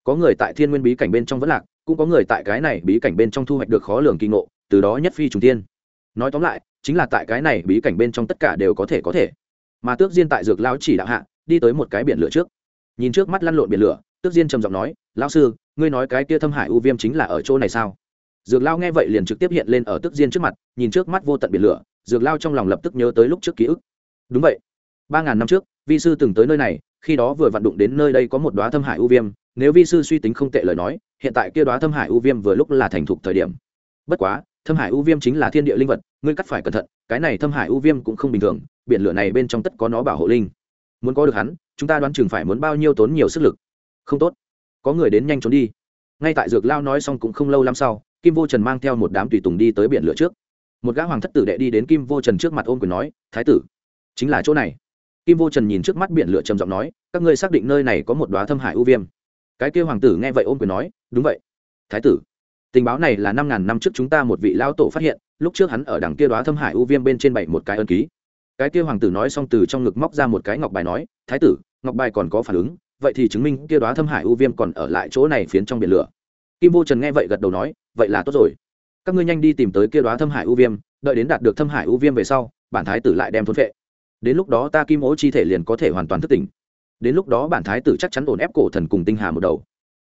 có người tại thiên nguyên bí cảnh bên trong vẫn lạc, cũng có người tại cái này bí cảnh bên trong thu hoạch được khó lường kinh ngộ, từ đó nhất phi trùng tiên nói tóm lại, chính là tại cái này bí cảnh bên trong tất cả đều có thể có thể. Mà tước diên tại dược lao chỉ đạo hạ, đi tới một cái biển lửa trước. Nhìn trước mắt lăn lộn biển lửa, tước diên trầm giọng nói, lão sư, ngươi nói cái kia thâm hải u viêm chính là ở chỗ này sao? Dược lao nghe vậy liền trực tiếp hiện lên ở tước diên trước mặt, nhìn trước mắt vô tận biển lửa, dược lao trong lòng lập tức nhớ tới lúc trước ký ức. Đúng vậy. Ba ngàn năm trước, vi sư từng tới nơi này, khi đó vừa vặn đụng đến nơi đây có một đoá thâm hải u viêm nếu vi sư suy tính không tệ lời nói, hiện tại kia đoá thâm hải u viêm vừa lúc là thành thục thời điểm. Bất quá, thâm hải u viêm chính là thiên địa linh vật, ngươi cắt phải cẩn thận, cái này thâm hải u viêm cũng không bình thường, biển lửa này bên trong tất có nó bảo hộ linh. Muốn có được hắn, chúng ta đoán chừng phải muốn bao nhiêu tốn nhiều sức lực. Không tốt. Có người đến nhanh trốn đi. Ngay tại dược lao nói xong cũng không lâu lắm sau, kim vô trần mang theo một đám tùy tùng đi tới biển lửa trước. Một gã hoàng thất tử đệ đi đến kim vô trần trước mặt ôm quyền nói, thái tử, chính là chỗ này. Kim vô trần nhìn trước mắt biển lửa trầm giọng nói, các ngươi xác định nơi này có một đoá thâm hải u viêm cái kêu hoàng tử nghe vậy ôm quyền nói, đúng vậy, thái tử. Tình báo này là năm ngàn năm trước chúng ta một vị lão tổ phát hiện, lúc trước hắn ở đằng kia đoá thâm hải ưu viêm bên trên bảy một cái ân ký. Cái kia hoàng tử nói xong từ trong ngực móc ra một cái ngọc bài nói, thái tử, ngọc bài còn có phản ứng, vậy thì chứng minh kia đoá thâm hải ưu viêm còn ở lại chỗ này phiến trong biển lửa. Kim vô trần nghe vậy gật đầu nói, vậy là tốt rồi. Các ngươi nhanh đi tìm tới kia đoá thâm hải ưu viêm, đợi đến đạt được thâm hải ưu viêm về sau, bản thái tử lại đem thốn vệ đến lúc đó ta kim ố chi thể liền có thể hoàn toàn thức tỉnh đến lúc đó bản thái tử chắc chắn ổn ép cổ thần cùng tinh hà một đầu.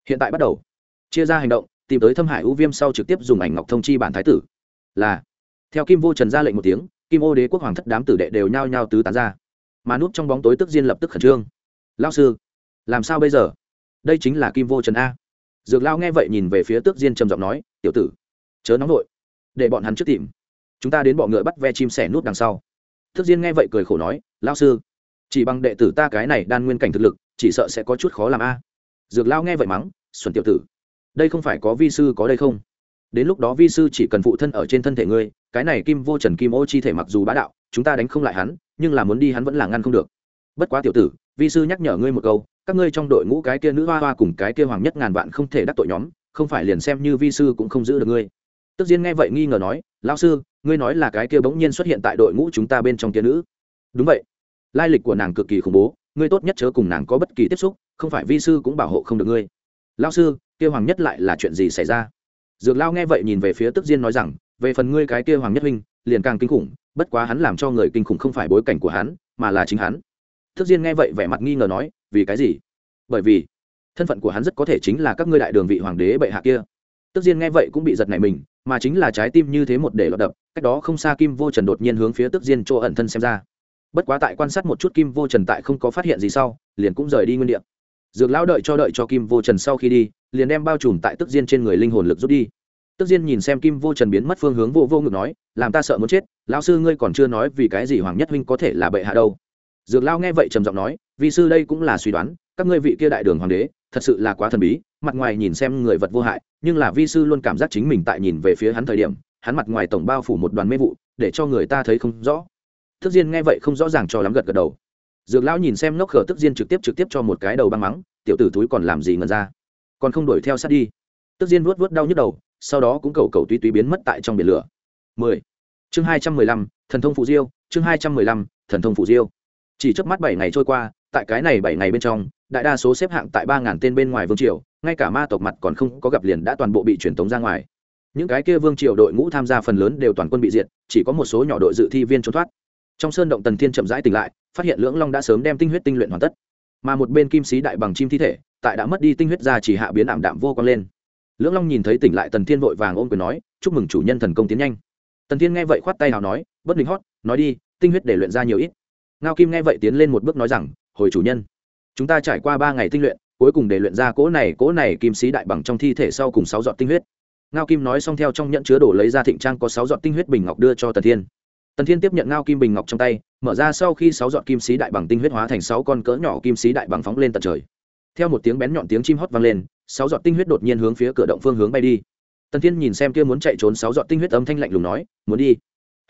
Hiện tại bắt đầu, chia ra hành động, tìm tới thâm hải ưu viêm sau trực tiếp dùng ảnh ngọc thông chi bản thái tử. Là, theo kim vô trần ra lệnh một tiếng, kim ô đế quốc hoàng thất đám tử đệ đều nhao nhao tứ tán ra. Mà núp trong bóng tối tức diên lập tức khẩn trương. Lao sư, làm sao bây giờ? Đây chính là kim vô trần a. Dược lao nghe vậy nhìn về phía tước diên trầm giọng nói, tiểu tử, chớ nóng vội, để bọn hắn trước tìm. Chúng ta đến bọ ngựa bắt ve chim sẻ nút đằng sau. Tước diên nghe vậy cười khổ nói lao sư chỉ bằng đệ tử ta cái này đan nguyên cảnh thực lực, chỉ sợ sẽ có chút khó làm a. Dược lao nghe vậy mắng xuẩn tiểu tử, đây không phải có vi sư có đây không? Đến lúc đó vi sư chỉ cần phụ thân ở trên thân thể ngươi, cái này kim vô trần kim ô chi thể mặc dù bá đạo, chúng ta đánh không lại hắn, nhưng là muốn đi hắn vẫn là ngăn không được. Bất quá tiểu tử, vi sư nhắc nhở ngươi một câu, các ngươi trong đội ngũ cái kia nữ hoa hoa cùng cái kia hoàng nhất ngàn vạn không thể đắc tội nhóm, không phải liền xem như vi sư cũng không giữ được ngươi. Tức diên nghe vậy nghi ngờ nói lao sư, ngươi nói là cái kia bỗng nhiên xuất hiện tại đội ngũ chúng ta bên trong kia nữ. Đúng vậy lai lịch của nàng cực kỳ khủng bố, ngươi tốt nhất chớ cùng nàng có bất kỳ tiếp xúc, không phải vi sư cũng bảo hộ không được ngươi. Lao sư, kia hoàng nhất lại là chuyện gì xảy ra? Dược lao nghe vậy nhìn về phía tức diên nói rằng, về phần ngươi cái kia hoàng nhất huynh, liền càng kinh khủng, bất quá hắn làm cho người kinh khủng không phải bối cảnh của hắn, mà là chính hắn. Thức diên nghe vậy vẻ mặt nghi ngờ nói, vì cái gì? Bởi vì, thân phận của hắn rất có thể chính là các ngươi đại đường vị hoàng đế bệ hạ kia. Tức diên nghe vậy cũng bị giật nảy mình, mà chính là trái tim như thế một để lọt đập, cách đó không xa kim vô trần đột nhiên hướng phía tức diên chỗ ẩn thân xem ra bất quá tại quan sát một chút kim vô trần tại không có phát hiện gì sau, liền cũng rời đi nguyên đ dược lão đợi cho đợi cho kim vô trần sau khi đi, liền đem bao trùm tại tức diên trên người linh hồn lực rút đi. Tức diên nhìn xem kim vô trần biến mất phương hướng vô vô ngực nói, làm ta sợ muốn chết, lão sư ngươi còn chưa nói vì cái gì hoàng nhất huynh có thể là bệ hạ đâu. Dược lao nghe vậy trầm giọng nói vì sư đây cũng là suy đoán, các ngươi vị kia đại đường hoàng đế, thật sự là quá thần bí, mặt ngoài nhìn xem người vật vô hại, nhưng là vi sư luôn cảm giác chính mình tại nhìn về phía hắn thời điểm, hắn mặt ngoài tổng bao phủ một đoàn mê vụ, để cho người ta thấy không rõ thức diên nghe vậy không rõ ràng cho lắm gật gật đầu. Dược lão nhìn xem ngốc khở tức diên trực tiếp trực tiếp cho một cái đầu băng mắng tiểu tử túi còn làm gì ngần ra? Còn không đuổi theo sát đi. Tức diên vuốt vuốt đau nhức đầu sau đó cũng cầu cầu túy túy biến mất tại trong biển lửa. 10. chương 215, thần thông phụ diêu chương 215, thần thông phụ diêu. Chỉ trước mắt bảy ngày trôi qua tại cái này bảy ngày bên trong đại đa số xếp hạng tại ba ngàn tên bên ngoài vương triều ngay cả ma tộc mặt còn không có gặp liền đã toàn bộ bị truyền tống ra ngoài. Những cái kia vương triều đội ngũ tham gia phần lớn đều toàn quân bị diệt chỉ có một số nhỏ đội dự thi viên trốn thoát trong sơn động tần thiên chậm rãi tỉnh lại, phát hiện lưỡng long đã sớm đem tinh huyết tinh luyện hoàn tất. Mà một bên kim sĩ đại bằng chim thi thể, tại đã mất đi tinh huyết ra chỉ hạ biến ảm đạm vô con lên. Lưỡng long nhìn thấy tỉnh lại tần thiên vội vàng ôm quyền nói, chúc mừng chủ nhân thần công tiến nhanh. Tần thiên nghe vậy khoát tay nào nói, bất định hót, nói đi, tinh huyết để luyện ra nhiều ít. Ngao kim nghe vậy tiến lên một bước nói rằng, hồi chủ nhân, chúng ta trải qua ba ngày tinh luyện, cuối cùng để luyện ra cỗ này cỗ này kim sĩ đại bằng trong thi thể sau cùng sáu giọt tinh huyết. Ngao kim nói xong theo trong nhận chứa đổ lấy ra thịnh trang có sáu giọt tinh huyết bình ngọc đưa cho tần thiên tần thiên tiếp nhận ngao kim bình ngọc trong tay, mở ra sau khi sáu dọn kim sĩ đại bằng tinh huyết hóa thành sáu con cỡ nhỏ kim sĩ đại bằng phóng lên tận trời. Theo một tiếng bén nhọn tiếng chim hót vang lên, sáu dọn tinh huyết đột nhiên hướng phía cửa động phương hướng bay đi. Tần thiên nhìn xem kia muốn chạy trốn sáu dọn tinh huyết âm thanh lạnh lùng nói, muốn đi?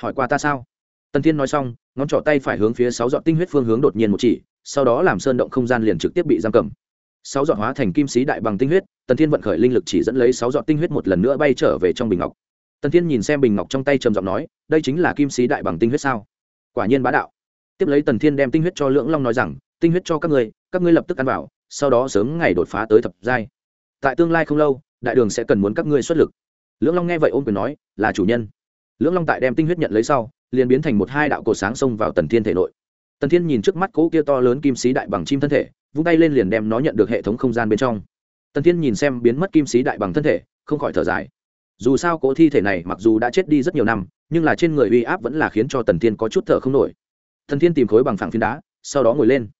Hỏi qua ta sao? Tần thiên nói xong, ngón trỏ tay phải hướng phía sáu dọn tinh huyết phương hướng đột nhiên một chỉ, sau đó làm sơn động không gian liền trực tiếp bị giam cầm. Sáu dọn hóa thành kim sĩ đại bằng tinh huyết, tần thiên vận khởi linh lực chỉ dẫn lấy sáu dọn tinh huyết một lần nữa bay trở về trong bình ngọc tần thiên nhìn xem bình ngọc trong tay trầm giọng nói, đây chính là kim sĩ đại bằng tinh huyết sao? Quả nhiên bá đạo. Tiếp lấy tần thiên đem tinh huyết cho lưỡng long nói rằng, tinh huyết cho các ngươi các ngươi lập tức ăn vào, sau đó sớm ngày đột phá tới thập giai. Tại tương lai không lâu, đại đường sẽ cần muốn các ngươi xuất lực. Lưỡng long nghe vậy ôm quyền nói, là chủ nhân. Lưỡng long tại đem tinh huyết nhận lấy sau, liền biến thành một hai đạo cổ sáng xông vào tần thiên thể nội. Tần thiên nhìn trước mắt cỗ kia to lớn kim sĩ đại bằng chim thân thể, vung tay lên liền đem nó nhận được hệ thống không gian bên trong. Tần thiên nhìn xem biến mất kim sĩ đại bằng thân thể, không khỏi thở dài dù sao cỗ thi thể này mặc dù đã chết đi rất nhiều năm, nhưng là trên người uy áp vẫn là khiến cho tần thiên có chút thở không nổi. Tần thiên tìm khối bằng phẳng phiến đá, sau đó ngồi lên.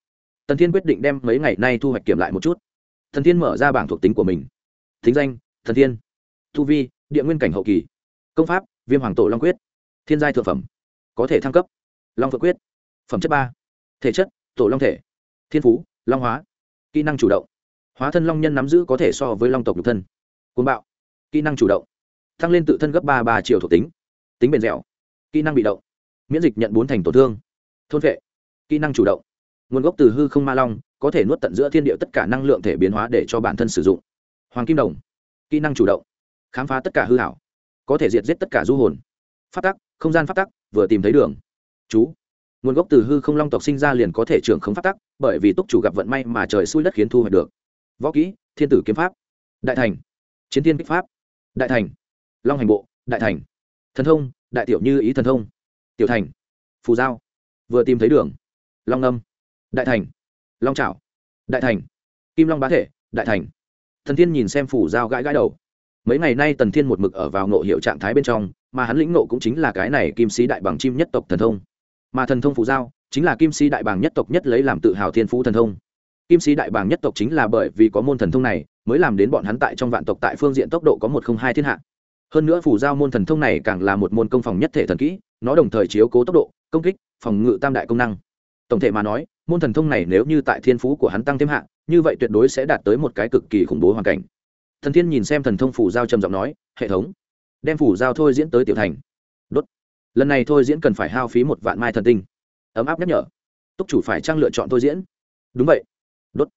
Tần thiên quyết định đem mấy ngày nay thu hoạch kiểm lại một chút. Tần thiên mở ra bảng thuộc tính của mình. Thính danh thần thiên. Thu vi, địa nguyên cảnh hậu kỳ. Công pháp, viêm hoàng tổ long quyết. Thiên giai thượng phẩm. Có thể thăng cấp. Long phượng quyết. Phẩm chất ba. Thể chất, tổ long thể. Thiên phú, long hóa. Kỹ năng chủ động. Hóa thân long nhân nắm giữ có thể so với long tộc nhục thân. Côn bạo. Kỹ năng chủ động tăng lên tự thân gấp ba ba triệu thuộc tính. Tính bền dẻo. Kỹ năng bị động. Miễn dịch nhận bốn thành tổn thương. Thôn vệ. Kỹ năng chủ động. Nguồn gốc từ hư không ma long, có thể nuốt tận giữa thiên địa tất cả năng lượng thể biến hóa để cho bản thân sử dụng. Hoàng kim đồng. Kỹ năng chủ động. Khám phá tất cả hư hảo. Có thể diệt giết tất cả du hồn. Phát tắc, không gian phát tắc, vừa tìm thấy đường. Chú. Nguồn gốc từ hư không long tộc sinh ra liền có thể trưởng không phát tắc, bởi vì túc chủ gặp vận may mà trời xui đất khiến thu hoạch được. Võ kỹ, thiên tử kiếm pháp. Đại thành. Chiến thiên kích pháp. Đại thành long hành bộ, đại thành. Thần thông, đại tiểu như ý thần thông. Tiểu thành, phù giao. Vừa tìm thấy đường. Long âm, đại thành. Long trảo, đại thành. Kim long bá thể, đại thành. Thần thiên nhìn xem phủ giao gãi gãi đầu. Mấy ngày nay tần thiên một mực ở vào ngộ hiệu trạng thái bên trong, mà hắn lĩnh ngộ cũng chính là cái này kim sĩ đại bằng chim nhất tộc thần thông. Mà thần thông phủ giao chính là kim sĩ đại bàng nhất tộc nhất lấy làm tự hào thiên phú thần thông. Kim sĩ đại bàng nhất tộc chính là bởi vì có môn thần thông này, mới làm đến bọn hắn tại trong vạn tộc tại phương diện tốc độ có một không hai thiên hạ hơn nữa phủ giao môn thần thông này càng là một môn công phòng nhất thể thần kỹ nó đồng thời chiếu cố tốc độ công kích phòng ngự tam đại công năng. Tổng thể mà nói môn thần thông này nếu như tại thiên phú của hắn tăng thêm hạng, như vậy tuyệt đối sẽ đạt tới một cái cực kỳ khủng bố hoàn cảnh. Thần thiên nhìn xem thần thông phủ giao trầm giọng nói hệ thống đem phủ giao thôi diễn tới tiểu thành. Đốt. Lần này thôi diễn cần phải hao phí một vạn mai thần tinh. Ấm áp nhắc nhở. Túc chủ phải trang lựa chọn thôi diễn? Đúng vậy. Đốt.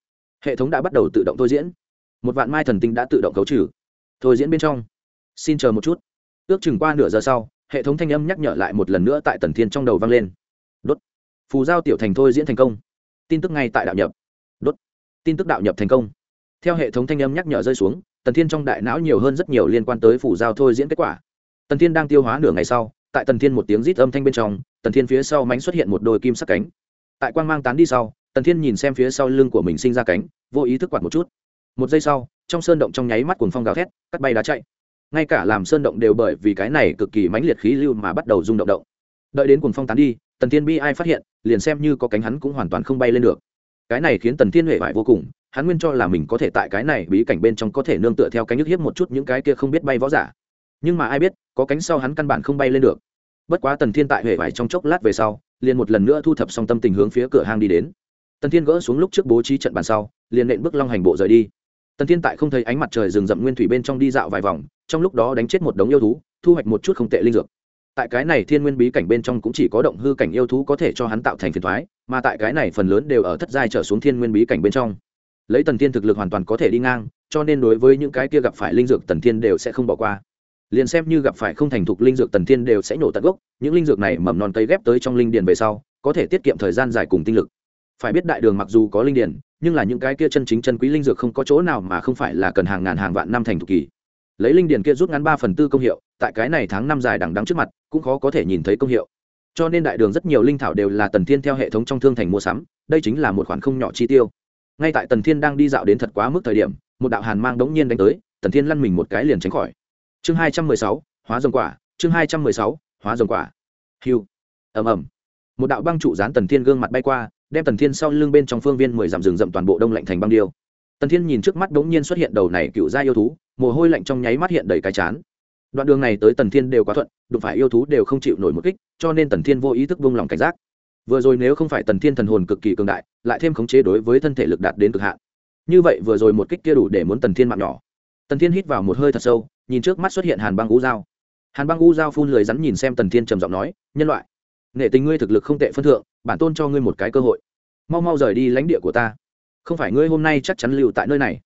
Hệ thống đã bắt đầu tự động thôi diễn. Một vạn mai thần tinh đã tự động cấu trừ. Thôi diễn bên trong xin chờ một chút. Ước chừng qua nửa giờ sau, hệ thống thanh âm nhắc nhở lại một lần nữa tại tần thiên trong đầu vang lên. Đốt. Phù giao tiểu thành thôi diễn thành công. Tin tức ngay tại đạo nhập. Đốt. Tin tức đạo nhập thành công. Theo hệ thống thanh âm nhắc nhở rơi xuống, tần thiên trong đại não nhiều hơn rất nhiều liên quan tới phủ giao thôi diễn kết quả. Tần thiên đang tiêu hóa nửa ngày sau, tại tần thiên một tiếng rít âm thanh bên trong, tần thiên phía sau mánh xuất hiện một đôi kim sắc cánh. Tại quang mang tán đi sau, tần thiên nhìn xem phía sau lưng của mình sinh ra cánh, vô ý thức quạt một chút. Một giây sau, trong sơn động trong nháy mắt cuồng phong gào thét, cắt bay đá chạy ngay cả làm sơn động đều bởi vì cái này cực kỳ mãnh liệt khí lưu mà bắt đầu rung động động. Đợi đến cuồng phong tán đi, tần thiên bi ai phát hiện, liền xem như có cánh hắn cũng hoàn toàn không bay lên được. Cái này khiến tần thiên huệ vải vô cùng, hắn nguyên cho là mình có thể tại cái này bí cảnh bên trong có thể nương tựa theo cánh nhức hiếp một chút những cái kia không biết bay võ giả. Nhưng mà ai biết, có cánh sau hắn căn bản không bay lên được. Bất quá tần thiên tại huệ vải trong chốc lát về sau, liền một lần nữa thu thập xong tâm tình hướng phía cửa hang đi đến. Tần thiên gỡ xuống lúc trước bố trí trận bàn sau, liền nện bước long hành bộ rời đi. Tần thiên tại không thấy ánh mặt trời rừng rậm nguyên thủy bên trong đi dạo vài vòng trong lúc đó đánh chết một đống yêu thú, thu hoạch một chút không tệ linh dược. Tại cái này thiên nguyên bí cảnh bên trong cũng chỉ có động hư cảnh yêu thú có thể cho hắn tạo thành phiền thoái mà tại cái này phần lớn đều ở thất giai trở xuống thiên nguyên bí cảnh bên trong. Lấy tần thiên thực lực hoàn toàn có thể đi ngang, cho nên đối với những cái kia gặp phải linh dược tần thiên đều sẽ không bỏ qua. Liền xem như gặp phải không thành thục linh dược tần thiên đều sẽ nổ tận gốc, những linh dược này mầm non cây ghép tới trong linh điền về sau, có thể tiết kiệm thời gian dài cùng tinh lực. Phải biết đại đường mặc dù có linh điền, nhưng là những cái kia chân chính chân quý linh dược không có chỗ nào mà không phải là cần hàng ngàn hàng vạn năm thành thục kỳ lấy linh điền kia rút ngắn ba phần tư công hiệu, tại cái này tháng năm dài đằng đắng trước mặt, cũng khó có thể nhìn thấy công hiệu. Cho nên đại đường rất nhiều linh thảo đều là tần thiên theo hệ thống trong thương thành mua sắm, đây chính là một khoản không nhỏ chi tiêu. Ngay tại tần thiên đang đi dạo đến thật quá mức thời điểm, một đạo hàn mang đống nhiên đánh tới, tần thiên lăn mình một cái liền tránh khỏi. Chương hai trăm mười sáu, hóa rồng quả, chương hai trăm mười sáu, hóa rồng quả. Hiu ầm ầm. Một đạo băng trụ dán tần thiên gương mặt bay qua, đem tần thiên sau lưng bên trong phương viên mười dặm rừng rậm toàn bộ đông lạnh thành băng điêu. Tần thiên nhìn trước mắt đống nhiên xuất hiện đầu này cựu gia yêu thú mồ hôi lạnh trong nháy mắt hiện đầy cái chán. Đoạn đường này tới tần thiên đều quá thuận, đụng phải yêu thú đều không chịu nổi một kích, cho nên tần thiên vô ý thức vung lòng cảnh giác. Vừa rồi nếu không phải tần thiên thần hồn cực kỳ cường đại, lại thêm khống chế đối với thân thể lực đạt đến cực hạn. Như vậy vừa rồi một kích kia đủ để muốn tần thiên mạng nhỏ. Tần thiên hít vào một hơi thật sâu, nhìn trước mắt xuất hiện hàn băng U dao hàn băng U dao phun lười rắn nhìn xem tần thiên trầm giọng nói, nhân loại nghệ tình ngươi thực lực không tệ phân thượng, bản tôn cho ngươi một cái cơ hội. Mau mau rời đi lãnh địa của ta. Không phải ngươi hôm nay chắc chắn lưu tại nơi này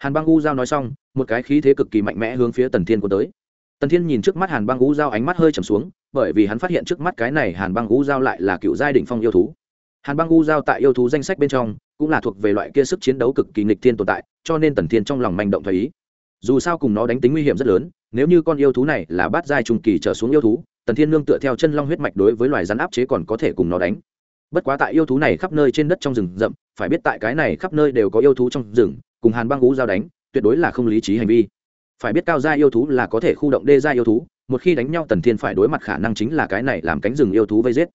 hàn băng u giao nói xong, một cái khí thế cực kỳ mạnh mẽ hướng phía tần thiên của tới. Tần thiên nhìn trước mắt hàn băng u giao ánh mắt hơi trầm xuống, bởi vì hắn phát hiện trước mắt cái này hàn băng u giao lại là cựu giai đ phong yêu thú. Hàn băng u giao tại yêu thú danh sách bên trong, cũng là thuộc về loại kia sức chiến đấu cực kỳ nghịch thiên tồn tại, cho nên tần thiên trong lòng manh động thấy ý. Dù sao cùng nó đánh tính nguy hiểm rất lớn, nếu như con yêu thú này là bát giai trung kỳ trở xuống yêu thú, tần thiên nương tựa theo chân long huyết mạch đối với loài rắn áp chế còn có thể cùng nó đánh. Bất quá tại yêu thú này khắp nơi trên đất trong rừng rậm phải biết tại cái này khắp nơi đều có yêu thú trong rừng, cùng hàn băng ú giao đánh, tuyệt đối là không lý trí hành vi. Phải biết cao gia yêu thú là có thể khu động đê gia yêu thú, một khi đánh nhau tần thiên phải đối mặt khả năng chính là cái này làm cánh rừng yêu thú vây giết.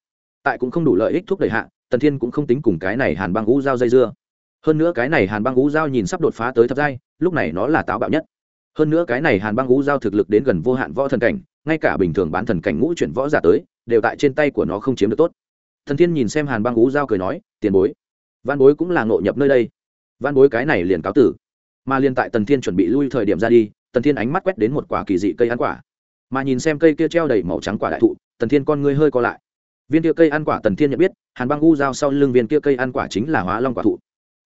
Tại cũng không đủ lợi ích thúc đẩy hạ, tần thiên cũng không tính cùng cái này hàn băng ú giao dây dưa. Hơn nữa cái này hàn băng ú giao nhìn sắp đột phá tới thập giai, lúc này nó là táo bạo nhất. Hơn nữa cái này hàn băng ú giao thực lực đến gần vô hạn võ thần cảnh, ngay cả bình thường bán thần cảnh ngũ chuyển võ giả tới, đều tại trên tay của nó không chiếm được tốt. Thần thiên nhìn xem hàn băng ú giao cười nói, tiền bối văn bối cũng là ngộ nhập nơi đây. Văn bối cái này liền cáo tử. Mà liền tại tần thiên chuẩn bị lui thời điểm ra đi, tần thiên ánh mắt quét đến một quả kỳ dị cây ăn quả. Mà nhìn xem cây kia treo đầy màu trắng quả đại thụ, tần thiên con ngươi hơi co lại. Viên kia cây ăn quả tần thiên nhận biết, hàn băng u giao sau lưng viên kia cây ăn quả chính là hóa long quả thụ.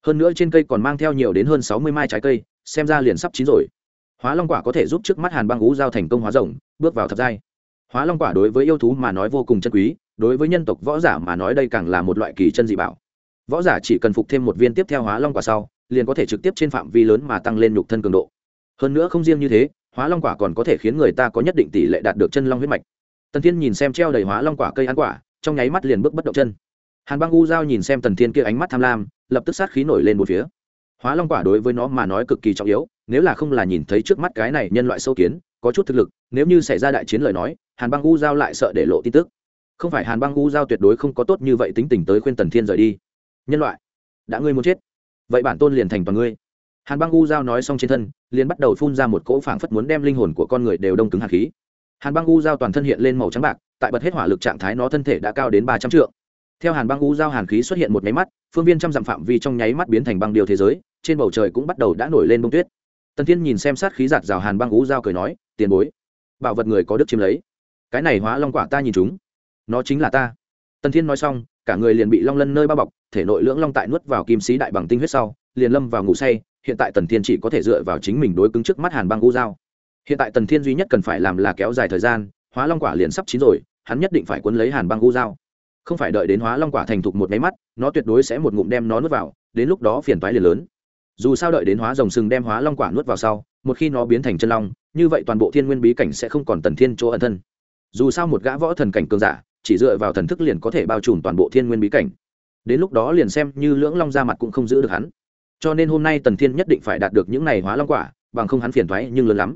Hơn nữa trên cây còn mang theo nhiều đến hơn sáu mươi mai trái cây, xem ra liền sắp chín rồi. Hóa long quả có thể giúp trước mắt hàn băng u giao thành công hóa rồng, bước vào thập giai. Hóa long quả đối với yêu thú mà nói vô cùng chân quý, đối với nhân tộc võ giả mà nói đây càng là một loại kỳ chân dị bảo võ giả chỉ cần phục thêm một viên tiếp theo hóa long quả sau, liền có thể trực tiếp trên phạm vi lớn mà tăng lên nhục thân cường độ. Hơn nữa không riêng như thế, hóa long quả còn có thể khiến người ta có nhất định tỷ lệ đạt được chân long huyết mạch. Tần thiên nhìn xem treo đầy hóa long quả cây ăn quả, trong nháy mắt liền bước bất động chân. Hàn băng u giao nhìn xem tần thiên kia ánh mắt tham lam, lập tức sát khí nổi lên một phía. Hóa long quả đối với nó mà nói cực kỳ trọng yếu, nếu là không là nhìn thấy trước mắt cái này nhân loại sâu kiến, có chút thực lực, nếu như xảy ra đại chiến lời nói, hàn băng u giao lại sợ để lộ tin tức. Không phải hàn băng u giao tuyệt đối không có tốt như vậy tính tình tới khuyên tần thiên rời đi nhân loại, đã ngươi muốn chết, vậy bản tôn liền thành toàn ngươi. Hàn băng u giao nói xong trên thân, liền bắt đầu phun ra một cỗ phảng phất muốn đem linh hồn của con người đều đông cứng hạt khí. Hàn băng u giao toàn thân hiện lên màu trắng bạc, tại bật hết hỏa lực trạng thái nó thân thể đã cao đến ba trăm triệu theo hàn băng u giao hàn khí xuất hiện một nháy mắt, phương viên trăm dặm phạm vi trong nháy mắt biến thành băng điều thế giới, trên bầu trời cũng bắt đầu đã nổi lên bông tuyết. Tần thiên nhìn xem sát khí giạt rào hàn băng u giao cười nói, tiền bối, bảo vật người có đức chiếm lấy. Cái này hóa long quả ta nhìn chúng. Nó chính là ta. Tần thiên nói xong cả người liền bị long lân nơi bao bọc, thể nội lưỡng long tại nuốt vào kim sĩ đại bằng tinh huyết sau, liền lâm vào ngủ say, hiện tại tần thiên chỉ có thể dựa vào chính mình đối cứng trước mắt hàn băng u dao. hiện tại tần thiên duy nhất cần phải làm là kéo dài thời gian, hóa long quả liền sắp chín rồi, hắn nhất định phải quấn lấy hàn băng u dao. không phải đợi đến hóa long quả thành thục một máy mắt, nó tuyệt đối sẽ một ngụm đem nó nuốt vào, đến lúc đó phiền toái liền lớn dù sao đợi đến hóa rồng sừng đem hóa long quả nuốt vào sau, một khi nó biến thành chân long, như vậy toàn bộ thiên nguyên bí cảnh sẽ không còn tần thiên chỗ ẩn thân dù sao một gã võ thần cảnh cường giả chỉ dựa vào thần thức liền có thể bao trùm toàn bộ thiên nguyên bí cảnh. Đến lúc đó liền xem như lưỡng long ra mặt cũng không giữ được hắn. Cho nên hôm nay tần thiên nhất định phải đạt được những này hóa long quả, bằng không hắn phiền thoái nhưng lớn lắm.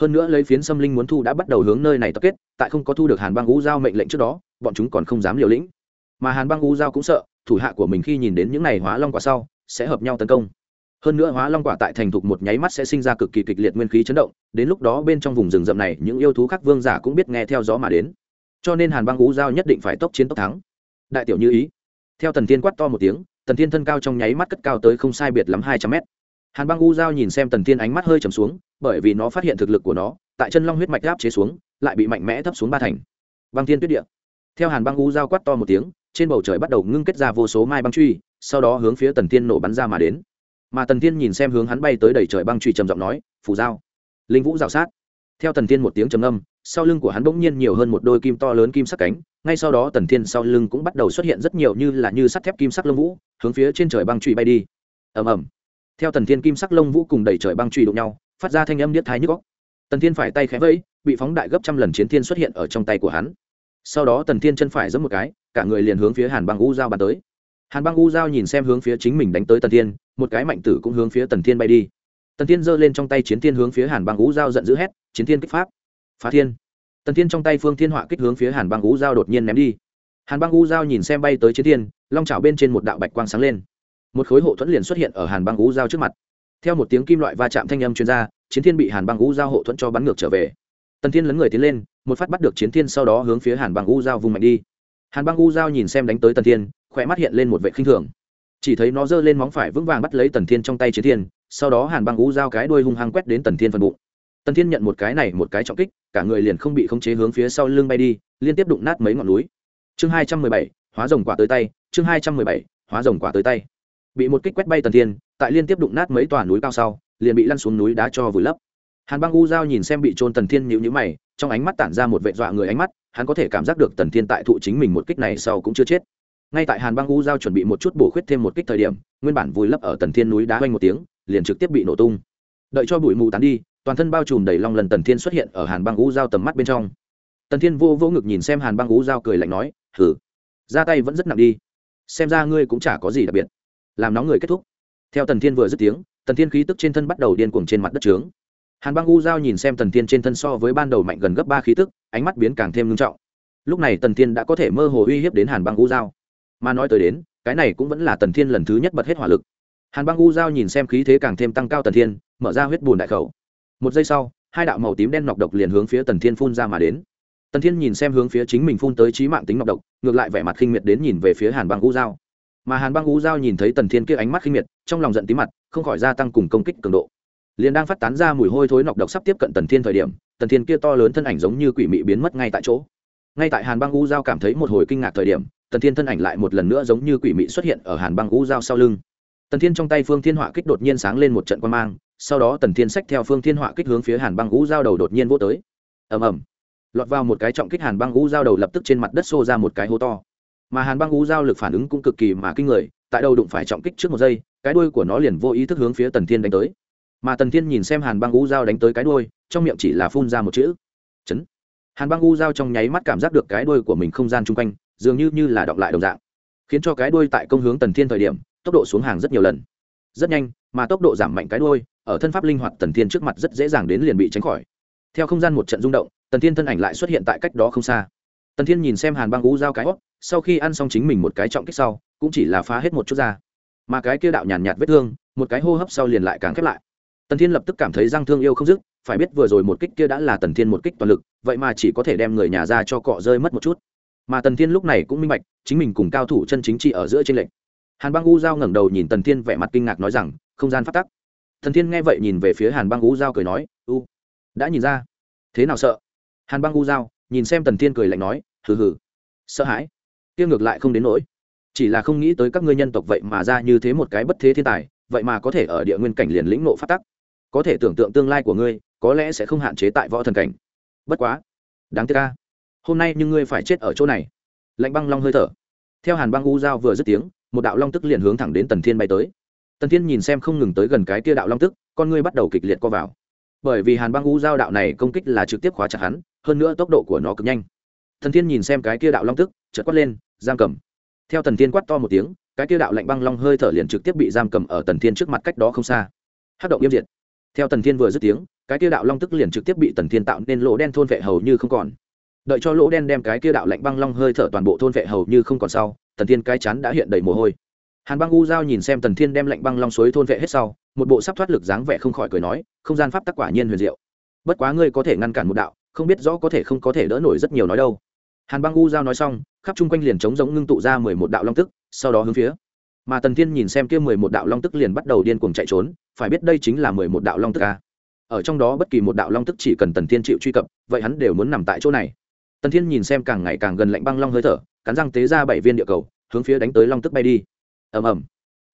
Hơn nữa lấy phiến xâm linh muốn thu đã bắt đầu hướng nơi này tập kết, tại không có thu được hàn băng ngũ giao mệnh lệnh trước đó, bọn chúng còn không dám liều lĩnh. Mà hàn băng ngũ giao cũng sợ, thủ hạ của mình khi nhìn đến những này hóa long quả sau, sẽ hợp nhau tấn công. Hơn nữa hóa long quả tại thành thục một nháy mắt sẽ sinh ra cực kỳ kịch liệt nguyên khí chấn động, đến lúc đó bên trong vùng rừng rậm này những yêu thú khác vương giả cũng biết nghe theo gió mà đến cho nên hàn băng ú giao nhất định phải tốc chiến tốc thắng đại tiểu như ý theo tần Thiên quát to một tiếng tần Thiên thân cao trong nháy mắt cất cao tới không sai biệt lắm hai trăm mét hàn băng u giao nhìn xem tần Thiên ánh mắt hơi trầm xuống bởi vì nó phát hiện thực lực của nó tại chân long huyết mạch áp chế xuống lại bị mạnh mẽ thấp xuống ba thành băng Thiên tuyết địa theo hàn băng u giao quát to một tiếng trên bầu trời bắt đầu ngưng kết ra vô số mai băng truy sau đó hướng phía tần Thiên nổ bắn ra mà đến mà tần Thiên nhìn xem hướng hắn bay tới đầy trời băng truy trầm giọng nói phủ giao linh vũ rào sát theo tần Thiên một tiếng trầm âm sau lưng của hắn bỗng nhiên nhiều hơn một đôi kim to lớn kim sắc cánh, ngay sau đó tần thiên sau lưng cũng bắt đầu xuất hiện rất nhiều như là như sắt thép kim sắc lông vũ, hướng phía trên trời băng trụy bay đi. Ầm ầm. Theo tần thiên kim sắc lông vũ cùng đẩy trời băng trụy đụng nhau, phát ra thanh âm điếc thái nhức góc tần thiên phải tay khẽ vẫy, bị phóng đại gấp trăm lần chiến thiên xuất hiện ở trong tay của hắn. Sau đó tần thiên chân phải giẫm một cái, cả người liền hướng phía hàn băng u giao bàn tới. Hàn băng u giao nhìn xem hướng phía chính mình đánh tới tần thiên, một cái mạnh tử cũng hướng phía tần thiên bay đi. Tần thiên giơ lên trong tay chiến thiên hướng phía hàn băng u giao giận dữ hét, chiến thiên kích pháp! Phá thiên. Tần thiên trong tay phương thiên họa kích hướng phía hàn băng u giao đột nhiên ném đi. Hàn băng u giao nhìn xem bay tới chiến thiên, long trào bên trên một đạo bạch quang sáng lên. Một khối hộ thuẫn liền xuất hiện ở hàn băng u giao trước mặt. Theo một tiếng kim loại va chạm thanh âm chuyên r a chiến thiên bị hàn băng u giao hộ thuẫn cho bắn ngược trở về. Tần thiên lấn người tiến lên, một phát bắt được chiến thiên sau đó hướng phía hàn băng u giao vùng mạnh đi. Hàn băng u giao nhìn xem đánh tới tần thiên, khỏe mắt hiện lên một vệ khinh thường. Chỉ thấy nó giơ lên móng phải vững vàng bắt lấy tần thiên trong tay chiến thiên, sau đó hàn băng u giao cái đuôi hung hăng quét đến tần thiên phần bụng tần thiên nhận một cái này một cái trọng kích, cả người liền không bị khống chế hướng phía sau lưng bay đi, liên tiếp đụng nát mấy ngọn núi. Chương hai trăm mười bảy, hóa rồng quả tới tay, chương hai trăm mười bảy, hóa rồng quả tới tay. Bị một kích quét bay tần thiên, tại liên tiếp đụng nát mấy tòa núi cao sau, liền bị lăn xuống núi đá cho vùi lấp. Hàn băng u giao nhìn xem bị trôn tần thiên nhịu nhữ mày, trong ánh mắt tản ra một vệ dọa người ánh mắt, hắn có thể cảm giác được tần thiên tại thụ chính mình một kích này sau cũng chưa chết. Ngay tại hàn băng u giao chuẩn bị một chút bổ khuyết thêm một kích thời điểm, nguyên bản vùi lấp ở tần thiên núi đá quanh một tiếng, liền trực tiếp bị nổ tung. Đợi cho bụi mù tán đi toàn thân bao trùm đầy long lần tần thiên xuất hiện ở hàn băng u giao tầm mắt bên trong. Tần thiên vô vô ngực nhìn xem hàn băng u giao cười lạnh nói hử ra tay vẫn rất nặng đi. Xem ra ngươi cũng chả có gì đặc biệt. Làm nóng người kết thúc. Theo tần thiên vừa dứt tiếng, tần thiên khí tức trên thân bắt đầu điên cuồng trên mặt đất trướng. Hàn băng u giao nhìn xem tần thiên trên thân so với ban đầu mạnh gần gấp ba khí tức, ánh mắt biến càng thêm ngưng trọng. Lúc này tần thiên đã có thể mơ hồ uy hiếp đến hàn băng u giao mà nói tới đến, cái này cũng vẫn là tần thiên lần thứ nhất bật hết hỏa lực. Hàn băng u giao nhìn xem khí thế càng thêm tăng cao tần thiên, mở ra huyết bùn đại khẩu một giây sau, hai đạo màu tím đen nọc độc liền hướng phía tần thiên phun ra mà đến. Tần thiên nhìn xem hướng phía chính mình phun tới trí mạng tính nọc độc, ngược lại vẻ mặt khinh miệt đến nhìn về phía hàn băng u giao. Mà hàn băng u giao nhìn thấy tần thiên kia ánh mắt khinh miệt, trong lòng giận tí mặt, không khỏi gia tăng cùng công kích cường độ. Liền đang phát tán ra mùi hôi thối nọc độc sắp tiếp cận tần thiên thời điểm, tần thiên kia to lớn thân ảnh giống như quỷ mị biến mất ngay tại chỗ. Ngay tại hàn băng u giao cảm thấy một hồi kinh ngạc thời điểm, tần thiên thân ảnh lại một lần nữa giống như quỷ mị xuất hiện ở hàn băng u giao sau lưng. Tần thiên trong tay phương thiên họa kích đột nhiên sáng lên một trận quan mang sau đó tần thiên sách theo phương thiên họa kích hướng phía hàn băng u giao đầu đột nhiên vô tới. Ầm ầm. Lọt vào một cái trọng kích hàn băng u giao đầu lập tức trên mặt đất xô ra một cái hố to. Mà hàn băng u giao lực phản ứng cũng cực kỳ mà kinh người, tại đầu đụng phải trọng kích trước một giây, cái đuôi của nó liền vô ý thức hướng phía tần thiên đánh tới. Mà tần thiên nhìn xem hàn băng u giao đánh tới cái đuôi, trong miệng chỉ là phun ra một chữ. Chấn. Hàn băng u giao trong nháy mắt cảm giác được cái đuôi của mình không gian chung quanh, dường như như là đọng lại đồng dạng, khiến cho cái đuôi tại công hướng tần thiên thời điểm, tốc độ xuống hàng rất nhiều lần. Rất nhanh mà tốc độ giảm mạnh cái đôi ở thân pháp linh hoạt tần thiên trước mặt rất dễ dàng đến liền bị tránh khỏi. Theo không gian một trận rung động tần thiên thân ảnh lại xuất hiện tại cách đó không xa. Tần thiên nhìn xem hàn băng u giao cái hót sau khi ăn xong chính mình một cái trọng kích sau cũng chỉ là phá hết một chút ra. Mà cái kia đạo nhàn nhạt, nhạt vết thương một cái hô hấp sau liền lại càng khép lại. Tần thiên lập tức cảm thấy răng thương yêu không dứt phải biết vừa rồi một kích kia đã là tần thiên một kích toàn lực vậy mà chỉ có thể đem người nhà ra cho cọ rơi mất một chút. Mà tần thiên lúc này cũng minh bạch chính mình cùng cao thủ chân chính trị ở giữa trên lệnh hàn băng u giao ngẩng đầu nhìn tần thiên vẻ mặt kinh ngạc nói rằng không gian phát tắc. Thần thiên nghe vậy nhìn về phía hàn băng u giao cười nói, u, đã nhìn ra. Thế nào sợ? Hàn băng u giao nhìn xem tần thiên cười lạnh nói, hừ hừ, sợ hãi. Kia ngược lại không đến nỗi. Chỉ là không nghĩ tới các ngươi nhân tộc vậy mà ra như thế một cái bất thế thiên tài, vậy mà có thể ở địa nguyên cảnh liền lĩnh nộ phát tắc. Có thể tưởng tượng tương lai của ngươi, có lẽ sẽ không hạn chế tại võ thần cảnh. Bất quá, đáng tiếc ca hôm nay nhưng ngươi phải chết ở chỗ này. Lạnh băng long hơi thở. Theo hàn băng u giao vừa dứt tiếng, một đạo long tức liền hướng thẳng đến tần thiên bay tới tần thiên nhìn xem không ngừng tới gần cái kia đạo long tức, con ngươi bắt đầu kịch liệt co vào. Bởi vì hàn băng u giao đạo này công kích là trực tiếp khóa chặt hắn, hơn nữa tốc độ của nó cực nhanh. Thần thiên nhìn xem cái kia đạo long tức, chợt quát lên, giam cầm. Theo tần thiên quát to một tiếng, cái kia đạo lạnh băng long hơi thở liền trực tiếp bị giam cầm ở tần thiên trước mặt cách đó không xa. Hát động yêm diệt. Theo tần thiên vừa dứt tiếng, cái kia đạo long tức liền trực tiếp bị tần thiên tạo nên lỗ đen thôn vệ hầu như không còn. Đợi cho lỗ đen đem cái kia đạo lạnh băng long hơi thở toàn bộ thôn vệ hầu như không còn sau, tần thiên cái chắn đã hiện đầy mồ hôi hàn băng u giao nhìn xem tần thiên đem lạnh băng long suối thôn vệ hết sau, một bộ sắp thoát lực dáng vẻ không khỏi cười nói, không gian pháp tắc quả nhiên huyền diệu. Bất quá ngươi có thể ngăn cản một đạo, không biết rõ có thể không có thể đỡ nổi rất nhiều nói đâu. Hàn băng u giao nói xong, khắp chung quanh liền trống giống ngưng tụ ra mười một đạo long tức, sau đó hướng phía. Mà tần thiên nhìn xem kia mười một đạo long tức liền bắt đầu điên cuồng chạy trốn, phải biết đây chính là mười một đạo long tức a. Ở trong đó bất kỳ một đạo long tức chỉ cần tần thiên chịu truy cập, vậy hắn đều muốn nằm tại chỗ này. Tần thiên nhìn xem càng ngày càng gần lạnh băng long hơi thở, cắn răng tế ra bảy viên địa cầu, hướng phía đánh tới long tức bay đi ầm ầm.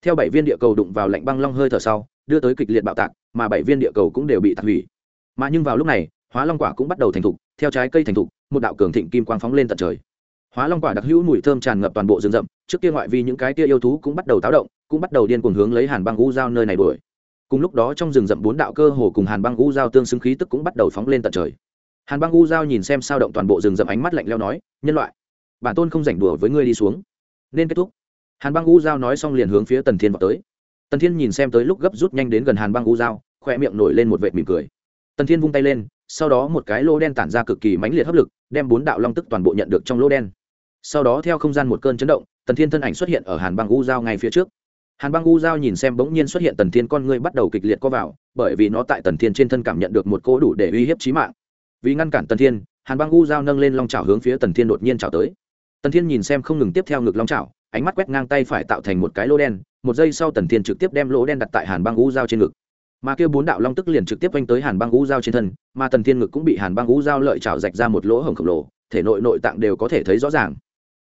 Theo bảy viên địa cầu đụng vào lạnh băng long hơi thở sau, đưa tới kịch liệt bạo tạc, mà bảy viên địa cầu cũng đều bị tạc hủy. Mà nhưng vào lúc này, hóa long quả cũng bắt đầu thành thục, theo trái cây thành thục, một đạo cường thịnh kim quang phóng lên tận trời. Hóa long quả đặc hữu mùi thơm tràn ngập toàn bộ rừng rậm, trước kia ngoại vi những cái kia yêu thú cũng bắt đầu táo động, cũng bắt đầu điên cuồng hướng lấy hàn băng u giao nơi này đuổi. Cùng lúc đó trong rừng rậm bốn đạo cơ hồ cùng hàn băng u giao tương xứng khí tức cũng bắt đầu phóng lên tận trời. Hàn băng u giao nhìn xem sao động toàn bộ rừng rậm ánh mắt lạnh leo nói, nhân loại, bản tôn không rảnh đùa với ngươi đi xuống. Nên kết thúc hàn băng u giao nói xong liền hướng phía tần thiên vào tới. Tần thiên nhìn xem tới lúc gấp rút nhanh đến gần hàn băng u giao khoe miệng nổi lên một vệt mỉm cười. Tần thiên vung tay lên, sau đó một cái lô đen tản ra cực kỳ mãnh liệt hấp lực, đem bốn đạo long tức toàn bộ nhận được trong lô đen. Sau đó theo không gian một cơn chấn động, tần thiên thân ảnh xuất hiện ở hàn băng u giao ngay phía trước. Hàn băng u giao nhìn xem bỗng nhiên xuất hiện tần thiên con ngươi bắt đầu kịch liệt co vào, bởi vì nó tại tần thiên trên thân cảm nhận được một cỗ đủ để uy hiếp trí mạng. Vì ngăn cản tần thiên, hàn băng u giao nâng lên long trào hướng phía tần thiên đột nhiên trào tới. Tần thiên nhìn xem không ngừng tiếp theo ngực long trào ánh mắt quét ngang tay phải tạo thành một cái lỗ đen, một giây sau tần thiên trực tiếp đem lỗ đen đặt tại hàn băng u giao trên ngực. Mà kêu bốn đạo long tức liền trực tiếp quanh tới hàn băng u giao trên thân, mà tần thiên ngực cũng bị hàn băng u giao lợi trào rạch ra một lỗ hồng khổng lồ, thể nội nội tạng đều có thể thấy rõ ràng.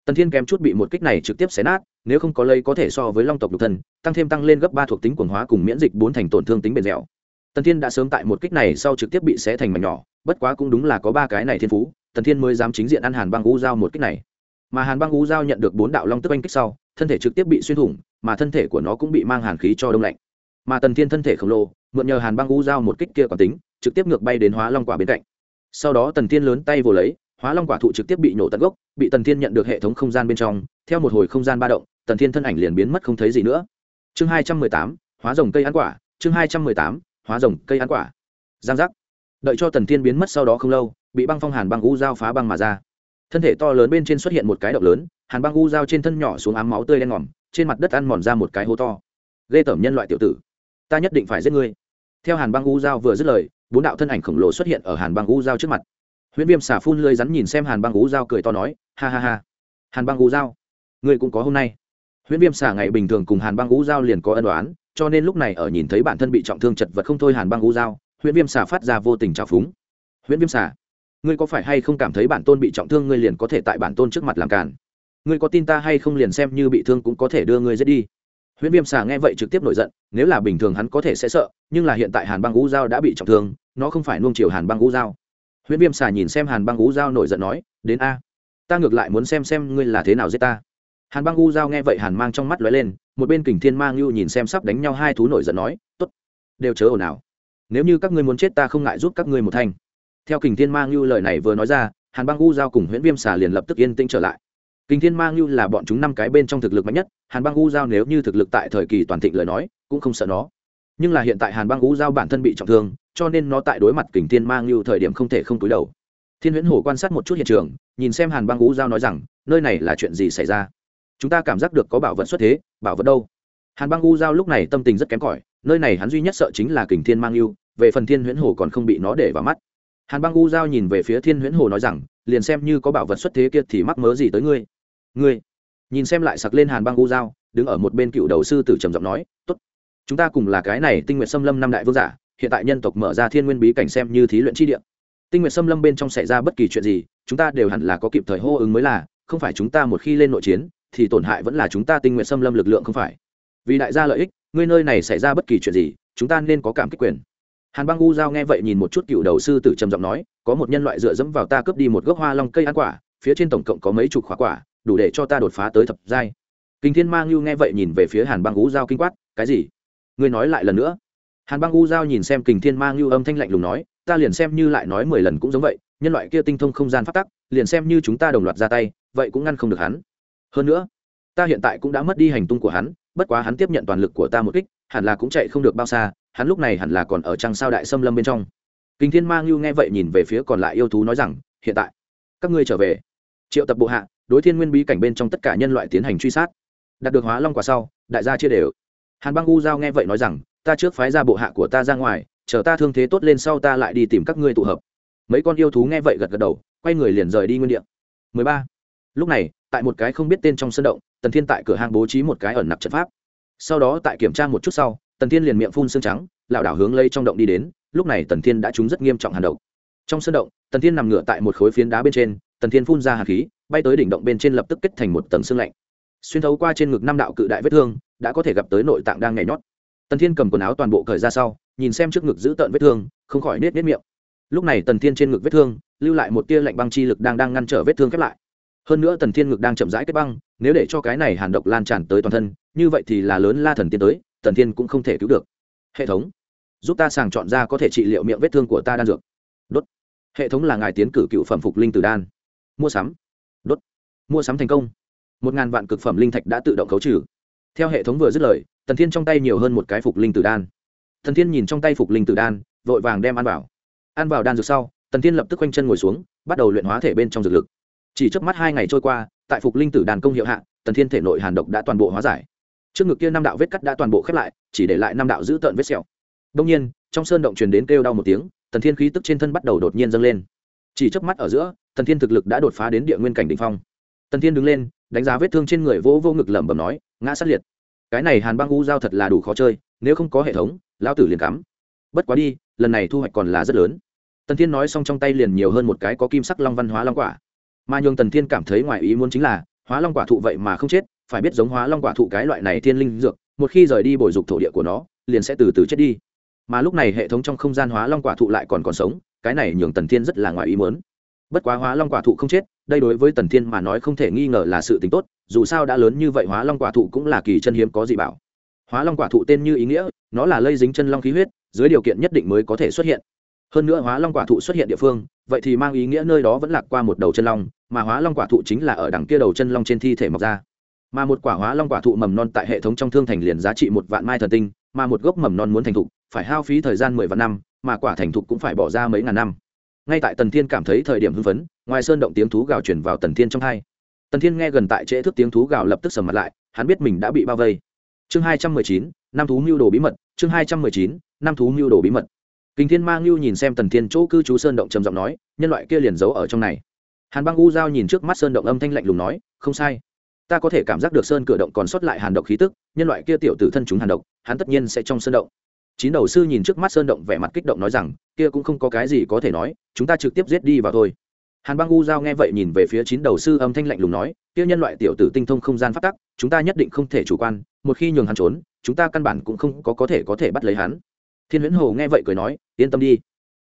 Tần thiên kém chút bị một kích này trực tiếp xé nát, nếu không có lây có thể so với long tộc độc thân, tăng thêm tăng lên gấp ba thuộc tính quần hóa cùng miễn dịch bốn thành tổn thương tính bền dẻo. Tần thiên đã sớm tại một kích này sau trực tiếp bị xé thành mảnh nhỏ, bất quá cũng đúng là có ba cái này thiên phú, tần thiên mới dám chính diện ăn hàn băng u giao một kích này mà hàn băng u giao nhận được bốn đạo long tức oanh kích sau, thân thể trực tiếp bị xuyên thủng, mà thân thể của nó cũng bị mang hàn khí cho đông lạnh. Mà tần thiên thân thể khổng lồ, mượn nhờ hàn băng u giao một kích kia còn tính, trực tiếp ngược bay đến hóa long quả bên cạnh. Sau đó tần thiên lớn tay vồ lấy, hóa long quả thụ trực tiếp bị nổ tận gốc, bị tần thiên nhận được hệ thống không gian bên trong, theo một hồi không gian ba động, tần thiên thân ảnh liền biến mất không thấy gì nữa. Chương hai trăm mười tám, hóa rồng cây ăn quả, chương hai trăm mười tám, hóa rồng cây ăn quả. Giang giác. Đợi cho tần thiên biến mất sau đó không lâu, bị băng phong hàn băng u Giao phá băng mà ra thân thể to lớn bên trên xuất hiện một cái động lớn, hàn băng u dao trên thân nhỏ xuống ám máu tươi đen ngòm, trên mặt đất ăn mòn ra một cái hố to. Ghê tởm nhân loại tiểu tử, ta nhất định phải giết ngươi. Theo hàn băng u dao vừa dứt lời, bốn đạo thân ảnh khổng lồ xuất hiện ở hàn băng u dao trước mặt. Huyễn viêm xả phun lưới rắn nhìn xem hàn băng u dao cười to nói, ha ha ha, hàn băng u dao ngươi cũng có hôm nay. Huyễn viêm xả ngày bình thường cùng hàn băng u dao liền có ân đoán cho nên lúc này ở nhìn thấy bản thân bị trọng thương chật vật không thôi hàn băng u dao huyễn viêm xả phát ra vô tình trào phúng. Huyễn viêm xả ngươi có phải hay không cảm thấy bản tôn bị trọng thương, ngươi liền có thể tại bản tôn trước mặt làm cản ngươi có tin ta hay không liền xem như bị thương cũng có thể đưa ngươi giết đi. Huyễn viêm xà nghe vậy trực tiếp nổi giận, nếu là bình thường hắn có thể sẽ sợ, nhưng là hiện tại hàn băng ngũ dao đã bị trọng thương, nó không phải nuông chiều hàn băng ngũ dao huyễn viêm xà nhìn xem hàn băng ngũ dao nổi giận nói, đến a, ta ngược lại muốn xem xem ngươi là thế nào giết ta. Hàn băng ngũ dao nghe vậy hàn mang trong mắt lóe lên, một bên kình thiên mang U nhìn xem sắp đánh nhau hai thú nổi giận nói t ố t đều chớ ồn ào. Nếu như các ngươi muốn chết ta không ngại giúp các ngươi một thanh theo kình thiên mang lưu lời này vừa nói ra, hàn băng u giao cùng huyễn viêm xà liền lập tức yên tĩnh trở lại. Kình thiên mang lưu là bọn chúng năm cái bên trong thực lực mạnh nhất, hàn băng u giao nếu như thực lực tại thời kỳ toàn thịnh lời nói, cũng không sợ nó. Nhưng là hiện tại hàn băng U giao bản thân bị trọng thương, cho nên nó tại đối mặt kình thiên mang lưu thời điểm không thể không túi đầu. Thiên huyễn hổ quan sát một chút hiện trường, nhìn xem hàn băng U giao nói rằng, nơi này là chuyện gì xảy ra? Chúng ta cảm giác được có bảo vật xuất thế, bảo vật đâu? Hàn băng u giao lúc này tâm tình rất kém cỏi, nơi này hắn duy nhất sợ chính là kình thiên mang yêu về phần thiên huyễn hồ còn không bị nó để vào mắt hàn băng u giao nhìn về phía thiên huyễn hồ nói rằng, liền xem như có bảo vật xuất thế kia thì mắc mớ gì tới ngươi. Ngươi. Nhìn xem lại sặc lên hàn băng u giao, đứng ở một bên cựu đầu sư tử trầm giọng nói, tốt. Chúng ta cùng là cái này tinh nguyện xâm lâm năm đại vương giả, hiện tại nhân tộc mở ra thiên nguyên bí cảnh xem như thí luyện chi địa. Tinh nguyện xâm lâm bên trong xảy ra bất kỳ chuyện gì, chúng ta đều hẳn là có kịp thời hô ứng mới là, không phải chúng ta một khi lên nội chiến, thì tổn hại vẫn là chúng ta tinh nguyện xâm lâm lực lượng không phải. Vì đại gia lợi ích, ngươi nơi này xảy ra bất kỳ chuyện gì, chúng ta nên có cảm kích quyền hàn băng u giao nghe vậy nhìn một chút cựu đầu sư tử trầm giọng nói, có một nhân loại dựa dẫm vào ta cướp đi một gốc hoa long cây ăn quả, phía trên tổng cộng có mấy chục khóa quả, đủ để cho ta đột phá tới thập giai. Kinh thiên mang lưu nghe vậy nhìn về phía hàn băng u giao kinh quát, cái gì? Ngươi nói lại lần nữa. Hàn băng u giao nhìn xem kình thiên mang lưu âm thanh lạnh lùng nói, ta liền xem như lại nói mười lần cũng giống vậy, nhân loại kia tinh thông không gian phát tắc, liền xem như chúng ta đồng loạt ra tay, vậy cũng ngăn không được hắn. Hơn nữa, ta hiện tại cũng đã mất đi hành tung của hắn bất quá hắn tiếp nhận toàn lực của ta một kích, hẳn là cũng chạy không được bao xa, hắn lúc này hẳn là còn ở trăng sao đại xâm lâm bên trong. Kinh thiên ma ngưu nghe vậy nhìn về phía còn lại yêu thú nói rằng, hiện tại, các ngươi trở về. Triệu tập bộ hạ, đối thiên nguyên bí cảnh bên trong tất cả nhân loại tiến hành truy sát. Đạt được hóa long quả sau, đại gia chia đều. Hàn băng u giao nghe vậy nói rằng, ta trước phái ra bộ hạ của ta ra ngoài, chờ ta thương thế tốt lên sau ta lại đi tìm các ngươi tụ hợp. Mấy con yêu thú nghe vậy gật gật đầu, quay người liền rời đi nguyên đ ị a 13. lúc này, tại một cái không biết tên trong sân động tần thiên tại cửa hàng bố trí một cái ẩn nặc trận pháp. Sau đó tại kiểm tra một chút sau, tần thiên liền miệng phun xương trắng, lảo đảo hướng lây trong động đi đến, lúc này tần thiên đã trúng rất nghiêm trọng hàn độc. Trong sân động, tần thiên nằm ngửa tại một khối phiến đá bên trên, tần thiên phun ra hạt khí, bay tới đỉnh động bên trên lập tức kết thành một tầng xương lạnh. Xuyên thấu qua trên ngực năm đạo cự đại vết thương, đã có thể gặp tới nội tạng đang nhảy nhót. Tần thiên cầm quần áo toàn bộ cởi ra sau, nhìn xem trước ngực giữ tợn vết thương, không khỏi nết nết miệng. Lúc này tần thiên trên ngực vết thương, lưu lại một tia lạnh băng chi lực đang đang ngăn trở vết thương khép lại. Hơn nữa tần thiên ngực đang chậm rãi kết băng nếu để cho cái này hàn độc lan tràn tới toàn thân, như vậy thì là lớn la thần tiên tới, thần tiên cũng không thể cứu được. Hệ thống, giúp ta sàng chọn ra có thể trị liệu miệng vết thương của ta đan dược. Đốt. Hệ thống là ngài tiến cử cựu phẩm phục linh tử đan. Mua sắm. Đốt. Mua sắm thành công. Một ngàn vạn cực phẩm linh thạch đã tự động khấu trừ. Theo hệ thống vừa dứt lời tần thiên trong tay nhiều hơn một cái phục linh tử đan. Thần thiên nhìn trong tay phục linh tử đan, vội vàng đem ăn vào. Ăn vào đan dược sau tần thiên lập tức quanh chân ngồi xuống, bắt đầu luyện hóa thể bên trong dược lực chỉ trước mắt hai ngày trôi qua, tại phục linh tử đàn công hiệu hạ, tần thiên thể nội hàn độc đã toàn bộ hóa giải. Trước ngực kia năm đạo vết cắt đã toàn bộ khép lại, chỉ để lại năm đạo giữ tợn vết sẹo. Đông nhiên, trong sơn động truyền đến kêu đau một tiếng, tần thiên khí tức trên thân bắt đầu đột nhiên dâng lên. Chỉ trước mắt ở giữa, tần thiên thực lực đã đột phá đến địa nguyên cảnh đ ỉ n h phong. Tần thiên đứng lên, đánh giá vết thương trên người vỗ vô ngực lẩm bẩm nói, ngã sát liệt. Cái này hàn băng u giao thật là đủ khó chơi, nếu không có hệ thống, lão tử liền cắm. Bất quá đi, lần này thu hoạch còn là rất lớn. Tần thiên nói xong trong tay liền nhiều hơn một cái có kim sắc long văn hóa long quả mà nhường tần thiên cảm thấy ngoài ý muốn chính là, hóa long quả thụ vậy mà không chết, phải biết giống hóa long quả thụ cái loại này thiên linh dược, một khi rời đi bồi dục thổ địa của nó, liền sẽ từ từ chết đi. Mà lúc này hệ thống trong không gian hóa long quả thụ lại còn còn sống, cái này nhường tần thiên rất là ngoài ý muốn. Bất quá hóa long quả thụ không chết, đây đối với tần thiên mà nói không thể nghi ngờ là sự tính tốt, dù sao đã lớn như vậy hóa long quả thụ cũng là kỳ chân hiếm có gì bảo. Hóa long quả thụ tên như ý nghĩa, nó là lây dính chân long khí huyết, dưới điều kiện nhất định mới có thể xuất hiện hơn nữa hóa long quả thụ xuất hiện địa phương, vậy thì mang ý nghĩa nơi đó vẫn lạc qua một đầu chân long, mà hóa long quả thụ chính là ở đằng kia đầu chân long trên thi thể mọc ra. Mà một quả hóa long quả thụ mầm non tại hệ thống trong thương thành liền giá trị một vạn mai thần tinh, mà một gốc mầm non muốn thành thục, phải hao phí thời gian mười vạn năm, mà quả thành thục cũng phải bỏ ra mấy ngàn năm. Ngay tại tần thiên cảm thấy thời điểm hưng phấn, ngoài sơn động tiếng thú gào chuyển vào tần thiên trong hai. Tần thiên nghe gần tại trễ thức tiếng thú gào lập tức sầm mặt lại, hắn biết mình đã bị bao vây. Chương hai trăm mười chín, năm thú mưu đồ bí mật, chương hai trăm mười chín, năm thú mưu đồ bí mật kinh thiên ma ngưu nhìn xem tần thiên chỗ cư trú sơn động trầm giọng nói, nhân loại kia liền giấu ở trong này. Hàn băng u giao nhìn trước mắt sơn động âm thanh lạnh lùng nói, không sai. Ta có thể cảm giác được sơn cửa động còn sót lại hàn độc khí tức, nhân loại kia tiểu tử thân chúng hàn độc, hắn tất nhiên sẽ trong sơn động. Chín đầu sư nhìn trước mắt sơn động vẻ mặt kích động nói rằng, kia cũng không có cái gì có thể nói, chúng ta trực tiếp giết đi vào thôi. Hàn băng u giao nghe vậy nhìn về phía chín đầu sư âm thanh lạnh lùng nói, kia nhân loại tiểu tử tinh thông không gian phát tắc, chúng ta nhất định không thể chủ quan, một khi nhường hắn trốn, chúng ta căn bản cũng không có có thể có thể bắt lấy hắn thiên huyễn hồ nghe vậy cười nói, yên tâm đi.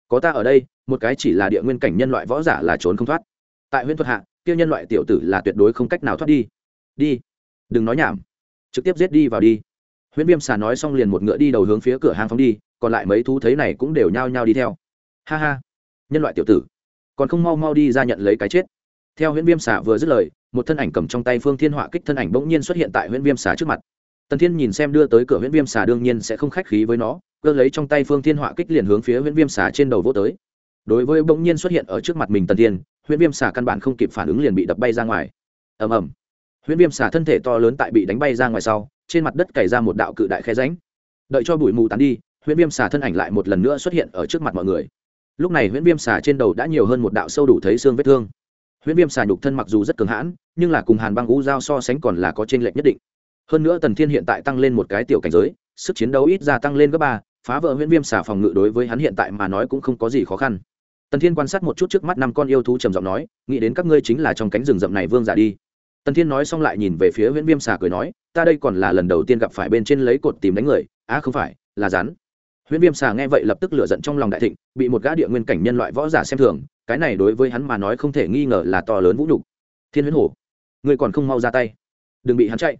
Có ta ở đây, một cái chỉ là địa nguyên cảnh nhân loại võ giả là trốn không thoát. Tại huyễn thuật hạ, kia nhân loại tiểu tử là tuyệt đối không cách nào thoát đi. Đi. Đừng nói nhảm. Trực tiếp giết đi vào đi. Huyễn viêm xà nói xong liền một ngựa đi đầu hướng phía cửa hàng phóng đi, còn lại mấy thú thấy này cũng đều nhao nhao đi theo. Ha ha. Nhân loại tiểu tử. Còn không mau mau đi ra nhận lấy cái chết. Theo huyễn viêm xà vừa dứt lời, một thân ảnh cầm trong tay phương thiên họa kích thân ảnh bỗng nhiên xuất hiện tại huyễn viêm xà trước mặt. Tần thiên nhìn xem đưa tới cửa huyễn viêm xà đương nhiên sẽ không khách khí với nó cơ lấy trong tay phương thiên họa kích liền hướng phía huyễn viêm xà trên đầu vô tới. Đối với bỗng nhiên xuất hiện ở trước mặt mình tần thiên, huyễn viêm xà căn bản không kịp phản ứng liền bị đập bay ra ngoài. Ầm ầm. Huyễn viêm xà thân thể to lớn tại bị đánh bay ra ngoài sau, trên mặt đất cày ra một đạo cự đại khe ránh đợi cho bụi mù tán đi, huyễn viêm xà thân ảnh lại một lần nữa xuất hiện ở trước mặt mọi người. Lúc này huyễn viêm xà trên đầu đã nhiều hơn một đạo sâu đủ thấy xương vết thương. Huyễn viêm xà nhục thân mặc dù rất cường hãn, nhưng là cùng hàn băng ngũ dao so sánh còn là có t r ê n lệch nhất định. Hơn nữa tần thiên hiện tại tăng lên một cái tiểu cảnh giới, sức chiến đấu ít ra tăng lên gấp ba phá vỡ huyễn viêm xà phòng ngự đối với hắn hiện tại mà nói cũng không có gì khó khăn. Tần thiên quan sát một chút trước mắt năm con yêu thú trầm giọng nói nghĩ đến các ngươi chính là trong cánh rừng rậm này vương giả đi. Tần thiên nói xong lại nhìn về phía huyễn viêm xà cười nói ta đây còn là lần đầu tiên gặp phải bên trên lấy cột tìm đánh người á à, không phải là rắn. Huyễn viêm xà nghe vậy lập tức lựa giận trong lòng đại thịnh bị một gã địa nguyên cảnh nhân loại võ giả xem thường cái này đối với hắn mà nói không thể nghi ngờ là to lớn vũ nhục. Thiên huyễn hổ người còn không mau ra tay. Đừng bị hắn chạy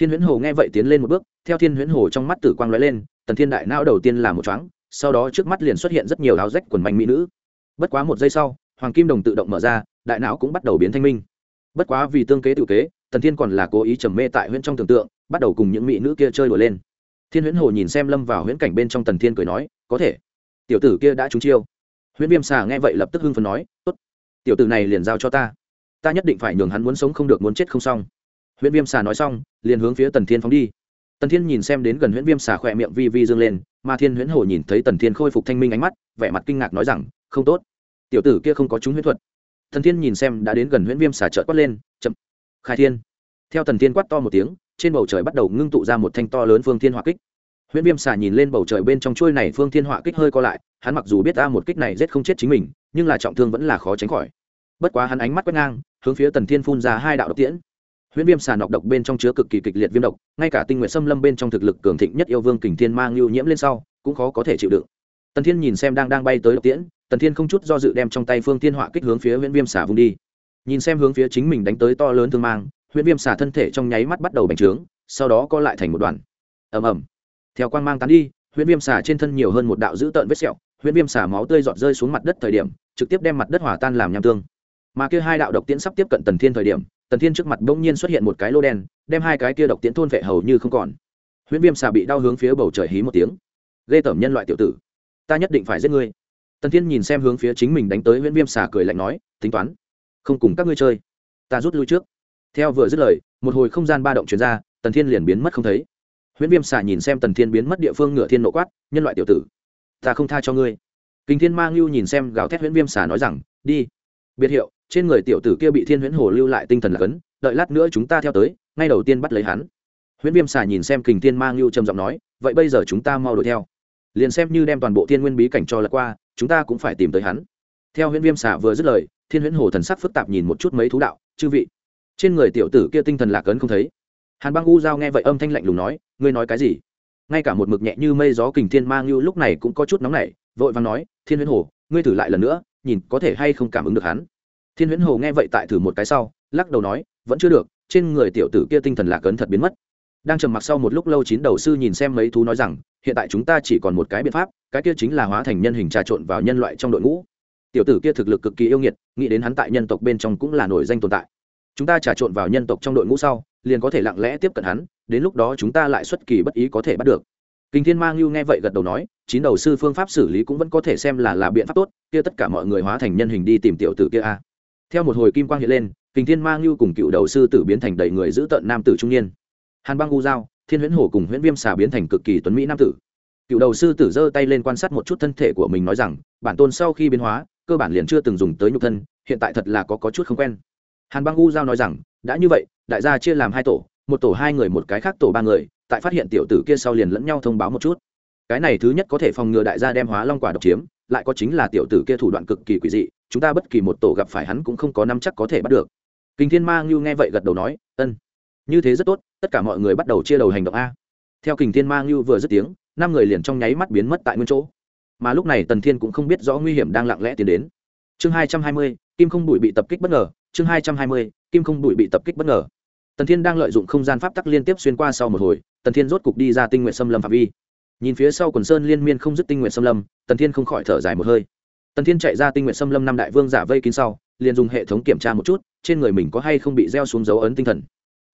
thiên huyễn hổ nghe vậy tiến lên một bước, theo thiên huyễn hổ trong mắt tử quang lóe lên, tần thiên đại não đầu tiên là một chóng sau đó trước mắt liền xuất hiện rất nhiều áo rách quần manh mỹ nữ. Bất quá một giây sau, hoàng kim đồng tự động mở ra, đại não cũng bắt đầu biến thanh minh. Bất quá vì tương kế tự kế, tần thiên còn là cố ý trầm mê tại huyễn trong tưởng tượng, bắt đầu cùng những mỹ nữ kia chơi đùa lên. Thiên huyễn hồ nhìn xem lâm vào huyễn cảnh bên trong tần thiên cười nói, có thể. Tiểu tử kia đã trúng chiêu. Huyễn viêm xà nghe vậy lập tức hưng phần nói, tốt. Tiểu tử này liền giao cho ta. Ta nhất định phải nhường hắn muốn sống không được muốn chết không xong huyễn viêm xà nói xong, liền hướng phía tần thiên phóng đi. Tần thiên nhìn xem đến gần huyễn viêm xà khỏe miệng vi vi dương lên, mà thiên huyễn hồ nhìn thấy tần thiên khôi phục thanh minh ánh mắt, vẻ mặt kinh ngạc nói rằng, không tốt. Tiểu tử kia không có chúng huyễn thuật. Tần thiên nhìn xem đã đến gần huyễn viêm xà trợt quát lên, chậm. Khai thiên. Theo tần thiên quát to một tiếng, trên bầu trời bắt đầu ngưng tụ ra một thanh to lớn phương thiên hỏa kích. Huyễn viêm xà nhìn lên bầu trời bên trong chuôi này phương thiên hỏa kích hơi co lại, hắn mặc dù biết ta một kích này giết không chết chính mình, nhưng là trọng thương vẫn là khó tránh khỏi. Bất quá hắn ánh mắt quét ngang, hướng phía tần thiên phun ra hai đạo độc tiễn huyễn viêm xà nọc độc bên trong chứa cực kỳ kịch liệt viêm độc, ngay cả tinh nguyện xâm lâm bên trong thực lực cường thịnh nhất yêu vương kình thiên mang lưu nhiễm lên sau, cũng khó có thể chịu đựng. Tần thiên nhìn xem đang đang bay tới độc tiễn, tần thiên không chút do dự đem trong tay phương thiên hỏa kích hướng phía huyễn viêm xà vung đi. Nhìn xem hướng phía chính mình đánh tới to lớn thương mang, huyễn viêm xà thân thể trong nháy mắt bắt đầu bành trướng, sau đó co lại thành một đoàn. Ầm ầm. Theo quang mang tán đi, huyễn viêm xà trên thân nhiều hơn một đạo dữ tợn vết sẹo, huyễn viêm xà máu tươi giọt rơi xuống mặt đất thời điểm, trực tiếp đem mặt đất hòa tan làm nham tương. Mà kia hai đạo độc tiễn sắp tiếp cận tần thiên thời điểm tần thiên trước mặt bỗng nhiên xuất hiện một cái lô đen, đem hai cái kia độc tiễn thôn vệ hầu như không còn. Huyễn viêm xà bị đau hướng phía bầu trời hí một tiếng. Ghê tởm nhân loại tiểu tử, ta nhất định phải giết ngươi. Tần thiên nhìn xem hướng phía chính mình đánh tới huyễn viêm xà cười lạnh nói, tính toán, không cùng các ngươi chơi, ta rút lui trước. Theo vừa dứt lời, một hồi không gian ba động chuyển ra, tần thiên liền biến mất không thấy. Huyễn viêm xà nhìn xem tần thiên biến mất địa phương ngựa thiên nộ quát, nhân loại tiểu tử, ta không tha cho ngươi. Kinh thiên ma ngưu nhìn xem gào thét huyễn viêm xà nói rằng, đi. Biệt hiệu trên người tiểu tử kia bị thiên huyễn hồ lưu lại tinh thần là cấn, đợi lát nữa chúng ta theo tới, ngay đầu tiên bắt lấy hắn. Huyễn viêm xà nhìn xem kình thiên mang lưu trầm giọng nói, vậy bây giờ chúng ta mau đuổi theo. Liền xem như đem toàn bộ thiên nguyên bí cảnh cho lật qua, chúng ta cũng phải tìm tới hắn. Theo huyễn viêm xà vừa dứt lời, thiên huyễn hồ thần sắc phức tạp nhìn một chút mấy thú đạo, chư vị. Trên người tiểu tử kia tinh thần lạc ấn không thấy. Hàn băng u giao nghe vậy âm thanh lạnh lùng nói, ngươi nói cái gì? Ngay cả một mực nhẹ như mây gió kình thiên mang lưu lúc này cũng có chút nóng nảy, vội vàng nói, thiên huyễn hồ, ngươi thử lại lần nữa, nhìn có thể hay không cảm ứng được hắn thiên huyễn hồ nghe vậy tại thử một cái sau, lắc đầu nói, vẫn chưa được, trên người tiểu tử kia tinh thần lạc ấn thật biến mất. Đang trầm mặc sau một lúc lâu chín đầu sư nhìn xem mấy thú nói rằng, hiện tại chúng ta chỉ còn một cái biện pháp, cái kia chính là hóa thành nhân hình trà trộn vào nhân loại trong đội ngũ. Tiểu tử kia thực lực cực kỳ yêu nghiệt, nghĩ đến hắn tại nhân tộc bên trong cũng là nổi danh tồn tại. Chúng ta trà trộn vào nhân tộc trong đội ngũ sau, liền có thể lặng lẽ tiếp cận hắn, đến lúc đó chúng ta lại xuất kỳ bất ý có thể bắt được. Kinh thiên mang lưu nghe vậy gật đầu nói, chín đầu sư phương pháp xử lý cũng vẫn có thể xem là là biện pháp tốt, kia tất cả mọi người hóa thành nhân hình đi tìm tiểu tử kia a theo một hồi kim quang hiện lên kình thiên mang lưu cùng cựu đầu sư tử biến thành đầy người giữ tận nam tử trung niên. Hàn băng u giao thiên huyễn hổ cùng huyễn viêm xà biến thành cực kỳ tuấn mỹ nam tử. Cựu đầu sư tử giơ tay lên quan sát một chút thân thể của mình nói rằng bản tôn sau khi biến hóa cơ bản liền chưa từng dùng tới nhục thân hiện tại thật là có, có chút không quen. Hàn băng u giao nói rằng đã như vậy đại gia chia làm hai tổ một tổ hai người một cái khác tổ ba người tại phát hiện tiểu tử kia sau liền lẫn nhau thông báo một chút. Cái này thứ nhất có thể phòng ngừa đại gia đem hóa long quả độc chiếm lại có chính là tiểu tử kia thủ đoạn cực kỳ quỷ dị chúng ta bất kỳ một tổ gặp phải hắn cũng không có năm chắc có thể bắt được. Kinh thiên ma ngưu nghe vậy gật đầu nói, ân, như thế rất tốt, tất cả mọi người bắt đầu chia đầu hành động a. Theo kình thiên ma ngưu vừa dứt tiếng, năm người liền trong nháy mắt biến mất tại nguyên chỗ. Mà lúc này tần thiên cũng không biết rõ nguy hiểm đang lặng lẽ tiến đến. Chương hai trăm hai mươi, kim không bụi bị tập kích bất ngờ. Chương hai trăm hai mươi, kim không bụi bị tập kích bất ngờ. Tần thiên đang lợi dụng không gian pháp tắc liên tiếp xuyên qua sau một hồi, tần thiên rốt cục đi ra tinh nguyện xâm lâm phạm vi. Nhìn phía sau quần sơn liên miên không dứt tinh nguyện xâm lâm, tần thiên không khỏi thở dài một hơi tần thiên chạy ra tinh nguyện xâm lâm năm đại vương giả vây kín sau, liền dùng hệ thống kiểm tra một chút, trên người mình có hay không bị gieo xuống dấu ấn tinh thần.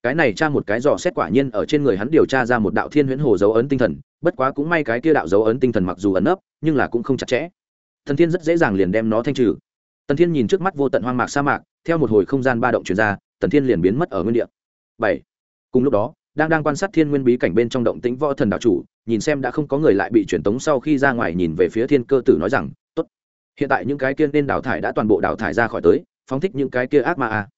Cái này tra một cái dò xét quả nhiên ở trên người hắn điều tra ra một đạo thiên huyễn hồ dấu ấn tinh thần, bất quá cũng may cái kia đạo dấu ấn tinh thần mặc dù ẩn ấp nhưng là cũng không chặt chẽ. Thần thiên rất dễ dàng liền đem nó thanh trừ. Tần thiên nhìn trước mắt vô tận hoang mạc sa mạc, theo một hồi không gian ba động chuyển ra, tần thiên liền biến mất ở nguyên địa. Bảy. Cùng lúc đó, đang đang quan sát thiên nguyên bí cảnh bên trong động tĩnh võ thần đạo chủ, nhìn xem đã không có người lại bị truyền tống sau khi ra ngoài nhìn về phía thiên cơ tử nói rằng hiện tại những cái kia nên đào thải đã toàn bộ đào thải ra khỏi tới, phóng thích những cái kia ác ma a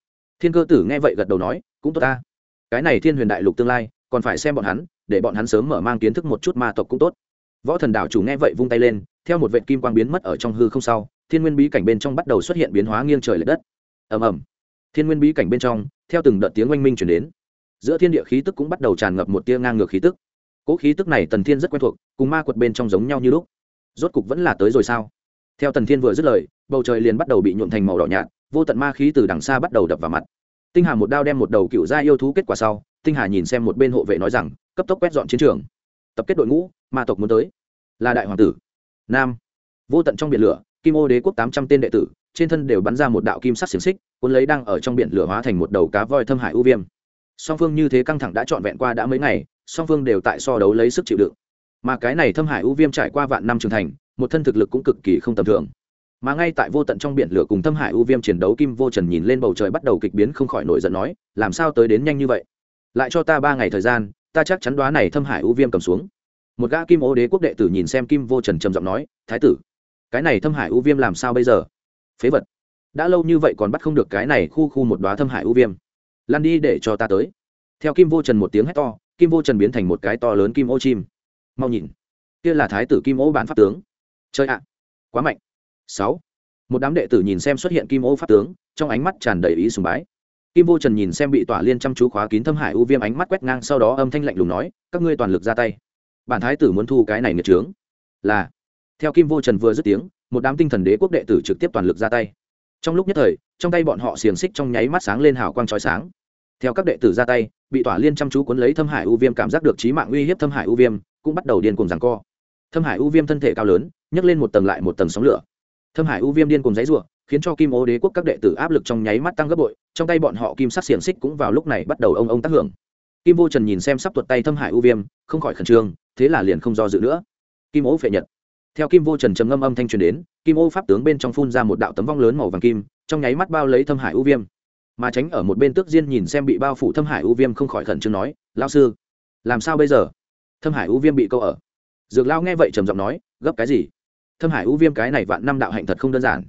thiên cơ tử nghe vậy gật đầu nói, cũng tốt ta. Cái này thiên huyền đại lục tương lai, còn phải xem bọn hắn, để bọn hắn sớm mở mang kiến thức một chút ma tộc cũng tốt. Võ thần đảo chủ nghe vậy vung tay lên, theo một vệ kim quang biến mất ở trong hư không sau, thiên nguyên bí cảnh bên trong bắt đầu xuất hiện biến hóa nghiêng trời l ệ đất. Ầm ầm. Thiên nguyên bí cảnh bên trong, theo từng đợt tiếng oanh minh chuyển đến, giữa thiên địa khí tức cũng bắt đầu tràn ngập một tia ngang ngược khí tức. Cỗ khí tức này tần thiên rất quen thuộc, cùng ma quật bên trong giống nhau như lúc. Rốt cục vẫn là tới rồi sao? Theo tần thiên vừa dứt lời, bầu trời liền bắt đầu bị nhuộn thành màu đỏ nhạt, vô tận ma khí từ đằng xa bắt đầu đập vào mặt. Tinh hà một đao đem một đầu cựu gia yêu thú kết quả sau, tinh hà nhìn xem một bên hộ vệ nói rằng, cấp tốc quét dọn chiến trường. Tập kết đội ngũ, ma tộc muốn tới. Là đại hoàng tử. Nam. Vô tận trong biển lửa, kim ô đế quốc tám trăm tên đệ tử, trên thân đều bắn ra một đạo kim sắc xiềng xích, cuốn lấy đang ở trong biển lửa hóa thành một đầu cá voi thâm hải ưu viêm. Song phương như thế căng thẳng đã trọn vẹn qua đã mấy ngày, song phương đều tại so đấu lấy sức chịu đựng. Mà cái này thâm hải ưu viêm trải qua vạn năm trưởng thành một thân thực lực cũng cực kỳ không tầm thường. Mà ngay tại vô tận trong biển lửa cùng thâm hải u viêm chiến đấu, kim vô trần nhìn lên bầu trời bắt đầu kịch biến không khỏi nổi giận nói, làm sao tới đến nhanh như vậy? Lại cho ta ba ngày thời gian, ta chắc chắn đoá này thâm hải u viêm cầm xuống. Một gã kim ô đế quốc đệ tử nhìn xem kim vô trần trầm giọng nói, thái tử, cái này thâm hải u viêm làm sao bây giờ? Phế vật. Đã lâu như vậy còn bắt không được cái này khu khu một đoá thâm hải u viêm. Lan đi để cho ta tới. Theo kim vô trần một tiếng hét to, kim vô trần biến thành một cái to lớn kim ô chim. Mau nhìn, kia là thái tử kim ô bản pháp tướng chơi ạ. Quá mạnh. Sáu. Một đám đệ tử nhìn xem xuất hiện kim ô pháp tướng, trong ánh mắt tràn đầy ý sùng bái. Kim vô trần nhìn xem bị tỏa liên chăm chú khóa kín thâm hải ưu viêm ánh mắt quét ngang sau đó âm thanh lạnh lùng nói, các ngươi toàn lực ra tay. Bản thái tử muốn thu cái này nghiệt trướng. Là. Theo kim vô trần vừa dứt tiếng, một đám tinh thần đế quốc đệ tử trực tiếp toàn lực ra tay. Trong lúc nhất thời, trong tay bọn họ xiềng xích trong nháy mắt sáng lên hào quang trói sáng. Theo các đệ tử ra tay, bị tỏa liên chăm chú cuốn lấy thâm hải ưu viêm cảm giác được trí mạng uy hiếp thâm hải ưu viêm, cũng bắt đầu điên cùng rằng co thâm hải ưu viêm thân thể cao lớn, nhấc lên một tầng lại một tầng sóng lửa. Thâm hải ưu viêm điên cùng giấy ruộng khiến cho kim ô đế quốc các đệ tử áp lực trong nháy mắt tăng gấp bội, trong tay bọn họ kim sắc xiềng xích cũng vào lúc này bắt đầu ông ông tác hưởng. Kim vô trần nhìn xem sắp tuột tay thâm hải ưu viêm, không khỏi khẩn trương, thế là liền không do dự nữa. Kim ô phệ nhật. Theo kim vô trần trầm ngâm âm thanh truyền đến, kim ô pháp tướng bên trong phun ra một đạo tấm vong lớn màu vàng kim, trong nháy mắt bao lấy thâm hải ưu viêm. Mà tránh ở một bên tước diên nhìn xem bị bao phủ thâm hải ưu viêm không khỏi khẩn trương nói lao sư, làm sao bây giờ? Thâm hải ưu viêm bị câu ở dược lao nghe vậy trầm giọng nói, gấp cái gì? Thâm hải ưu viêm cái này vạn năm đạo hạnh thật không đơn giản.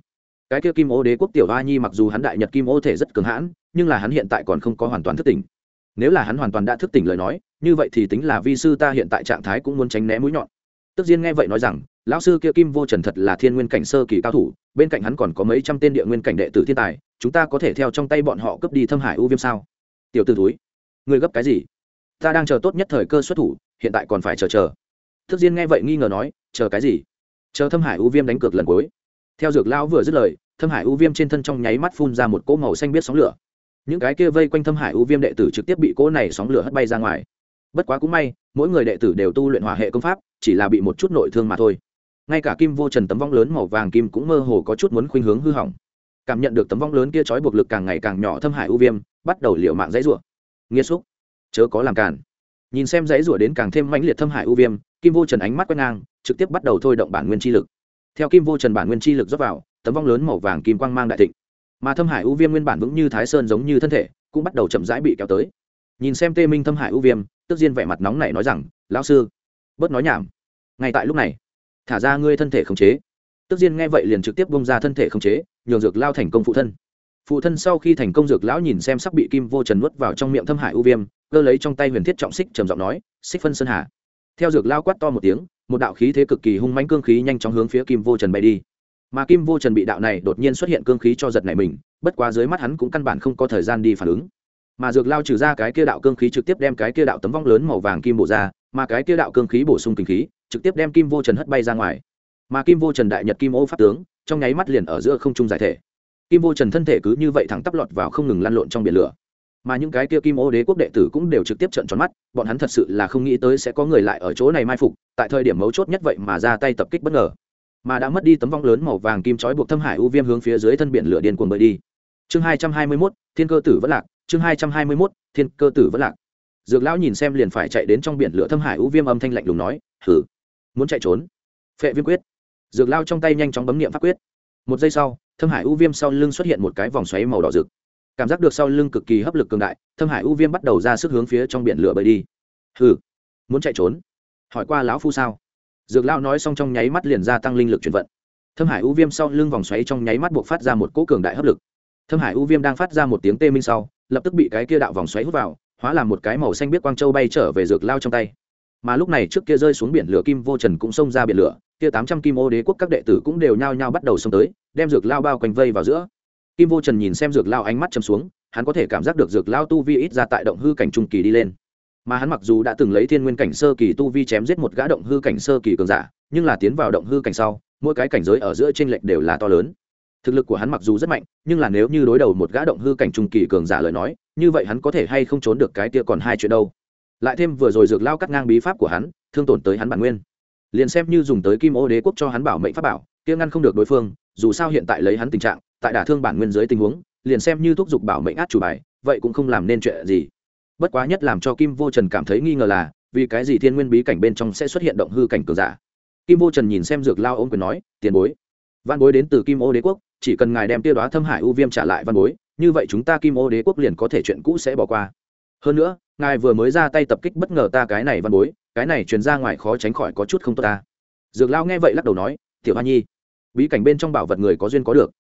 Cái kia kim ô đế quốc tiểu hoa nhi mặc dù hắn đại nhật kim ô thể rất cường hãn, nhưng là hắn hiện tại còn không có hoàn toàn thức tỉnh. Nếu là hắn hoàn toàn đã thức tỉnh lời nói, như vậy thì tính là vi sư ta hiện tại trạng thái cũng muốn tránh né mũi nhọn. Tức diên nghe vậy nói rằng, lão sư kia kim vô trần thật là thiên nguyên cảnh sơ kỳ cao thủ, bên cạnh hắn còn có mấy trăm tên địa nguyên cảnh đệ tử thiên tài, chúng ta có thể theo trong tay bọn họ cướp đi thâm hải u viêm sao? Tiểu t ử túi người gấp cái gì? Ta đang chờ tốt nhất thời cơ xuất thủ, hiện tại còn phải chờ chờ thức diên nghe vậy nghi ngờ nói, chờ cái gì? Chờ thâm hải u viêm đánh cược lần cuối. Theo dược lão vừa dứt lời, thâm hải u viêm trên thân trong nháy mắt phun ra một cỗ màu xanh biết sóng lửa. Những cái kia vây quanh thâm hải u viêm đệ tử trực tiếp bị cỗ này sóng lửa hất bay ra ngoài. Bất quá cũng may, mỗi người đệ tử đều tu luyện hỏa hệ công pháp, chỉ là bị một chút nội thương mà thôi. Ngay cả kim vô trần tấm vong lớn màu vàng kim cũng mơ hồ có chút muốn khuynh hướng hư hỏng. Cảm nhận được tấm vong lớn kia trói buộc lực càng ngày càng nhỏ thâm hải ưu viêm, bắt đầu liệu mạng dãy rủa. Nghiêm xúc, chớ có làm cản nhìn xem dãy rủa đến càng thêm mãnh liệt thâm hải ưu viêm, kim vô trần ánh mắt quét ngang, trực tiếp bắt đầu thôi động bản nguyên chi lực. Theo kim vô trần bản nguyên chi lực dốc vào, tấm vong lớn màu vàng kim quang mang đại thịnh. Mà thâm hải ưu viêm nguyên bản vững như thái sơn giống như thân thể, cũng bắt đầu chậm rãi bị kéo tới. Nhìn xem tê minh thâm hải ưu viêm, tức diên vẻ mặt nóng này nói rằng, lão sư, bớt nói nhảm. Ngay tại lúc này, thả ra ngươi thân thể khống chế. Tức diên nghe vậy liền trực tiếp bông ra thân thể khống chế, nhường dược lao thành công phụ thân phụ thân sau khi thành công dược lão nhìn xem sắp bị kim vô trần nuốt vào trong miệng thâm hải ưu viêm, cơ lấy trong tay huyền thiết trọng xích trầm giọng nói, xích phân sơn hà. Theo dược lao quát to một tiếng, một đạo khí thế cực kỳ hung mãnh cương khí nhanh chóng hướng phía kim vô trần bay đi. Mà kim vô trần bị đạo này đột nhiên xuất hiện cương khí cho giật này mình, bất quá dưới mắt hắn cũng căn bản không có thời gian đi phản ứng. Mà dược lao trừ ra cái kia đạo cương khí trực tiếp đem cái kia đạo tấm vong lớn màu vàng kim bổ ra, mà cái kia đạo cương khí bổ sung kinh khí, trực tiếp đem kim vô trần hất bay ra ngoài. Mà kim vô trần đại nhật kim ô pháp tướng, trong nháy mắt liền ở giữa không trung giải thể kim vô trần thân thể cứ như vậy thẳng tắp lọt vào không ngừng lăn lộn trong biển lửa. Mà những cái kia kim ô đế quốc đệ tử cũng đều trực tiếp trận tròn mắt, bọn hắn thật sự là không nghĩ tới sẽ có người lại ở chỗ này mai phục, tại thời điểm mấu chốt nhất vậy mà ra tay tập kích bất ngờ. Mà đã mất đi tấm vong lớn màu vàng kim trói buộc thâm hải u viêm hướng phía dưới thân biển lửa điên cuồng bơi đi. Chương hai trăm hai mươi mốt, thiên cơ tử vẫn lạc, chương hai trăm hai mươi mốt, thiên cơ tử vẫn lạc. Dược lão nhìn xem liền phải chạy đến trong biển lửa thâm hải u viêm âm thanh lạnh lùng nói hử muốn chạy trốn. Phệ viêm quyết. Dược lao trong tay nhanh chóng bấm nghiệm pháp quyết. Một giây sau thâm hải u viêm sau lưng xuất hiện một cái vòng xoáy màu đỏ rực. Cảm giác được sau lưng cực kỳ hấp lực cường đại, thâm hải u viêm bắt đầu ra sức hướng phía trong biển lửa bơi đi. Hừ, muốn chạy trốn? Hỏi qua lão phu sao? Dược Lão nói xong trong nháy mắt liền gia tăng linh lực chuyển vận. Thâm hải u viêm sau lưng vòng xoáy trong nháy mắt buộc phát ra một cỗ cường đại hấp lực. Thâm hải u viêm đang phát ra một tiếng tê minh sau, lập tức bị cái kia đạo vòng xoáy hút vào, hóa làm một cái màu xanh biết quang châu bay trở về dược lao trong tay mà lúc này trước kia rơi xuống biển lửa kim vô trần cũng xông ra biển lửa, kia tám trăm kim ô đế quốc các đệ tử cũng đều nhao nhao bắt đầu xông tới, đem dược lao bao quanh vây vào giữa. Kim vô trần nhìn xem dược lao ánh mắt châm xuống, hắn có thể cảm giác được dược lao tu vi ít ra tại động hư cảnh trung kỳ đi lên. Mà hắn mặc dù đã từng lấy thiên nguyên cảnh sơ kỳ tu vi chém giết một gã động hư cảnh sơ kỳ cường giả, nhưng là tiến vào động hư cảnh sau, mỗi cái cảnh giới ở giữa t r ê n lệch đều là to lớn. Thực lực của hắn mặc dù rất mạnh, nhưng là nếu như đối đầu một gã động hư cảnh trung kỳ cường giả lời nói, như vậy hắn có thể hay không trốn được cái tia còn hai chuyện đâu lại thêm vừa rồi dược lao cắt ngang bí pháp của hắn, thương tổn tới hắn bản nguyên. Liền xem như dùng tới kim ô đế quốc cho hắn bảo mệnh pháp bảo, kia ngăn không được đối phương, dù sao hiện tại lấy hắn tình trạng, tại đả thương bản nguyên dưới tình huống, liền xem như thúc giục bảo mệnh át chủ bài, vậy cũng không làm nên chuyện gì. Bất quá nhất làm cho kim vô trần cảm thấy nghi ngờ là, vì cái gì thiên nguyên bí cảnh bên trong sẽ xuất hiện động hư cảnh cường giả? Kim vô trần nhìn xem dược lao ôm quyền nói, tiền bối, văn bối đến từ kim ô đế quốc, chỉ cần ngài đem tiêu đoá thâm hải u viêm trả lại văn bối, như vậy chúng ta kim ô đế quốc liền có thể chuyện cũ sẽ bỏ qua. Hơn nữa ngài vừa mới ra tay tập kích bất ngờ ta cái này văn bối, cái này truyền ra ngoài khó tránh khỏi có chút không tốt ta. Dược lao nghe vậy lắc đầu nói, tiểu hoa nhi, bí cảnh bên trong bảo vật người có duyên có được.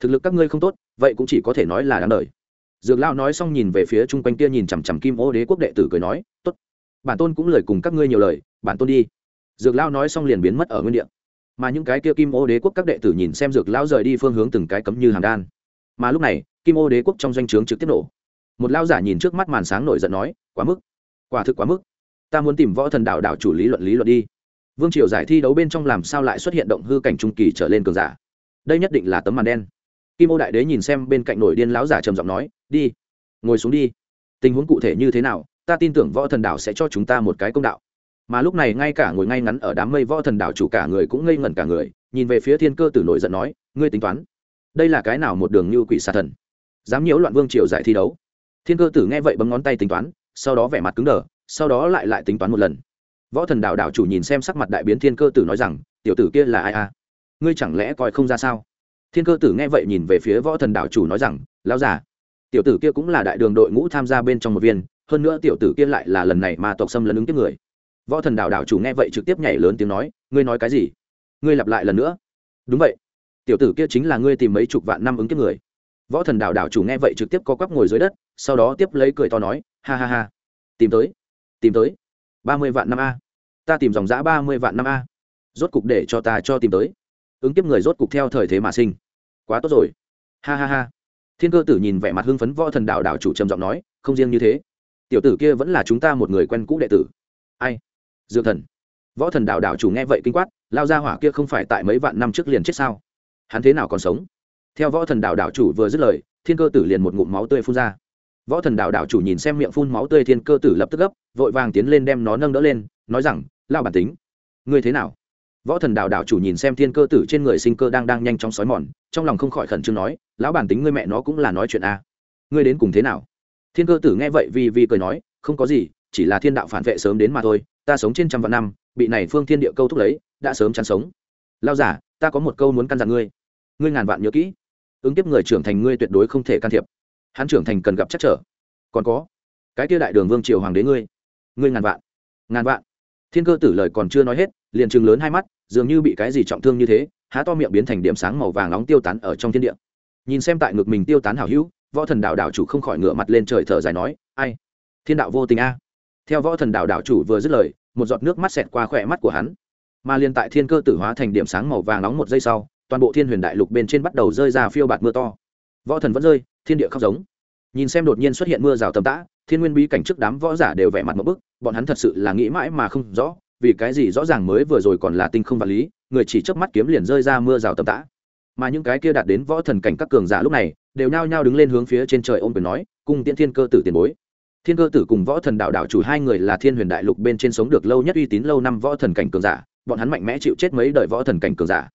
Thực lực các ngươi không tốt, vậy cũng chỉ có thể nói là đáng đời. Dược lao nói xong nhìn về phía chung quanh kia nhìn chằm chằm kim ô đế quốc đệ tử cười nói, tốt, bản tôn cũng lời cùng các ngươi nhiều lời, bản tôn đi. Dược lao nói xong liền biến mất ở nguyên địa. Mà những cái kia kim ô đế quốc các đệ tử nhìn xem dược lao rời đi phương hướng từng cái cấm như hàng đan. Mà lúc này, kim ô đế quốc trong doanh trướng trực tiếp nổ một lao giả nhìn trước mắt màn sáng nổi giận nói, quá mức, quả thực quá mức. Ta muốn tìm võ thần đạo đạo chủ lý luận lý luận đi. Vương triều giải thi đấu bên trong làm sao lại xuất hiện động hư cảnh trung kỳ trở lên cường giả? Đây nhất định là tấm màn đen. Kim ô đại đế nhìn xem bên cạnh nổi điên lão giả trầm giọng nói, đi, ngồi xuống đi. Tình huống cụ thể như thế nào, ta tin tưởng võ thần đảo sẽ cho chúng ta một cái công đạo. Mà lúc này ngay cả ngồi ngay ngắn ở đám mây võ thần đảo chủ cả người cũng ngây ngẩn cả người, nhìn về phía thiên cơ tử nổi giận nói, ngươi tính toán, đây là cái nào một đường như quỷ xà thần? Dám nhiễu loạn vương triều giải thi đấu? Thiên cơ tử nghe vậy bấm ngón tay tính toán, sau đó vẻ mặt cứng đờ, sau đó lại lại tính toán một lần. Võ thần đảo đảo chủ nhìn xem sắc mặt đại biến thiên cơ tử nói rằng, tiểu tử kia là ai a ngươi chẳng lẽ coi không ra sao? Thiên cơ tử nghe vậy nhìn về phía võ thần đảo chủ nói rằng, lão già, tiểu tử kia cũng là đại đường đội ngũ tham gia bên trong một viên, hơn nữa tiểu tử kia lại là lần này mà tộc xâm lấn ứng tiếp người. Võ thần đảo đảo chủ nghe vậy trực tiếp nhảy lớn tiếng nói, ngươi nói cái gì? Ngươi lặp lại lần nữa. Đúng vậy, tiểu tử kia chính là ngươi tìm mấy chục vạn năm ứng kiếp người. Võ thần đảo đảo chủ nghe vậy trực tiếp có quắp ngồi dưới đất sau đó tiếp lấy cười to nói, ha ha ha, tìm tới tìm tới, ba mươi vạn năm a, ta tìm dòng giã ba mươi vạn năm a, rốt cục để cho ta cho tìm tới. Ứng kiếp người rốt cục theo thời thế mà sinh. Quá tốt rồi. Ha ha ha. Thiên cơ tử nhìn vẻ mặt hưng phấn võ thần đạo đạo chủ trầm giọng nói, không riêng như thế, tiểu tử kia vẫn là chúng ta một người quen cũ đệ tử. Ai? Dược thần. Võ thần đạo đạo chủ nghe vậy kinh quát, lao ra hỏa kia không phải tại mấy vạn năm trước liền chết sao? Hắn thế nào còn sống? Theo võ thần đạo đạo chủ vừa dứt lời, thiên cơ tử liền một ngụm máu tươi phun ra võ thần đạo đạo chủ nhìn xem miệng phun máu tươi thiên cơ tử lập tức gấp, vội vàng tiến lên đem nó nâng đỡ lên, nói rằng lao bản tính, ngươi thế nào? Võ thần đạo đạo chủ nhìn xem thiên cơ tử trên người sinh cơ đang đang nhanh chóng xói mòn, trong lòng không khỏi khẩn trương nói, lão bản tính ngươi mẹ nó cũng là nói chuyện a à. ngươi đến cùng thế nào? Thiên cơ tử nghe vậy vì vì cười nói, không có gì, chỉ là thiên đạo phản vệ sớm đến mà thôi, ta sống trên trăm vạn năm, bị này phương thiên địa câu thúc lấy, đã sớm chán sống. Lao giả ta có một câu muốn căn dặn ngươi ngươi ngàn vạn nhớ kỹ, ứng tiếp người trưởng thành ngươi tuyệt đối không thể can thiệp hắn trưởng thành cần gặp chắc trở. Còn có, cái kia đại đường vương triều hoàng đế ngươi ngươi ngàn vạn ngàn vạn. Thiên cơ tử lời còn chưa nói hết, liền chừng lớn hai mắt, dường như bị cái gì trọng thương như thế, há to miệng biến thành điểm sáng màu vàng nóng tiêu tán ở trong thiên địa. Nhìn xem tại ngực mình tiêu tán hảo hữu, võ thần đạo đạo chủ không khỏi ngửa mặt lên trời thở dài nói, ai, thiên đạo vô tình a. Theo võ thần đạo đạo chủ vừa dứt lời, một giọt nước mắt xẹt qua khỏe mắt của hắn. Mà liền tại thiên cơ tử hóa thành điểm sáng màu vàng nóng một giây sau, toàn bộ thiên huyền đại lục bên trên bắt đầu rơi ra phiêu bạt mưa to võ thần vẫn rơi, thiên địa khóc giống. Nhìn xem đột nhiên xuất hiện mưa rào tầm tã, thiên nguyên bí cảnh trước đám võ giả đều vẻ mặt một bức, bọn hắn thật sự là nghĩ mãi mà không rõ, vì cái gì rõ ràng mới vừa rồi còn là tinh không vật lý, người chỉ chớp mắt kiếm liền rơi ra mưa rào tầm tã. Mà những cái kia đạt đến võ thần cảnh các cường giả lúc này, đều nhao nhao đứng lên hướng phía trên trời ôm quyền nói cùng tiễn thiên cơ tử tiền bối. Thiên cơ tử cùng võ thần đạo đạo chủ hai người là thiên huyền đại lục bên trên sống được lâu nhất uy tín lâu năm võ thần cảnh cường giả, bọn hắn mạnh mẽ chịu chết mấy đời võ thần cảnh cường giả.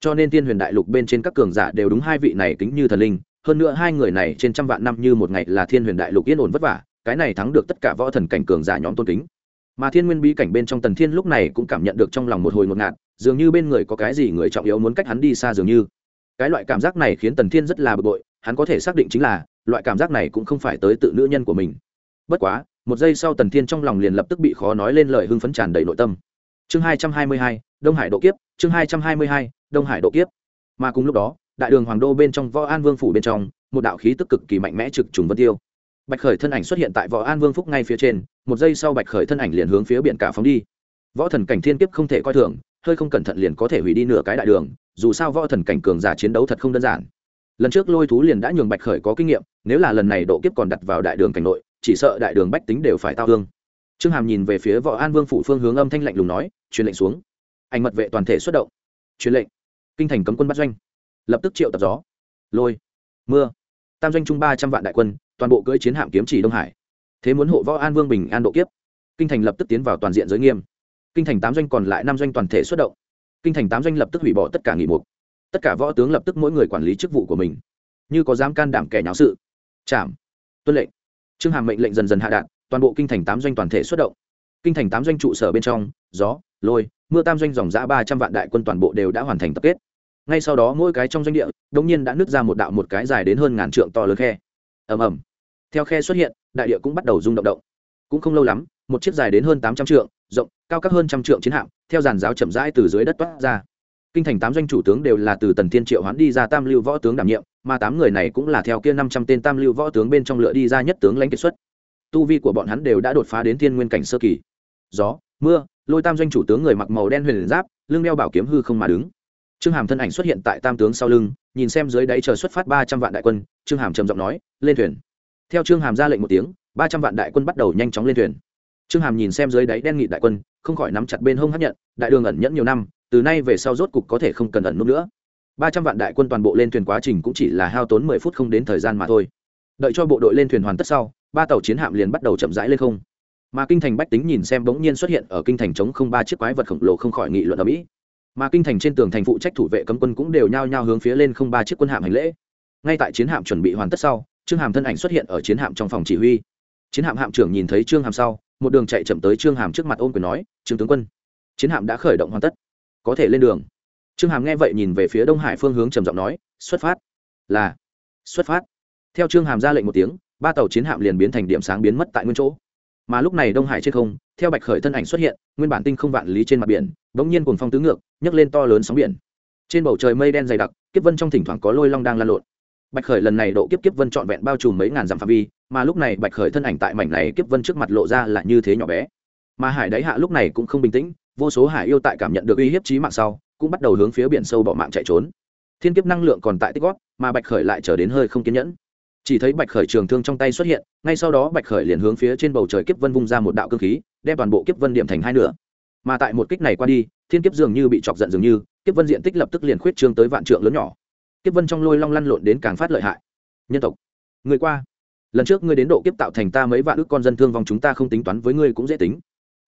Cho nên thiên huyền đại lục bên trên các cường giả đều đúng hai vị này kính như thần linh hơn nữa hai người này trên trăm vạn năm như một ngày là thiên huyền đại lục yên ổn vất vả, cái này thắng được tất cả võ thần cảnh cường giả nhóm tôn kính. Mà thiên nguyên bí cảnh bên trong tần thiên lúc này cũng cảm nhận được trong lòng một hồi ngột ngạt, dường như bên người có cái gì người trọng yếu muốn cách hắn đi xa dường như. Cái loại cảm giác này khiến tần thiên rất là bực bội, hắn có thể xác định chính là, loại cảm giác này cũng không phải tới tự nữ nhân của mình. Bất quá, một giây sau tần thiên trong lòng liền lập tức bị khó nói lên lời hưng phấn tràn đầy nội tâm. Chương hai trăm hai mươi hai, đông hải độ kiếp, chương hai trăm hai mươi hai, đông hải độ kiếp. Mà cùng lúc đó đại đường hoàng đô bên trong võ an vương phủ bên trong, một đạo khí tức cực kỳ mạnh mẽ trực trùng vân tiêu. Bạch khởi thân ảnh xuất hiện tại võ an vương phúc ngay phía trên, một giây sau bạch khởi thân ảnh liền hướng phía biển cả phóng đi. Võ thần cảnh thiên kiếp không thể coi thường, hơi không cẩn thận liền có thể hủy đi nửa cái đại đường, dù sao võ thần cảnh cường giả chiến đấu thật không đơn giản. Lần trước lôi thú liền đã nhường bạch khởi có kinh nghiệm, nếu là lần này độ kiếp còn đặt vào đại đường cảnh nội, chỉ sợ đại đường bách tính đều phải tao thương. Trương hàm nhìn về phía võ an vương phủ phương hướng âm thanh lạnh lùng nói, truyền lệnh xuống. Ảnh mật vệ toàn thể xuất động. Truyền lệnh. Kinh thành cấm quân bắt doanh lập tức triệu tập gió. Lôi, mưa. Tam doanh trung ba trăm vạn đại quân, toàn bộ cưỡi chiến hạm kiếm chỉ đông hải. Thế muốn hộ võ an vương bình an độ kiếp. Kinh thành lập tức tiến vào toàn diện giới nghiêm. Kinh thành tám doanh còn lại năm doanh toàn thể xuất động. Kinh thành tám doanh lập tức hủy bỏ tất cả nghị mục. Tất cả võ tướng lập tức mỗi người quản lý chức vụ của mình. Như có dám can đảm kẻ nháo sự. Chạm tuân lệnh. Trương hàm mệnh lệnh dần dần hạ đạn toàn bộ kinh thành tám doanh toàn thể xuất động. Kinh thành tám doanh trụ sở bên trong, gió, lôi, mưa tam doanh dòng giã ba trăm vạn đại quân toàn bộ đều đã hoàn thành tập kết ngay sau đó mỗi cái trong doanh địa, đống nhiên đã nứt ra một đạo một cái dài đến hơn ngàn trượng to lớn khe. Ầm ầm. Theo khe xuất hiện, đại địa cũng bắt đầu rung động động. Cũng không lâu lắm, một chiếc dài đến hơn tám trăm trượng, rộng, cao các hơn trăm trượng chiến hạm, theo giàn giáo chậm rãi từ dưới đất toát ra. Kinh thành tám doanh chủ tướng đều là từ tần thiên triệu hoán đi ra tam lưu võ tướng đảm nhiệm, mà tám người này cũng là theo kia năm trăm tên tam lưu võ tướng bên trong lựa đi ra nhất tướng lãnh kiệt xuất. Tu vi của bọn hắn đều đã đột phá đến thiên nguyên cảnh sơ kỳ. Gió, mưa, lôi tam doanh chủ tướng người mặc màu đen huyền giáp, lưng đeo bảo kiếm hư không mà đứng trương hàm thân ảnh xuất hiện tại tam tướng sau lưng, nhìn xem dưới đáy chờ xuất phát ba trăm vạn đại quân, trương hàm trầm giọng nói, lên thuyền. Theo trương hàm ra lệnh một tiếng, ba trăm vạn đại quân bắt đầu nhanh chóng lên thuyền. Trương hàm nhìn xem dưới đáy đen nghị đại quân, không khỏi nắm chặt bên hông hấp nhận, đại đường ẩn nhẫn nhiều năm, từ nay về sau rốt cục có thể không cần ẩn nút nữa. Ba trăm vạn đại quân toàn bộ lên thuyền quá trình cũng chỉ là hao tốn mười phút không đến thời gian mà thôi. Đợi cho bộ đội lên thuyền hoàn tất sau, ba tàu chiến hạm liền bắt đầu chậm rãi lên không. Mà kinh thành bách tính nhìn xem bỗng nhiên xuất hiện ở kinh thành chống không ba chiếc quái vật khổng lồ không khỏi nghị luận ở mỹ mà kinh thành trên tường thành phụ trách thủ vệ cấm quân cũng đều nhao nhao hướng phía lên không ba chiếc quân hạm hành lễ. Ngay tại chiến hạm chuẩn bị hoàn tất sau, trương hàm thân ảnh xuất hiện ở chiến hạm trong phòng chỉ huy. Chiến hạm hạm trưởng nhìn thấy trương hàm sau, một đường chạy chậm tới trương hàm trước mặt ôm quyền nói, trương tướng quân. Chiến hạm đã khởi động hoàn tất. Có thể lên đường. Trương hàm nghe vậy nhìn về phía đông hải phương hướng trầm giọng nói, xuất phát. Là. Xuất phát. Theo trương hàm ra lệnh một tiếng, ba tàu chiến hạm liền biến thành điểm sáng biến mất tại nguyên chỗ mà lúc này đông hải trên không, theo bạch khởi thân ảnh xuất hiện, nguyên bản tinh không vạn lý trên mặt biển, bỗng nhiên cùng phong tứ ngược, nhấc lên to lớn sóng biển. Trên bầu trời mây đen dày đặc, kiếp vân trong thỉnh thoảng có lôi long đang lan lộn. Bạch khởi lần này độ kiếp kiếp vân trọn vẹn bao trùm mấy ngàn dặm phạm vi, mà lúc này bạch khởi thân ảnh tại mảnh này kiếp vân trước mặt lộ ra là như thế nhỏ bé. Mà hải đáy hạ lúc này cũng không bình tĩnh, vô số hải yêu tại cảm nhận được uy hiếp trí mạng sau, cũng bắt đầu hướng phía biển sâu bỏ mạng chạy trốn. Thiên kiếp năng lượng còn tại tích góp, mà bạch khởi lại trở đến hơi không kiên nhẫn chỉ thấy bạch khởi trường thương trong tay xuất hiện, ngay sau đó bạch khởi liền hướng phía trên bầu trời kiếp vân vung ra một đạo cơ khí, đem toàn bộ kiếp vân điểm thành hai nửa. Mà tại một kích này qua đi, thiên kiếp dường như bị chọc giận dường như, kiếp vân diện tích lập tức liền khuyết trương tới vạn trượng lớn nhỏ. Kiếp vân trong lôi long lăn lộn đến càng phát lợi hại. Nhân tộc, người qua. Lần trước ngươi đến độ kiếp tạo thành ta mấy vạn ước con dân thương vong chúng ta không tính toán với ngươi cũng dễ tính.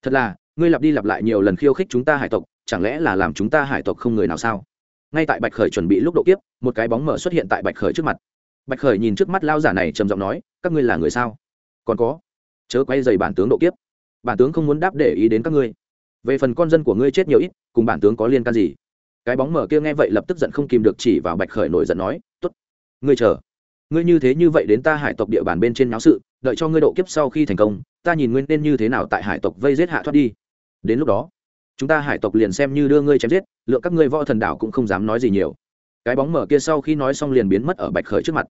Thật là, ngươi lặp đi lặp lại nhiều lần khiêu khích chúng ta hải tộc, chẳng lẽ là làm chúng ta hải tộc không người nào sao? Ngay tại bạch khởi chuẩn bị lúc độ kiếp, một cái bóng mở xuất hiện tại bạch khởi trước mặt bạch khởi nhìn trước mắt lao giả này trầm giọng nói, các ngươi là người sao? Còn có? Chớ quay dày bản tướng độ kiếp. Bản tướng không muốn đáp để ý đến các ngươi. Về phần con dân của ngươi chết nhiều ít, cùng bản tướng có liên can gì? Cái bóng mở kia nghe vậy lập tức giận không kìm được chỉ vào bạch khởi nổi giận nói t ố t ngươi chờ. Ngươi như thế như vậy đến ta hải tộc địa bàn bên trên náo sự, đợi cho ngươi độ kiếp sau khi thành công, ta nhìn nguyên nên như thế nào tại hải tộc vây giết hạ thoát đi. Đến lúc đó, chúng ta hải tộc liền xem như đưa ngươi chém giết, lượng các ngươi võ thần đảo cũng không dám nói gì nhiều cái bóng mở kia sau khi nói xong liền biến mất ở bạch khởi trước mặt.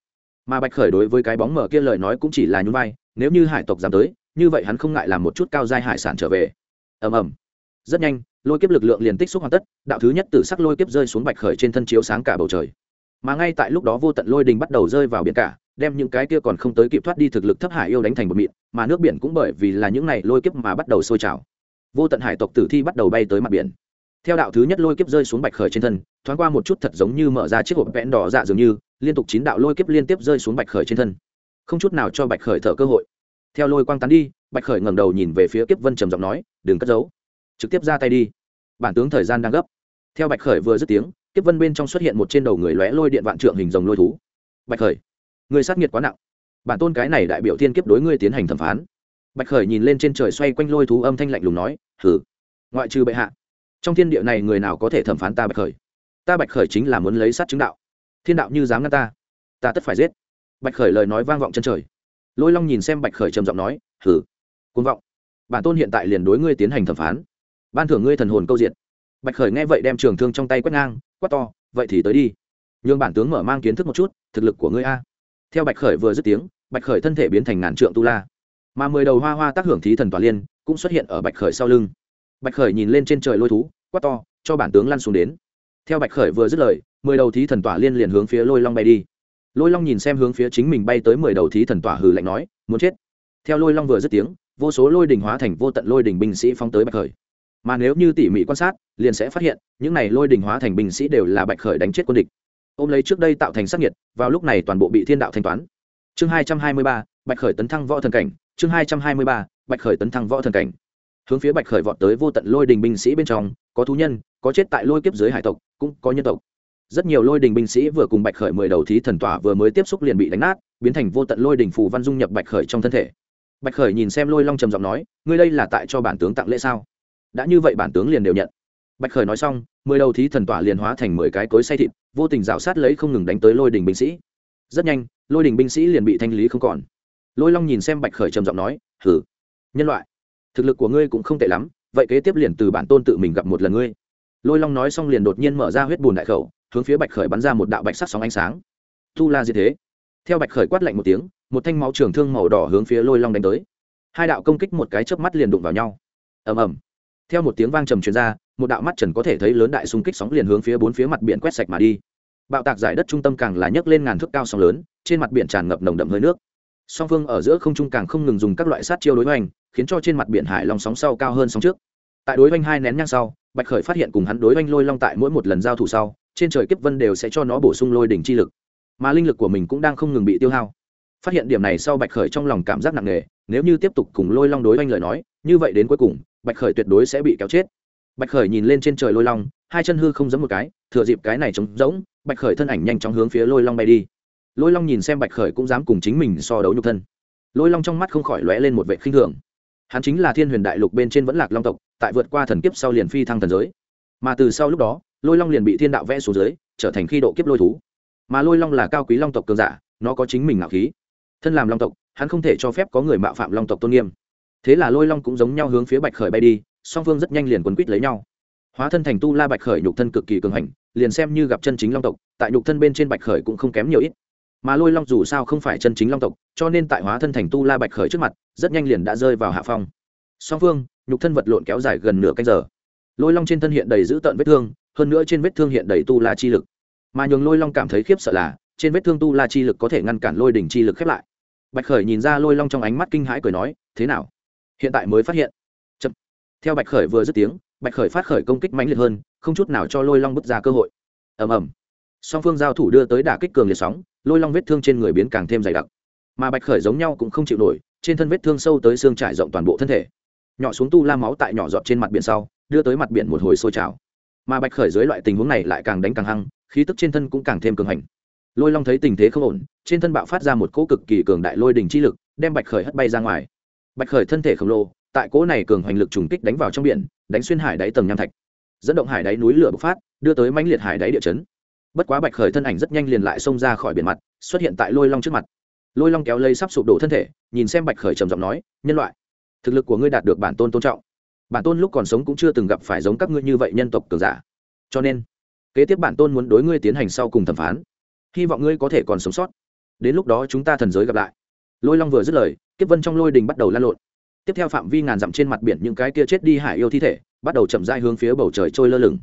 Mà bạch khởi đối với cái bóng mở kia lời nói cũng chỉ là nhún vai, nếu như hải tộc dám tới, như vậy hắn không ngại làm một chút cao giai hải sản trở về. Ầm ầm. Rất nhanh, lôi kiếp lực lượng liền tích xúc hoàn tất, đạo thứ nhất từ sắc lôi kiếp rơi xuống bạch khởi trên thân chiếu sáng cả bầu trời. Mà ngay tại lúc đó vô tận lôi đình bắt đầu rơi vào biển cả, đem những cái kia còn không tới kịp thoát đi thực lực thấp hải yêu đánh thành một mịn, mà nước biển cũng bởi vì là những này lôi kiếp mà bắt đầu sôi trào. Vô tận hải tộc tử thi bắt đầu bay tới mặt biển theo đạo thứ nhất lôi kiếp rơi xuống bạch khởi trên thân, thoáng qua một chút thật giống như mở ra chiếc hộp vẽn đỏ dạ dường như, liên tục chín đạo lôi kiếp liên tiếp rơi xuống bạch khởi trên thân. Không chút nào cho bạch khởi thở cơ hội. Theo lôi quang tán đi, bạch khởi ngẩng đầu nhìn về phía kiếp vân trầm giọng nói, đừng cất giấu. Trực tiếp ra tay đi. Bản tướng thời gian đang gấp. Theo bạch khởi vừa dứt tiếng, kiếp vân bên trong xuất hiện một trên đầu người lóe lôi điện vạn trượng hình rồng lôi thú. Bạch khởi người sát nghiệt quá nặng. Bản tôn cái này đại biểu thiên kiếp đối ngươi tiến hành thẩm phán. Bạch khởi nhìn lên trên trời xoay quanh lôi thú âm thanh lạnh lùng nói hử ngoại trừ bệ hạ trong thiên địa này người nào có thể thẩm phán ta bạch khởi? Ta bạch khởi chính là muốn lấy sát chứng đạo. Thiên đạo như dám ngăn ta ta tất phải giết. Bạch khởi lời nói vang vọng chân trời. Lôi long nhìn xem bạch khởi trầm giọng nói hử côn vọng. Bản tôn hiện tại liền đối ngươi tiến hành thẩm phán. Ban thưởng ngươi thần hồn câu diện bạch khởi nghe vậy đem trường thương trong tay quét ngang, quát to, vậy thì tới đi. Nhường bản tướng mở mang kiến thức một chút, thực lực của ngươi a. Theo bạch khởi vừa dứt tiếng, bạch khởi thân thể biến thành ngàn trượng tu la. Mà mười đầu hoa hoa tác hưởng thí thần tòa liên cũng xuất hiện ở bạch khởi sau lưng bạch khởi nhìn lên trên trời lôi thú, quát to, cho bản tướng lăn xuống đến. Theo bạch khởi vừa dứt lời, mười đầu thí thần tỏa liên liền hướng phía lôi long bay đi. Lôi long nhìn xem hướng phía chính mình bay tới mười đầu thí thần tỏa hừ lạnh nói, muốn chết. Theo lôi long vừa dứt tiếng, vô số lôi đình hóa thành vô tận lôi đình binh sĩ phóng tới bạch khởi. Mà nếu như tỉ mỉ quan sát, liền sẽ phát hiện, những này lôi đình hóa thành binh sĩ đều là bạch khởi đánh chết quân địch. Ôm lấy trước đây tạo thành sắc nhiệt vào lúc này toàn bộ bị thiên đạo thanh toán. Chương hai trăm hai mươi ba, bạch khởi tấn thăng võ thần cảnh, chương hai trăm hai mươi ba, bạch khởi tấn thăng võ thần cảnh hướng phía bạch khởi vọt tới vô tận lôi đình binh sĩ bên trong, có thú nhân, có chết tại lôi kiếp dưới hải tộc, cũng có nhân tộc. Rất nhiều lôi đình binh sĩ vừa cùng bạch khởi mười đầu thí thần tỏa vừa mới tiếp xúc liền bị đánh nát, biến thành vô tận lôi đình phù văn dung nhập bạch khởi trong thân thể. Bạch khởi nhìn xem lôi long trầm giọng nói, ngươi đây là tại cho bản tướng tặng lễ sao? Đã như vậy bản tướng liền đều nhận. Bạch khởi nói xong, mười đầu thí thần tỏa liền hóa thành mười cái cối say thịt, vô tình rào sát lấy không ngừng đánh tới lôi đình binh sĩ. Rất nhanh, lôi đình binh sĩ liền bị thanh lý không còn. Lôi long nhìn xem bạch khởi trầm giọng nói, hử, nhân loại thực lực của ngươi cũng không tệ lắm, vậy kế tiếp liền từ bản tôn tự mình gặp một lần ngươi. Lôi long nói xong liền đột nhiên mở ra huyết bùn đại khẩu, hướng phía bạch khởi bắn ra một đạo bạch sắc sóng ánh sáng. Tu la diệt thế. Theo bạch khởi quát lạnh một tiếng, một thanh máu trường thương màu đỏ hướng phía lôi long đánh tới. Hai đạo công kích một cái chớp mắt liền đụng vào nhau. Ầm ầm. Theo một tiếng vang trầm truyền ra, một đạo mắt trần có thể thấy lớn đại xung kích sóng liền hướng phía bốn phía mặt biển quét sạch mà đi. Bạo tạc giải đất trung tâm càng là nhấc lên ngàn thước cao sóng lớn, trên mặt biển tràn ngập nồng đậm hơi nước song phương ở giữa không trung càng không ngừng dùng các loại sát chiêu đối hoành, khiến cho trên mặt biển hải long sóng sau cao hơn sóng trước. Tại đối hoành hai nén nhang sau, bạch khởi phát hiện cùng hắn đối hoành lôi long tại mỗi một lần giao thủ sau, trên trời kiếp vân đều sẽ cho nó bổ sung lôi đỉnh chi lực. Mà linh lực của mình cũng đang không ngừng bị tiêu hao. Phát hiện điểm này sau bạch khởi trong lòng cảm giác nặng nề, nếu như tiếp tục cùng lôi long đối oanh lời nói, như vậy đến cuối cùng, bạch khởi tuyệt đối sẽ bị kéo chết. Bạch khởi nhìn lên trên trời lôi long, hai chân hư không giống một cái, thừa dịp cái này trống rỗng, bạch khởi thân ảnh nhanh chóng hướng phía lôi long bay đi lôi long nhìn xem bạch khởi cũng dám cùng chính mình so đấu nhục thân. Lôi long trong mắt không khỏi lóe lên một vệ khinh thường. Hắn chính là thiên huyền đại lục bên trên vẫn lạc long tộc, tại vượt qua thần kiếp sau liền phi thăng thần giới. Mà từ sau lúc đó, lôi long liền bị thiên đạo vẽ xuống dưới, trở thành khi độ kiếp lôi thú. Mà lôi long là cao quý long tộc cường giả, nó có chính mình ngạo khí. Thân làm long tộc, hắn không thể cho phép có người mạo phạm long tộc tôn nghiêm. Thế là lôi long cũng giống nhau hướng phía bạch khởi bay đi, song phương rất nhanh liền quấn quýt lấy nhau. Hóa thân thành tu la bạch khởi nhục thân cực kỳ cường hành, liền xem như gặp chân chính long tộc, tại nhục thân bên trên bạch khởi cũng không kém nhiều ít mà lôi long dù sao không phải chân chính long tộc, cho nên tại hóa thân thành tu la bạch khởi trước mặt, rất nhanh liền đã rơi vào hạ phong. Song phương, nhục thân vật lộn kéo dài gần nửa canh giờ. Lôi long trên thân hiện đầy dữ tợn vết thương, hơn nữa trên vết thương hiện đầy tu la chi lực. Mà nhường lôi long cảm thấy khiếp sợ là, trên vết thương tu la chi lực có thể ngăn cản lôi đỉnh chi lực khép lại. Bạch khởi nhìn ra lôi long trong ánh mắt kinh hãi cười nói, thế nào? Hiện tại mới phát hiện. Chậm. theo bạch khởi vừa dứt tiếng, bạch khởi phát khởi công kích mãnh liệt hơn, không chút nào cho lôi long bước ra cơ hội. Ầm ầm song phương giao thủ đưa tới đả kích cường liệt sóng, lôi long vết thương trên người biến càng thêm dày đặc. Mà bạch khởi giống nhau cũng không chịu nổi, trên thân vết thương sâu tới xương trải rộng toàn bộ thân thể. Nhỏ xuống tu la máu tại nhỏ giọt trên mặt biển sau, đưa tới mặt biển một hồi sôi trào. Mà bạch khởi dưới loại tình huống này lại càng đánh càng hăng, khí tức trên thân cũng càng thêm cường hành. Lôi long thấy tình thế không ổn, trên thân bạo phát ra một cỗ cực kỳ cường đại lôi đình chi lực, đem bạch khởi hất bay ra ngoài. Bạch khởi thân thể khổng lồ, tại cỗ này cường hành lực trùng kích đánh vào trong biển, đánh xuyên hải đáy tầng nham thạch. Dẫn động hải đáy núi lửa bộc phát, đưa tới mãnh liệt hải đáy địa chấn bất quá bạch khởi thân ảnh rất nhanh liền lại xông ra khỏi biển mặt, xuất hiện tại lôi long trước mặt. Lôi long kéo lây sắp sụp đổ thân thể, nhìn xem bạch khởi trầm giọng nói, nhân loại, thực lực của ngươi đạt được bản tôn tôn trọng. Bản tôn lúc còn sống cũng chưa từng gặp phải giống các ngươi như vậy nhân tộc cường giả. Cho nên, kế tiếp bản tôn muốn đối ngươi tiến hành sau cùng thẩm phán. Hy vọng ngươi có thể còn sống sót. Đến lúc đó chúng ta thần giới gặp lại. Lôi long vừa dứt lời, kiếp vân trong lôi đình bắt đầu lan lộn. Tiếp theo phạm vi ngàn dặm trên mặt biển những cái kia chết đi hải yêu thi thể, bắt đầu chậm dai hướng phía bầu trời trôi lơ lửng.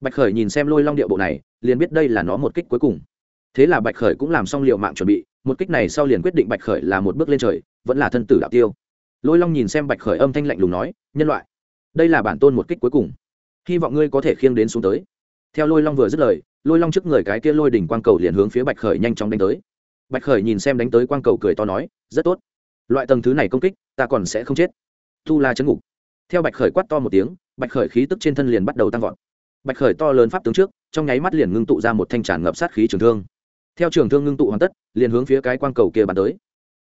Bạch khởi nhìn xem lôi long điệu bộ này liền biết đây là nó một kích cuối cùng. Thế là bạch khởi cũng làm xong liệu mạng chuẩn bị, một kích này sau liền quyết định bạch khởi là một bước lên trời, vẫn là thân tử đạo tiêu. Lôi long nhìn xem bạch khởi âm thanh lạnh lùng nói, nhân loại, đây là bản tôn một kích cuối cùng. Hy vọng ngươi có thể khiêng đến xuống tới. Theo lôi long vừa dứt lời, lôi long trước người cái kia lôi đỉnh quang cầu liền hướng phía bạch khởi nhanh chóng đánh tới. Bạch khởi nhìn xem đánh tới quang cầu cười to nói, rất tốt. Loại tầng thứ này công kích, ta còn sẽ không chết. Tu la chấn ngục. Theo bạch khởi quát to một tiếng, bạch khởi khí tức trên thân liền bắt đầu tăng vọt bạch khởi to lớn pháp tướng trước, trong nháy mắt liền ngưng tụ ra một thanh tràn ngập sát khí trường thương. Theo trường thương ngưng tụ hoàn tất, liền hướng phía cái quang cầu kia bắn tới.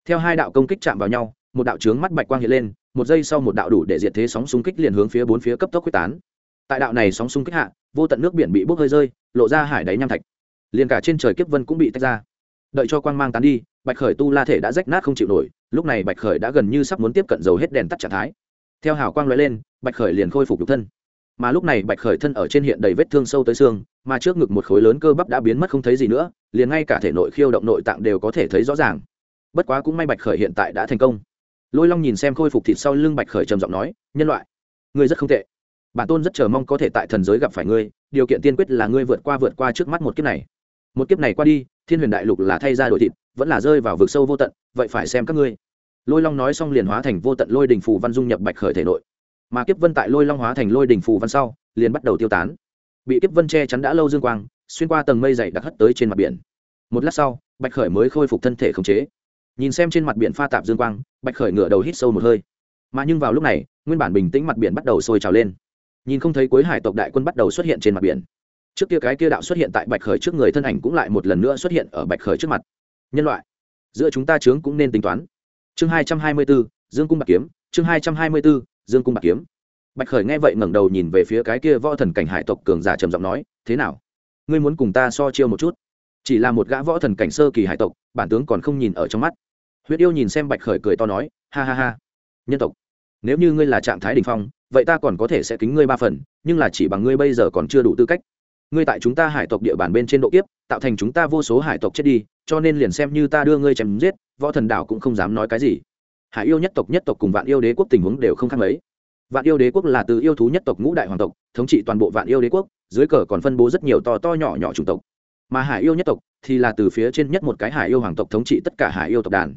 Theo hai đạo công kích chạm vào nhau, một đạo trướng mắt bạch quang hiện lên, một giây sau một đạo đủ để diệt thế sóng xung kích liền hướng phía bốn phía cấp tốc quyết tán. Tại đạo này sóng xung kích hạ, vô tận nước biển bị bốc hơi rơi, lộ ra hải đáy nham thạch. Liền cả trên trời kiếp vân cũng bị tách ra. Đợi cho quang mang tán đi, bạch khởi tu la thể đã rách nát không chịu nổi, lúc này bạch khởi đã gần như sắp muốn tiếp cận dầu hết đèn tắt trạng thái. Theo hào quang l lên, bạch khởi liền khôi phục nhục thân mà lúc này bạch khởi thân ở trên hiện đầy vết thương sâu tới xương, mà trước ngực một khối lớn cơ bắp đã biến mất không thấy gì nữa, liền ngay cả thể nội khiêu động nội tạng đều có thể thấy rõ ràng. Bất quá cũng may bạch khởi hiện tại đã thành công. Lôi long nhìn xem khôi phục thịt sau lưng bạch khởi trầm giọng nói, nhân loại, ngươi rất không tệ. Bản tôn rất chờ mong có thể tại thần giới gặp phải ngươi, điều kiện tiên quyết là ngươi vượt qua vượt qua trước mắt một kiếp này. Một kiếp này qua đi, thiên huyền đại lục là thay ra đổi thịt, vẫn là rơi vào vực sâu vô tận, vậy phải xem các ngươi. Lôi long nói xong liền hóa thành vô tận lôi đình phù văn dung nhập bạch khởi thể nội mà kiếp vân tại lôi long hóa thành lôi đình phù văn sau, liền bắt đầu tiêu tán. Bị kiếp vân che chắn đã lâu dương quang, xuyên qua tầng mây dày đặc hất tới trên mặt biển. Một lát sau, bạch khởi mới khôi phục thân thể khống chế. Nhìn xem trên mặt biển pha tạp dương quang, bạch khởi ngửa đầu hít sâu một hơi. Mà nhưng vào lúc này, nguyên bản bình tĩnh mặt biển bắt đầu sôi trào lên. Nhìn không thấy cuối hải tộc đại quân bắt đầu xuất hiện trên mặt biển. Trước kia cái kia đạo xuất hiện tại bạch khởi trước người thân ảnh cũng lại một lần nữa xuất hiện ở bạch khởi trước mặt. Nhân loại, giữa chúng ta chướng cũng nên tính toán. Chương hai trăm hai mươi bốn dương cung bạc kiếm. Chương hai trăm hai mươi bốn dương cung bạc kiếm. Bạch khởi nghe vậy ngẩng đầu nhìn về phía cái kia võ thần cảnh hải tộc cường giả trầm giọng nói, thế nào? Ngươi muốn cùng ta so chiêu một chút? Chỉ là một gã võ thần cảnh sơ kỳ hải tộc, bản tướng còn không nhìn ở trong mắt. Huyết yêu nhìn xem bạch khởi cười to nói, ha ha ha, nhân tộc, nếu như ngươi là trạng thái đình phong, vậy ta còn có thể sẽ kính ngươi ba phần, nhưng là chỉ bằng ngươi bây giờ còn chưa đủ tư cách. Ngươi tại chúng ta hải tộc địa bàn bên trên độ kiếp, tạo thành chúng ta vô số hải tộc chết đi, cho nên liền xem như ta đưa ngươi chém giết, võ thần đảo cũng không dám nói cái gì hải yêu nhất tộc nhất tộc cùng vạn yêu đế quốc tình huống đều không khác mấy. Vạn yêu đế quốc là từ yêu thú nhất tộc ngũ đại hoàng tộc, thống trị toàn bộ vạn yêu đế quốc, dưới cờ còn phân bố rất nhiều to to nhỏ nhỏ chủng tộc. Mà hải yêu nhất tộc thì là từ phía trên nhất một cái hải yêu hoàng tộc thống trị tất cả hải yêu tộc đàn.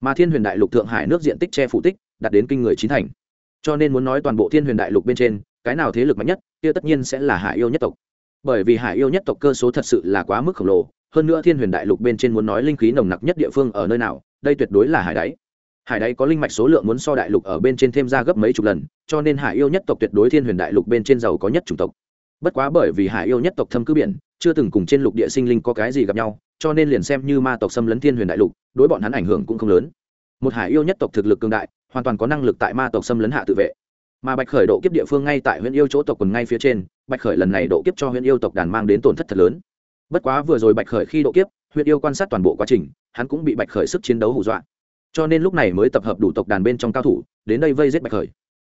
Mà thiên huyền đại lục thượng hải nước diện tích che phủ tích, đạt đến kinh người chín thành. Cho nên muốn nói toàn bộ thiên huyền đại lục bên trên, cái nào thế lực mạnh nhất, kia tất nhiên sẽ là hải yêu nhất tộc. Bởi vì hải yêu nhất tộc cơ số thật sự là quá mức khổng lồ, hơn nữa thiên huyền đại lục bên trên muốn nói linh khí nồng nặc nhất địa phương ở nơi nào, đây tuyệt đối là hải đáy hải đáy có linh mạch số lượng muốn so đại lục ở bên trên thêm ra gấp mấy chục lần, cho nên hải yêu nhất tộc tuyệt đối thiên huyền đại lục bên trên giàu có nhất chủng tộc. Bất quá bởi vì hải yêu nhất tộc thâm cứ biển, chưa từng cùng trên lục địa sinh linh có cái gì gặp nhau, cho nên liền xem như ma tộc xâm lấn thiên huyền đại lục, đối bọn hắn ảnh hưởng cũng không lớn. Một hải yêu nhất tộc thực lực cường đại, hoàn toàn có năng lực tại ma tộc xâm lấn hạ tự vệ. Mà bạch khởi độ kiếp địa phương ngay tại huyện yêu chỗ tộc quần ngay phía trên, bạch khởi lần này độ kiếp cho huyện yêu tộc đàn mang đến tổn thất thật lớn. Bất quá vừa rồi bạch khởi khi độ kiếp huyện yêu quan sát toàn bộ quá trình, hắn cũng bị bạch khởi sức chiến đấu hù dọa cho nên lúc này mới tập hợp đủ tộc đàn bên trong cao thủ, đến đây vây giết bạch khởi.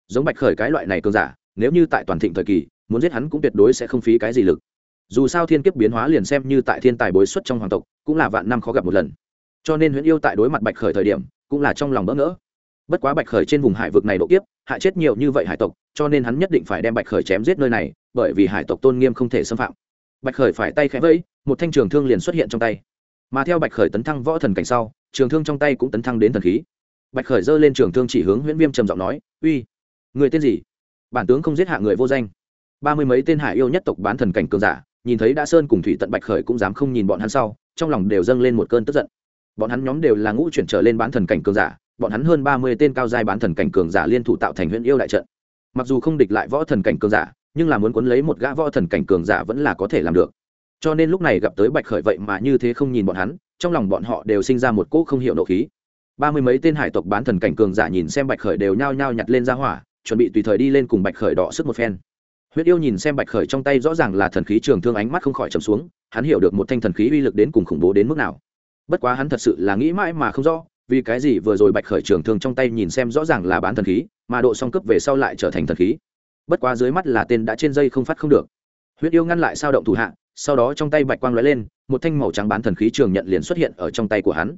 Giống bạch khởi cái loại này cường giả, nếu như tại toàn thịnh thời kỳ, muốn giết hắn cũng tuyệt đối sẽ không phí cái gì lực. Dù sao thiên kiếp biến hóa liền xem như tại thiên tài bối xuất trong hoàng tộc, cũng là vạn năm khó gặp một lần. Cho nên huyễn yêu tại đối mặt bạch khởi thời điểm, cũng là trong lòng bỡ ngỡ. Bất quá bạch khởi trên vùng hải vực này độ kiếp hại chết nhiều như vậy hải tộc, cho nên hắn nhất định phải đem bạch khởi chém giết nơi này, bởi vì hải tộc tôn nghiêm không thể xâm phạm. Bạch khởi phải tay khẽ vẫy, một thanh trường thương liền xuất hiện trong tay. Mà theo bạch khởi tấn thăng võ thần cảnh sau trường thương trong tay cũng tấn thăng đến thần khí. Bạch khởi giơ lên trường thương chỉ hướng nguyễn viêm trầm giọng nói, uy, người tên gì? Bản tướng không giết hạ người vô danh. Ba mươi mấy tên hải yêu nhất tộc bán thần cảnh cường giả, nhìn thấy đã sơn cùng thủy tận bạch khởi cũng dám không nhìn bọn hắn sau, trong lòng đều dâng lên một cơn tức giận. Bọn hắn nhóm đều là ngũ chuyển trở lên bán thần cảnh cường giả, bọn hắn hơn ba mươi tên cao giai bán thần cảnh cường giả liên thủ tạo thành huyện yêu đại trận. Mặc dù không địch lại võ thần cảnh cường giả, nhưng là muốn cuốn lấy một gã võ thần cảnh cường giả vẫn là có thể làm được cho nên lúc này gặp tới bạch khởi vậy mà như thế không nhìn bọn hắn, trong lòng bọn họ đều sinh ra một cỗ không hiểu nộ khí. Ba mươi mấy tên hải tộc bán thần cảnh cường giả nhìn xem bạch khởi đều nhao nhao nhặt lên ra hỏa, chuẩn bị tùy thời đi lên cùng bạch khởi đọ sức một phen. Huyết yêu nhìn xem bạch khởi trong tay rõ ràng là thần khí trường thương ánh mắt không khỏi trầm xuống, hắn hiểu được một thanh thần khí uy lực đến cùng khủng bố đến mức nào. Bất quá hắn thật sự là nghĩ mãi mà không rõ, vì cái gì vừa rồi bạch khởi trường thương trong tay nhìn xem rõ ràng là bán thần khí, mà độ song cấp về sau lại trở thành thần khí. Bất quá dưới mắt là tên đã trên dây không phát không được. Huyết yêu ngăn lại sao động thủ hạ sau đó trong tay bạch quang lóe lên, một thanh màu trắng bán thần khí trường nhận liền xuất hiện ở trong tay của hắn.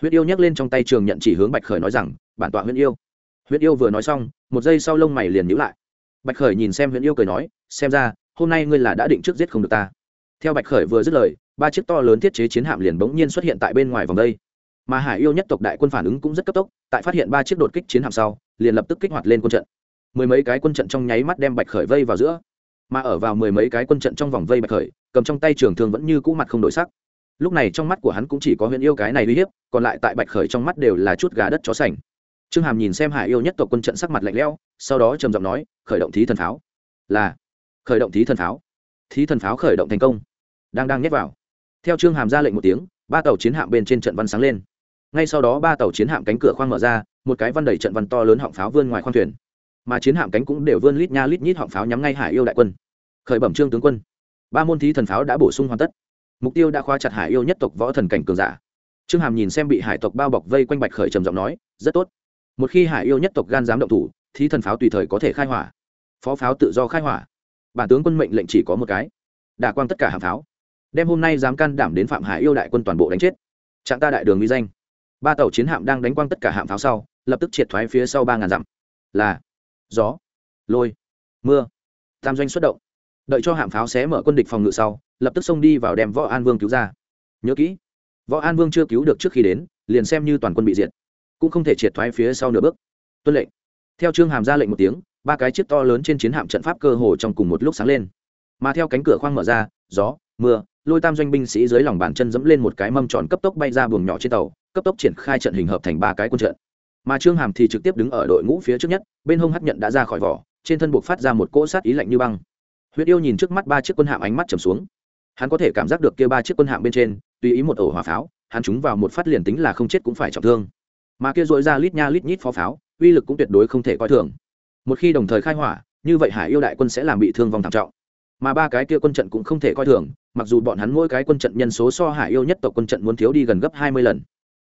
Huyết yêu nhấc lên trong tay trường nhận chỉ hướng bạch khởi nói rằng, bản tọa huyết yêu. Huyết yêu vừa nói xong, một giây sau lông mày liền nhíu lại. Bạch khởi nhìn xem huyết yêu cười nói, xem ra, hôm nay ngươi là đã định trước giết không được ta. Theo bạch khởi vừa dứt lời, ba chiếc to lớn thiết chế chiến hạm liền bỗng nhiên xuất hiện tại bên ngoài vòng đây. Mà hải yêu nhất tộc đại quân phản ứng cũng rất cấp tốc, tại phát hiện ba chiếc đột kích chiến hạm sau, liền lập tức kích hoạt lên quân trận. Mười mấy cái quân trận trong nháy mắt đem bạch khởi vây vào giữa. Mà ở vào mười mấy cái quân trận trong vòng vây bạch khởi cầm trong tay trường thương vẫn như cũ mặt không đổi sắc. Lúc này trong mắt của hắn cũng chỉ có huyện yêu cái này uy hiếp, còn lại tại bạch khởi trong mắt đều là chút gà đất chó sành. Trương hàm nhìn xem hải yêu nhất tộc quân trận sắc mặt lạnh lẽo, sau đó trầm giọng nói, khởi động thí thần pháo. Là, khởi động thí thần pháo. Thí thần pháo khởi động thành công. Đang đang nhét vào. Theo trương hàm ra lệnh một tiếng, ba tàu chiến hạm bên trên trận văn sáng lên. Ngay sau đó ba tàu chiến hạm cánh cửa khoang mở ra, một cái văn đầy trận văn to lớn họng pháo vươn ngoài khoang thuyền. Mà chiến hạm cánh cũng đều vươn lít nha lít nhít họng pháo nhắm ngay hải yêu đại quân. Khởi bẩm trương tướng quân ba môn thí thần pháo đã bổ sung hoàn tất. Mục tiêu đã khóa chặt hải yêu nhất tộc võ thần cảnh cường giả. Trương hàm nhìn xem bị hải tộc bao bọc vây quanh bạch khởi trầm giọng nói, rất tốt. Một khi hải yêu nhất tộc gan dám động thủ, thí thần pháo tùy thời có thể khai hỏa. Phó pháo tự do khai hỏa. Bản tướng quân mệnh lệnh chỉ có một cái. Đả quang tất cả hạm pháo. Đem hôm nay dám can đảm đến phạm hải yêu đại quân toàn bộ đánh chết. Trạng ta đại đường uy danh. Ba tàu chiến hạm đang đánh quang tất cả hạm pháo sau, lập tức triệt thoái phía sau ba ngàn dặm. Là, gió, lôi, mưa, tam doanh xuất động đợi cho hạm pháo xé mở quân địch phòng ngự sau, lập tức xông đi vào đem võ an vương cứu ra. Nhớ kỹ, võ an vương chưa cứu được trước khi đến, liền xem như toàn quân bị diệt, cũng không thể triệt thoái phía sau nửa bước. Tuân lệnh. Theo trương hàm ra lệnh một tiếng, ba cái chiếc to lớn trên chiến hạm trận pháp cơ hồ trong cùng một lúc sáng lên. Mà theo cánh cửa khoang mở ra, gió, mưa, lôi tam doanh binh sĩ dưới lòng bàn chân dẫm lên một cái mâm tròn cấp tốc bay ra buồng nhỏ trên tàu, cấp tốc triển khai trận hình hợp thành ba cái quân trận. Mà trương hàm thì trực tiếp đứng ở đội ngũ phía trước nhất, bên hông hắc nhận đã ra khỏi vỏ, trên thân buộc phát ra một cỗ sát ý lạnh như băng huyết yêu nhìn trước mắt ba chiếc quân hạm ánh mắt trầm xuống. Hắn có thể cảm giác được kia ba chiếc quân hạm bên trên, tùy ý một ổ hỏa pháo, hắn chúng vào một phát liền tính là không chết cũng phải trọng thương. Mà kia dội ra lít nha lít nhít phó pháo, uy lực cũng tuyệt đối không thể coi thường. Một khi đồng thời khai hỏa, như vậy hải yêu đại quân sẽ làm bị thương vong thảm trọng. Mà ba cái kia quân trận cũng không thể coi thường, mặc dù bọn hắn mỗi cái quân trận nhân số so hải yêu nhất tộc quân trận muốn thiếu đi gần gấp hai mươi lần,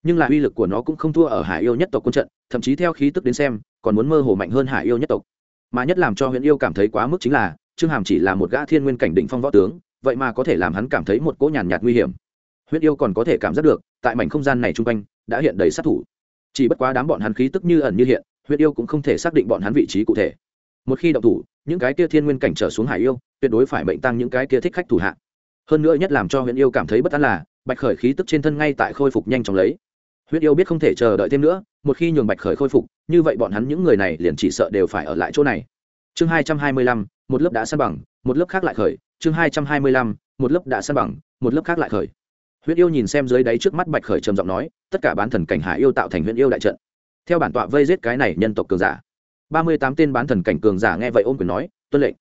nhưng là uy lực của nó cũng không thua ở hải yêu nhất tộc quân trận, thậm chí theo khí tức đến xem, còn muốn mơ hồ mạnh hơn hải yêu nhất tộc. Mà nhất làm cho huyện yêu cảm thấy quá mức chính là trương hàm chỉ là một gã thiên nguyên cảnh định phong võ tướng, vậy mà có thể làm hắn cảm thấy một cỗ nhàn nhạt nguy hiểm. Huyết yêu còn có thể cảm giác được, tại mảnh không gian này chung quanh, đã hiện đầy sát thủ. Chỉ bất quá đám bọn hắn khí tức như ẩn như hiện, huyết yêu cũng không thể xác định bọn hắn vị trí cụ thể. Một khi động thủ, những cái kia thiên nguyên cảnh trở xuống hải yêu, tuyệt đối phải mệnh tăng những cái kia thích khách thủ hạ. Hơn nữa nhất làm cho huyết yêu cảm thấy bất an là, bạch khởi khí tức trên thân ngay tại khôi phục nhanh chóng lấy. Huyết yêu biết không thể chờ đợi thêm nữa, một khi nhường bạch khởi khôi phục, như vậy bọn hắn những người này liền chỉ sợ đều phải ở lại chỗ này. Chương hai trăm hai mươi lăm một lớp đã san bằng, một lớp khác lại khởi, chương hai trăm hai mươi lăm, một lớp đã san bằng, một lớp khác lại khởi. Huyễn yêu nhìn xem dưới đáy trước mắt bạch khởi trầm giọng nói, tất cả bán thần cảnh hải yêu tạo thành huyễn yêu đại trận. Theo bản tọa vây giết cái này nhân tộc cường giả. ba mươi tám tên bán thần cảnh cường giả nghe vậy ôm quyền nói, tuân lệnh.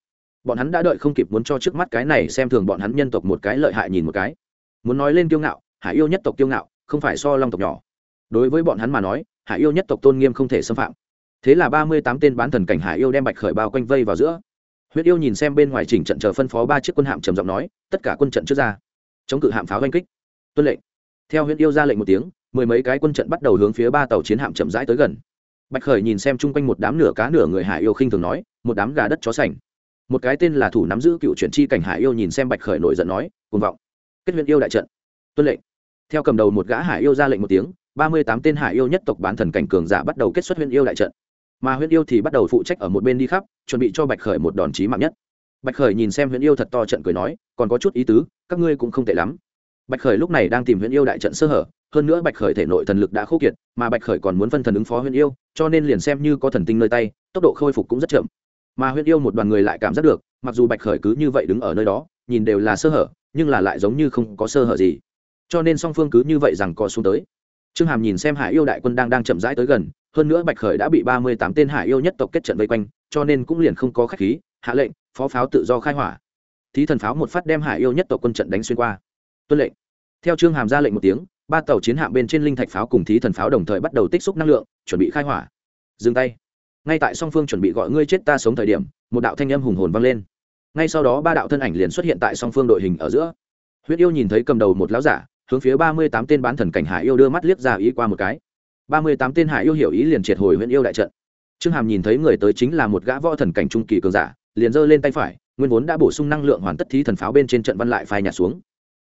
Bọn hắn đã đợi không kịp muốn cho trước mắt cái này xem thường bọn hắn nhân tộc một cái lợi hại nhìn một cái. Muốn nói lên kiêu ngạo, hải yêu nhất tộc kiêu ngạo, không phải so long tộc nhỏ. Đối với bọn hắn mà nói, hải yêu nhất tộc tôn nghiêm không thể xâm phạm. Thế là ba mươi tám tên bán thần cảnh hải yêu đem bạch khởi bao quanh vây vào giữa huyết yêu nhìn xem bên ngoài chỉnh trận chờ phân phó ba chiếc quân hạm trầm giọng nói, tất cả quân trận trước ra. Chống cự hạm pháo oanh kích. Tuân lệnh. Theo huyết yêu ra lệnh một tiếng, mười mấy cái quân trận bắt đầu hướng phía ba tàu chiến hạm chậm rãi tới gần. Bạch khởi nhìn xem chung quanh một đám nửa cá nửa người hải yêu khinh thường nói, một đám gà đất chó sành. Một cái tên là thủ nắm giữ cựu chuyển chi cảnh hải yêu nhìn xem bạch khởi nổi giận nói, cuồng vọng. Kết huyện yêu đại trận. Tuân lệnh. Theo cầm đầu một gã hải yêu ra lệnh một tiếng, ba mươi tám tên hải yêu nhất tộc bán thần cảnh cường giả bắt đầu kết xuất huyện yêu đại trận mà huyễn yêu thì bắt đầu phụ trách ở một bên đi khắp, chuẩn bị cho bạch khởi một đòn chí mạng nhất. Bạch khởi nhìn xem huyễn yêu thật to trận cười nói, còn có chút ý tứ, các ngươi cũng không tệ lắm. Bạch khởi lúc này đang tìm huyễn yêu đại trận sơ hở, hơn nữa bạch khởi thể nội thần lực đã khô kiệt, mà bạch khởi còn muốn phân thần ứng phó huyễn yêu, cho nên liền xem như có thần tinh nơi tay, tốc độ khôi phục cũng rất chậm. Mà huyễn yêu một đoàn người lại cảm giác được, mặc dù bạch khởi cứ như vậy đứng ở nơi đó, nhìn đều là sơ hở, nhưng là lại giống như không có sơ hở gì. Cho nên song phương cứ như vậy rằng co xuống tới. Trương hàm nhìn xem hải yêu đại quân đang đang chậm rãi tới gần hơn nữa bạch khởi đã bị ba mươi tám tên hải yêu nhất tộc kết trận vây quanh, cho nên cũng liền không có khách khí, hạ lệnh, phó pháo tự do khai hỏa. Thí thần pháo một phát đem hải yêu nhất tộc quân trận đánh xuyên qua. Tuân lệnh. Theo trương hàm ra lệnh một tiếng, ba tàu chiến hạm bên trên linh thạch pháo cùng thí thần pháo đồng thời bắt đầu tích xúc năng lượng, chuẩn bị khai hỏa. Dừng tay. Ngay tại song phương chuẩn bị gọi ngươi chết ta sống thời điểm, một đạo thanh âm hùng hồn vang lên. Ngay sau đó ba đạo thân ảnh liền xuất hiện tại song phương đội hình ở giữa. Huyết yêu nhìn thấy cầm đầu một láo giả, hướng phía ba mươi tám tên bán thần cảnh hải yêu đưa mắt liếc ra ý qua một cái ba mươi tám tên hải yêu hiểu ý liền triệt hồi huyện yêu đại trận. Trương hàm nhìn thấy người tới chính là một gã võ thần cảnh trung kỳ cường giả, liền giơ lên tay phải, nguyên vốn đã bổ sung năng lượng hoàn tất thí thần pháo bên trên trận văn lại phai nhạt xuống.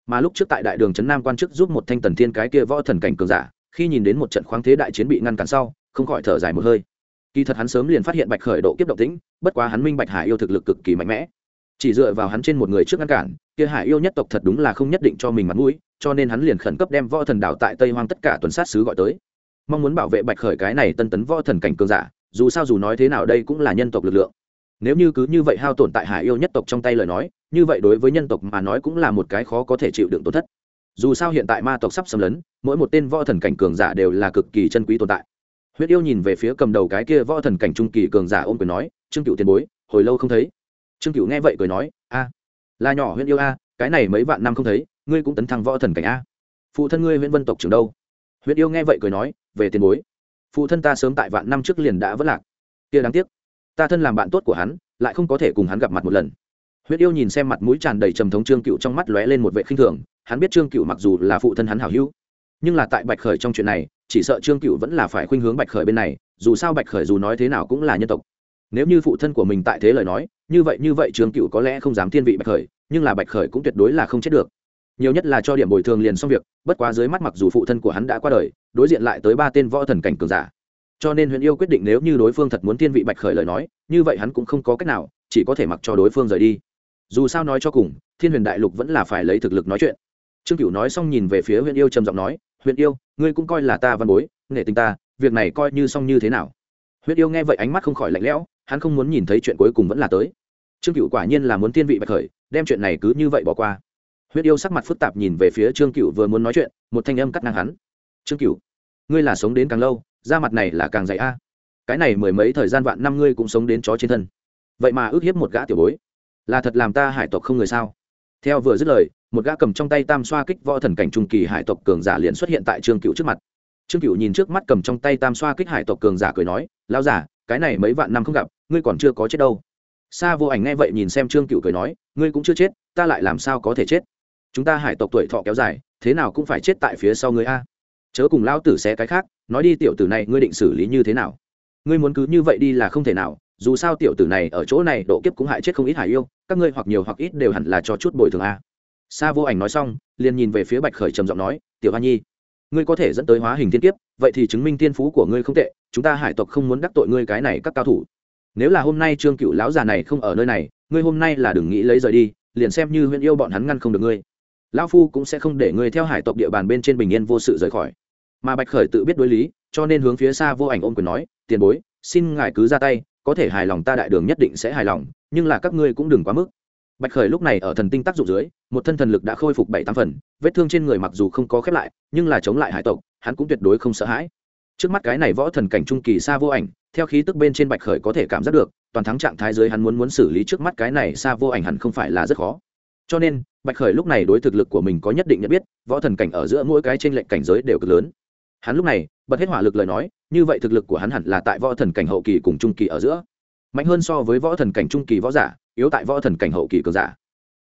Mà lúc trước tại đại đường trấn nam quan chức giúp một thanh tần thiên cái kia võ thần cảnh cường giả, khi nhìn đến một trận khoáng thế đại chiến bị ngăn cản sau, không khỏi thở dài một hơi. Kỳ thật hắn sớm liền phát hiện bạch khởi độ kiếp động tĩnh, bất quá hắn minh bạch hải yêu thực lực cực kỳ mạnh mẽ. Chỉ dựa vào hắn trên một người trước ngăn cản, kia hải yêu nhất tộc thật đúng là không nhất định cho mình mặt mũi, cho nên hắn liền khẩn cấp đem võ thần đảo tại tây hoang tất cả tuần sát sứ gọi tới mong muốn bảo vệ bạch khởi cái này tân tấn võ thần cảnh cường giả, dù sao dù nói thế nào đây cũng là nhân tộc lực lượng. Nếu như cứ như vậy hao tổn tại hải yêu nhất tộc trong tay lời nói, như vậy đối với nhân tộc mà nói cũng là một cái khó có thể chịu đựng tổn thất. Dù sao hiện tại ma tộc sắp xâm lấn, mỗi một tên võ thần cảnh cường giả đều là cực kỳ chân quý tồn tại. Huyết yêu nhìn về phía cầm đầu cái kia võ thần cảnh trung kỳ cường giả ôm quyền nói, trương cựu tiền bối, hồi lâu không thấy. Trương cựu nghe vậy cười nói, a, là nhỏ huyết yêu a, cái này mấy vạn năm không thấy, ngươi cũng tấn thăng võ thần cảnh a. Phụ thân ngươi huyễn vân tộc trưởng đâu? Huyết yêu nghe vậy cười nói, về tiền bối. Phụ thân ta sớm tại vạn năm trước liền đã vất lạc. Kia đáng tiếc. Ta thân làm bạn tốt của hắn, lại không có thể cùng hắn gặp mặt một lần. Huyết yêu nhìn xem mặt mũi tràn đầy trầm thống trương cựu trong mắt lóe lên một vệ khinh thường, hắn biết trương cựu mặc dù là phụ thân hắn hảo hữu, nhưng là tại bạch khởi trong chuyện này, chỉ sợ trương cựu vẫn là phải khuynh hướng bạch khởi bên này, dù sao bạch khởi dù nói thế nào cũng là nhân tộc. Nếu như phụ thân của mình tại thế lời nói, như vậy như vậy trương cựu có lẽ không dám thiên vị bạch khởi, nhưng là bạch khởi cũng tuyệt đối là không chết được nhiều nhất là cho điểm bồi thường liền xong việc, bất quá dưới mắt mặc dù phụ thân của hắn đã qua đời, đối diện lại tới ba tên võ thần cảnh cường giả. Cho nên huyền yêu quyết định nếu như đối phương thật muốn thiên vị bạch khởi lời nói, như vậy hắn cũng không có cách nào, chỉ có thể mặc cho đối phương rời đi. Dù sao nói cho cùng, thiên huyền đại lục vẫn là phải lấy thực lực nói chuyện. Trương cửu nói xong nhìn về phía huyền yêu trầm giọng nói, huyền yêu, ngươi cũng coi là ta văn bối, nghệ tình ta, việc này coi như xong như thế nào? Huyền yêu nghe vậy ánh mắt không khỏi lạnh lẽo, hắn không muốn nhìn thấy chuyện cuối cùng vẫn là tới. Trương cửu quả nhiên là muốn thiên vị bạch khởi, đem chuyện này cứ như vậy bỏ qua huyết yêu sắc mặt phức tạp nhìn về phía trương cựu vừa muốn nói chuyện, một thanh âm cắt ngang hắn. Trương cựu ngươi là sống đến càng lâu, da mặt này là càng dày a. Cái này mười mấy thời gian vạn năm ngươi cũng sống đến chó trên thân. Vậy mà ước hiếp một gã tiểu bối. Là thật làm ta hải tộc không người sao? Theo vừa dứt lời, một gã cầm trong tay tam xoa kích võ thần cảnh trung kỳ hải tộc cường giả liền xuất hiện tại trương cựu trước mặt. Trương cựu nhìn trước mắt cầm trong tay tam xoa kích hải tộc cường giả cười nói lao giả cái này mấy vạn năm không gặp, ngươi còn chưa có chết đâu. Sa vô ảnh nghe vậy nhìn xem trương cựu cười nói, ngươi cũng chưa chết, ta lại làm sao có thể chết? Chúng ta hải tộc tuổi thọ kéo dài, thế nào cũng phải chết tại phía sau ngươi a. Chớ cùng lão tử xé cái khác, nói đi tiểu tử này ngươi định xử lý như thế nào? Ngươi muốn cứ như vậy đi là không thể nào, dù sao tiểu tử này ở chỗ này độ kiếp cũng hại chết không ít hải yêu, các ngươi hoặc nhiều hoặc ít đều hẳn là cho chút bồi thường a. Sa vô ảnh nói xong, liền nhìn về phía bạch khởi trầm giọng nói, tiểu hoa nhi, ngươi có thể dẫn tới hóa hình thiên kiếp, vậy thì chứng minh tiên phú của ngươi không tệ, chúng ta hải tộc không muốn đắc tội ngươi cái này các cao thủ. Nếu là hôm nay trương cựu lão già này không ở nơi này, ngươi hôm nay là đừng nghĩ lấy rời đi, liền xem như huyện yêu bọn hắn ngăn không được ngươi lão phu cũng sẽ không để người theo hải tộc địa bàn bên trên bình yên vô sự rời khỏi. Mà bạch khởi tự biết đối lý, cho nên hướng phía xa vô ảnh ôm quyền nói, tiền bối, xin ngài cứ ra tay, có thể hài lòng ta đại đường nhất định sẽ hài lòng, nhưng là các ngươi cũng đừng quá mức. Bạch khởi lúc này ở thần tinh tác dụng dưới, một thân thần lực đã khôi phục bảy tám phần, vết thương trên người mặc dù không có khép lại, nhưng là chống lại hải tộc, hắn cũng tuyệt đối không sợ hãi. Trước mắt cái này võ thần cảnh trung kỳ xa vô ảnh, theo khí tức bên trên bạch khởi có thể cảm giác được, toàn thắng trạng thái dưới hắn muốn muốn xử lý trước mắt cái này xa vô ảnh hẳn không phải là rất khó cho nên, bạch khởi lúc này đối thực lực của mình có nhất định nhận biết, võ thần cảnh ở giữa mỗi cái trên lệnh cảnh giới đều cực lớn. Hắn lúc này, bật hết hỏa lực lời nói, như vậy thực lực của hắn hẳn là tại võ thần cảnh hậu kỳ cùng trung kỳ ở giữa. Mạnh hơn so với võ thần cảnh trung kỳ võ giả, yếu tại võ thần cảnh hậu kỳ cường giả.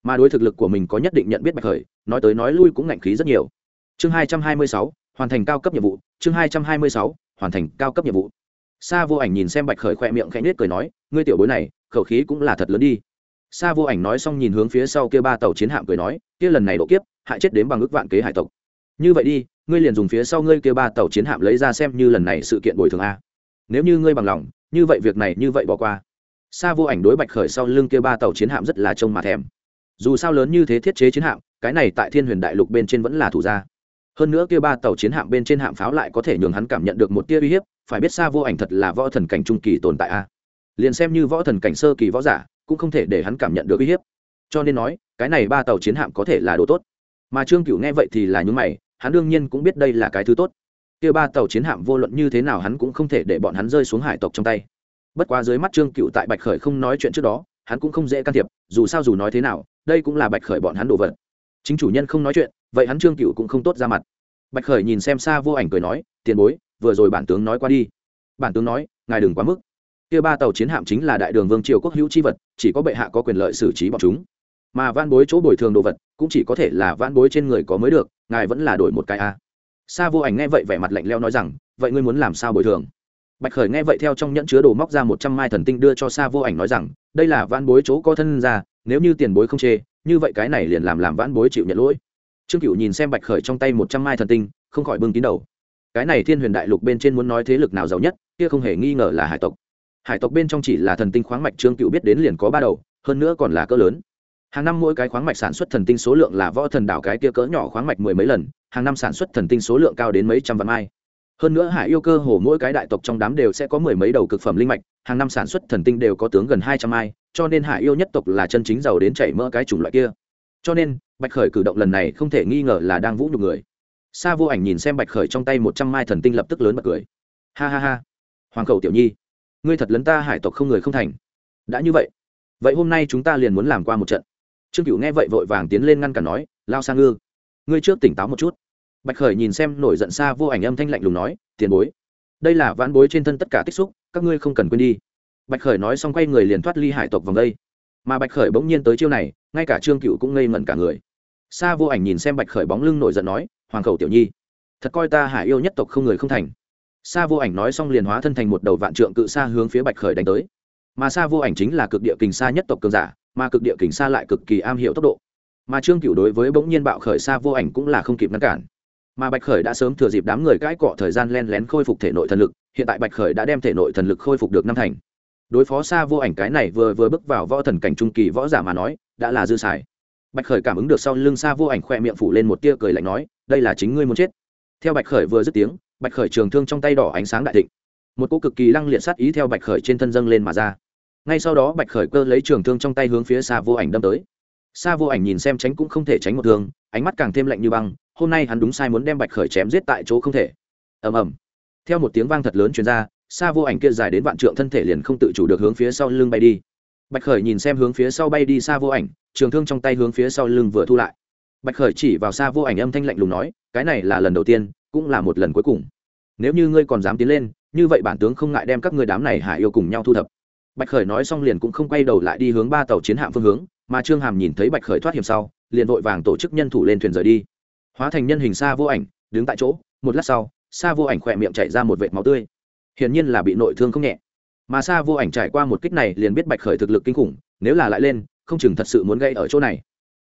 Mà đối thực lực của mình có nhất định nhận biết bạch khởi, nói tới nói lui cũng ngạnh khí rất nhiều. Chương hai trăm hai mươi sáu, hoàn thành cao cấp nhiệm vụ, chương hai trăm hai mươi sáu, hoàn thành cao cấp nhiệm vụ. Sa vô ảnh nhìn xem bạch khởi khoe miệng khẽ nết cười nói, ngươi tiểu bối này, khẩu khí cũng là thật lớn đi sa vô ảnh nói xong nhìn hướng phía sau kia ba tàu chiến hạm cười nói, kia lần này độ kiếp, hại chết đến bằng ước vạn kế hải tộc. Như vậy đi, ngươi liền dùng phía sau ngươi kia ba tàu chiến hạm lấy ra xem như lần này sự kiện bồi thường a. Nếu như ngươi bằng lòng, như vậy việc này như vậy bỏ qua. Sa vô ảnh đối bạch khởi sau lưng kia ba tàu chiến hạm rất là trông mà thèm. Dù sao lớn như thế thiết chế chiến hạm, cái này tại thiên huyền đại lục bên trên vẫn là thủ gia. Hơn nữa kia ba tàu chiến hạm bên trên hạm pháo lại có thể nhường hắn cảm nhận được một tia uy hiếp, phải biết Sa vô ảnh thật là võ thần cảnh trung kỳ tồn tại a. Liền xem như võ thần cảnh sơ kỳ võ giả cũng không thể để hắn cảm nhận được uy hiếp. Cho nên nói, cái này ba tàu chiến hạm có thể là đồ tốt. Mà trương cửu nghe vậy thì là những mày, hắn đương nhiên cũng biết đây là cái thứ tốt. Kia ba tàu chiến hạm vô luận như thế nào hắn cũng không thể để bọn hắn rơi xuống hải tộc trong tay. Bất quá dưới mắt trương cựu tại bạch khởi không nói chuyện trước đó, hắn cũng không dễ can thiệp, dù sao dù nói thế nào, đây cũng là bạch khởi bọn hắn đồ vật. Chính chủ nhân không nói chuyện, vậy hắn trương cựu cũng không tốt ra mặt. Bạch khởi nhìn xem xa vô ảnh cười nói, tiền bối, vừa rồi bản tướng nói qua đi. Bản tướng nói, ngài đừng quá mức kia ba tàu chiến hạm chính là đại đường vương triều quốc hữu chi vật, chỉ có bệ hạ có quyền lợi xử trí bọn chúng. Mà van bối chỗ bồi thường đồ vật, cũng chỉ có thể là van bối trên người có mới được, ngài vẫn là đổi một cái a. Sa vô ảnh nghe vậy vẻ mặt lạnh leo nói rằng, vậy ngươi muốn làm sao bồi thường? Bạch khởi nghe vậy theo trong nhẫn chứa đồ móc ra một trăm mai thần tinh đưa cho sa vô ảnh nói rằng, đây là van bối chỗ có thân ra nếu như tiền bối không chê, như vậy cái này liền làm làm van bối chịu nhận lỗi. Trương cựu nhìn xem bạch khởi trong tay một trăm mai thần tinh, không khỏi bưng tín đầu. Cái này thiên huyền đại lục bên trên muốn nói thế lực nào giàu nhất, kia không hề nghi ngờ là hải tộc hải tộc bên trong chỉ là thần tinh khoáng mạch trương cựu biết đến liền có ba đầu, hơn nữa còn là cỡ lớn. Hàng năm mỗi cái khoáng mạch sản xuất thần tinh số lượng là võ thần đảo cái kia cỡ nhỏ khoáng mạch mười mấy lần, hàng năm sản xuất thần tinh số lượng cao đến mấy trăm vạn mai. Hơn nữa hải yêu cơ hồ mỗi cái đại tộc trong đám đều sẽ có mười mấy đầu cực phẩm linh mạch, hàng năm sản xuất thần tinh đều có tướng gần hai trăm mai, cho nên hải yêu nhất tộc là chân chính giàu đến chảy mỡ cái chủng loại kia. Cho nên, bạch khởi cử động lần này không thể nghi ngờ là đang vũ nhục người. Sa vô ảnh nhìn xem bạch khởi trong tay một trăm mai thần tinh lập tức lớn bật cười. Ha ha ha. Hoàng khẩu tiểu nhi ngươi thật lấn ta hải tộc không người không thành. Đã như vậy vậy hôm nay chúng ta liền muốn làm qua một trận. Trương cửu nghe vậy vội vàng tiến lên ngăn cản nói, lao sang ngư, ngươi trước tỉnh táo một chút. Bạch khởi nhìn xem nổi giận xa vô ảnh âm thanh lạnh lùng nói, tiền bối, đây là vãn bối trên thân tất cả tích xúc, các ngươi không cần quên đi. Bạch khởi nói xong quay người liền thoát ly hải tộc vòng đây. Mà bạch khởi bỗng nhiên tới chiêu này, ngay cả trương cựu cũng ngây ngẩn cả người. Xa vô ảnh nhìn xem bạch khởi bóng lưng nổi giận nói, hoàng khẩu tiểu nhi, thật coi ta hải yêu nhất tộc không người không thành. Sa vô ảnh nói xong liền hóa thân thành một đầu vạn trượng cự sa hướng phía bạch khởi đánh tới. Mà Sa vô ảnh chính là cực địa kình sa nhất tộc cường giả, mà cực địa kình sa lại cực kỳ am hiểu tốc độ. Mà trương Cửu đối với bỗng nhiên bạo khởi Sa vô ảnh cũng là không kịp ngăn cản. Mà bạch khởi đã sớm thừa dịp đám người cãi cọ thời gian len lén khôi phục thể nội thần lực, hiện tại bạch khởi đã đem thể nội thần lực khôi phục được năm thành. Đối phó Sa vô ảnh cái này vừa vừa bước vào võ thần cảnh trung kỳ võ giả mà nói, đã là dư xài. Bạch khởi cảm ứng được sau lưng Sa vô ảnh khoe miệng phủ lên một tia cười lạnh nói, đây là chính ngươi muốn chết. Theo bạch khởi vừa dứt tiếng bạch khởi trường thương trong tay đỏ ánh sáng đại thịnh. Một cô cực kỳ lăng liệt sát ý theo bạch khởi trên thân dâng lên mà ra. Ngay sau đó bạch khởi cơ lấy trường thương trong tay hướng phía xa vô ảnh đâm tới. Xa vô ảnh nhìn xem tránh cũng không thể tránh một thương, ánh mắt càng thêm lạnh như băng, hôm nay hắn đúng sai muốn đem bạch khởi chém giết tại chỗ không thể. Ầm ầm. Theo một tiếng vang thật lớn truyền ra xa vô ảnh kia dài đến vạn trượng thân thể liền không tự chủ được hướng phía sau lưng bay đi. Bạch khởi nhìn xem hướng phía sau bay đi xa vô ảnh, trường thương trong tay hướng phía sau lưng vừa thu lại. Bạch khởi chỉ vào xa vô ảnh âm thanh lạnh lùng nói, cái này là lần đầu tiên cũng là một lần cuối cùng. Nếu như ngươi còn dám tiến lên, như vậy bản tướng không ngại đem các ngươi đám này hạ yêu cùng nhau thu thập. Bạch khởi nói xong liền cũng không quay đầu lại đi hướng ba tàu chiến hạm phương hướng, mà trương hàm nhìn thấy bạch khởi thoát hiểm sau, liền vội vàng tổ chức nhân thủ lên thuyền rời đi. Hóa thành nhân hình xa vô ảnh, đứng tại chỗ, một lát sau, xa vô ảnh khỏe miệng chảy ra một vệt máu tươi. Hiển nhiên là bị nội thương không nhẹ. Mà xa vô ảnh trải qua một kích này liền biết bạch khởi thực lực kinh khủng, nếu là lại lên, không chừng thật sự muốn gây ở chỗ này.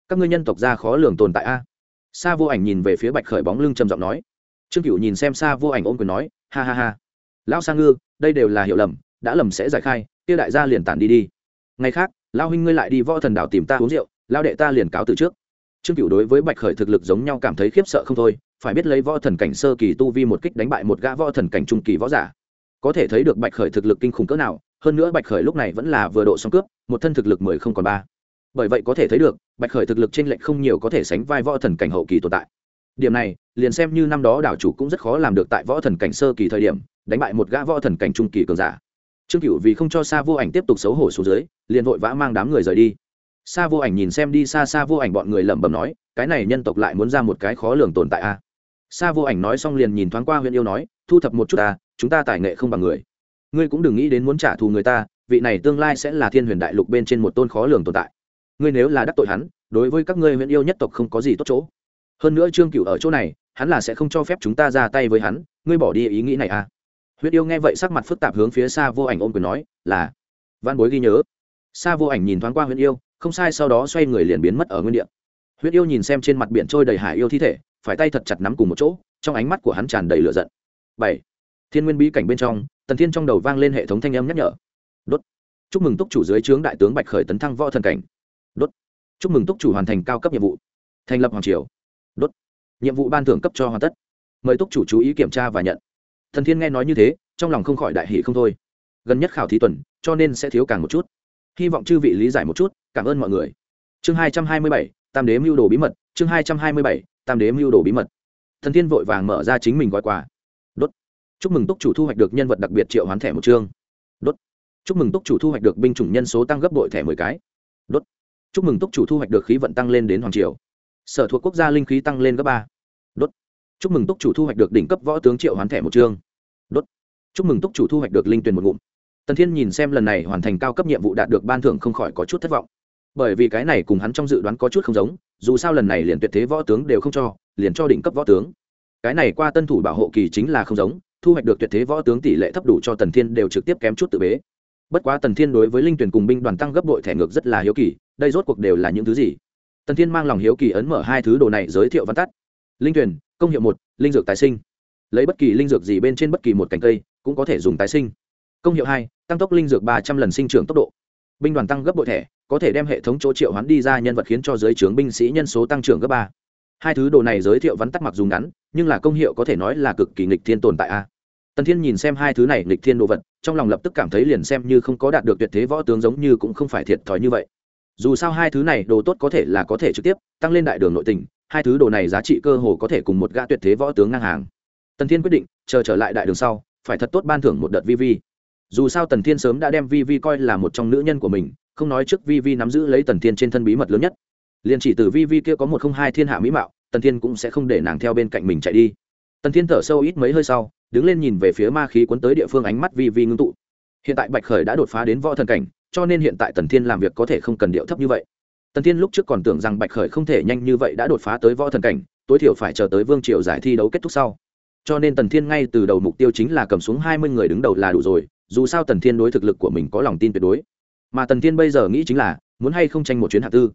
Các ngươi nhân tộc ra khó lường tồn tại a. Xa vô ảnh nhìn về phía bạch khởi bóng lưng trầm giọng nói trương Cửu nhìn xem xa vô ảnh ôm quyền nói, ha ha ha. Lão sa ngư, đây đều là hiểu lầm, đã lầm sẽ giải khai, kia đại gia liền tản đi đi. Ngày khác lao huynh ngươi lại đi võ thần đảo tìm ta uống rượu lao đệ ta liền cáo từ trước. Trương Cửu đối với bạch khởi thực lực giống nhau cảm thấy khiếp sợ không thôi, phải biết lấy võ thần cảnh sơ kỳ tu vi một kích đánh bại một gã võ thần cảnh trung kỳ võ giả. Có thể thấy được bạch khởi thực lực kinh khủng cỡ nào, hơn nữa bạch khởi lúc này vẫn là vừa độ xong cướp, một thân thực lực mười không còn ba. Bởi vậy có thể thấy được, bạch khởi thực lực t r ê n lệch không nhiều có thể sánh vai võ thần cảnh hậu kỳ tồn tại điểm này, liền xem như năm đó đảo chủ cũng rất khó làm được tại võ thần cảnh sơ kỳ thời điểm, đánh bại một gã võ thần cảnh trung kỳ cường giả. Trương cựu vì không cho xa vô ảnh tiếp tục xấu hổ xuống dưới, liền vội vã mang đám người rời đi. Xa vô ảnh nhìn xem đi xa xa vô ảnh bọn người lẩm bẩm nói, cái này nhân tộc lại muốn ra một cái khó lường tồn tại à? a xa vô ảnh nói xong liền nhìn thoáng qua huyện yêu nói, thu thập một chút ta chúng ta tài nghệ không bằng người. Ngươi cũng đừng nghĩ đến muốn trả thù người ta, vị này tương lai sẽ là thiên huyền đại lục bên trên một tôn khó lường tồn tại. Ngươi nếu là đắc tội hắn, đối với các ngươi huyện yêu nhất tộc không có gì tốt chỗ hơn nữa trương cựu ở chỗ này, hắn là sẽ không cho phép chúng ta ra tay với hắn. Ngươi bỏ đi ý nghĩ này à? Huyết yêu nghe vậy sắc mặt phức tạp hướng phía xa vô ảnh ôm quyền nói, là. Văn bối ghi nhớ. Xa vô ảnh nhìn thoáng qua huyết yêu, không sai sau đó xoay người liền biến mất ở nguyên địa. Huyết yêu nhìn xem trên mặt biển trôi đầy hải yêu thi thể, phải tay thật chặt nắm cùng một chỗ, trong ánh mắt của hắn tràn đầy lửa giận. Bảy. Thiên nguyên bí cảnh bên trong, tần thiên trong đầu vang lên hệ thống thanh âm nhắc nhở. Đốt. Chúc mừng túc chủ dưới trướng đại tướng bạch khởi tấn thăng võ thần cảnh. Đốt. Chúc mừng túc chủ hoàn thành cao cấp nhiệm vụ. Thành lập hoàng triều đốt. Nhiệm vụ ban thưởng cấp cho hoàn tất. Mời túc chủ chú ý kiểm tra và nhận. Thần thiên nghe nói như thế, trong lòng không khỏi đại hỷ không thôi. Gần nhất khảo thí tuần, cho nên sẽ thiếu càng một chút. Hy vọng chư vị lý giải một chút, cảm ơn mọi người. Chương hai trăm hai mươi bảy, tam đế mưu đồ bí mật. Chương hai trăm hai mươi bảy, tam đế mưu đồ bí mật. Thần thiên vội vàng mở ra chính mình gọi quà. Đốt. chúc mừng túc chủ thu hoạch được nhân vật đặc biệt triệu hoán thẻ một chương. Đốt. Chúc mừng túc chủ thu hoạch được binh chủng nhân số tăng gấp đội thẻ mười cái. Đốt. Chúc mừng túc chủ thu hoạch được khí vận tăng lên đến hoàng triều sở thuộc quốc gia linh khí tăng lên gấp ba. Đốt. Chúc mừng túc chủ thu hoạch được đỉnh cấp võ tướng triệu hoán thẻ một chương. Đốt. Chúc mừng túc chủ thu hoạch được linh tuyển một ngụm. Tần thiên nhìn xem lần này hoàn thành cao cấp nhiệm vụ đạt được ban thưởng không khỏi có chút thất vọng. Bởi vì cái này cùng hắn trong dự đoán có chút không giống, dù sao lần này liền tuyệt thế võ tướng đều không cho, liền cho đỉnh cấp võ tướng. Cái này qua tân thủ bảo hộ kỳ chính là không giống, thu hoạch được tuyệt thế võ tướng tỷ lệ thấp đủ cho tần thiên đều trực tiếp kém chút tự bế. Bất quá tần thiên đối với linh tuyển cùng binh đoàn tăng gấp đội thẻ ngược rất là hiếu kỳ, đây rốt cuộc đều là những thứ gì? Tần thiên mang lòng hiếu kỳ ấn mở hai thứ đồ này giới thiệu văn tắt. Linh tuyển công hiệu một, linh dược tái sinh. Lấy bất kỳ linh dược gì bên trên bất kỳ một cành cây, cũng có thể dùng tái sinh. Công hiệu hai, tăng tốc linh dược ba trăm lần sinh trưởng tốc độ. Binh đoàn tăng gấp bội thẻ, có thể đem hệ thống chỗ triệu hoán đi ra nhân vật khiến cho giới trướng binh sĩ nhân số tăng trưởng gấp ba. Hai thứ đồ này giới thiệu vắn tắt mặc dù ngắn, nhưng là công hiệu có thể nói là cực kỳ nghịch thiên tồn tại a. Tần thiên nhìn xem hai thứ này nghịch thiên đồ vật, trong lòng lập tức cảm thấy liền xem như không có đạt được tuyệt thế võ tướng giống như cũng không phải thiệt thòi như vậy dù sao hai thứ này đồ tốt có thể là có thể trực tiếp tăng lên đại đường nội tình, hai thứ đồ này giá trị cơ hồ có thể cùng một gã tuyệt thế võ tướng ngang hàng. Tần thiên quyết định, chờ trở lại đại đường sau, phải thật tốt ban thưởng một đợt vi vi. Dù sao tần thiên sớm đã đem vi vi coi là một trong nữ nhân của mình, không nói trước vi vi nắm giữ lấy tần thiên trên thân bí mật lớn nhất. Liền chỉ từ vi vi kia có một không hai thiên hạ mỹ mạo, tần thiên cũng sẽ không để nàng theo bên cạnh mình chạy đi. Tần thiên thở sâu ít mấy hơi sau, đứng lên nhìn về phía ma khí cuốn tới địa phương ánh mắt vi vi ngưng tụ. Hiện tại bạch khởi đã đột phá đến võ thần cảnh cho nên hiện tại tần thiên làm việc có thể không cần điệu thấp như vậy. Tần thiên lúc trước còn tưởng rằng bạch khởi không thể nhanh như vậy đã đột phá tới võ thần cảnh, tối thiểu phải chờ tới vương triều giải thi đấu kết thúc sau. Cho nên tần thiên ngay từ đầu mục tiêu chính là cầm xuống hai mươi người đứng đầu là đủ rồi, dù sao tần thiên đối thực lực của mình có lòng tin tuyệt đối. Mà tần thiên bây giờ nghĩ chính là, muốn hay không tranh một chuyến hạ tư.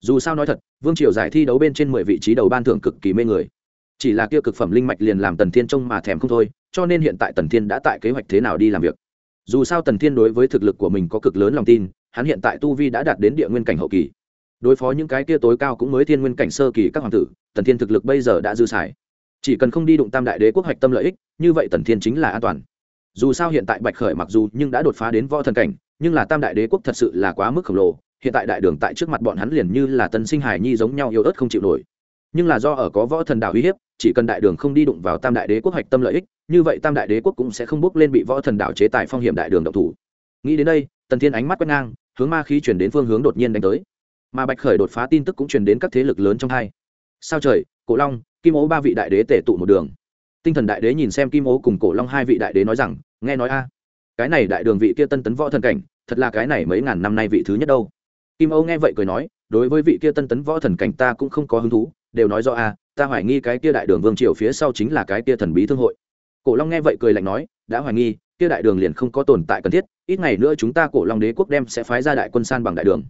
Dù sao nói thật, vương triều giải thi đấu bên trên mười vị trí đầu ban thưởng cực kỳ mê người. Chỉ là kia cực phẩm linh mạch liền làm tần thiên trông mà thèm không thôi, cho nên hiện tại tần thiên đã tại kế hoạch thế nào đi làm việc dù sao tần thiên đối với thực lực của mình có cực lớn lòng tin, hắn hiện tại tu vi đã đạt đến địa nguyên cảnh hậu kỳ. Đối phó những cái kia tối cao cũng mới thiên nguyên cảnh sơ kỳ các hoàng tử, tần thiên thực lực bây giờ đã dư xài. Chỉ cần không đi đụng tam đại đế quốc hoạch tâm lợi ích, như vậy tần thiên chính là an toàn. Dù sao hiện tại bạch khởi mặc dù nhưng đã đột phá đến võ thần cảnh, nhưng là tam đại đế quốc thật sự là quá mức khổng lồ, hiện tại đại đường tại trước mặt bọn hắn liền như là tân sinh hải nhi giống nhau yếu ớt không chịu nổi. Nhưng là do ở có võ thần đạo uy hiếp chỉ cần đại đường không đi đụng vào tam đại đế quốc hoạch tâm lợi ích, như vậy tam đại đế quốc cũng sẽ không bước lên bị võ thần đạo chế tài phong hiểm đại đường động thủ. Nghĩ đến đây, tần thiên ánh mắt quét ngang, hướng ma khí chuyển đến phương hướng đột nhiên đánh tới. Mà bạch khởi đột phá tin tức cũng truyền đến các thế lực lớn trong hai. Sao trời, cổ long, kim ố ba vị đại đế tể tụ một đường. Tinh thần đại đế nhìn xem kim ố cùng cổ long hai vị đại đế nói rằng, nghe nói a, cái này đại đường vị kia tân tấn võ thần cảnh, thật là cái này mấy ngàn năm nay vị thứ nhất đâu. Kim ố nghe vậy cười nói, đối với vị kia tân tấn võ thần cảnh ta cũng không có hứng thú đều nói rõ a ta hoài nghi cái kia đại đường vương triều phía sau chính là cái kia thần bí thương hội. Cổ long nghe vậy cười lạnh nói, đã hoài nghi, kia đại đường liền không có tồn tại cần thiết, ít ngày nữa chúng ta cổ long đế quốc đem sẽ phái ra đại quân san bằng đại đường.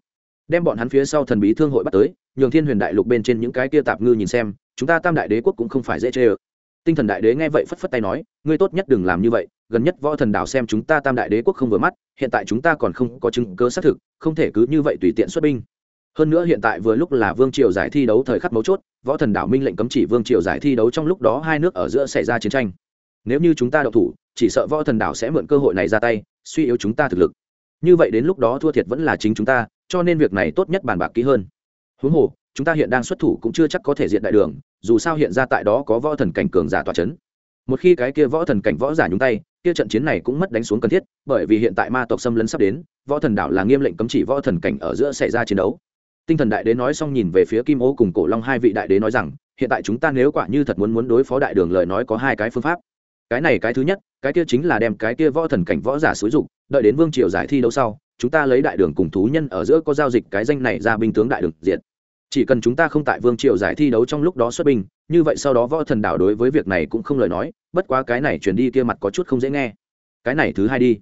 Đem bọn hắn phía sau thần bí thương hội bắt tới, nhường thiên huyền đại lục bên trên những cái kia tạp ngư nhìn xem, chúng ta tam đại đế quốc cũng không phải dễ chê ơ. Tinh thần đại đế nghe vậy phất phất tay nói, ngươi tốt nhất đừng làm như vậy, gần nhất võ thần đảo xem chúng ta tam đại đế quốc không vừa mắt, hiện tại chúng ta còn không có chứng cơ xác thực, không thể cứ như vậy tùy tiện xuất binh hơn nữa hiện tại vừa lúc là vương triều giải thi đấu thời khắc mấu chốt, võ thần đảo minh lệnh cấm chỉ vương triều giải thi đấu trong lúc đó hai nước ở giữa xảy ra chiến tranh. Nếu như chúng ta đậu thủ, chỉ sợ võ thần đảo sẽ mượn cơ hội này ra tay, suy yếu chúng ta thực lực. Như vậy đến lúc đó thua thiệt vẫn là chính chúng ta, cho nên việc này tốt nhất bàn bạc kỹ hơn. Huống hồ, chúng ta hiện đang xuất thủ cũng chưa chắc có thể diện đại đường, dù sao hiện ra tại đó có võ thần cảnh cường giả tòa c h ấ n một khi cái kia võ thần cảnh võ giả nhúng tay, kia trận chiến này cũng mất đánh xuống cần thiết, bởi vì hiện tại ma tộc xâm lấn sắp đến, võ thần đảo là nghiêm lệnh cấm chỉ võ thần cảnh ở giữa xảy ra chiến đấu tinh thần đại đế nói xong nhìn về phía kim ô cùng cổ long hai vị đại đế nói rằng, hiện tại chúng ta nếu quả như thật muốn muốn đối phó đại đường lời nói có hai cái phương pháp. Cái này cái thứ nhất, cái kia chính là đem cái kia võ thần cảnh võ giả xúi dục, đợi đến vương triều giải thi đấu sau, chúng ta lấy đại đường cùng thú nhân ở giữa có giao dịch cái danh này ra binh tướng đại đường diện chỉ cần chúng ta không tại vương triều giải thi đấu trong lúc đó xuất binh, như vậy sau đó võ thần đảo đối với việc này cũng không lời nói, bất quá cái này chuyển đi kia mặt có chút không dễ nghe. Cái này thứ hai đi.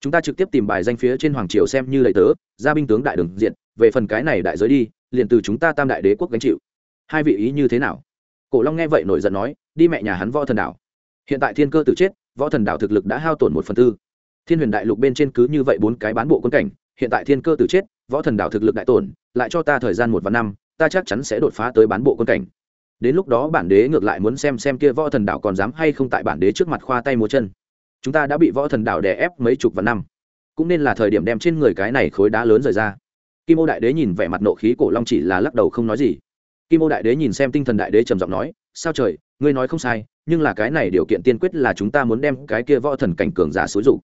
Chúng ta trực tiếp tìm bài danh phía trên hoàng triều xem như lệ tớ, ra binh tướng đại đường diện về phần cái này đại giới đi, liền từ chúng ta tam đại đế quốc gánh chịu. Hai vị ý như thế nào? Cổ long nghe vậy nổi giận nói, đi mẹ nhà hắn võ thần đảo. Hiện tại thiên cơ tự chết, võ thần đảo thực lực đã hao tổn một phần tư. Thiên huyền đại lục bên trên cứ như vậy bốn cái bán bộ quân cảnh, hiện tại thiên cơ tự chết, võ thần đảo thực lực đại tổn, lại cho ta thời gian một và năm, ta chắc chắn sẽ đột phá tới bán bộ quân cảnh. Đến lúc đó bản đế ngược lại muốn xem xem kia võ thần đảo còn dám hay không tại bản đế trước mặt khoa tay múa chân. Chúng ta đã bị võ thần đảo đè ép mấy chục vạn năm. Cũng nên là thời điểm đem trên người cái này khối đá lớn rời ra kim ô đại đế nhìn vẻ mặt nộ khí cổ long chỉ là lắc đầu không nói gì. Kim ô đại đế nhìn xem tinh thần đại đế trầm giọng nói, sao trời, ngươi nói không sai, nhưng là cái này điều kiện tiên quyết là chúng ta muốn đem cái kia võ thần cảnh cường giả xúi rụng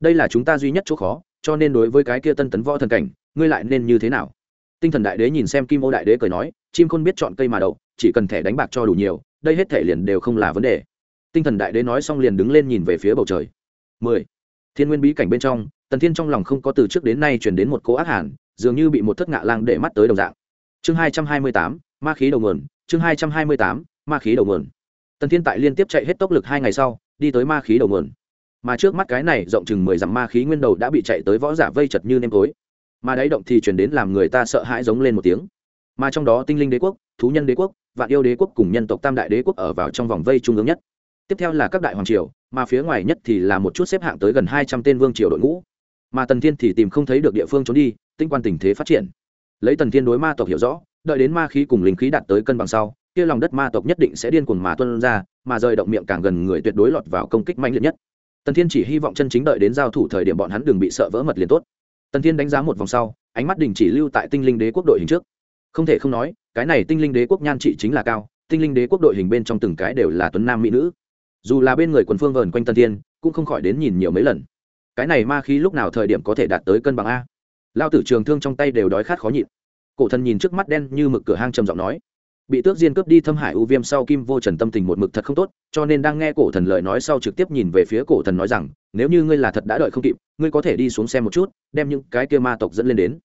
đây là chúng ta duy nhất chỗ khó, cho nên đối với cái kia tân tấn võ thần cảnh, ngươi lại nên như thế nào? Tinh thần đại đế nhìn xem kim ô đại đế cười nói, chim khôn biết chọn cây mà đậu, chỉ cần thẻ đánh bạc cho đủ nhiều, đây hết thể liền đều không là vấn đề. Tinh thần đại đế nói xong liền đứng lên nhìn về phía bầu trời. Mười. Thiên nguyên bí cảnh bên trong, tần thiên trong lòng không có từ trước đến nay chuyển đến một cô ác hàn dường như bị một thất ngạ lang để mắt tới đồng dạng. Chương hai trăm hai mươi tám, ma khí đầu nguồn, chương hai trăm hai mươi tám, ma khí đầu nguồn. Tần thiên tại liên tiếp chạy hết tốc lực hai ngày sau, đi tới ma khí đầu nguồn. Mà trước mắt cái này rộng chừng mười dặm ma khí nguyên đầu đã bị chạy tới võ giả vây chật như nêm tối. Mà đáy động thì chuyển đến làm người ta sợ hãi giống lên một tiếng. Mà trong đó tinh linh đế quốc, thú nhân đế quốc, vạn yêu đế quốc cùng nhân tộc tam đại đế quốc ở vào trong vòng vây trung ương nhất. Tiếp theo là các đại hoàng triều, mà phía ngoài nhất thì là một chút xếp hạng tới gần hai trăm tên vương triều đội ngũ. Mà tần thiên thì tìm không thấy được địa phương trốn đi tinh quan tình thế phát triển. Lấy tần thiên đối ma tộc hiểu rõ, đợi đến ma khí cùng linh khí đạt tới cân bằng sau, kia lòng đất ma tộc nhất định sẽ điên cuồng mà tuân ra, mà rời động miệng càng gần người tuyệt đối lọt vào công kích mạnh liệt nhất. Tần thiên chỉ hy vọng chân chính đợi đến giao thủ thời điểm bọn hắn đừng bị sợ vỡ mật liền tốt. Tần thiên đánh giá một vòng sau, ánh mắt đình chỉ lưu tại tinh linh đế quốc đội hình trước. Không thể không nói, cái này tinh linh đế quốc nhan trị chính là cao, tinh linh đế quốc đội hình bên trong từng cái đều là tuấn nam mỹ nữ. Dù là bên người quần phương vờn quanh tần thiên, cũng không khỏi đến nhìn nhiều mấy lần. Cái này ma khí lúc nào thời điểm có thể đạt tới cân bằng a? Lao tử trường thương trong tay đều đói khát khó nhịn. Cổ thần nhìn trước mắt đen như mực cửa hang trầm giọng nói. Bị tước diên cướp đi thâm hải u viêm sau kim vô trần tâm tình một mực thật không tốt, cho nên đang nghe cổ thần lời nói sau trực tiếp nhìn về phía cổ thần nói rằng, nếu như ngươi là thật đã đợi không kịp, ngươi có thể đi xuống xem một chút, đem những cái kia ma tộc dẫn lên đến.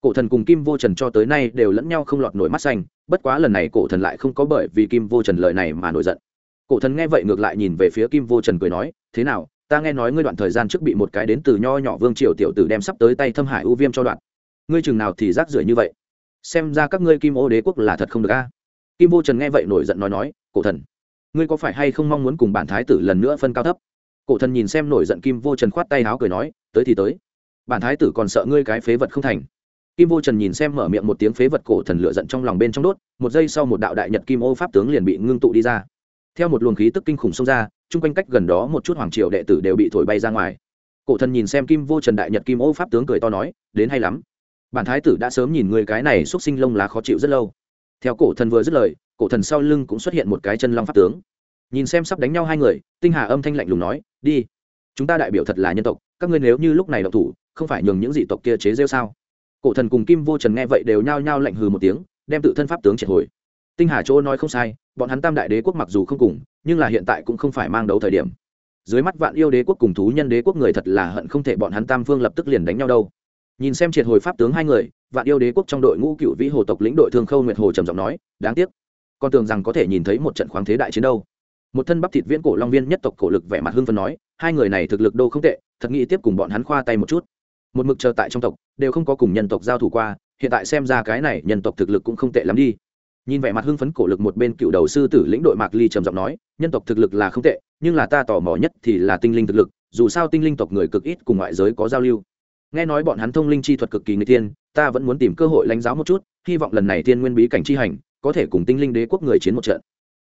Cổ thần cùng kim vô trần cho tới nay đều lẫn nhau không lọt nổi mắt xanh, bất quá lần này cổ thần lại không có bởi vì kim vô trần lời này mà nổi giận. Cổ thần nghe vậy ngược lại nhìn về phía kim vô trần cười nói, thế nào ta nghe nói ngươi đoạn thời gian trước bị một cái đến từ nho nhỏ vương triều tiểu tử đem sắp tới tay thâm hải ưu viêm cho đoạn. Ngươi chừng nào thì rác rưởi như vậy? Xem ra các ngươi kim ô đế quốc là thật không được a. Kim vô trần nghe vậy nổi giận nói nói, cổ thần, ngươi có phải hay không mong muốn cùng bản thái tử lần nữa phân cao thấp? Cổ thần nhìn xem nổi giận kim vô trần khoát tay háo cười nói, tới thì tới. Bản thái tử còn sợ ngươi cái phế vật không thành. Kim vô trần nhìn xem mở miệng một tiếng phế vật cổ thần lựa giận trong lòng bên trong đốt, một giây sau một đạo đại nhật kim ô pháp tướng liền bị ngưng tụ đi ra theo một luồng khí tức kinh khủng xông ra, chung quanh cách gần đó một chút hoàng triều đệ tử đều bị thổi bay ra ngoài. Cổ thần nhìn xem kim vô trần đại nhật kim ô pháp tướng cười to nói, đến hay lắm. Bản thái tử đã sớm nhìn người cái này x u ấ t sinh lông lá khó chịu rất lâu. Theo cổ thần vừa dứt lời, cổ thần sau lưng cũng xuất hiện một cái chân long pháp tướng. Nhìn xem sắp đánh nhau hai người, tinh hà âm thanh lạnh lùng nói, đi. Chúng ta đại biểu thật là nhân tộc, các ngươi nếu như lúc này độc thủ, không phải nhường những dị tộc kia chế rêu sao? Cổ thần cùng kim vô trần nghe vậy đều nhao nhao lạnh hừ một tiếng, đem tự thân pháp tướng triệt hồi tinh hà chỗ nói không sai, bọn hắn tam đại đế quốc mặc dù không cùng, nhưng là hiện tại cũng không phải mang đấu thời điểm. Dưới mắt vạn yêu đế quốc cùng thú nhân đế quốc người thật là hận không thể bọn hắn tam phương lập tức liền đánh nhau đâu. Nhìn xem triệt hồi pháp tướng hai người, vạn yêu đế quốc trong đội ngũ cựu vĩ hồ tộc lĩnh đội thương khâu nguyệt hồ trầm giọng nói, đáng tiếc, con tưởng rằng có thể nhìn thấy một trận khoáng thế đại chiến đâu. Một thân bắp thịt viễn cổ long viên nhất tộc cổ lực vẻ mặt hưng phân nói, hai người này thực lực đâu không tệ, thật nghĩ tiếp cùng bọn hắn khoa tay một chút. Một mực chờ tại trong tộc, đều không có cùng nhân tộc giao thủ qua, hiện tại xem ra cái này nhân tộc thực lực cũng không tệ lắm đi nhìn vẻ mặt hưng phấn cổ lực một bên cựu đầu sư tử lĩnh đội mạc ly trầm giọng nói, nhân tộc thực lực là không tệ, nhưng là ta tò mò nhất thì là tinh linh thực lực, dù sao tinh linh tộc người cực ít cùng ngoại giới có giao lưu. Nghe nói bọn hắn thông linh chi thuật cực kỳ người tiên ta vẫn muốn tìm cơ hội lãnh giáo một chút, hy vọng lần này thiên nguyên bí cảnh chi hành, có thể cùng tinh linh đế quốc người chiến một trận.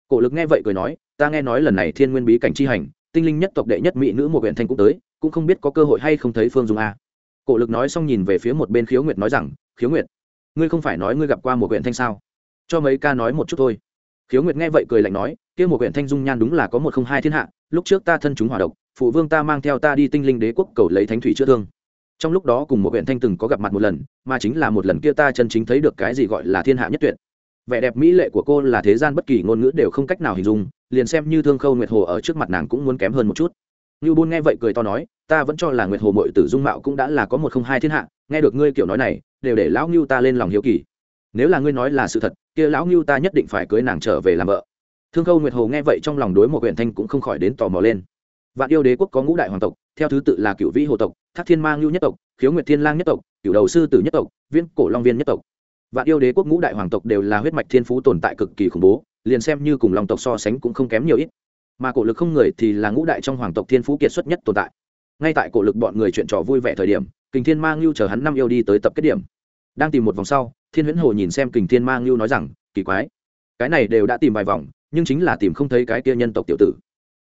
Cổ lực nghe vậy cười nói, ta nghe nói lần này thiên nguyên bí cảnh chi hành, tinh linh nhất tộc đệ nhất mỹ nữ một huyện thanh cũng tới, cũng không biết có cơ hội hay không thấy phương dung a. Cổ lực nói xong nhìn về phía một bên khiếu nguyệt nói rằng, khiếu nguyệt, ngươi không phải nói ngươi gặp qua một huyện thanh sao? Cho mấy ca nói một chút thôi. Khiếu nguyệt nghe vậy cười lạnh nói, kia một huyện thanh dung nhan đúng là có một không hai thiên hạ, lúc trước ta thân chúng hỏa độc, phụ vương ta mang theo ta đi tinh linh đế quốc cầu lấy thánh thủy chữa thương. Trong lúc đó cùng một huyện thanh từng có gặp mặt một lần, mà chính là một lần kia ta chân chính thấy được cái gì gọi là thiên hạ nhất tuyệt. Vẻ đẹp mỹ lệ của cô là thế gian bất kỳ ngôn ngữ đều không cách nào hình dung, liền xem như thương khâu nguyệt hồ ở trước mặt nàng cũng muốn kém hơn một chút. Như bôn nghe vậy cười to nói, ta vẫn cho là nguyệt hồ mội tử dung mạo cũng đã là có một không hai thiên hạ, nghe được ngươi kiểu nói này, đều để lão ngưu ta lên lòng hiếu kỳ nếu là ngươi nói là sự thật, kia lão ngưu ta nhất định phải cưới nàng trở về làm vợ. Thương khâu nguyệt hồ nghe vậy trong lòng đối một huyện thanh cũng không khỏi đến tò mò lên. Vạn yêu đế quốc có ngũ đại hoàng tộc, theo thứ tự là cựu vĩ hồ tộc, thác thiên mang ngưu nhất tộc, khiếu nguyệt thiên lang nhất tộc cựu đầu sư tử nhất tộc viên cổ long viên nhất tộc. Vạn yêu đế quốc ngũ đại hoàng tộc đều là huyết mạch thiên phú tồn tại cực kỳ khủng bố, liền xem như cùng long tộc so sánh cũng không kém nhiều ít. Mà cổ lực không người thì là ngũ đại trong hoàng tộc thiên phú kiệt xuất nhất tồn tại. Ngay tại cổ lực bọn người chuyện trò vui vẻ thời điểm, kình thiên mang ngưu chờ hắn năm yêu đi tới tập kết điểm. Đang tìm một vòng sau thiên huyễn hồ nhìn xem kình thiên ma ngưu nói rằng, kỳ quái. Cái này đều đã tìm vài vòng, nhưng chính là tìm không thấy cái kia nhân tộc tiểu tử.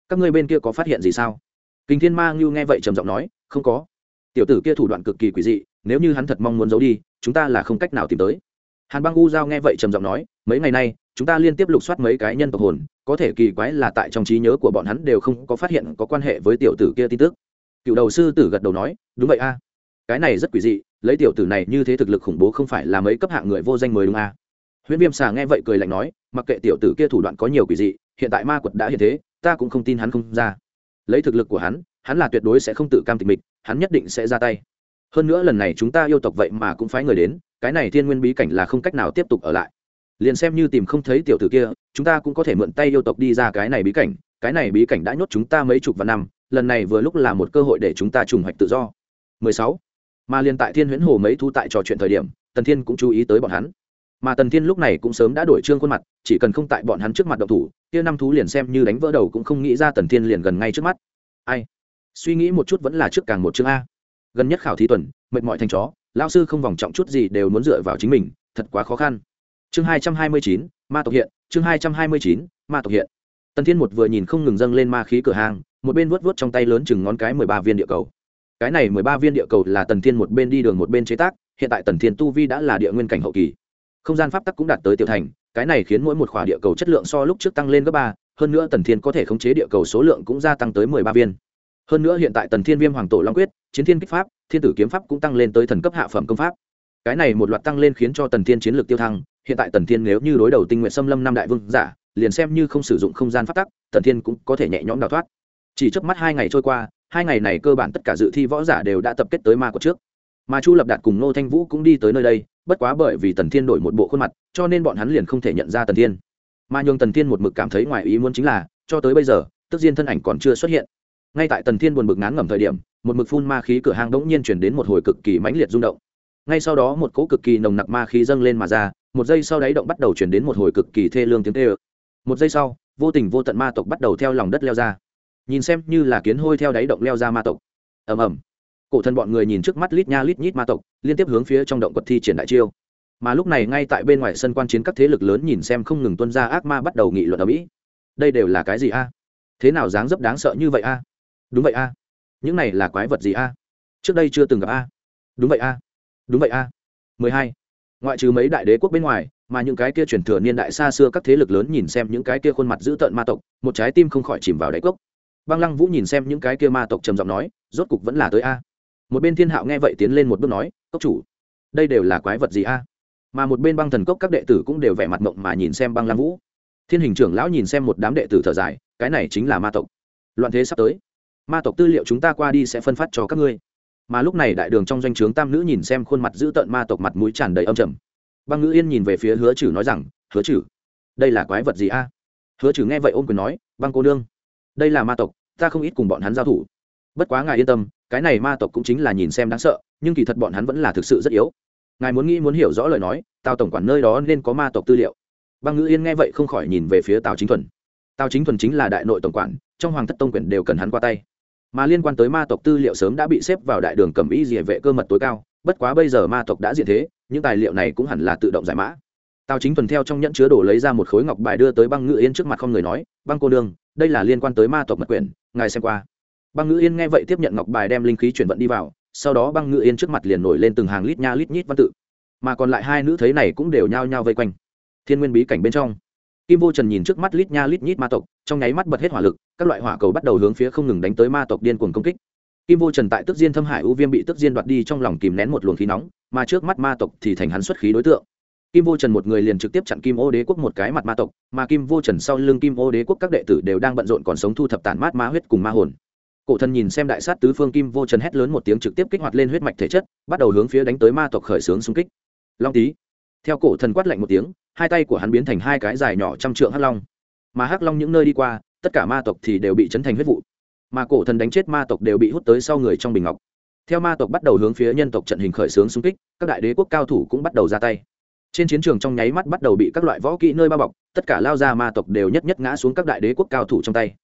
Các ngươi bên kia có phát hiện gì sao? Kình thiên ma ngưu nghe vậy trầm giọng nói, không có. Tiểu tử kia thủ đoạn cực kỳ quỷ dị, nếu như hắn thật mong muốn giấu đi, chúng ta là không cách nào tìm tới. Hàn băng u giao nghe vậy trầm giọng nói, mấy ngày nay, chúng ta liên tiếp lục soát mấy cái nhân tộc hồn, có thể kỳ quái là tại trong trí nhớ của bọn hắn đều không có phát hiện có quan hệ với tiểu tử kia tin tức. Cựu đầu sư tử gật đầu nói, đúng vậy a. Cái này rất quỷ dị lấy tiểu tử này như thế thực lực khủng bố không phải là mấy cấp hạng người vô danh mới đúng à? huyễn viêm xà nghe vậy cười lạnh nói, mặc kệ tiểu tử kia thủ đoạn có nhiều quỷ dị, hiện tại ma quật đã hiện thế, ta cũng không tin hắn không ra lấy thực lực của hắn hắn là tuyệt đối sẽ không tự cam tịch mịch hắn nhất định sẽ ra tay hơn nữa lần này chúng ta yêu tộc vậy mà cũng phái người đến, cái này thiên nguyên bí cảnh là không cách nào tiếp tục ở lại liền xem như tìm không thấy tiểu tử kia, chúng ta cũng có thể mượn tay yêu tộc đi ra cái này bí cảnh, cái này bí cảnh đã nhốt chúng ta mấy chục vạn năm, lần này vừa lúc là một cơ hội để chúng ta trùng hoạch tự do 16 mà liền tại thiên huyễn hồ mấy thu tại trò chuyện thời điểm, tần thiên cũng chú ý tới bọn hắn. Mà tần thiên lúc này cũng sớm đã đổi trương khuôn mặt, chỉ cần không tại bọn hắn trước mặt độc thủ, kia năm thú liền xem như đánh vỡ đầu cũng không nghĩ ra tần thiên liền gần ngay trước mắt. Ai? Suy nghĩ một chút vẫn là trước càng một chương a. Gần nhất khảo thí tuần, mệt mỏi thành chó lao sư không vòng trọng chút gì đều muốn dựa vào chính mình, thật quá khó khăn. Chương hai trăm hai mươi chín, ma tộc hiện, chương hai trăm hai mươi chín, ma tộc hiện. Tần thiên một vừa nhìn không ngừng dâng lên ma khí cửa hàng, một bên vuốt vuốt trong tay lớn chừng ngón cái mười ba viên địa cầu cái này mười ba viên địa cầu là tần thiên một bên đi đường một bên chế tác, hiện tại tần thiên tu vi đã là địa nguyên cảnh hậu kỳ. Không gian pháp tắc cũng đạt tới tiểu thành, cái này khiến mỗi một khỏa địa cầu chất lượng so lúc trước tăng lên gấp ba, hơn nữa tần thiên có thể khống chế địa cầu số lượng cũng gia tăng tới mười ba viên. Hơn nữa hiện tại tần thiên viêm hoàng tổ long quyết, chiến thiên kích pháp, thiên tử kiếm pháp cũng tăng lên tới thần cấp hạ phẩm công pháp. Cái này một loạt tăng lên khiến cho tần thiên chiến lược tiêu thăng, hiện tại tần thiên nếu như đối đầu tinh nguyện xâm lâm năm đại vương giả, liền xem như không sử dụng không gian phát tắc, tần thiên cũng có thể nhẹ nhõm đào thoát. Chỉ trước mắt hai ngày trôi qua hai ngày này cơ bản tất cả dự thi võ giả đều đã tập kết tới ma quật trước. Mà chu lập đạt cùng nô thanh vũ cũng đi tới nơi đây, bất quá bởi vì tần thiên đổi một bộ khuôn mặt, cho nên bọn hắn liền không thể nhận ra tần thiên. Mà nhường tần thiên một mực cảm thấy ngoài ý muốn chính là, cho tới bây giờ, tức diên thân ảnh còn chưa xuất hiện. Ngay tại tần thiên buồn bực ngán ngẩm thời điểm, một mực phun ma khí cửa hang đống nhiên chuyển đến một hồi cực kỳ mãnh liệt rung động. Ngay sau đó một cỗ cực kỳ nồng nặc ma khí dâng lên mà ra, một giây sau đáy động bắt đầu chuyển đến một hồi cực kỳ thê lương tiếng tê ơ một giây sau, vô tình vô tận ma tộc bắt đầu theo lòng đất leo ra nhìn xem như là kiến hôi theo đáy động leo ra ma tộc. Ầm ầm. Cổ thần bọn người nhìn trước mắt lít nha lít nhít ma tộc, liên tiếp hướng phía trong động quật thi triển đại chiêu. Mà lúc này ngay tại bên ngoài sân quan chiến các thế lực lớn nhìn xem không ngừng tuân ra ác ma bắt đầu nghị luận ở mỹ. Đây đều là cái gì a? Thế nào dáng dấp đáng sợ như vậy a? Đúng vậy a. Những này là quái vật gì a? Trước đây chưa từng gặp a. Đúng vậy a. Đúng vậy a. Mười hai. Ngoại trừ mấy đại đế quốc bên ngoài, mà những cái kia truyền thừa niên đại xa xưa các thế lực lớn nhìn xem những cái kia khuôn mặt dữ tợn ma tộc, một trái tim không khỏi chìm vào đáy cốc băng lăng vũ nhìn xem những cái kia ma tộc trầm giọng nói, rốt cục vẫn là tới a. Một bên thiên hạo nghe vậy tiến lên một bước nói, cốc chủ, đây đều là quái vật gì a? Mà một bên băng thần cốc các đệ tử cũng đều vẻ mặt mộng mà nhìn xem băng lăng vũ. Thiên hình trưởng lão nhìn xem một đám đệ tử thở dài, cái này chính là ma tộc. Loạn thế sắp tới, ma tộc tư liệu chúng ta qua đi sẽ phân phát cho các ngươi. Mà lúc này đại đường trong doanh trướng tam nữ nhìn xem khuôn mặt dữ tợn ma tộc mặt mũi tràn đầy âm trầm. Băng ngữ yên nhìn về phía hứa chử nói rằng, hứa chử đây là quái vật gì a? Hứa chử nghe vậy ôm quyền nói, băng cô nương, đây là ma tộc ta không ít cùng bọn hắn giao thủ. Bất quá ngài yên tâm, cái này ma tộc cũng chính là nhìn xem đáng sợ, nhưng kỳ thật bọn hắn vẫn là thực sự rất yếu. Ngài muốn nghĩ muốn hiểu rõ lời nói, tào tổng quản nơi đó nên có ma tộc tư liệu. Băng ngữ yên nghe vậy không khỏi nhìn về phía tào chính thuần. Tào chính thuần chính là đại nội tổng quản, trong hoàng thất tông quyền đều cần hắn qua tay. Mà liên quan tới ma tộc tư liệu sớm đã bị xếp vào đại đường cầm ý địa vệ cơ mật tối cao, bất quá bây giờ ma tộc đã diện thế, những tài liệu này cũng hẳn là tự động giải mã. Tào chính thuần theo trong nhẫn chứa đổ lấy ra một khối ngọc bài đưa tới băng ngự yên trước mặt không người nói, băng cô nương, đây là liên quan tới ma tộc mật quyền ngài xem qua. Băng ngữ yên nghe vậy tiếp nhận ngọc bài đem linh khí chuyển vận đi vào, sau đó băng ngữ yên trước mặt liền nổi lên từng hàng lít nha lít nhít văn tự. Mà còn lại hai nữ thấy này cũng đều nhao nhao vây quanh. Thiên nguyên bí cảnh bên trong, kim vô trần nhìn trước mắt lít nha lít nhít ma tộc, trong nháy mắt bật hết hỏa lực, các loại hỏa cầu bắt đầu hướng phía không ngừng đánh tới ma tộc điên cuồng công kích. Kim vô trần tại tức diên thâm hải ưu viêm bị tức diên đoạt đi trong lòng kìm nén một luồng khí nóng, mà trước mắt ma tộc thì thành hắn xuất khí đối tượng kim vô trần một người liền trực tiếp chặn kim ô đế quốc một cái mặt ma tộc, mà kim vô trần sau lưng kim ô đế quốc các đệ tử đều đang bận rộn còn sống thu thập tản mát ma huyết cùng ma hồn. Cổ thần nhìn xem đại sát tứ phương, kim vô trần hét lớn một tiếng trực tiếp kích hoạt lên huyết mạch thể chất, bắt đầu hướng phía đánh tới ma tộc khởi xướng xung kích. Long tý. Theo cổ thần quát lạnh một tiếng, hai tay của hắn biến thành hai cái dài nhỏ trăm trượng hắc long. Mà hắc long những nơi đi qua, tất cả ma tộc thì đều bị chấn thành huyết vụ. Mà cổ thần đánh chết ma tộc đều bị hút tới sau người trong bình ngọc. Theo ma tộc bắt đầu hướng phía nhân tộc trận hình khởi xướng xung kích, các đại đế quốc cao thủ cũng bắt đầu ra tay trên chiến trường trong nháy mắt bắt đầu bị các loại võ kỹ nơi bao bọc, tất cả lao ra ma tộc đều nhất nhất ngã xuống các đại đế quốc cao thủ trong tay.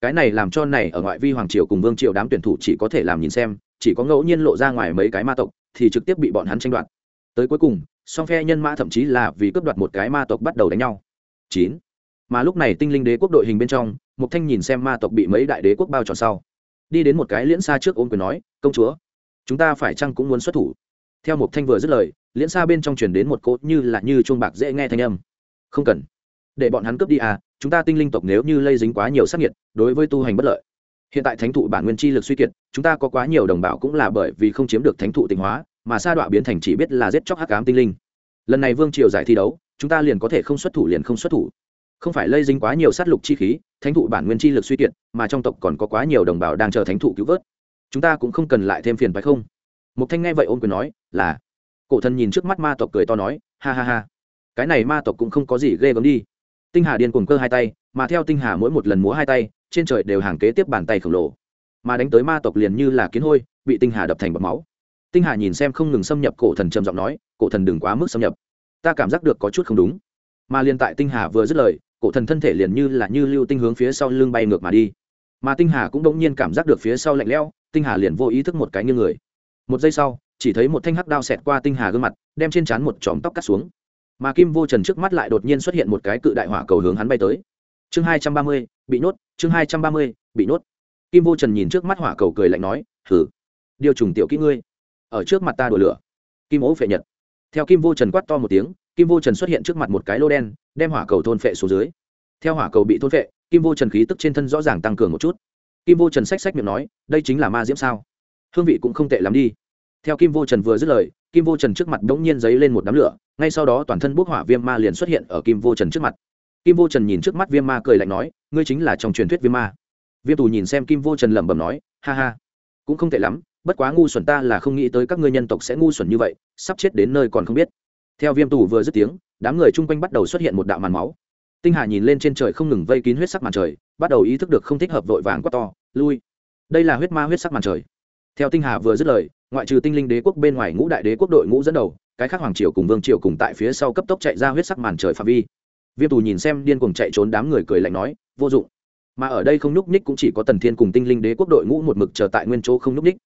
Cái này làm cho này ở ngoại vi hoàng triều cùng vương triều đám tuyển thủ chỉ có thể làm nhìn xem, chỉ có ngẫu nhiên lộ ra ngoài mấy cái ma tộc thì trực tiếp bị bọn hắn tranh đoạt. Tới cuối cùng, song phe nhân mã thậm chí là vì cướp đoạt một cái ma tộc bắt đầu đánh nhau. Chín. Mà lúc này tinh linh đế quốc đội hình bên trong mục thanh nhìn xem ma tộc bị mấy đại đế quốc bao tròn sau. Đi đến một cái liễn xa trước ôm quyền nói, công chúa, chúng ta phải chăng cũng muốn xuất thủ? Theo mục thanh vừa dứt lời liễn xa bên trong truyền đến một cốt như là như chuông bạc dễ nghe thanh âm. Không cần. Để bọn hắn cướp đi à chúng ta tinh linh tộc nếu như lây dính quá nhiều sát nhiệt đối với tu hành bất lợi. Hiện tại thánh thụ bản nguyên chi lực suy kiệt, chúng ta có quá nhiều đồng bào cũng là bởi vì không chiếm được thánh thụ tịnh hóa, mà sa đọa biến thành chỉ biết là giết chóc hắc ám tinh linh. Lần này vương triều giải thi đấu, chúng ta liền có thể không xuất thủ liền không xuất thủ. Không phải lây dính quá nhiều sát lục chi khí, thánh thụ bản nguyên chi lực suy kiệt, mà trong tộc còn có quá nhiều đồng bào đang chờ thánh thụ cứu vớt. Chúng ta cũng không cần lại thêm phiền phải không? Mục thanh nghe vậy ôm quyền nói, là cổ thần nhìn trước mắt ma tộc cười to nói, ha ha ha, cái này ma tộc cũng không có gì ghê gớm đi. Tinh hà điên cuồng cơ hai tay, mà theo tinh hà mỗi một lần múa hai tay, trên trời đều hàng kế tiếp bàn tay khổng lồ. Mà đánh tới ma tộc liền như là kiến hôi, bị tinh hà đập thành bọt máu. Tinh hà nhìn xem không ngừng xâm nhập cổ thần trầm giọng nói, cổ thần đừng quá mức xâm nhập. Ta cảm giác được có chút không đúng. Mà liền tại tinh hà vừa dứt lời, cổ thần thân thể liền như là như lưu tinh hướng phía sau lưng bay ngược mà đi. Mà tinh hà cũng đống nhiên cảm giác được phía sau lạnh lẽo, tinh hà liền vô ý thức một cái như người. Một giây sau chỉ thấy một thanh hắc đao xẹt qua tinh hà gương mặt, đem trên trán một chòm tóc cắt xuống. Mà kim vô trần trước mắt lại đột nhiên xuất hiện một cái cự đại hỏa cầu hướng hắn bay tới. Chương hai trăm ba mươi, bị nốt chương hai trăm ba mươi, bị nốt kim vô trần nhìn trước mắt hỏa cầu cười lạnh nói thử điều trùng tiểu kỹ ngươi, ở trước mặt ta đổ lửa. Kim ố phệ nhật. Theo kim vô trần quát to một tiếng, kim vô trần xuất hiện trước mặt một cái lô đen, đem hỏa cầu thôn phệ xuống dưới. Theo hỏa cầu bị thôn phệ, kim vô trần khí tức trên thân rõ ràng tăng cường một chút. Kim vô trần xách xách miệng nói, đây chính là ma diễm sao? Hương vị cũng không tệ lắm đi theo kim vô trần vừa dứt lời, kim vô trần trước mặt đ ỗ n g nhiên dấy lên một đám lửa, ngay sau đó toàn thân bốc hỏa viêm ma liền xuất hiện ở kim vô trần trước mặt. Kim vô trần nhìn trước mắt viêm ma cười lạnh nói, ngươi chính là trong truyền thuyết viêm ma. Viêm tù nhìn xem kim vô trần lẩm bẩm nói, ha ha, cũng không tệ lắm, bất quá ngu xuẩn ta là không nghĩ tới các ngươi nhân tộc sẽ ngu xuẩn như vậy, sắp chết đến nơi còn không biết. Theo viêm tù vừa dứt tiếng, đám người chung quanh bắt đầu xuất hiện một đạo màn máu. Tinh hà nhìn lên trên trời không ngừng vây kín huyết sắc màn trời, bắt đầu ý thức được không thích hợp vội vàng quá to, lui! Đây là huyết ma huyết sắc màn trời. Theo tinh hà vừa dứt lời ngoại trừ tinh linh đế quốc bên ngoài ngũ đại đế quốc đội ngũ dẫn đầu, cái khác hoàng triều cùng vương triều cùng tại phía sau cấp tốc chạy ra huyết sắc màn trời phạm vi. Viêm tù nhìn xem điên cuồng chạy trốn đám người cười lạnh nói, vô dụng. Mà ở đây không nhúc ních cũng chỉ có tần thiên cùng tinh linh đế quốc đội ngũ một mực chờ tại nguyên chỗ không nhúc ních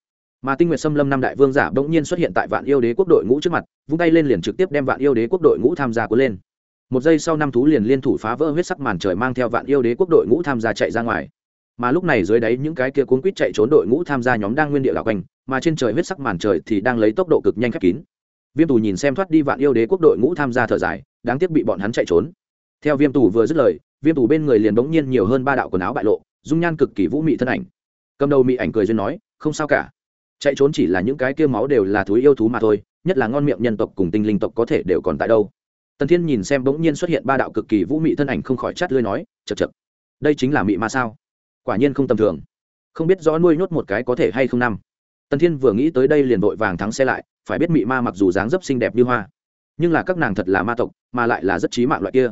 mà tinh nguyệt xâm lâm năm đại vương giả bỗng nhiên xuất hiện tại vạn yêu đế quốc đội ngũ trước mặt, vung tay lên liền trực tiếp đem vạn yêu đế quốc đội ngũ tham gia cuốn lên. Một giây sau năm thú liền liên thủ phá vỡ huyết sắc màn trời mang theo vạn yêu đế quốc đội ngũ tham gia chạy ra ngoài. Mà lúc này dưới đáy những cái kia cuốn quýt chạy trốn đội ngũ tham gia nhóm đang nguyên địa đảo quanh mà trên trời huyết sắc màn trời thì đang lấy tốc độ cực nhanh khép kín. Viêm tù nhìn xem thoát đi vạn yêu đế quốc đội ngũ tham gia thở dài, đáng tiếc bị bọn hắn chạy trốn. Theo viêm tù vừa dứt lời, viêm tù bên người liền bỗng nhiên nhiều hơn ba đạo quần áo bại lộ, dung nhan cực kỳ vũ mị thân ảnh. Cầm đầu mị ảnh cười duyên nói, không sao cả. Chạy trốn chỉ là những cái kia máu đều là thú yêu thú mà thôi, nhất là ngon miệng nhân tộc cùng tinh linh tộc có thể đều còn tại đâu. Tần thiên nhìn xem bỗng nhiên xuất hiện ba đạo cực kỳ vũ mị thân ảnh không khỏi chát lưới nói chật chật đây chính là mị ma sao? Quả nhiên không tầm thường. Không biết rõ nuôi nhốt một cái có thể hay không năm tần thiên vừa nghĩ tới đây liền vội vàng thắng xe lại, phải biết mị ma mặc dù dáng dấp xinh đẹp như hoa, nhưng là các nàng thật là ma tộc, mà lại là rất trí mạng loại kia.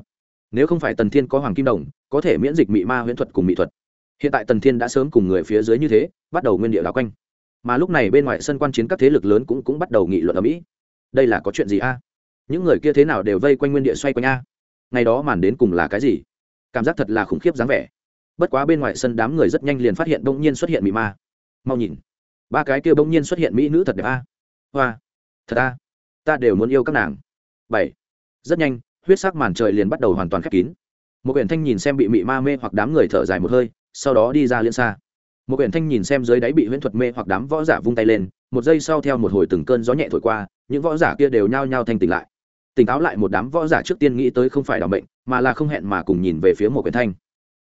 Nếu không phải tần thiên có hoàng kim đồng, có thể miễn dịch mị ma huyễn thuật cùng mỹ thuật. Hiện tại tần thiên đã sớm cùng người phía dưới như thế, bắt đầu nguyên địa đảo quanh. Mà lúc này bên ngoài sân quan chiến các thế lực lớn cũng cũng bắt đầu nghị luận ở mỹ. Đây là có chuyện gì a? Những người kia thế nào đều vây quanh nguyên địa xoay quanh a? Ngày đó màn đến cùng là cái gì? Cảm giác thật là khủng khiếp dáng vẻ. Bất quá bên ngoài sân đám người rất nhanh liền phát hiện Đông nhiên xuất hiện mị ma. Mau nhìn ba cái kia bỗng nhiên xuất hiện mỹ nữ thật đẹp a. Hoa, thật a. Ta đều muốn yêu các nàng. Bảy, rất nhanh, huyết sắc màn trời liền bắt đầu hoàn toàn khép kín. Một quyển thanh nhìn xem bị mị ma mê hoặc đám người thở dài một hơi, sau đó đi ra liên xa. Một quyển thanh nhìn xem dưới đáy bị huyễn thuật mê hoặc đám võ giả vung tay lên, một giây sau theo một hồi từng cơn gió nhẹ thổi qua, những võ giả kia đều nhao nhao thanh tỉnh lại. Tỉnh táo lại một đám võ giả trước tiên nghĩ tới không phải đ ỏ bệnh mà là không hẹn mà cùng nhìn về phía một quyển thanh.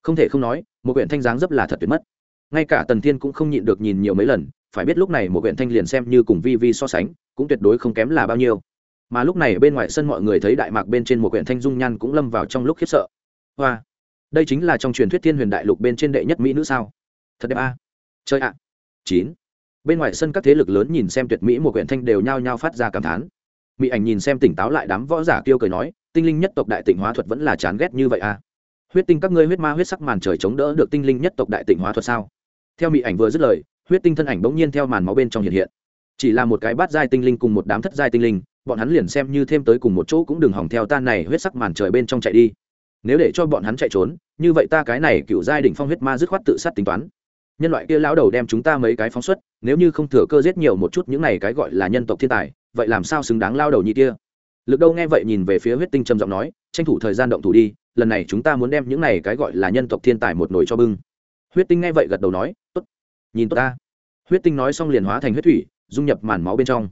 Không thể không nói, một quyển thanh dáng dấp là thật tuyệt mất. Ngay cả tần thiên cũng không nhịn được nhìn nhiều mấy lần phải biết lúc này một quyển thanh liền xem như cùng vi vi so sánh, cũng tuyệt đối không kém là bao nhiêu. Mà lúc này bên ngoài sân mọi người thấy đại mạc bên trên một quyển thanh dung nhan cũng lâm vào trong lúc khiếp sợ. Hoa, đây chính là trong truyền thuyết thiên huyền đại lục bên trên đệ nhất mỹ nữ sao? Thật đẹp a. À? chơi ạ. Chín. Bên ngoài sân các thế lực lớn nhìn xem tuyệt mỹ một quyển thanh đều nhao nhao phát ra cảm thán. Mỹ ảnh nhìn xem tỉnh táo lại đám võ giả kêu cười nói, tinh linh nhất tộc đại tịnh hóa thuật vẫn là chán ghét như vậy à huyết tinh các ngươi huyết ma huyết sắc màn trời chống đỡ được tinh linh nhất tộc đại tịnh hóa thuật sao? Theo mỹ ảnh vừa dứt lời huyết tinh thân ảnh bỗng nhiên theo màn máu bên trong hiện hiện. Chỉ là một cái bát giai tinh linh cùng một đám thất giai tinh linh, bọn hắn liền xem như thêm tới cùng một chỗ cũng đừng hỏng theo tan này huyết sắc màn trời bên trong chạy đi. Nếu để cho bọn hắn chạy trốn, như vậy ta cái này cựu giai đỉnh phong huyết ma dứt khoát tự sát tính toán. Nhân loại kia lão đầu đem chúng ta mấy cái phóng xuất, nếu như không thừa cơ giết nhiều một chút những này cái gọi là nhân tộc thiên tài, vậy làm sao xứng đáng lao đầu như kia? Lực đâu nghe vậy nhìn về phía huyết tinh trầm giọng nói, tranh thủ thời gian động thủ đi, lần này chúng ta muốn đem những này cái gọi là nhân tộc thiên tài một nồi cho bưng. Huyết tinh nghe vậy gật đầu nói, tốt, nhìn tốt ta huyết tinh nói xong liền hóa thành huyết thủy, dung nhập màn máu bên trong.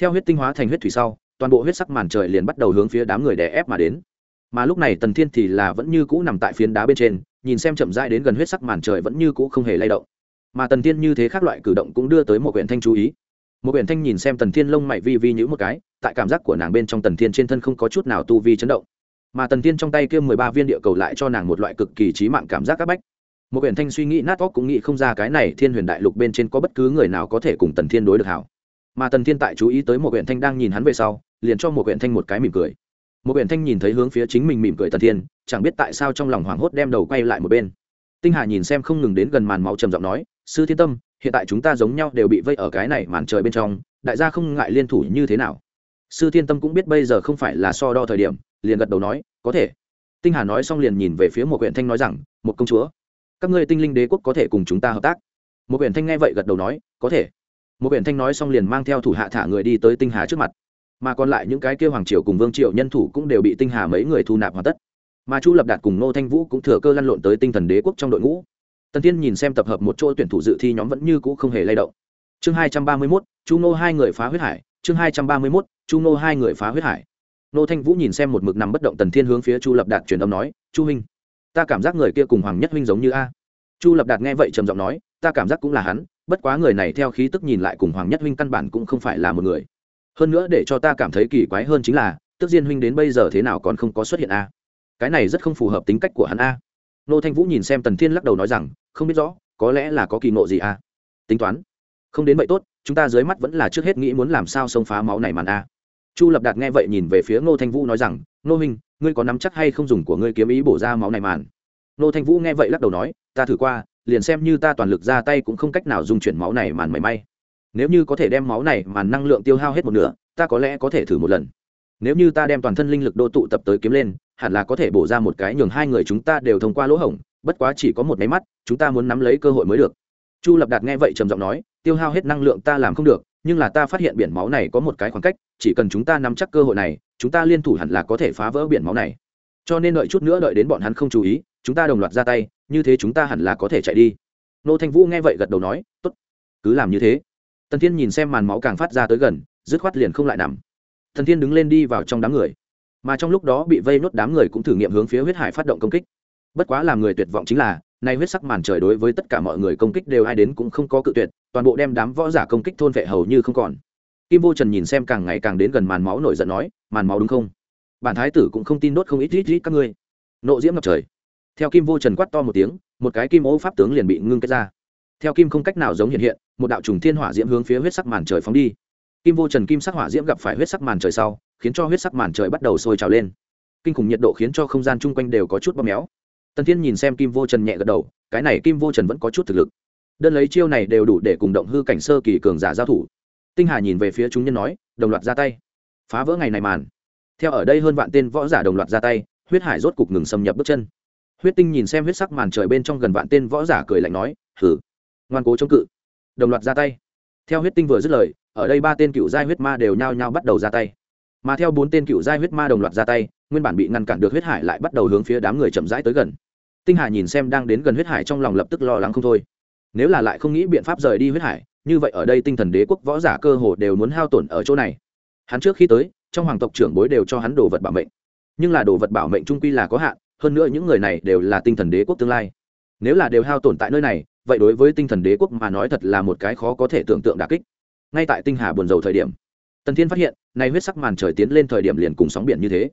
Theo huyết tinh hóa thành huyết thủy sau, toàn bộ huyết sắc màn trời liền bắt đầu hướng phía đám người đè ép mà đến. Mà lúc này tần thiên thì là vẫn như cũ nằm tại phiến đá bên trên, nhìn xem chậm rãi đến gần huyết sắc màn trời vẫn như cũ không hề lay động. Mà tần thiên như thế khác loại cử động cũng đưa tới một quyển thanh chú ý. Một quyển thanh nhìn xem tần thiên lông mày vi vi nhữ một cái, tại cảm giác của nàng bên trong tần thiên trên thân không có chút nào tu vi chấn động. Mà tần thiên trong tay kia mười ba viên địa cầu lại cho nàng một loại cực kỳ trí mạng cảm giác áp bách một quyển thanh suy nghĩ nát óc cũng nghĩ không ra cái này thiên huyền đại lục bên trên có bất cứ người nào có thể cùng tần thiên đối được hảo. Mà tần thiên tại chú ý tới một quyển thanh đang nhìn hắn về sau, liền cho một quyển thanh một cái mỉm cười. Một quyển thanh nhìn thấy hướng phía chính mình mỉm cười tần thiên, chẳng biết tại sao trong lòng hoảng hốt đem đầu quay lại một bên. Tinh hà nhìn xem không ngừng đến gần màn máu trầm giọng nói, sư thiên tâm, hiện tại chúng ta giống nhau đều bị vây ở cái này màn trời bên trong, đại gia không ngại liên thủ như thế nào? Sư thiên tâm cũng biết bây giờ không phải là so đo thời điểm, liền gật đầu nói, có thể. Tinh hà nói xong liền nhìn về phía một huyện thanh nói rằng, một công chúa các ngươi tinh linh đế quốc có thể cùng chúng ta hợp tác. Một biển thanh nghe vậy gật đầu nói, có thể. Một biển thanh nói xong liền mang theo thủ hạ thả người đi tới tinh hà trước mặt. Mà còn lại những cái kêu hoàng triều cùng vương triều nhân thủ cũng đều bị tinh hà mấy người thu nạp hoàn tất. Mà chu lập đạt cùng nô thanh vũ cũng thừa cơ lăn lộn tới tinh thần đế quốc trong đội ngũ. Tần tiên nhìn xem tập hợp một chỗ tuyển thủ dự thi nhóm vẫn như cũ không hề lay động. Chương hai trăm ba mươi mốt, chu nô hai người phá huyết hải. Chương hai trăm ba mươi mốt, chu nô hai người phá huyết hải. Nô thanh vũ nhìn xem một mực nằm bất động tần thiên hướng phía chu lập đạt truyền âm nói, chu huynh ta cảm giác người kia cùng hoàng nhất huynh giống như a. Chu lập đạt nghe vậy trầm giọng nói, ta cảm giác cũng là hắn, bất quá người này theo khí tức nhìn lại cùng hoàng nhất huynh căn bản cũng không phải là một người. Hơn nữa để cho ta cảm thấy kỳ quái hơn chính là tức diên huynh đến bây giờ thế nào còn không có xuất hiện a. Cái này rất không phù hợp tính cách của hắn a. Nô thanh vũ nhìn xem tần thiên lắc đầu nói rằng, không biết rõ, có lẽ là có kỳ ngộ gì a. Tính toán. Không đến vậy tốt, chúng ta dưới mắt vẫn là trước hết nghĩ muốn làm sao xông phá máu này màn a. Chu lập đạt nghe vậy nhìn về phía ngô thanh vũ nói rằng nô huynh ngươi có nắm chắc hay không dùng của ngươi kiếm ý bổ ra máu này màn? Nô thanh vũ nghe vậy lắc đầu nói, ta thử qua, liền xem như ta toàn lực ra tay cũng không cách nào dùng chuyển máu này màn mảy may. Nếu như có thể đem máu này màn năng lượng tiêu hao hết một nửa, ta có lẽ có thể thử một lần. Nếu như ta đem toàn thân linh lực đô tụ tập tới kiếm lên, hẳn là có thể bổ ra một cái nhường hai người chúng ta đều thông qua lỗ hổng, bất quá chỉ có một máy mắt, chúng ta muốn nắm lấy cơ hội mới được. Chu lập đạt nghe vậy trầm giọng nói, tiêu hao hết năng lượng ta làm không được, nhưng là ta phát hiện biển máu này có một cái khoảng cách, chỉ cần chúng ta nắm chắc cơ hội này chúng ta liên thủ hẳn là có thể phá vỡ biển máu này. Cho nên đợi chút nữa đợi đến bọn hắn không chú ý, chúng ta đồng loạt ra tay, như thế chúng ta hẳn là có thể chạy đi. Nô thanh vũ nghe vậy gật đầu nói, tốt, cứ làm như thế. Tần thiên nhìn xem màn máu càng phát ra tới gần, dứt khoát liền không lại nằm. Thần thiên đứng lên đi vào trong đám người. Mà trong lúc đó bị vây nốt đám người cũng thử nghiệm hướng phía huyết hải phát động công kích. Bất quá làm người tuyệt vọng chính là, nay huyết sắc màn trời đối với tất cả mọi người công kích đều ai đến cũng không có cự tuyệt, toàn bộ đem đám võ giả công kích thôn vệ hầu như không còn kim vô trần nhìn xem càng ngày càng đến gần màn máu nổi giận nói, màn máu đúng không? Bản thái tử cũng không tin đốt không ít ít ít các ngươi. Nộ diễm ngập trời. Theo kim vô trần quát to một tiếng, một cái kim ô pháp tướng liền bị ngưng kết ra. Theo kim không cách nào giống hiện hiện, một đạo trùng thiên hỏa diễm hướng phía huyết sắc màn trời phóng đi. Kim vô trần kim sắc hỏa diễm gặp phải huyết sắc màn trời sau, khiến cho huyết sắc màn trời bắt đầu sôi trào lên. Kinh khủng nhiệt độ khiến cho không gian chung quanh đều có chút bóp méo. Tần thiên nhìn xem kim vô trần nhẹ gật đầu, cái này kim vô trần vẫn có chút thực lực. Đơn lấy chiêu này đều đủ để cùng động hư cảnh sơ kỳ cường giả giao thủ tinh hà nhìn về phía chúng nhân nói, đồng loạt ra tay. Phá vỡ ngày này màn. Theo ở đây hơn vạn tên võ giả đồng loạt ra tay, huyết hải rốt cục ngừng xâm nhập bước chân. Huyết tinh nhìn xem huyết sắc màn trời bên trong gần vạn tên võ giả cười lạnh nói hử ngoan cố chống cự. Đồng loạt ra tay. Theo huyết tinh vừa dứt lời, ở đây ba tên cựu giai huyết ma đều nhao nhao bắt đầu ra tay. Mà theo bốn tên cựu giai huyết ma đồng loạt ra tay, nguyên bản bị ngăn cản được huyết hải lại bắt đầu hướng phía đám người chậm rãi tới gần. Tinh hà nhìn xem đang đến gần huyết hải trong lòng lập tức lo lắng không thôi. Nếu là lại không nghĩ biện pháp rời đi huyết hải như vậy ở đây tinh thần đế quốc võ giả cơ hồ đều muốn hao tổn ở chỗ này. Hắn trước khi tới, trong hoàng tộc trưởng bối đều cho hắn đồ vật bảo mệnh. Nhưng là đồ vật bảo mệnh trung quy là có hạn, hơn nữa những người này đều là tinh thần đế quốc tương lai. Nếu là đều hao tổn tại nơi này, vậy đối với tinh thần đế quốc mà nói thật là một cái khó có thể tưởng tượng đà kích. Ngay tại tinh hà buồn dầu thời điểm, tần thiên phát hiện, nay huyết sắc màn trời tiến lên thời điểm liền cùng sóng biển như thế.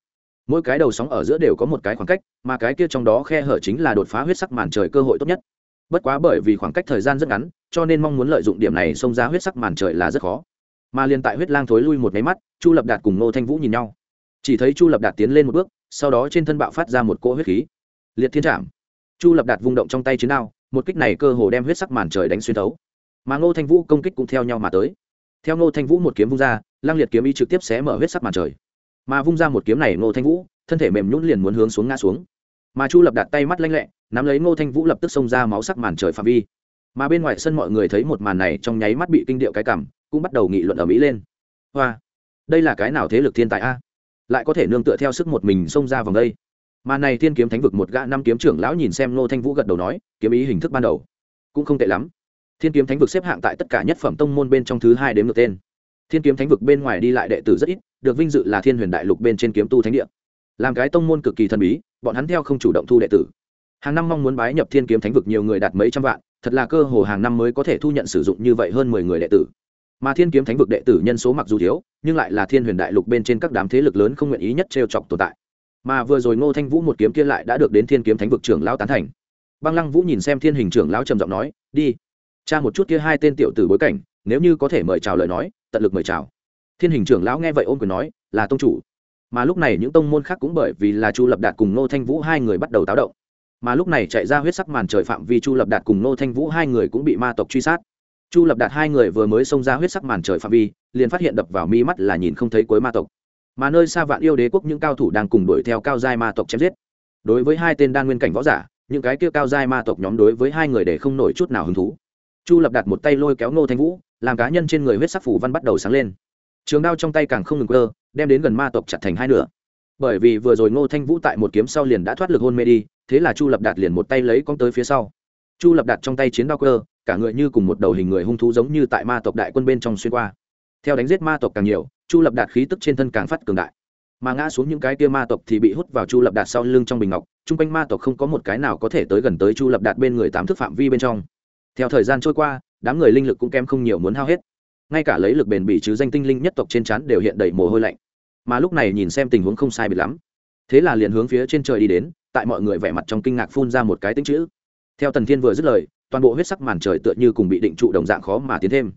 Mỗi cái đầu sóng ở giữa đều có một cái khoảng cách, mà cái kia trong đó khe hở chính là đột phá huyết sắc màn trời cơ hội tốt nhất bất quá bởi vì khoảng cách thời gian rất ngắn, cho nên mong muốn lợi dụng điểm này xông ra huyết sắc màn trời là rất khó. Mà liền tại huyết lang thối lui một máy mắt, chu lập đạt cùng ngô thanh vũ nhìn nhau. Chỉ thấy chu lập đạt tiến lên một bước, sau đó trên thân bạo phát ra một cỗ huyết khí. Liệt thiên trảm. Chu lập đạt vung động trong tay chiến đao, một kích này cơ hồ đem huyết sắc màn trời đánh xuyên thấu. Mà ngô thanh vũ công kích cũng theo nhau mà tới. Theo ngô thanh vũ một kiếm vung ra lang liệt kiếm y trực tiếp xé mở huyết sắc màn trời. Mà vung ra một kiếm này, ngô thanh vũ, thân thể mềm nhún liền muốn hướng xuống ngã xuống. Mà chu lập đạt tay mắt lanh lẹ nắm lấy ngô thanh vũ lập tức xông ra máu sắc màn trời phạm vi. Mà bên ngoài sân mọi người thấy một màn này trong nháy mắt bị kinh điệu cái cảm, cũng bắt đầu nghị luận ở mỹ lên. Hoa, đây là cái nào thế lực thiên tài a? Lại có thể nương tựa theo sức một mình xông ra vòng đây. Mà này thiên kiếm thánh vực một gã năm kiếm trưởng lão nhìn xem ngô thanh vũ gật đầu nói, kiếm ý hình thức ban đầu cũng không tệ lắm. Thiên kiếm thánh vực xếp hạng tại tất cả nhất phẩm tông môn bên trong thứ hai đến ngược tên. Thiên kiếm thánh vực bên ngoài đi lại đệ tử rất ít, được vinh dự là thiên huyền đại lục bên trên kiếm tu thánh địa. Làm cái tông môn cực kỳ thần bí, bọn hắn theo không chủ động thu đệ tử hàng năm mong muốn bái nhập thiên kiếm thánh vực nhiều người đạt mấy trăm vạn, thật là cơ hồ hàng năm mới có thể thu nhận sử dụng như vậy hơn mười người đệ tử. Mà thiên kiếm thánh vực đệ tử nhân số mặc dù thiếu, nhưng lại là thiên huyền đại lục bên trên các đám thế lực lớn không nguyện ý nhất trêu chọc tồn tại. Mà vừa rồi ngô thanh vũ một kiếm kia lại đã được đến thiên kiếm thánh vực trưởng lão tán thành. Băng lăng vũ nhìn xem thiên hình trưởng lão trầm giọng nói, đi cha một chút kia hai tên tiểu tử bối cảnh, nếu như có thể mời chào lời nói, tận lực mời chào. Thiên hình trưởng lão nghe vậy ôm quyền nói, là tông chủ. Mà lúc này những tông môn khác cũng bởi vì là chu lập đạt cùng nô thanh vũ hai người bắt đầu táo động mà lúc này chạy ra huyết sắc màn trời phạm vi chu lập đạt cùng nô thanh vũ hai người cũng bị ma tộc truy sát. Chu lập đạt hai người vừa mới xông ra huyết sắc màn trời phạm vi, liền phát hiện đập vào mi mắt là nhìn không thấy cuối ma tộc. Mà nơi xa vạn yêu đế quốc những cao thủ đang cùng đuổi theo cao giai ma tộc chém giết. Đối với hai tên đan nguyên cảnh võ giả, những cái kia cao giai ma tộc nhóm đối với hai người để không nổi chút nào hứng thú. Chu lập đạt một tay lôi kéo nô thanh vũ, làm cá nhân trên người huyết sắc phủ văn bắt đầu sáng lên. Trường đao trong tay càng không ngừng cơ đem đến gần ma tộc chặt thành hai nửa bởi vì vừa rồi ngô thanh vũ tại một kiếm sau liền đã thoát lực hôn mê đi, thế là chu lập đạt liền một tay lấy con tới phía sau. Chu lập đạt trong tay chiến đao cơ, cả người như cùng một đầu hình người hung thú giống như tại ma tộc đại quân bên trong xuyên qua. Theo đánh giết ma tộc càng nhiều, chu lập đạt khí tức trên thân càng phát cường đại. Mà ngã xuống những cái kia ma tộc thì bị hút vào chu lập đạt sau lưng trong bình ngọc, chung quanh ma tộc không có một cái nào có thể tới gần tới chu lập đạt bên người tám thức phạm vi bên trong. Theo thời gian trôi qua, đám người linh lực cũng kém không nhiều muốn hao hết. Ngay cả lấy lực bền bỉ chứ danh tinh linh nhất tộc trên chắn đều hiện đầy mồ hôi lạnh mà lúc này nhìn xem tình huống không sai biệt lắm. Thế là liền hướng phía trên trời đi đến, tại mọi người vẻ mặt trong kinh ngạc phun ra một cái tính chữ. Theo tần thiên vừa dứt lời, toàn bộ huyết sắc màn trời tựa như cùng bị định trụ đồng dạng khó mà tiến thêm.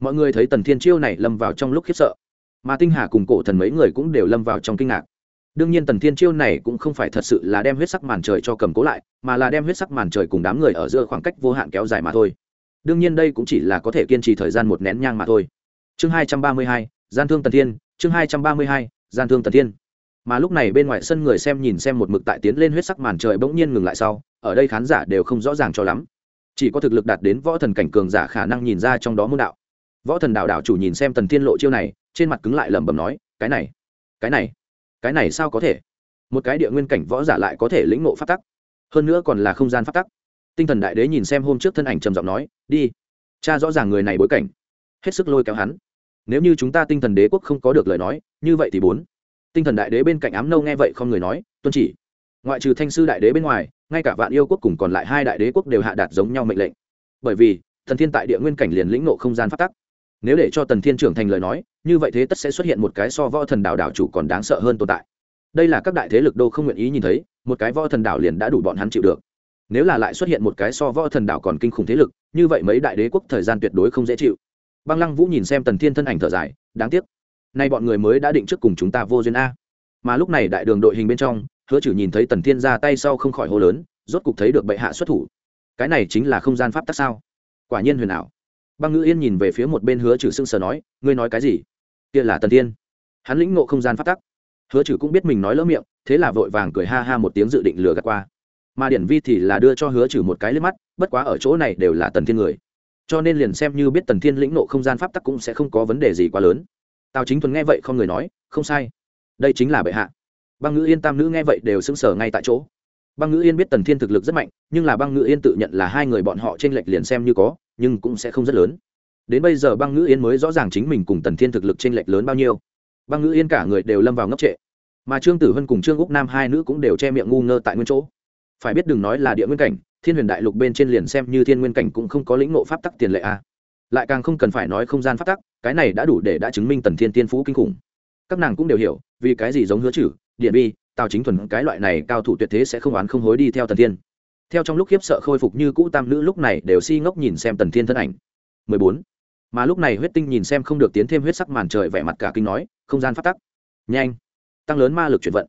Mọi người thấy tần thiên chiêu này lâm vào trong lúc khiếp sợ. Mà tinh hà cùng cổ thần mấy người cũng đều lâm vào trong kinh ngạc. Đương nhiên tần thiên chiêu này cũng không phải thật sự là đem huyết sắc màn trời cho cầm cố lại, mà là đem huyết sắc màn trời cùng đám người ở giữa khoảng cách vô hạn kéo dài mà thôi. Đương nhiên đây cũng chỉ là có thể kiên trì thời gian một nén nhang mà thôi. Chương hai trăm ba mươi hai, gian thương tần thiên chương hai trăm ba mươi hai, gian thương tần thiên. Mà lúc này bên ngoài sân người xem nhìn xem một mực tại tiến lên huyết sắc màn trời bỗng nhiên ngừng lại sau, ở đây khán giả đều không rõ ràng cho lắm. Chỉ có thực lực đạt đến võ thần cảnh cường giả khả năng nhìn ra trong đó môn đạo. Võ thần đạo đạo chủ nhìn xem tần thiên lộ chiêu này, trên mặt cứng lại lẩm bẩm nói, cái này cái này cái này sao có thể? Một cái địa nguyên cảnh võ giả lại có thể lĩnh ngộ phát tắc. Hơn nữa còn là không gian phát tắc. Tinh thần đại đế nhìn xem hôm trước thân ảnh trầm giọng nói, đi, cha rõ ràng người này bối cảnh. Hết sức lôi kéo hắn nếu như chúng ta tinh thần đế quốc không có được lời nói, như vậy thì bốn. Tinh thần đại đế bên cạnh ám nâu nghe vậy không người nói, tuân chỉ. Ngoại trừ thanh sư đại đế bên ngoài, ngay cả vạn yêu quốc cùng còn lại hai đại đế quốc đều hạ đạt giống nhau mệnh lệnh. Bởi vì, thần thiên tại địa nguyên cảnh liền lĩnh nộ không gian phát tắc. Nếu để cho tần thiên trưởng thành lời nói, như vậy thế tất sẽ xuất hiện một cái so võ thần đảo đảo chủ còn đáng sợ hơn tồn tại. Đây là các đại thế lực đô không nguyện ý nhìn thấy, một cái võ thần đảo liền đã đủ bọn hắn chịu được. Nếu là lại xuất hiện một cái so võ thần đảo còn kinh khủng thế lực, như vậy mấy đại đế quốc thời gian tuyệt đối không dễ chịu băng lăng vũ nhìn xem tần thiên thân ảnh thở dài, đáng tiếc. Nay bọn người mới đã định trước cùng chúng ta vô duyên a. Mà lúc này đại đường đội hình bên trong, hứa chử nhìn thấy tần thiên ra tay sau không khỏi hô lớn, rốt cục thấy được bệ hạ xuất thủ. Cái này chính là không gian pháp tắc sao? Quả nhiên huyền ảo. Băng ngữ yên nhìn về phía một bên hứa trừ sưng sờ nói, ngươi nói cái gì? Kia là tần tiên hắn lĩnh ngộ không gian phát tắc. Hứa trừ cũng biết mình nói lỡ miệng, thế là vội vàng cười ha ha một tiếng dự định lừa gạt qua. Mà điển vi thì là đưa cho hứa trừ một cái lên mắt, bất quá ở chỗ này đều là tần thiên người cho nên liền xem như biết tần thiên lĩnh nộ không gian pháp tắc cũng sẽ không có vấn đề gì quá lớn. Tào chính thuần nghe vậy không người nói, không sai. Đây chính là bệ hạ. Băng ngữ yên tam nữ nghe vậy đều sững sờ ngay tại chỗ. Băng ngữ yên biết tần thiên thực lực rất mạnh, nhưng là băng ngữ yên tự nhận là hai người bọn họ t r ê n lệch liền xem như có, nhưng cũng sẽ không rất lớn. Đến bây giờ băng ngữ yên mới rõ ràng chính mình cùng tần thiên thực lực t r ê n lệch lớn bao nhiêu. Băng ngữ yên cả người đều lâm vào ngốc trệ. Mà trương tử hân cùng trương úc nam hai nữ cũng đều che miệng ngu ngơ tại nguyên chỗ. Phải biết đừng nói là địa nguyên cảnh thiên huyền đại lục bên trên liền xem như thiên nguyên cảnh cũng không có lĩnh ngộ pháp tắc tiền lệ a. Lại càng không cần phải nói không gian pháp tắc, cái này đã đủ để đã chứng minh tần thiên tiên phú kinh khủng. Các nàng cũng đều hiểu, vì cái gì giống hứa chử, điện bi tào chính thuần, cái loại này cao thủ tuyệt thế sẽ không oán không hối đi theo tần thiên. Theo trong lúc khiếp sợ khôi phục như cũ tam nữ lúc này đều si ngốc nhìn xem tần thiên thân ảnh. 14. mà lúc này huyết tinh nhìn xem không được tiến thêm huyết sắc màn trời vẻ mặt cả kinh nói, không gian phát tắc. Nhanh. Tăng lớn ma lực chuyển vận.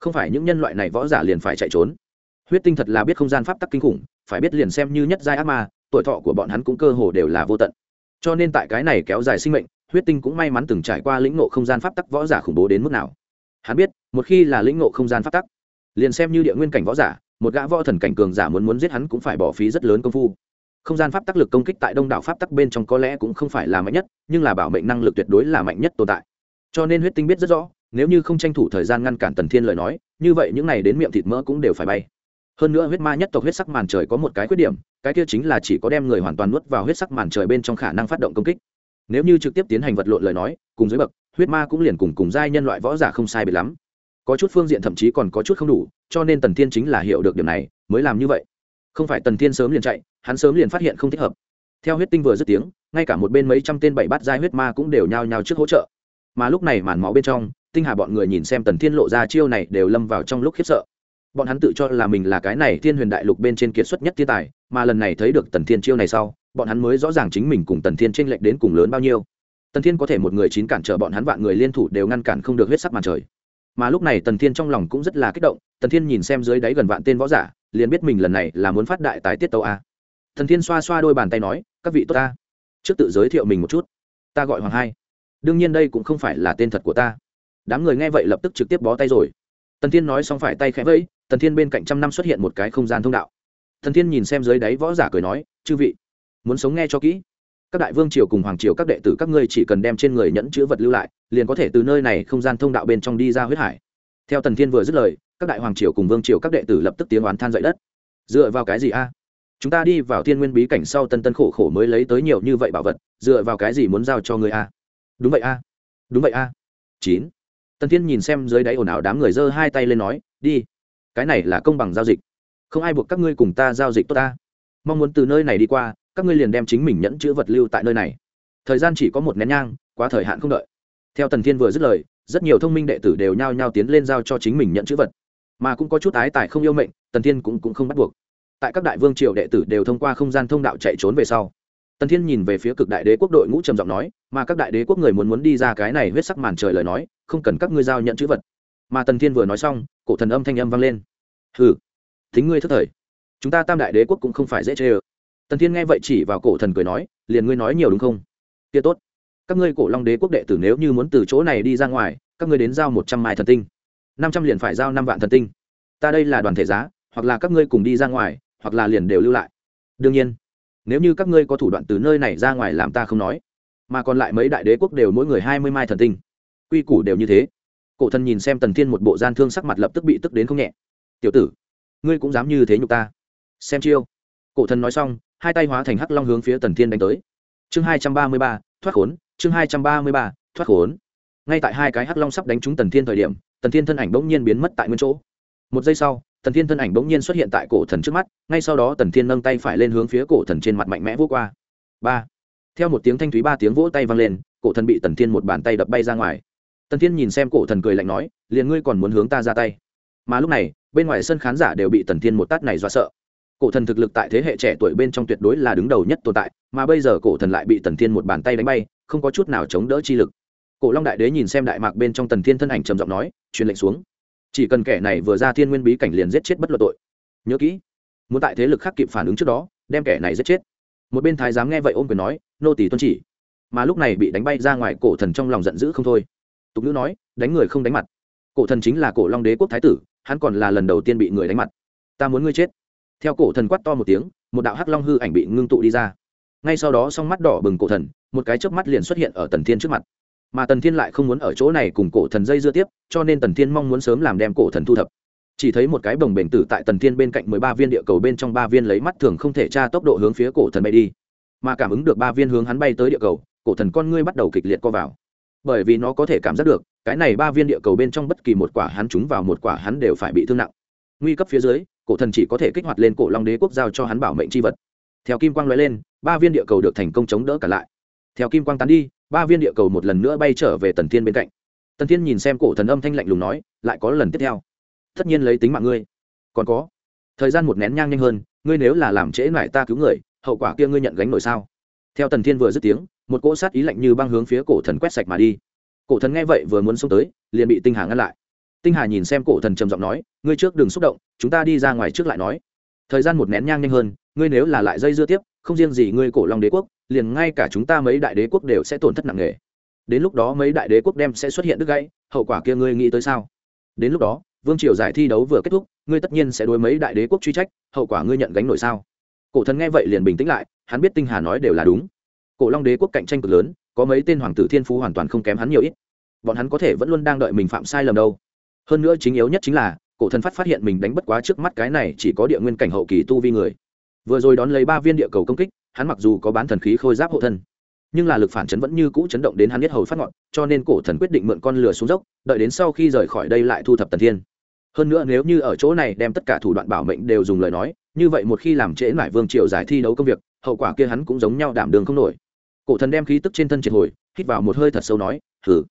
Không phải những nhân loại này võ giả liền phải chạy trốn huyết tinh thật là biết không gian pháp tắc kinh khủng, phải biết liền xem như nhất giai ác ma, tuổi thọ của bọn hắn cũng cơ hồ đều là vô tận. Cho nên tại cái này kéo dài sinh mệnh, huyết tinh cũng may mắn từng trải qua lĩnh ngộ không gian pháp tắc võ giả khủng bố đến mức nào. Hắn biết, một khi là lĩnh ngộ không gian pháp tắc, liền xem như địa nguyên cảnh võ giả, một gã võ thần cảnh cường giả muốn muốn giết hắn cũng phải bỏ phí rất lớn công phu. Không gian pháp tắc lực công kích tại đông đảo pháp tắc bên trong có lẽ cũng không phải là mạnh nhất, nhưng là bảo mệnh năng lực tuyệt đối là mạnh nhất tồn tại. Cho nên huyết tinh biết rất rõ, nếu như không tranh thủ thời gian ngăn cản tần thiên lời nói, như vậy những này đến miệng thịt mỡ cũng đều phải bay hơn nữa huyết ma nhất tộc huyết sắc màn trời có một cái khuyết điểm, cái kia chính là chỉ có đem người hoàn toàn nuốt vào huyết sắc màn trời bên trong khả năng phát động công kích. Nếu như trực tiếp tiến hành vật lộn lời nói, cùng dưới bậc, huyết ma cũng liền cùng cùng giai nhân loại võ giả không sai biệt lắm. Có chút phương diện thậm chí còn có chút không đủ, cho nên tần thiên chính là hiểu được điểm này, mới làm như vậy. Không phải tần thiên sớm liền chạy, hắn sớm liền phát hiện không thích hợp. Theo huyết tinh vừa dứt tiếng, ngay cả một bên mấy trăm tên bảy bát giai huyết ma cũng đều nhao nhao trước hỗ trợ. Mà lúc này màn máu bên trong, tinh hà bọn người nhìn xem tần thiên lộ ra chiêu này đều lâm vào trong lúc khiếp sợ bọn hắn tự cho là mình là cái này thiên huyền đại lục bên trên kiệt xuất nhất thiên tài, mà lần này thấy được tần thiên chiêu này sau, bọn hắn mới rõ ràng chính mình cùng tần thiên tranh lệch đến cùng lớn bao nhiêu. Tần thiên có thể một người chín cản trở bọn hắn vạn người liên thủ đều ngăn cản không được huyết sắc màn trời. Mà lúc này tần thiên trong lòng cũng rất là kích động, tần thiên nhìn xem dưới đáy gần vạn tên võ giả, liền biết mình lần này là muốn phát đại tái tiết tàu a. Tần thiên xoa xoa đôi bàn tay nói, các vị tốt ta, trước tự giới thiệu mình một chút, ta gọi hoàng hai. Đương nhiên đây cũng không phải là tên thật của ta. Đám người nghe vậy lập tức trực tiếp bó tay rồi tần thiên nói xong phải tay khẽ vẫy, tần thiên bên cạnh trăm năm xuất hiện một cái không gian thông đạo. Tần thiên nhìn xem dưới đáy võ giả cười nói, chư vị, muốn sống nghe cho kỹ. Các đại vương triều cùng hoàng triều các đệ tử các ngươi chỉ cần đem trên người nhẫn chữ vật lưu lại, liền có thể từ nơi này không gian thông đạo bên trong đi ra huyết hải. Theo tần thiên vừa dứt lời, các đại hoàng triều cùng vương triều các đệ tử lập tức tiếng oán than dậy đất. Dựa vào cái gì a? Chúng ta đi vào thiên nguyên bí cảnh sau tân tân khổ khổ mới lấy tới nhiều như vậy bảo vật, dựa vào cái gì muốn giao cho người a? Đúng vậy a, đúng vậy a. Chín tần thiên nhìn xem dưới đáy ồn ào đám người giơ hai tay lên nói đi cái này là công bằng giao dịch. Không ai buộc các ngươi cùng ta giao dịch tốt ta. Mong muốn từ nơi này đi qua các ngươi liền đem chính mình nhẫn chữ vật lưu tại nơi này. Thời gian chỉ có một nén nhang quá thời hạn không đợi. Theo tần thiên vừa dứt lời rất nhiều thông minh đệ tử đều nhao nhao tiến lên giao cho chính mình nhận chữ vật. Mà cũng có chút ái tài không yêu mệnh tần thiên cũng, cũng không bắt buộc. Tại các đại vương triều đệ tử đều thông qua không gian thông đạo chạy trốn về sau tần thiên nhìn về phía cực đại đế quốc đội ngũ trầm giọng nói, mà các đại đế quốc người muốn muốn đi ra cái này huyết sắc màn trời lời nói, không cần các ngươi giao nhận chữ vật. Mà tần thiên vừa nói xong, cổ thần âm thanh âm vang lên. Hừ, thính ngươi thất thời. Chúng ta tam đại đế quốc cũng không phải dễ chê ơ. Tần thiên nghe vậy chỉ vào cổ thần cười nói, liền ngươi nói nhiều đúng không? Kia tốt. Các ngươi cổ long đế quốc đệ tử nếu như muốn từ chỗ này đi ra ngoài, các ngươi đến giao một trăm mai thần tinh. Năm trăm liền phải giao năm vạn thần tinh. Ta đây là đoàn thể giá, hoặc là các ngươi cùng đi ra ngoài, hoặc là liền đều lưu lại. Đương nhiên nếu như các ngươi có thủ đoạn từ nơi này ra ngoài làm ta không nói, mà còn lại mấy đại đế quốc đều mỗi người hai mươi mai thần tinh. Quy củ đều như thế. Cổ thần nhìn xem tần thiên một bộ gian thương sắc mặt lập tức bị tức đến không nhẹ. Tiểu tử, ngươi cũng dám như thế nhục ta? Xem chiêu. Cổ thần nói xong, hai tay hóa thành hắc long hướng phía tần thiên đánh tới. Chương hai trăm ba mươi ba, thoát khốn, chương hai trăm ba mươi ba, thoát khốn. Ngay tại hai cái hắc long sắp đánh trúng tần thiên thời điểm, tần thiên thân ảnh bỗng nhiên biến mất tại nguyên chỗ. Một giây sau tần thiên thân ảnh bỗng nhiên xuất hiện tại cổ thần trước mắt, ngay sau đó tần thiên nâng tay phải lên hướng phía cổ thần trên mặt mạnh mẽ vỗ qua. Ba. Theo một tiếng thanh thúy ba tiếng vỗ tay vang lên, cổ thần bị tần thiên một bàn tay đập bay ra ngoài. Tần thiên nhìn xem cổ thần cười lạnh nói, liền ngươi còn muốn hướng ta ra tay? Mà lúc này, bên ngoài sân khán giả đều bị tần thiên một tát này do sợ. Cổ thần thực lực tại thế hệ trẻ tuổi bên trong tuyệt đối là đứng đầu nhất tồn tại, mà bây giờ cổ thần lại bị tần thiên một bàn tay đánh bay, không có chút nào chống đỡ chi lực. Cổ long đại đế nhìn xem đại mạc bên trong tần thiên thân ảnh trầm giọng nói, truyền lệnh xuống chỉ cần kẻ này vừa ra thiên nguyên bí cảnh liền giết chết bất luận tội. Nhớ kỹ, muốn tại thế lực khác kịp phản ứng trước đó, đem kẻ này giết chết. Một bên thái giám nghe vậy ôm quyền nói, nô tỷ tuân chỉ. Mà lúc này bị đánh bay ra ngoài, cổ thần trong lòng giận dữ không thôi. Tục ngữ nói, đánh người không đánh mặt. Cổ thần chính là cổ long đế quốc thái tử, hắn còn là lần đầu tiên bị người đánh mặt. Ta muốn ngươi chết. Theo cổ thần quát to một tiếng, một đạo hắc long hư ảnh bị ngưng tụ đi ra. Ngay sau đó song mắt đỏ bừng cổ thần, một cái chớp mắt liền xuất hiện ở tần thiên trước mặt mà tần thiên lại không muốn ở chỗ này cùng cổ thần dây dưa tiếp, cho nên tần thiên mong muốn sớm làm đem cổ thần thu thập. Chỉ thấy một cái bồng bềnh tử tại tần thiên bên cạnh mười ba viên địa cầu bên trong ba viên lấy mắt thường không thể tra tốc độ hướng phía cổ thần bay đi. Mà cảm ứng được ba viên hướng hắn bay tới địa cầu, cổ thần con ngươi bắt đầu kịch liệt co vào. Bởi vì nó có thể cảm giác được, cái này ba viên địa cầu bên trong bất kỳ một quả hắn trúng vào một quả hắn đều phải bị thương nặng. Nguy cấp phía dưới, cổ thần chỉ có thể kích hoạt lên cổ long đế quốc giao cho hắn bảo mệnh c h i vật. Theo kim quang nói lên, ba viên địa cầu được thành công chống đỡ cả lại. Theo kim quang tán đi ba viên địa cầu một lần nữa bay trở về tần thiên bên cạnh. Tần thiên nhìn xem cổ thần âm thanh lạnh lùng nói, lại có lần tiếp theo. Tất nhiên lấy tính mạng ngươi. Còn có. Thời gian một nén nhang nhanh hơn, ngươi nếu là làm trễ lại ta cứu người, hậu quả kia ngươi nhận gánh nổi sao? Theo tần thiên vừa dứt tiếng, một cỗ sát ý lạnh như băng hướng phía cổ thần quét sạch mà đi. Cổ thần nghe vậy vừa muốn xông tới, liền bị tinh hà ngăn lại. Tinh hà nhìn xem cổ thần trầm giọng nói, ngươi trước đừng xúc động, chúng ta đi ra ngoài trước lại nói. Thời gian một nén nhang nhanh hơn, ngươi nếu là lại dây dưa tiếp, không riêng gì ngươi cổ long đế quốc liền ngay cả chúng ta mấy đại đế quốc đều sẽ tổn thất nặng nề. Đến lúc đó mấy đại đế quốc đem sẽ xuất hiện đứt gãy, hậu quả kia ngươi nghĩ tới sao? Đến lúc đó, vương triều giải thi đấu vừa kết thúc, ngươi tất nhiên sẽ đối mấy đại đế quốc truy trách, hậu quả ngươi nhận gánh nổi sao? Cổ thần nghe vậy liền bình tĩnh lại, hắn biết tinh hà nói đều là đúng. Cổ long đế quốc cạnh tranh cực lớn, có mấy tên hoàng tử thiên phú hoàn toàn không kém hắn nhiều ít. Bọn hắn có thể vẫn luôn đang đợi mình phạm sai lầm đâu. Hơn nữa chính yếu nhất chính là, cổ thần phát phát hiện mình đánh bất quá trước mắt cái này chỉ có địa nguyên cảnh hậu kỳ tu vi người. Vừa rồi đón lấy ba viên địa cầu công kích hắn mặc dù có bán thần khí khôi giáp hộ thân, nhưng là lực phản chấn vẫn như cũ chấn động đến hắn biết hầu phát ngọn, cho nên cổ thần quyết định mượn con lửa xuống dốc, đợi đến sau khi rời khỏi đây lại thu thập tần thiên. Hơn nữa nếu như ở chỗ này đem tất cả thủ đoạn bảo mệnh đều dùng lời nói, như vậy một khi làm trễ mải vương triều giải thi đấu công việc, hậu quả kia hắn cũng giống nhau đảm đường không nổi. Cổ thần đem khí tức trên thân triệt hồi, hít vào một hơi thật sâu nói thử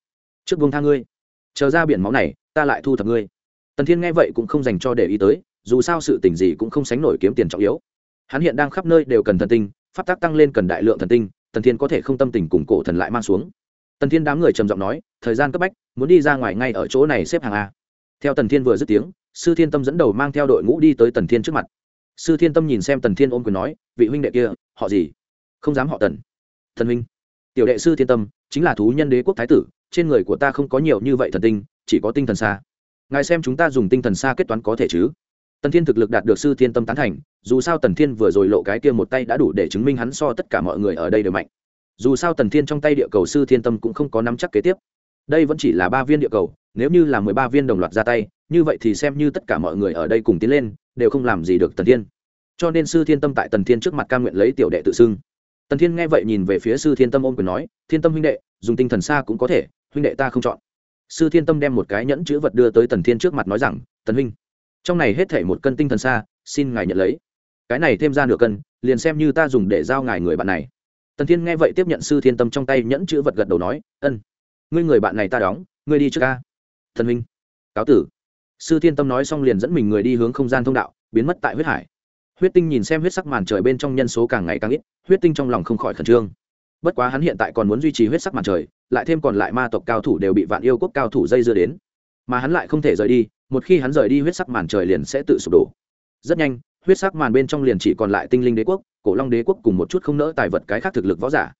trước vương tha ngươi. Chờ ra biển máu này, ta lại thu thập ngươi. Tần thiên nghe vậy cũng không dành cho để ý tới, dù sao sự tình gì cũng không sánh nổi kiếm tiền trọng yếu. Hắn hiện đang khắp nơi đều cần thần tinh Pháp tác tăng lên cần đại lượng thần tinh, tần thiên có thể không tâm tình cùng cổ thần lại mang xuống. Tần thiên đám người trầm giọng nói, thời gian cấp bách, muốn đi ra ngoài ngay ở chỗ này xếp hàng a. Theo tần thiên vừa dứt tiếng, sư thiên tâm dẫn đầu mang theo đội ngũ đi tới tần thiên trước mặt. Sư thiên tâm nhìn xem tần thiên ôm quyền nói, vị huynh đệ kia, họ gì? Không dám họ tần. Thần huynh. Tiểu đệ sư thiên tâm, chính là thú nhân đế quốc thái tử, trên người của ta không có nhiều như vậy thần tinh, chỉ có tinh thần xa ngài xem chúng ta dùng tinh thần xa kết toán có thể chứ? Tần thiên thực lực đạt được sư thiên tâm tán thành, dù sao tần thiên vừa rồi lộ cái kia một tay đã đủ để chứng minh hắn so tất cả mọi người ở đây đều mạnh. Dù sao tần thiên trong tay địa cầu sư thiên tâm cũng không có nắm chắc kế tiếp. Đây vẫn chỉ là ba viên địa cầu, nếu như là mười ba viên đồng loạt ra tay, như vậy thì xem như tất cả mọi người ở đây cùng tiến lên, đều không làm gì được tần thiên. Cho nên sư thiên tâm tại tần thiên trước mặt ca nguyện lấy tiểu đệ tự xưng. Tần thiên nghe vậy nhìn về phía sư thiên tâm ôm quyền nói, thiên tâm huynh đệ, dùng tinh thần xa cũng có thể, huynh đệ ta không chọn. Sư thiên tâm đem một cái nhẫn chữ vật đưa tới tần thiên trước mặt nói rằng, tần huynh trong này hết thể một cân tinh thần xa xin ngài nhận lấy. Cái này thêm ra nửa cân liền xem như ta dùng để giao ngài người bạn này. Tần thiên nghe vậy tiếp nhận sư thiên tâm trong tay nhẫn chữ vật gật đầu nói ân ngươi người bạn này ta đóng ngươi đi trước ca. Thần minh, cáo tử. Sư thiên tâm nói xong liền dẫn mình người đi hướng không gian thông đạo biến mất tại huyết hải. Huyết tinh nhìn xem huyết sắc màn trời bên trong nhân số càng ngày càng ít huyết tinh trong lòng không khỏi khẩn trương. Bất quá hắn hiện tại còn muốn duy trì huyết sắc màn trời lại thêm còn lại ma tộc cao thủ đều bị vạn yêu quốc cao thủ dây dưa đến mà hắn lại không thể rời đi, một khi hắn rời đi huyết sắc màn trời liền sẽ tự sụp đổ. Rất nhanh, huyết sắc màn bên trong liền chỉ còn lại tinh linh đế quốc, cổ long đế quốc cùng một chút không nỡ tài vật cái khác thực lực võ giả.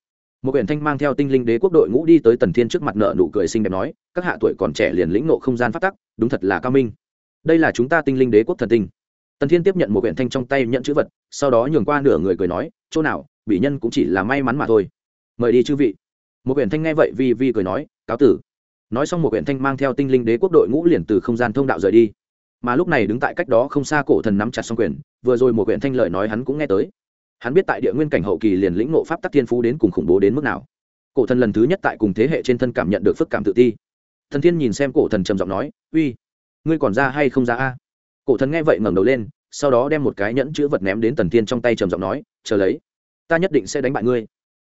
Một quyển thanh mang theo tinh linh đế quốc đội ngũ đi tới tần thiên trước mặt nợ nụ cười xinh đẹp nói, các hạ tuổi còn trẻ liền lĩnh nộ không gian phát tắc, đúng thật là cao minh. Đây là chúng ta tinh linh đế quốc thần tinh. Tần thiên tiếp nhận một quyển thanh trong tay nhận chữ vật, sau đó nhường qua nửa người cười nói, chỗ nào bị nhân cũng chỉ là may mắn mà thôi. Mời đi chư vị. Một quyển thanh nghe vậy vi vi cười nói, cáo tử nói xong một quyển thanh mang theo tinh linh đế quốc đội ngũ liền từ không gian thông đạo rời đi. Mà lúc này đứng tại cách đó không xa cổ thần nắm chặt xong quyền vừa rồi một quyển thanh lời nói hắn cũng nghe tới. Hắn biết tại địa nguyên cảnh hậu kỳ liền lĩnh ngộ pháp tắc thiên phú đến cùng khủng bố đến mức nào. Cổ thần lần thứ nhất tại cùng thế hệ trên thân cảm nhận được phức cảm tự ti. Thần thiên nhìn xem cổ thần trầm giọng nói, uy, ngươi còn ra hay không ra a? Cổ thần nghe vậy ngẩng đầu lên, sau đó đem một cái nhẫn chữ vật ném đến tần thiên trong tay trầm giọng nói, chờ lấy, ta nhất định sẽ đánh bại ngươi.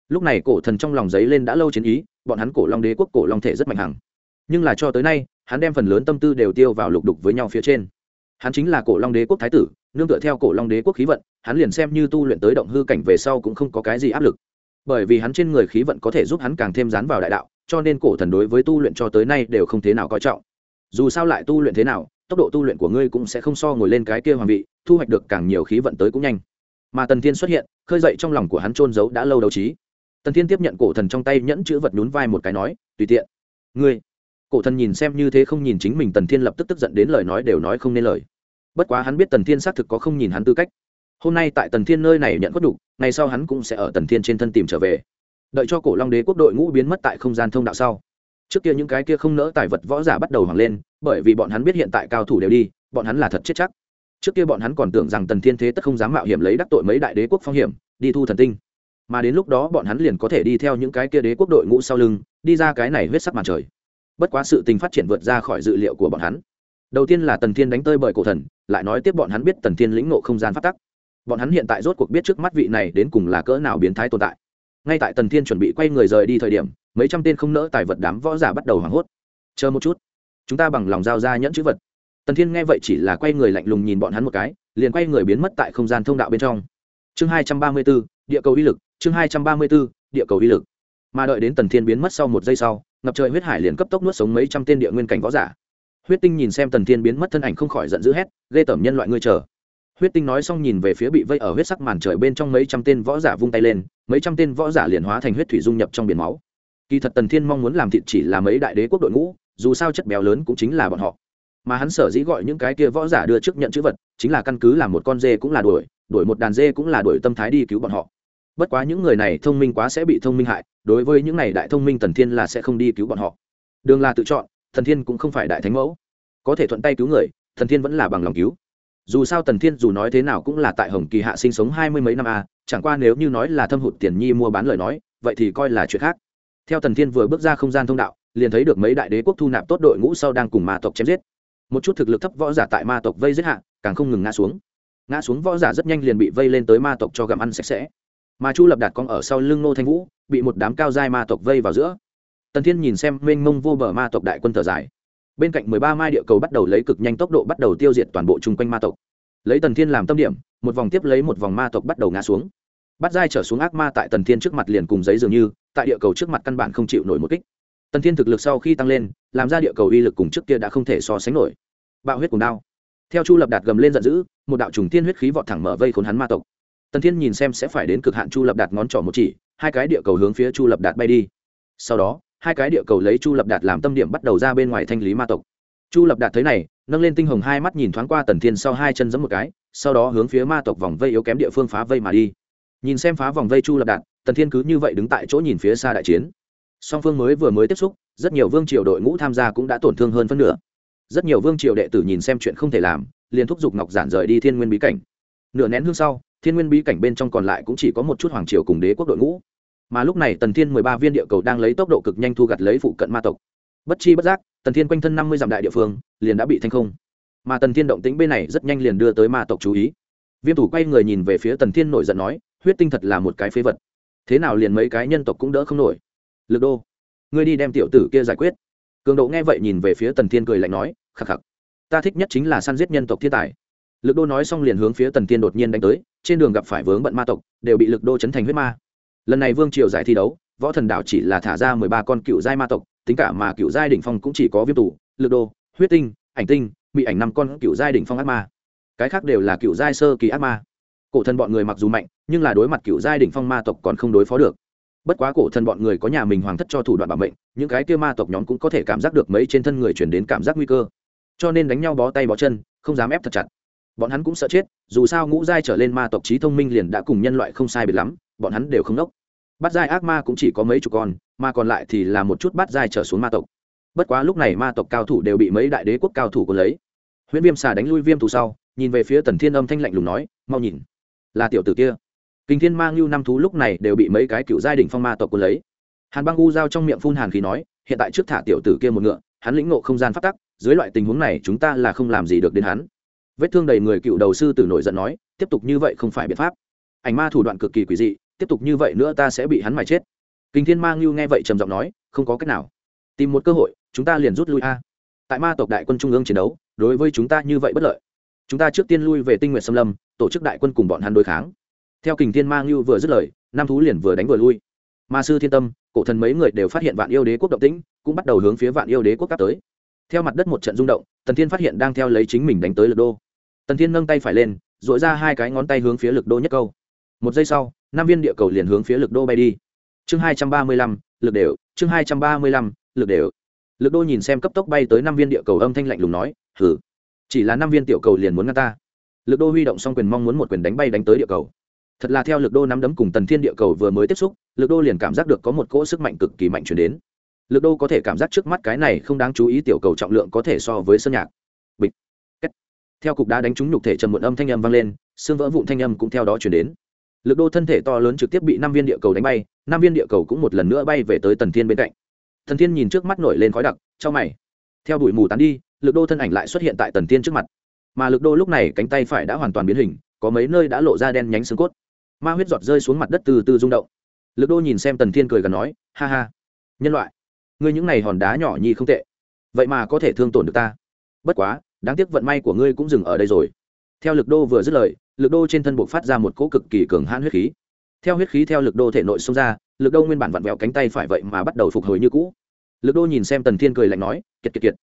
Lúc này cổ thần trong lòng giấy lên đã lâu chiến ý, bọn hắn cổ long đế quốc cổ long thể rất mạnh hằng nhưng là cho tới nay, hắn đem phần lớn tâm tư đều tiêu vào lục đục với nhau phía trên. Hắn chính là cổ long đế quốc thái tử, nương tựa theo cổ long đế quốc khí vận, hắn liền xem như tu luyện tới động hư cảnh về sau cũng không có cái gì áp lực. Bởi vì hắn trên người khí vận có thể giúp hắn càng thêm dán vào đại đạo, cho nên cổ thần đối với tu luyện cho tới nay đều không thế nào coi trọng. Dù sao lại tu luyện thế nào, tốc độ tu luyện của ngươi cũng sẽ không so ngồi lên cái kia hoàng vị, thu hoạch được càng nhiều khí vận tới cũng nhanh. Mà tần thiên xuất hiện, khơi dậy trong lòng của hắn trôn giấu đã lâu đấu trí. Tần thiên tiếp nhận cổ thần trong tay nhẫn chữ vật nhún vai một cái nói, tùy tiện. Ngươi cổ thần nhìn xem như thế không nhìn chính mình tần thiên lập tức tức giận đến lời nói đều nói không nên lời. Bất quá hắn biết tần thiên xác thực có không nhìn hắn tư cách. Hôm nay tại tần thiên nơi này nhận khuất đủ, ngày sau hắn cũng sẽ ở tần thiên trên thân tìm trở về. Đợi cho cổ long đế quốc đội ngũ biến mất tại không gian thông đạo sau. Trước kia những cái kia không nỡ tài vật võ giả bắt đầu hoảng lên, bởi vì bọn hắn biết hiện tại cao thủ đều đi, bọn hắn là thật chết chắc. Trước kia bọn hắn còn tưởng rằng tần thiên thế tất không dám mạo hiểm lấy đắc tội mấy đại đế quốc phong hiểm, đi thu thần tinh. Mà đến lúc đó bọn hắn liền có thể đi theo những cái kia đế quốc đội ngũ sau lưng, đi ra cái này huyết sắc màn trời bất quá sự tình phát triển vượt ra khỏi dự liệu của bọn hắn. Đầu tiên là tần thiên đánh tơi bởi cổ thần, lại nói tiếp bọn hắn biết tần thiên lĩnh nộ không gian phát tắc. Bọn hắn hiện tại rốt cuộc biết trước mắt vị này đến cùng là cỡ nào biến thái tồn tại. Ngay tại tần thiên chuẩn bị quay người rời đi thời điểm, mấy trăm tên không nỡ tài vật đám võ giả bắt đầu hoảng hốt. Chờ một chút, chúng ta bằng lòng giao ra nhẫn chữ vật. Tần thiên nghe vậy chỉ là quay người lạnh lùng nhìn bọn hắn một cái, liền quay người biến mất tại không gian thông đạo bên trong. Chương hai trăm ba mươi b ố địa cầu uy lực, chương hai trăm ba mươi b ố địa cầu uy lực. Mà đợi đến tần thiên biến mất sau một giây sau ngập trời huyết hải liền cấp tốc nuốt sống mấy trăm tên địa nguyên cảnh võ giả. Huyết tinh nhìn xem tần thiên biến mất thân ảnh không khỏi giận dữ hét, ghê tởm nhân loại ngươi chờ. Huyết tinh nói xong nhìn về phía bị vây ở huyết sắc màn trời bên trong mấy trăm tên võ giả vung tay lên, mấy trăm tên võ giả liền hóa thành huyết thủy dung nhập trong biển máu. Kỳ thật tần thiên mong muốn làm thịt chỉ là mấy đại đế quốc đội ngũ, dù sao chất béo lớn cũng chính là bọn họ. Mà hắn sở dĩ gọi những cái kia võ giả đưa trước nhận chữ vật, chính là căn cứ làm một con dê cũng là đuổi đuổi một đàn dê cũng là đuổi tâm thái đi cứu bọn họ bất quá những người này thông minh quá sẽ bị thông minh hại, đối với những này đại thông minh tần thiên là sẽ không đi cứu bọn họ. Đường là tự chọn thần thiên cũng không phải đại thánh mẫu. Có thể thuận tay cứu người thần thiên vẫn là bằng lòng cứu. Dù sao tần thiên dù nói thế nào cũng là tại hồng kỳ hạ sinh sống hai mươi mấy năm a chẳng qua nếu như nói là thâm hụt tiền nhi mua bán lời nói, vậy thì coi là chuyện khác. Theo tần thiên vừa bước ra không gian thông đạo, liền thấy được mấy đại đế quốc thu nạp tốt đội ngũ sau đang cùng ma tộc chém giết. Một chút thực lực thấp võ giả tại ma tộc vây giết hạ, càng không ngừng ngã xuống. Ngã xuống võ giả rất nhanh liền bị vây lên tới ma tộc cho gặm ăn sạch sẽ mà chu lập đạt con ở sau lưng nô thanh vũ, bị một đám cao giai ma tộc vây vào giữa. Tần thiên nhìn xem mênh mông vô bờ ma tộc đại quân thở dài. Bên cạnh mười ba mai địa cầu bắt đầu lấy cực nhanh tốc độ bắt đầu tiêu diệt toàn bộ chung quanh ma tộc. Lấy tần thiên làm tâm điểm, một vòng tiếp lấy một vòng ma tộc bắt đầu ngã xuống. Bắt dai trở xuống ác ma tại tần thiên trước mặt liền cùng giấy dường như, tại địa cầu trước mặt căn bản không chịu nổi một kích. Tần thiên thực lực sau khi tăng lên, làm ra địa cầu uy lực cùng trước kia đã không thể so sánh nổi. Bạo huyết cùng đao. Theo chu lập đạt gầm lên giận dữ, một đạo trùng tiên huyết khí vọt thẳng mở vây khốn hắn ma tộc tần thiên nhìn xem sẽ phải đến cực hạn chu lập đạt ngón trỏ một chỉ, hai cái địa cầu hướng phía chu lập đạt bay đi. Sau đó, hai cái địa cầu lấy chu lập đạt làm tâm điểm bắt đầu ra bên ngoài thanh lý ma tộc. Chu lập đạt thấy này, nâng lên tinh hồng hai mắt nhìn thoáng qua tần thiên sau hai chân giấm một cái, sau đó hướng phía ma tộc vòng vây yếu kém địa phương phá vây mà đi. Nhìn xem phá vòng vây chu lập đạt, tần thiên cứ như vậy đứng tại chỗ nhìn phía xa đại chiến. Song phương mới vừa mới tiếp xúc, rất nhiều vương triều đội ngũ tham gia cũng đã tổn thương hơn phân nửa. Rất nhiều vương triều đệ tử nhìn xem chuyện không thể làm, liền thúc giục ngọc giản rời đi thiên nguyên bí cảnh. Nửa nén hương sau thiên nguyên bí cảnh bên trong còn lại cũng chỉ có một chút hoàng triều cùng đế quốc đội ngũ. Mà lúc này tần thiên mười ba viên địa cầu đang lấy tốc độ cực nhanh thu gặt lấy phụ cận ma tộc. Bất chi bất giác, tần thiên quanh thân năm mươi dặm đại địa phương, liền đã bị thanh không. Mà tần thiên động tĩnh bên này rất nhanh liền đưa tới ma tộc chú ý. Viêm thủ quay người nhìn về phía tần thiên nổi giận nói, huyết tinh thật là một cái phế vật. Thế nào liền mấy cái nhân tộc cũng đỡ không nổi? Lực đô, ngươi đi đem tiểu tử kia giải quyết. Cường độ nghe vậy nhìn về phía tần thiên cười lạnh nói, khắc khắc, ta thích nhất chính là săn giết nhân tộc thiên tài. Lực đô nói xong liền hướng phía tần thiên đột nhiên đánh tới trên đường gặp phải vướng bận ma tộc, đều bị lực đô chấn thành huyết ma. Lần này vương triều giải thi đấu, võ thần đảo chỉ là thả ra mười ba con cựu giai ma tộc, tính cả mà cựu giai đỉnh phong cũng chỉ có viêm tủ lực đô, huyết tinh, ảnh tinh bị ảnh năm con cựu giai đỉnh phong ác ma. Cái khác đều là cựu giai sơ kỳ ác ma. Cổ thần bọn người mặc dù mạnh, nhưng là đối mặt cựu giai đỉnh phong ma tộc còn không đối phó được. Bất quá cổ thần bọn người có nhà mình hoàng thất cho thủ đoạn bảo mệnh, những cái kia ma tộc nhóm cũng có thể cảm giác được mấy trên thân người chuyển đến cảm giác nguy cơ. Cho nên đánh nhau bó tay bó chân, không dám ép thật chặt bọn hắn cũng sợ chết, dù sao ngũ giai trở lên ma tộc trí thông minh liền đã cùng nhân loại không sai biệt lắm, bọn hắn đều không đốc. Bắt giai ác ma cũng chỉ có mấy chục con, mà còn lại thì là một chút bắt giai trở xuống ma tộc. Bất quá lúc này ma tộc cao thủ đều bị mấy đại đế quốc cao thủ có lấy. Huyễn viêm xà đánh lui viêm thù sau, nhìn về phía tần thiên âm thanh lạnh lùng nói, mau nhìn, là tiểu tử kia. Kinh thiên mang lưu năm thú lúc này đều bị mấy cái cựu giai đỉnh phong ma tộc cuốn lấy. Hàn băng u giao trong miệng phun hàn khí nói, hiện tại trước thả tiểu tử kia một ngựa, hắn lĩnh ngộ không gian phát tắc, dưới loại tình huống này chúng ta là không làm gì được đến hắn vết thương đầy người cựu đầu sư tử nổi giận nói, tiếp tục như vậy không phải biện pháp. Ảnh ma thủ đoạn cực kỳ quỷ dị, tiếp tục như vậy nữa ta sẽ bị hắn mài chết. Kinh thiên mang lưu nghe vậy trầm giọng nói, không có cách nào. Tìm một cơ hội, chúng ta liền rút lui a. Tại ma tộc đại quân trung ương chiến đấu, đối với chúng ta như vậy bất lợi. Chúng ta trước tiên lui về tinh nguyện xâm lâm, tổ chức đại quân cùng bọn hắn đối kháng. Theo kình thiên mang lưu vừa dứt lời, nam thú liền vừa đánh vừa lui. Ma sư thiên tâm, cổ thần mấy người đều phát hiện vạn yêu đế quốc động tĩnh, cũng bắt đầu hướng phía vạn yêu đế quốc cắp tới. Theo mặt đất một trận rung động, tần thiên phát hiện đang theo lấy chính mình đánh tới lật đô tần thiên nâng tay phải lên dội ra hai cái ngón tay hướng phía lực đô nhất câu. Một giây sau, năm viên địa cầu liền hướng phía lực đô bay đi. Chương hai trăm ba mươi lăm, lực đều, chương hai trăm ba mươi lăm, lực đều. Lực đô nhìn xem cấp tốc bay tới năm viên địa cầu âm thanh lạnh lùng nói hử chỉ là năm viên tiểu cầu liền muốn ngăn ta. Lực đô huy động xong quyền mong muốn một quyền đánh bay đánh tới địa cầu. Thật là theo lực đô nắm đấm cùng tần thiên địa cầu vừa mới tiếp xúc, lực đô liền cảm giác được có một cỗ sức mạnh cực kỳ mạnh chuyển đến. Lực đô có thể cảm giác trước mắt cái này không đáng chú ý tiểu cầu trọng lượng có thể so với sân nhạc theo cục đá đánh trúng nhục thể trầm một âm thanh âm vang lên, xương vỡ vụn thanh âm cũng theo đó chuyển đến. Lực đô thân thể to lớn trực tiếp bị năm viên địa cầu đánh bay, năm viên địa cầu cũng một lần nữa bay về tới tần thiên bên cạnh. Thần thiên nhìn trước mắt nổi lên khói đặc trong mày. Theo đuổi mù tán đi, lực đô thân ảnh lại xuất hiện tại tần thiên trước mặt. Mà lực đô lúc này cánh tay phải đã hoàn toàn biến hình, có mấy nơi đã lộ ra đen nhánh xương cốt. Ma huyết giọt rơi xuống mặt đất từ từ rung động. Lực đô nhìn xem tần thiên cười gần nói, ha ha, nhân loại, ngươi những này hòn đá nhỏ nhi không tệ. Vậy mà có thể thương tổn được ta. Bất quá đáng tiếc vận may của ngươi cũng dừng ở đây rồi. Theo lực đô vừa dứt lời, lực đô trên thân buộc phát ra một cỗ cực kỳ cường hãn huyết khí. Theo huyết khí theo lực đô thể nội xông ra, lực đô nguyên bản vặn vẹo cánh tay phải vậy mà bắt đầu phục hồi như cũ. Lực đô nhìn xem tần thiên cười lạnh nói, kiệt kiệt kiệt.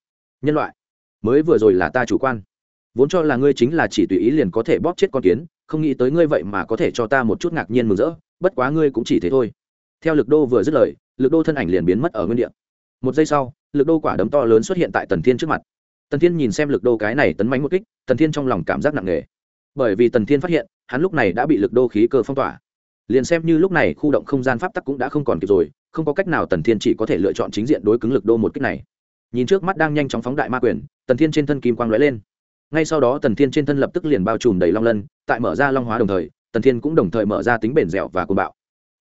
Nhân loại, mới vừa rồi là ta chủ quan. Vốn cho là ngươi chính là chỉ tùy ý liền có thể bóp chết con kiến, không nghĩ tới ngươi vậy mà có thể cho ta một chút ngạc nhiên mừng rỡ, bất quá ngươi cũng chỉ thế thôi. Theo lực đô vừa dứt lời, lực đô thân ảnh liền biến mất ở nguyên địa. Một giây sau, lực đô quả đấm to lớn xuất hiện tại tần thiên trước mặt tần thiên nhìn xem lực đô cái này tấn mánh một kích, tần thiên trong lòng cảm giác nặng nề. Bởi vì tần thiên phát hiện, hắn lúc này đã bị lực đô khí cơ phong tỏa. Liền xem như lúc này khu động không gian pháp tắc cũng đã không còn kịp rồi, không có cách nào tần thiên chỉ có thể lựa chọn chính diện đối cứng lực đô một kích này. Nhìn trước mắt đang nhanh chóng phóng đại ma quyền, tần thiên trên thân kim quang lóe lên. Ngay sau đó tần thiên trên thân lập tức liền bao trùm đầy long lân, tại mở ra long hóa đồng thời, tần thiên cũng đồng thời mở ra tính bền dẻo và côn bạo.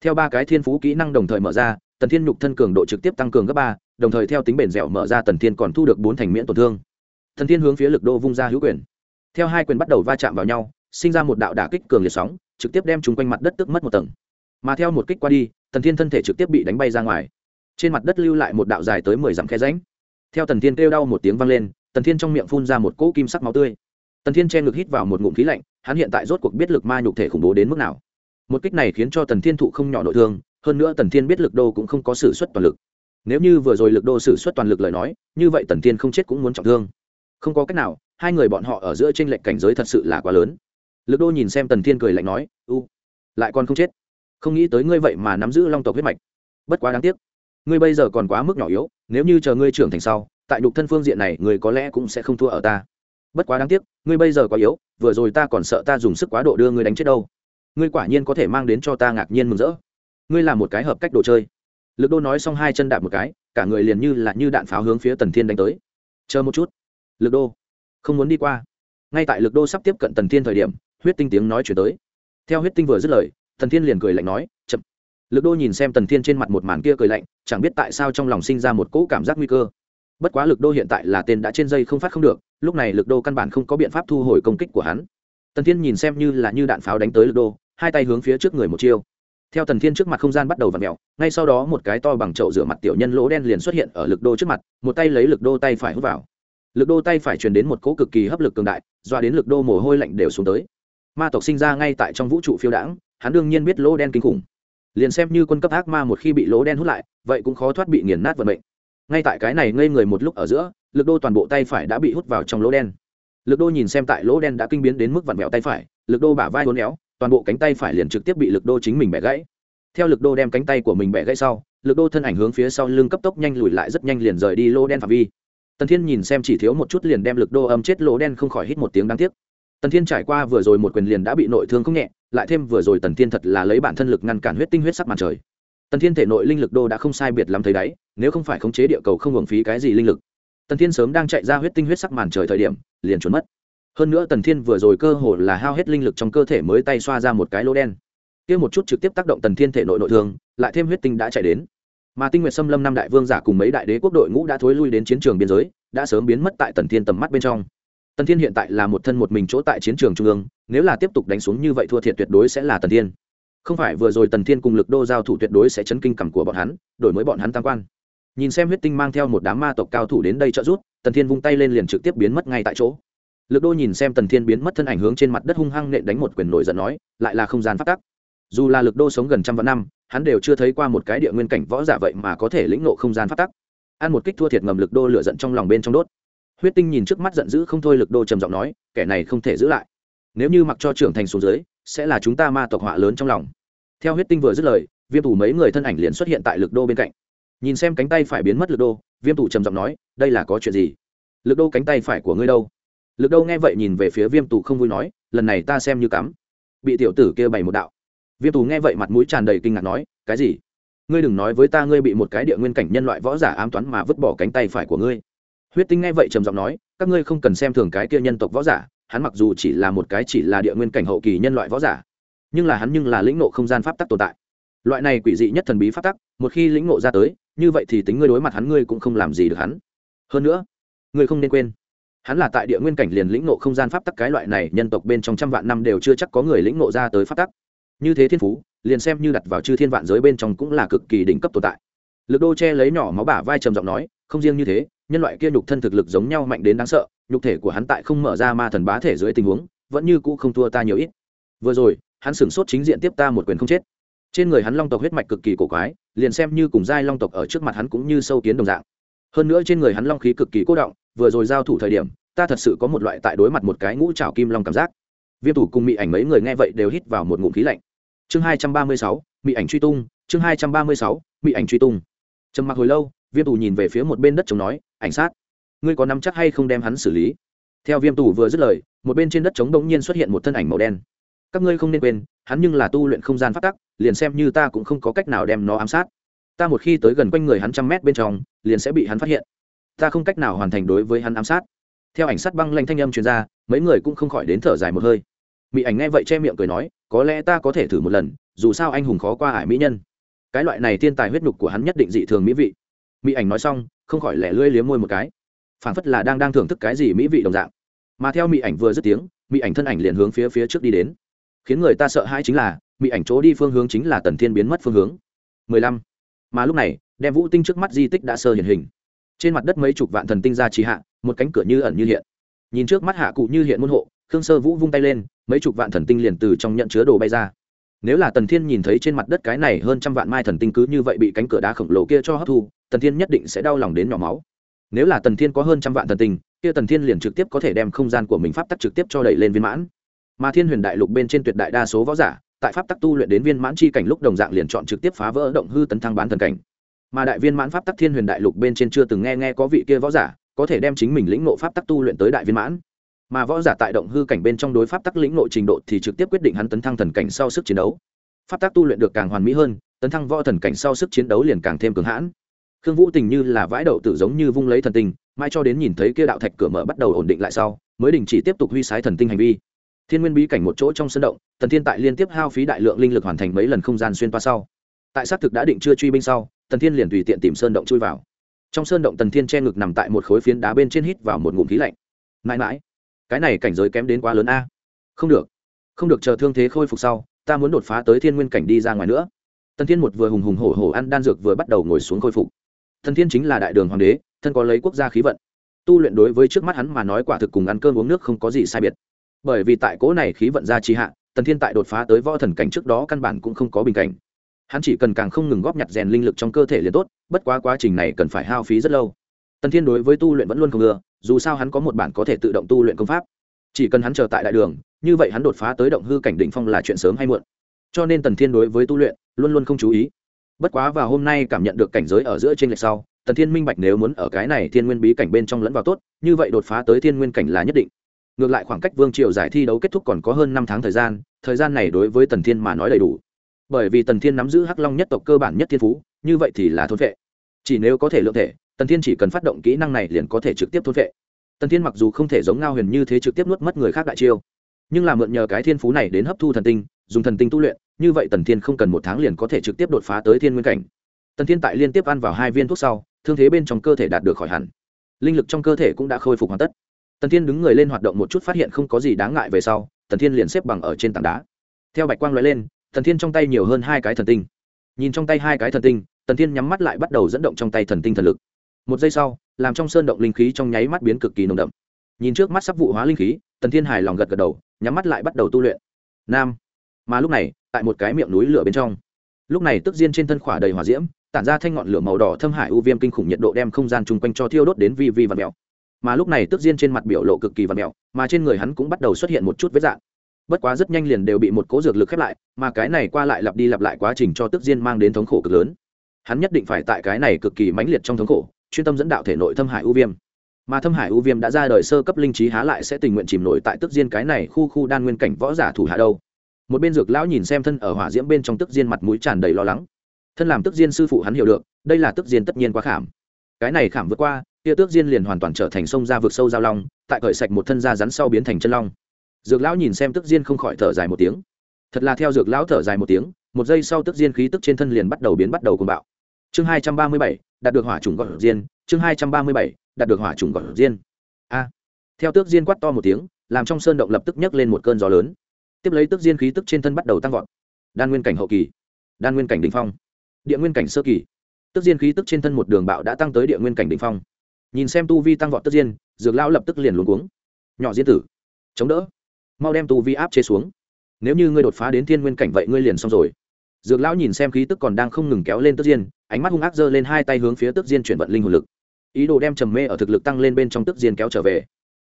Theo ba cái thiên phú kỹ năng đồng thời mở ra, tần thiên nhục thân cường độ trực tiếp tăng cường gấp ba, đồng thời theo tính bền dẻo mở ra tần thiên còn thu được bốn thành miễn tổn thương. Thần thiên hướng phía lực đô vung ra hữu quyền. Theo hai quyền bắt đầu va chạm vào nhau, sinh ra một đạo đả kích cường liệt sóng, trực tiếp đem chúng quanh mặt đất tức mất một tầng. Mà theo một kích qua đi, thần thiên thân thể trực tiếp bị đánh bay ra ngoài. Trên mặt đất lưu lại một đạo dài tới mười dặm khe ránh theo tần thiên kêu đau một tiếng vang lên tần thiên trong miệng phun ra một cỗ kim sắc máu tươi. Tần thiên che ngực hít vào một ngụm khí lạnh, hắn hiện tại rốt cuộc biết lực ma nhục thể khủng bố đến mức nào. Một kích này khiến cho tần thiên thụ không nhỏ nội thương, hơn nữa tần thiên biết lực đô cũng không có s ử suất toàn lực. Nếu như vừa rồi lực đô s ử suất toàn lực lời nói, như vậy tần thiên không chết cũng muốn trọng thương không có cách nào, hai người bọn họ ở giữa t r ê n lệch cảnh giới thật sự là quá lớn. Lực đô nhìn xem tần thiên cười lạnh nói, u, lại còn không chết. Không nghĩ tới ngươi vậy mà nắm giữ long tộc huyết mạch. Bất quá đáng tiếc, ngươi bây giờ còn quá mức nhỏ yếu, nếu như chờ ngươi trưởng thành sau, tại nhục thân phương diện này, ngươi có lẽ cũng sẽ không thua ở ta. Bất quá đáng tiếc, ngươi bây giờ quá yếu, vừa rồi ta còn sợ ta dùng sức quá độ đưa ngươi đánh chết đâu. Ngươi quả nhiên có thể mang đến cho ta ngạc nhiên mừng rỡ. Ngươi là một cái hợp cách đồ chơi. Lực đô nói xong hai chân đạp một cái, cả người liền như là như đạn pháo hướng phía tần thiên đánh tới. Chờ một chút lực đô. Không muốn đi qua. Ngay tại lực đô sắp tiếp cận tần thiên thời điểm, huyết tinh tiếng nói chuyển tới. Theo huyết tinh vừa dứt lời thần thiên liền cười lạnh nói, chậm. Lực đô nhìn xem tần thiên trên mặt một màn kia cười lạnh, chẳng biết tại sao trong lòng sinh ra một cỗ cảm giác nguy cơ. Bất quá lực đô hiện tại là tên đã trên dây không phát không được, lúc này lực đô căn bản không có biện pháp thu hồi công kích của hắn. Tần thiên nhìn xem như là như đạn pháo đánh tới lực đô, hai tay hướng phía trước người một chiêu. Theo tần thiên trước mặt không gian bắt đầu v ặ mẹo ngay sau đó một cái to bằng chậu rửa mặt tiểu nhân lỗ đen liền xuất hiện ở lực đô trước mặt, một tay lấy lực đô tay phải hút vào lực đô tay phải truyền đến một cỗ cực kỳ hấp lực cường đại, doa đến lực đô mồ hôi lạnh đều xuống tới. Ma tộc sinh ra ngay tại trong vũ trụ phiêu đãng, hắn đương nhiên biết lỗ đen kinh khủng. Liền xem như quân cấp ác ma một khi bị lỗ đen hút lại, vậy cũng khó thoát bị nghiền nát vận mệnh. Ngay tại cái này ngây người một lúc ở giữa, lực đô toàn bộ tay phải đã bị hút vào trong lỗ đen. Lực đô nhìn xem tại lỗ đen đã kinh biến đến mức vặn vẹo tay phải, lực đô bả vai hôn éo, toàn bộ cánh tay phải liền trực tiếp bị lực đô chính mình bẻ gãy. Theo lực đô đem cánh tay của mình bẻ gãy sau, lực đô thân ảnh hướng phía sau lưng cấp tốc nhanh lùi lại rất nhanh liền rời đi lỗ đen phạm vi tần thiên nhìn xem chỉ thiếu một chút liền đem lực đô âm chết lỗ đen không khỏi hít một tiếng đáng tiếc. Tần thiên trải qua vừa rồi một quyền liền đã bị nội thương không nhẹ, lại thêm vừa rồi tần thiên thật là lấy bản thân lực ngăn cản huyết tinh huyết sắc màn trời. Tần thiên thể nội linh lực đô đã không sai biệt lắm thấy đáy nếu không phải khống chế địa cầu không hưởng phí cái gì linh lực. Tần thiên sớm đang chạy ra huyết tinh huyết sắc màn trời thời điểm, liền trốn mất. Hơn nữa tần thiên vừa rồi cơ hồ là hao hết linh lực trong cơ thể mới tay xoa ra một cái lỗ đen. Kia một chút trực tiếp tác động tần thiên thể nội nội thương, lại thêm huyết tinh đã chạy đến mà tinh nguyệt xâm lâm năm đại vương giả cùng mấy đại đế quốc đội ngũ đã thối lui đến chiến trường biên giới, đã sớm biến mất tại tần thiên tầm mắt bên trong. Tần thiên hiện tại là một thân một mình chỗ tại chiến trường trung ương, nếu là tiếp tục đánh xuống như vậy thua thiệt tuyệt đối sẽ là tần thiên. Không phải vừa rồi tần thiên cùng lực đô giao thủ tuyệt đối sẽ chấn kinh cảm của bọn hắn, đổi mới bọn hắn tam quan. Nhìn xem huyết tinh mang theo một đám ma tộc cao thủ đến đây trợ giúp, tần thiên vung tay lên liền trực tiếp biến mất ngay tại chỗ. Lực đô nhìn xem tần thiên biến mất thân ảnh hướng trên mặt đất hung hăng nện đánh một quyền nổi giận nói, lại là không gian phát tắc. Dù là lực đô sống gần trăm vạn năm hắn đều chưa thấy qua một cái địa nguyên cảnh võ giả vậy mà có thể lĩnh nộ không gian phát tắc. Ăn một kích thua thiệt ngầm lực đô lửa giận trong lòng bên trong đốt. Huyết tinh nhìn trước mắt giận dữ không thôi lực đô trầm giọng nói, kẻ này không thể giữ lại. Nếu như mặc cho trưởng thành xuống dưới, sẽ là chúng ta ma tộc họa lớn trong lòng. Theo huyết tinh vừa dứt lời, viêm thủ mấy người thân ảnh liền xuất hiện tại lực đô bên cạnh. Nhìn xem cánh tay phải biến mất lực đô, viêm thủ trầm giọng nói, đây là có chuyện gì? Lực đô cánh tay phải của ngươi đâu? Lực đô nghe vậy nhìn về phía viêm tù không vui nói, lần này ta xem như cắm. Bị tiểu tử kia bày một đạo viêm tù nghe vậy mặt mũi tràn đầy kinh ngạc nói, cái gì? Ngươi đừng nói với ta ngươi bị một cái địa nguyên cảnh nhân loại võ giả ám toán mà vứt bỏ cánh tay phải của ngươi. Huyết tinh nghe vậy trầm giọng nói, các ngươi không cần xem thường cái kia nhân tộc võ giả, hắn mặc dù chỉ là một cái chỉ là địa nguyên cảnh hậu kỳ nhân loại võ giả, nhưng là hắn nhưng là lĩnh nộ không gian pháp tắc tồn tại. Loại này quỷ dị nhất thần bí pháp tắc, một khi lĩnh nộ ra tới, như vậy thì tính ngươi đối mặt hắn ngươi cũng không làm gì được hắn. Hơn nữa, ngươi không nên quên, hắn là tại địa nguyên cảnh liền lĩnh nộ không gian pháp tắc cái loại này nhân tộc bên trong trăm vạn năm đều chưa chắc có người lĩnh nộ ra tới pháp tắc như thế thiên phú, liền xem như đặt vào chư thiên vạn giới bên trong cũng là cực kỳ đỉnh cấp tồn tại. Lực đô che lấy nhỏ máu bả vai trầm giọng nói, không riêng như thế, nhân loại kia nhục thân thực lực giống nhau mạnh đến đáng sợ, nhục thể của hắn tại không mở ra ma thần bá thể dưới tình huống, vẫn như cũ không thua ta nhiều ít. Vừa rồi, hắn sửng sốt chính diện tiếp ta một quyền không chết. Trên người hắn long tộc huyết mạch cực kỳ cổ quái, liền xem như cùng giai long tộc ở trước mặt hắn cũng như sâu kiến đồng dạng. Hơn nữa trên người hắn long khí cực kỳ cố động, vừa rồi giao thủ thời điểm, ta thật sự có một loại tại đối mặt một cái ngũ trào kim long cảm giác viêm tủ cùng mỹ ảnh mấy người nghe vậy đều hít vào một ngụm khí lạnh. Chương hai trăm ba mươi sáu mỹ ảnh truy tung, chương hai trăm ba mươi sáu mỹ ảnh truy tung. Trầm mặc hồi lâu, viêm tủ nhìn về phía một bên đất chống nói, ảnh sát, ngươi có nắm chắc hay không đem hắn xử lý? Theo viêm tủ vừa dứt lời, một bên trên đất chống đống nhiên xuất hiện một thân ảnh màu đen. Các ngươi không nên quên, hắn nhưng là tu luyện không gian phát tắc, liền xem như ta cũng không có cách nào đem nó ám sát. Ta một khi tới gần quanh người hắn trăm mét bên trong, liền sẽ bị hắn phát hiện. Ta không cách nào hoàn thành đối với hắn ám sát. Theo ảnh sát băng lanh thanh âm truyền ra, mấy người cũng không khỏi đến thở dài một hơi mỹ ảnh nghe vậy che miệng cười nói, có lẽ ta có thể thử một lần, dù sao anh hùng khó qua ải mỹ nhân. Cái loại này thiên tài huyết nhục của hắn nhất định dị thường mỹ vị. Mỹ ảnh nói xong, không khỏi lẻ lưỡi liếm môi một cái. Phản phất là đang đang thưởng thức cái gì mỹ vị đồng dạng. Mà theo mỹ ảnh vừa dứt tiếng mỹ ảnh thân ảnh liền hướng phía phía trước đi đến. Khiến người ta sợ hãi chính là mỹ ảnh chỗ đi phương hướng chính là tần thiên biến mất phương hướng. Mười lăm. Mà lúc này, đem vũ tinh trước mắt di tích đã sơ hiện hình. Trên mặt đất mấy chục vạn thần tinh ra trì hạ, một cánh cửa như ẩn như hiện. Nhìn trước mắt hạ cụ như hiện môn hộ, khương sơ vũ vung tay lên mấy chục vạn thần tinh liền từ trong nhận chứa đồ bay ra. Nếu là tần thiên nhìn thấy trên mặt đất cái này hơn trăm vạn mai thần tinh cứ như vậy bị cánh cửa đá khổng lồ kia cho hấp thu, tần thiên nhất định sẽ đau lòng đến nhỏ máu. Nếu là tần thiên có hơn trăm vạn thần tinh, kia tần thiên liền trực tiếp có thể đem không gian của mình pháp tắc trực tiếp cho đẩy lên viên mãn. Mà thiên huyền đại lục bên trên tuyệt đại đa số võ giả, tại pháp tắc tu luyện đến viên mãn chi cảnh lúc đồng dạng liền chọn trực tiếp phá vỡ động hư tấn thăng bán thần cảnh. Mà đại viên mãn pháp tắc thiên huyền đại lục bên trên chưa từng nghe nghe có vị kia võ giả, có thể đem chính mình lĩnh ngộ pháp tắc tu luyện tới đại viên mãn mà võ giả tại động hư cảnh bên trong đối pháp tắc lĩnh nội trình độ thì trực tiếp quyết định hắn tấn thăng thần cảnh sau sức chiến đấu. Pháp tắc tu luyện được càng hoàn mỹ hơn, tấn thăng võ thần cảnh sau sức chiến đấu liền càng thêm cường hãn. Khương vũ tình như là vãi đậu tự giống như vung lấy thần tinh mai cho đến nhìn thấy kia đạo thạch cửa mở bắt đầu ổn định lại sau, mới đình chỉ tiếp tục huy sái thần tinh hành vi. Thiên nguyên bí cảnh một chỗ trong sân động thần thiên tại liên tiếp hao phí đại lượng linh lực hoàn thành mấy lần không gian xuyên toa sau. Tại xác thực đã định chưa truy binh sau thần thiên liền tùy tiện tìm sơn động chui vào. Trong sơn động tần thiên che ngực nằm tại một khối phiến đá bên trên hít vào một ngụm khí lạnh. Mãi mãi cái này cảnh giới kém đến quá lớn a. Không được không được, chờ thương thế khôi phục sau, ta muốn đột phá tới thiên nguyên cảnh đi ra ngoài nữa. Tần thiên một vừa hùng hùng hổ hổ ăn đan dược vừa bắt đầu ngồi xuống khôi phục. Thần thiên chính là đại đường hoàng đế, thân có lấy quốc gia khí vận. Tu luyện đối với trước mắt hắn mà nói quả thực cùng ăn cơm uống nước không có gì sai biệt. Bởi vì tại cỗ này khí vận ra trì hạ, tần thiên tại đột phá tới võ thần cảnh trước đó căn bản cũng không có bình cảnh. Hắn chỉ cần càng không ngừng góp nhặt rèn linh lực trong cơ thể liền tốt, bất quá quá trình này cần phải hao phí rất lâu. Tần thiên đối với tu luyện vẫn luôn không ngừa dù sao hắn có một bản có thể tự động tu luyện công pháp. Chỉ cần hắn chờ tại đại đường, như vậy hắn đột phá tới động hư cảnh đỉnh phong là chuyện sớm hay muộn. Cho nên tần thiên đối với tu luyện luôn luôn không chú ý. Bất quá vào hôm nay cảm nhận được cảnh giới ở giữa trên lệch sau, tần thiên minh bạch nếu muốn ở cái này thiên nguyên bí cảnh bên trong lẫn vào tốt, như vậy đột phá tới thiên nguyên cảnh là nhất định. Ngược lại khoảng cách vương triều giải thi đấu kết thúc còn có hơn năm tháng thời gian thời gian này đối với tần thiên mà nói đầy đủ. Bởi vì tần thiên nắm giữ hắc long nhất tộc cơ bản nhất thiên phú, như vậy thì là thôn vệ. Chỉ nếu có thể lượng thể tần thiên chỉ cần phát động kỹ năng này liền có thể trực tiếp thôn vệ. Tần thiên mặc dù không thể giống ngao huyền như thế trực tiếp nuốt mất người khác đại chiêu, nhưng là mượn nhờ cái thiên phú này đến hấp thu thần tinh, dùng thần tinh tu luyện, như vậy tần thiên không cần một tháng liền có thể trực tiếp đột phá tới thiên nguyên cảnh. Tần thiên tại liên tiếp ăn vào hai viên thuốc sau, thương thế bên trong cơ thể đạt được khỏi hẳn. Linh lực trong cơ thể cũng đã khôi phục hoàn tất. Tần thiên đứng người lên hoạt động một chút phát hiện không có gì đáng ngại về sau, tần thiên liền xếp bằng ở trên tảng đá. Theo bạch quang l lên, tần thiên trong tay nhiều hơn hai cái thần tinh. Nhìn trong tay hai cái thần tinh, tần thiên nhắm mắt lại bắt đầu dẫn động trong tay thần tinh thần lực một giây sau, làm trong sơn động linh khí trong nháy mắt biến cực kỳ nồng đậm. Nhìn trước mắt sắp vụ hóa linh khí, tần thiên hài lòng gật gật đầu, nhắm mắt lại bắt đầu tu luyện. Nam. Mà lúc này, tại một cái miệng núi lửa bên trong. Lúc này tức diên trên thân khỏa đầy hỏa diễm, tản ra thanh ngọn lửa màu đỏ thâm hải u viêm kinh khủng nhiệt độ đem không gian chung quanh cho thiêu đốt đến vi vi và mèo. Mà lúc này tức diên trên mặt biểu lộ cực kỳ và mèo, mà trên người hắn cũng bắt đầu xuất hiện một chút vết dạng. Bất quá rất nhanh liền đều bị một cố dược lực khép lại, mà cái này qua lại lặp đi lặp lại quá trình cho tức diên mang đến thống khổ cực lớn. Hắn nhất định phải tại cái này cực kỳ mãnh liệt trong thống khổ chuyên tâm dẫn đạo thể nội thâm hải u viêm. Mà thâm hải u viêm đã ra đời sơ cấp linh trí há lại sẽ tình nguyện chìm nổi tại tức diên cái này khu khu đan nguyên cảnh võ giả thủ hạ đâu. Một bên dược lão nhìn xem thân ở hỏa diễm bên trong tức diên mặt mũi tràn đầy lo lắng. Thân làm tức diên sư phụ hắn hiểu được, đây là tức diên tất nhiên quá khảm. Cái này khảm vượt qua, kia tước diên liền hoàn toàn trở thành sông ra vực sâu giao long, tại cởi sạch một thân da rắn sau biến thành chân long. Dược lão nhìn xem tức diên không khỏi thở dài một tiếng. Thật là theo dược lão thở dài một tiếng, một giây sau tức diên khí tức trên thân liền bắt đầu biến bắt đầu cùng bạo chương hai trăm ba mươi bảy, đạt được hỏa trùng gọt diên chương hai trăm ba mươi bảy, đạt được hỏa trùng gọt diên a. Theo tước diên quát to một tiếng, làm trong sơn động lập tức nhấc lên một cơn gió lớn. Tiếp lấy tước diên khí tức trên thân bắt đầu tăng vọt. Đan nguyên cảnh hậu kỳ, đan nguyên cảnh đ ỉ n h phong, địa nguyên cảnh sơ kỳ. Tước diên khí tức trên thân một đường bạo đã tăng tới địa nguyên cảnh đ ỉ n h phong. Nhìn xem tu vi tăng vọt tước diên, dược lão lập tức liền luống cuống. Nhỏ diên tử, chống đỡ. Mau đem tu vi áp chế xuống. Nếu như ngươi đột phá đến thiên nguyên cảnh vậy ngươi liền xong rồi dược lão nhìn xem khí tức còn đang không ngừng kéo lên tước diên, ánh mắt hung ác giơ lên hai tay hướng phía tước diên chuyển vận linh hồn lực. Ý đồ đem trầm mê ở thực lực tăng lên bên trong tước diên kéo trở về.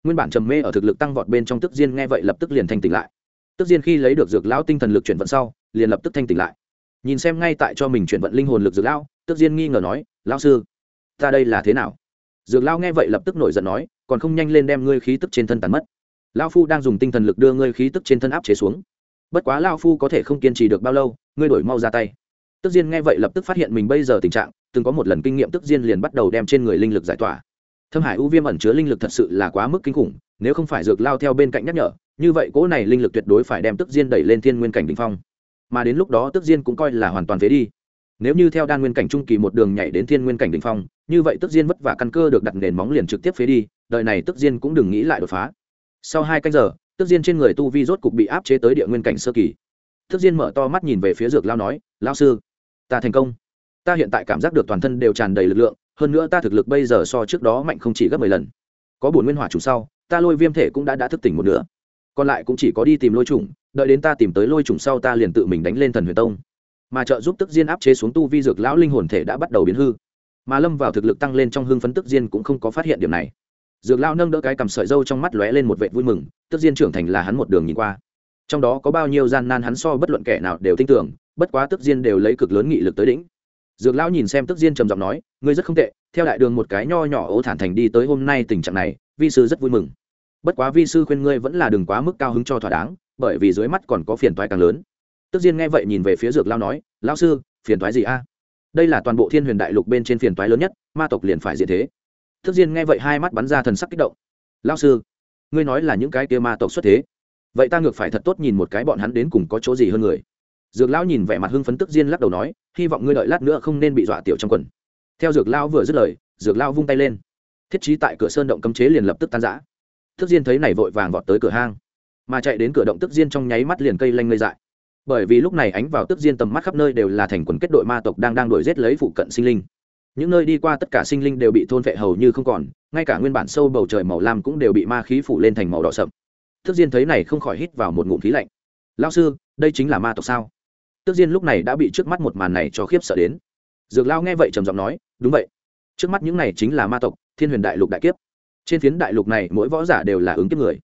Nguyên bản trầm mê ở thực lực tăng vọt bên trong tước diên nghe vậy lập tức liền thanh tỉnh lại. Tức diên khi lấy được dược lão tinh thần lực chuyển vận sau, liền lập tức thanh tỉnh lại. Nhìn xem ngay tại cho mình chuyển vận linh hồn lực dược lão tức diên nghi ngờ nói, lão sư, ta đây là thế nào? Dược lão nghe vậy lập tức nổi giận nói, còn không nhanh lên đem ngươi khí tức trên thân tàn mất. Lão phu đang dùng tinh thần lực đưa ngươi khí tức trên thân áp chế xuống bất quá lão phu có thể không kiên trì được bao lâu, ngươi đổi mau ra tay. Tức diên nghe vậy lập tức phát hiện mình bây giờ tình trạng, từng có một lần kinh nghiệm tức diên liền bắt đầu đem trên người linh lực giải tỏa. Thâm hải u viêm ẩn chứa linh lực thật sự là quá mức kinh khủng, nếu không phải dược lao theo bên cạnh nhắc nhở, như vậy cỗ này linh lực tuyệt đối phải đem tức diên đẩy lên thiên nguyên cảnh đ ỉ n h phong. Mà đến lúc đó tức diên cũng coi là hoàn toàn phế đi. Nếu như theo đan nguyên cảnh trung kỳ một đường nhảy đến thiên nguyên cảnh đ ỉ n h phong, như vậy tức diên vất vả căn cơ được đặt nền móng liền trực tiếp phế đi đợi này tức diên cũng đừng nghĩ lại đột phá. Sau hai canh giờ tức diên trên người tu vi rốt cục bị áp chế tới địa nguyên cảnh sơ kỳ. Tức diên mở to mắt nhìn về phía dược lao nói lao sư, ta thành công. Ta hiện tại cảm giác được toàn thân đều tràn đầy lực lượng, hơn nữa ta thực lực bây giờ so trước đó mạnh không chỉ gấp mười lần. Có bổn nguyên hỏa chủ sau, ta lôi viêm thể cũng đã đã thức tỉnh một nửa. Còn lại cũng chỉ có đi tìm lôi trùng đợi đến ta tìm tới lôi trùng sau ta liền tự mình đánh lên thần huyền tông. Mà trợ giúp tức diên áp chế xuống tu vi dược lão linh hồn thể đã bắt đầu biến hư. Mà lâm vào thực lực tăng lên trong hương phấn tức diên cũng không có phát hiện điểm này dược lão nâng đỡ cái cầm sợi dâu trong mắt lóe lên một vệ vui mừng, tức diên trưởng thành là hắn một đường nhìn qua. Trong đó có bao nhiêu gian nan hắn so bất luận kẻ nào đều tin tưởng, bất quá tức diên đều lấy cực lớn nghị lực tới đỉnh. Dược lão nhìn xem tức diên trầm giọng nói, ngươi rất không tệ, theo đại đường một cái nho nhỏ ố thản thành đi tới hôm nay tình trạng này, vi sư rất vui mừng. Bất quá vi sư khuyên ngươi vẫn là đừng quá mức cao hứng cho thỏa đáng, bởi vì dưới mắt còn có phiền toái càng lớn. Tức diên nghe vậy nhìn về phía dược lao nói, lão sư, phiền toái gì a? Đây là toàn bộ thiên huyền đại lục bên trên phiền toái lớn nhất, ma tộc liền phải diện thế thức diên nghe vậy hai mắt bắn ra thần sắc kích động. Lão sư, ngươi nói là những cái kia ma tộc xuất thế. Vậy ta ngược phải thật tốt nhìn một cái bọn hắn đến cùng có chỗ gì hơn người. Dược lão nhìn vẻ mặt hưng phấn tức diên lắc đầu nói, hy vọng ngươi đợi lát nữa không nên bị dọa tiểu trong quần. Theo dược lão vừa dứt lời, dược lão vung tay lên. Thiết trí tại cửa sơn động cấm chế liền lập tức tan giã thức diên thấy này vội vàng vọt tới cửa hang, mà chạy đến cửa động tức diên trong nháy mắt liền cây lanh ngây dại. Bởi vì lúc này ánh vào tức diên tầm mắt khắp nơi đều là thành quần kết đội ma tộc đang đang đuổi giết lấy phụ cận sinh linh những nơi đi qua tất cả sinh linh đều bị thôn vệ hầu như không còn, ngay cả nguyên bản sâu bầu trời màu lam cũng đều bị ma khí phủ lên thành màu đỏ sậm. Tước diên thấy này không khỏi hít vào một ngụm khí lạnh. Lao sư, đây chính là ma tộc sao? Tước diên lúc này đã bị trước mắt một màn này cho khiếp sợ đến. Dược lao nghe vậy trầm giọng nói, đúng vậy. Trước mắt những này chính là ma tộc, thiên huyền đại lục đại kiếp. Trên phiến đại lục này mỗi võ giả đều là ứng kiếp người.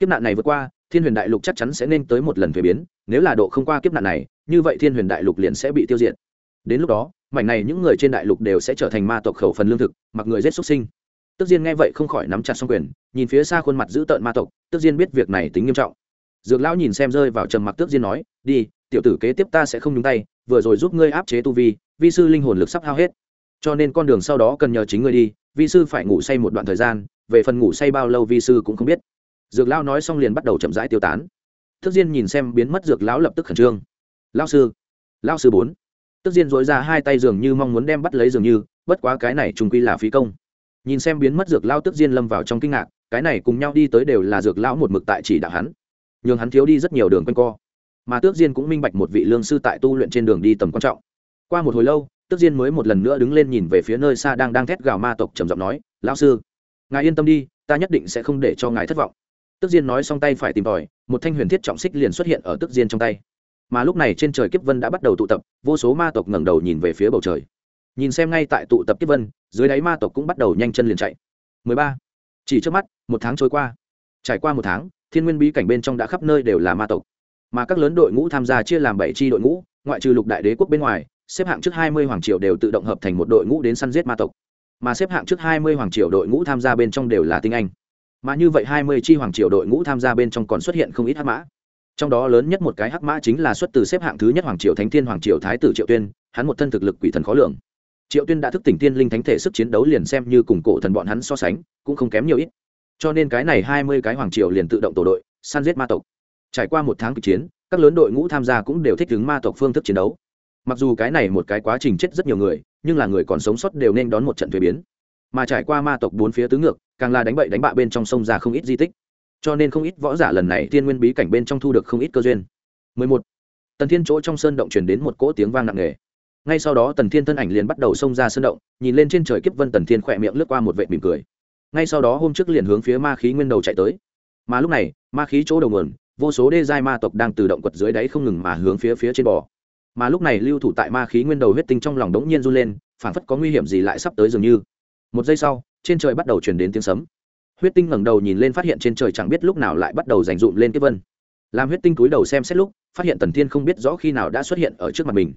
Kiếp nạn này vượt qua, thiên huyền đại lục chắc chắn sẽ nên tới một lần thuế biến, nếu là độ không qua kiếp nạn này, như vậy thiên huyền đại lục liền sẽ bị tiêu diệt. Đến lúc đó mảnh này những người trên đại lục đều sẽ trở thành ma tộc khẩu phần lương thực, mặc người giết xuất sinh. Tức diên nghe vậy không khỏi nắm chặt xong quyền, nhìn phía xa khuôn mặt dữ tợn ma tộc, tức diên biết việc này tính nghiêm trọng. Dược lão nhìn xem rơi vào trầm mặc tước diên nói, đi, tiểu tử kế tiếp ta sẽ không nhúng tay, vừa rồi giúp ngươi áp chế tu vi vi sư linh hồn lực sắp hao hết. Cho nên con đường sau đó cần nhờ chính ngươi đi, vi sư phải ngủ say một đoạn thời gian, về phần ngủ say bao lâu vi sư cũng không biết. Dược lão nói xong liền bắt đầu chậm rãi tiêu tán. Thức diên nhìn xem biến mất dược lão lập tức khẩn trương. Lão sư lão sư bốn tức diên dối ra hai tay dường như mong muốn đem bắt lấy dường như, bất quá cái này trùng quy là phí công. Nhìn xem biến mất dược lão tức diên lâm vào trong kinh ngạc, cái này cùng nhau đi tới đều là dược lão một mực tại chỉ đạo hắn. Nhường hắn thiếu đi rất nhiều đường quanh co. Mà tước diên cũng minh bạch một vị lương sư tại tu luyện trên đường đi tầm quan trọng. Qua một hồi lâu, tước diên mới một lần nữa đứng lên nhìn về phía nơi xa đang đang thét gào ma tộc trầm giọng nói, lão sư, ngài yên tâm đi, ta nhất định sẽ không để cho ngài thất vọng. Tước diên nói xong tay phải tìm tòi, một thanh huyền thiết trọng xích liền xuất hiện ở tước diên trong tay mà lúc này trên trời kiếp vân đã bắt đầu tụ tập, vô số ma tộc ngẩng đầu nhìn về phía bầu trời. Nhìn xem ngay tại tụ tập kiếp vân, dưới đáy ma tộc cũng bắt đầu nhanh chân liền chạy. 13. chỉ trước mắt, một tháng trôi qua. Trải qua một tháng, thiên nguyên bí cảnh bên trong đã khắp nơi đều là ma tộc. Mà các lớn đội ngũ tham gia chia làm bảy tri đội ngũ, ngoại trừ lục đại đế quốc bên ngoài, xếp hạng trước hai mươi hoàng triều đều tự động hợp thành một đội ngũ đến săn giết ma tộc. Mà xếp hạng trước hai mươi hoàng triều đội ngũ tham gia bên trong đều là tinh anh. Mà như vậy hai mươi chi hoàng triều đội ngũ tham gia bên trong còn xuất hiện không ít hắc mã trong đó lớn nhất một cái hắc mã chính là xuất từ xếp hạng thứ nhất hoàng triều thánh thiên hoàng triều thái tử triệu tuyên, hắn một thân thực lực quỷ thần khó lường. Triệu tuyên đã thức tỉnh tiên linh thánh thể sức chiến đấu liền xem như cùng cổ thần bọn hắn so sánh, cũng không kém nhiều ít. Cho nên cái này hai mươi cái hoàng triều liền tự động tổ đội, săn giết ma tộc. Trải qua một tháng kịch chiến, các lớn đội ngũ tham gia cũng đều thích ứng ma tộc phương thức chiến đấu. Mặc dù cái này một cái quá trình chết rất nhiều người, nhưng là người còn sống sót đều nên đón một trận thuế biến. Mà trải qua ma tộc bốn phía tứ ngược, càng là đánh bậy đánh bạ bên trong sông ra không ít di tích cho nên không ít võ giả lần này tiên nguyên bí cảnh bên trong thu được không ít cơ duyên. 11. tần thiên chỗ trong sơn động truyền đến một cỗ tiếng vang nặng nề. Ngay sau đó tần thiên thân ảnh liền bắt đầu xông ra sơn động, nhìn lên trên trời kiếp vân tần thiên khỏe miệng lướt qua một vệ mỉm cười. Ngay sau đó hôm trước liền hướng phía ma khí nguyên đầu chạy tới. Mà lúc này, ma khí chỗ đầu nguồn, vô số đê giai ma tộc đang tự động quật dưới đáy không ngừng mà hướng phía phía trên bò. Mà lúc này lưu thủ tại ma khí nguyên đầu huyết tinh trong lòng đống nhiên run lên, phảng phất có nguy hiểm gì lại sắp tới dường như. Một giây sau, trên trời bắt đầu truyền đến tiếng sấm huyết tinh ngẩng đầu nhìn lên phát hiện trên trời chẳng biết lúc nào lại bắt đầu dành dụm lên cái vân. Làm huyết tinh túi đầu xem xét lúc, phát hiện tần thiên không biết rõ khi nào đã xuất hiện ở trước mặt mình.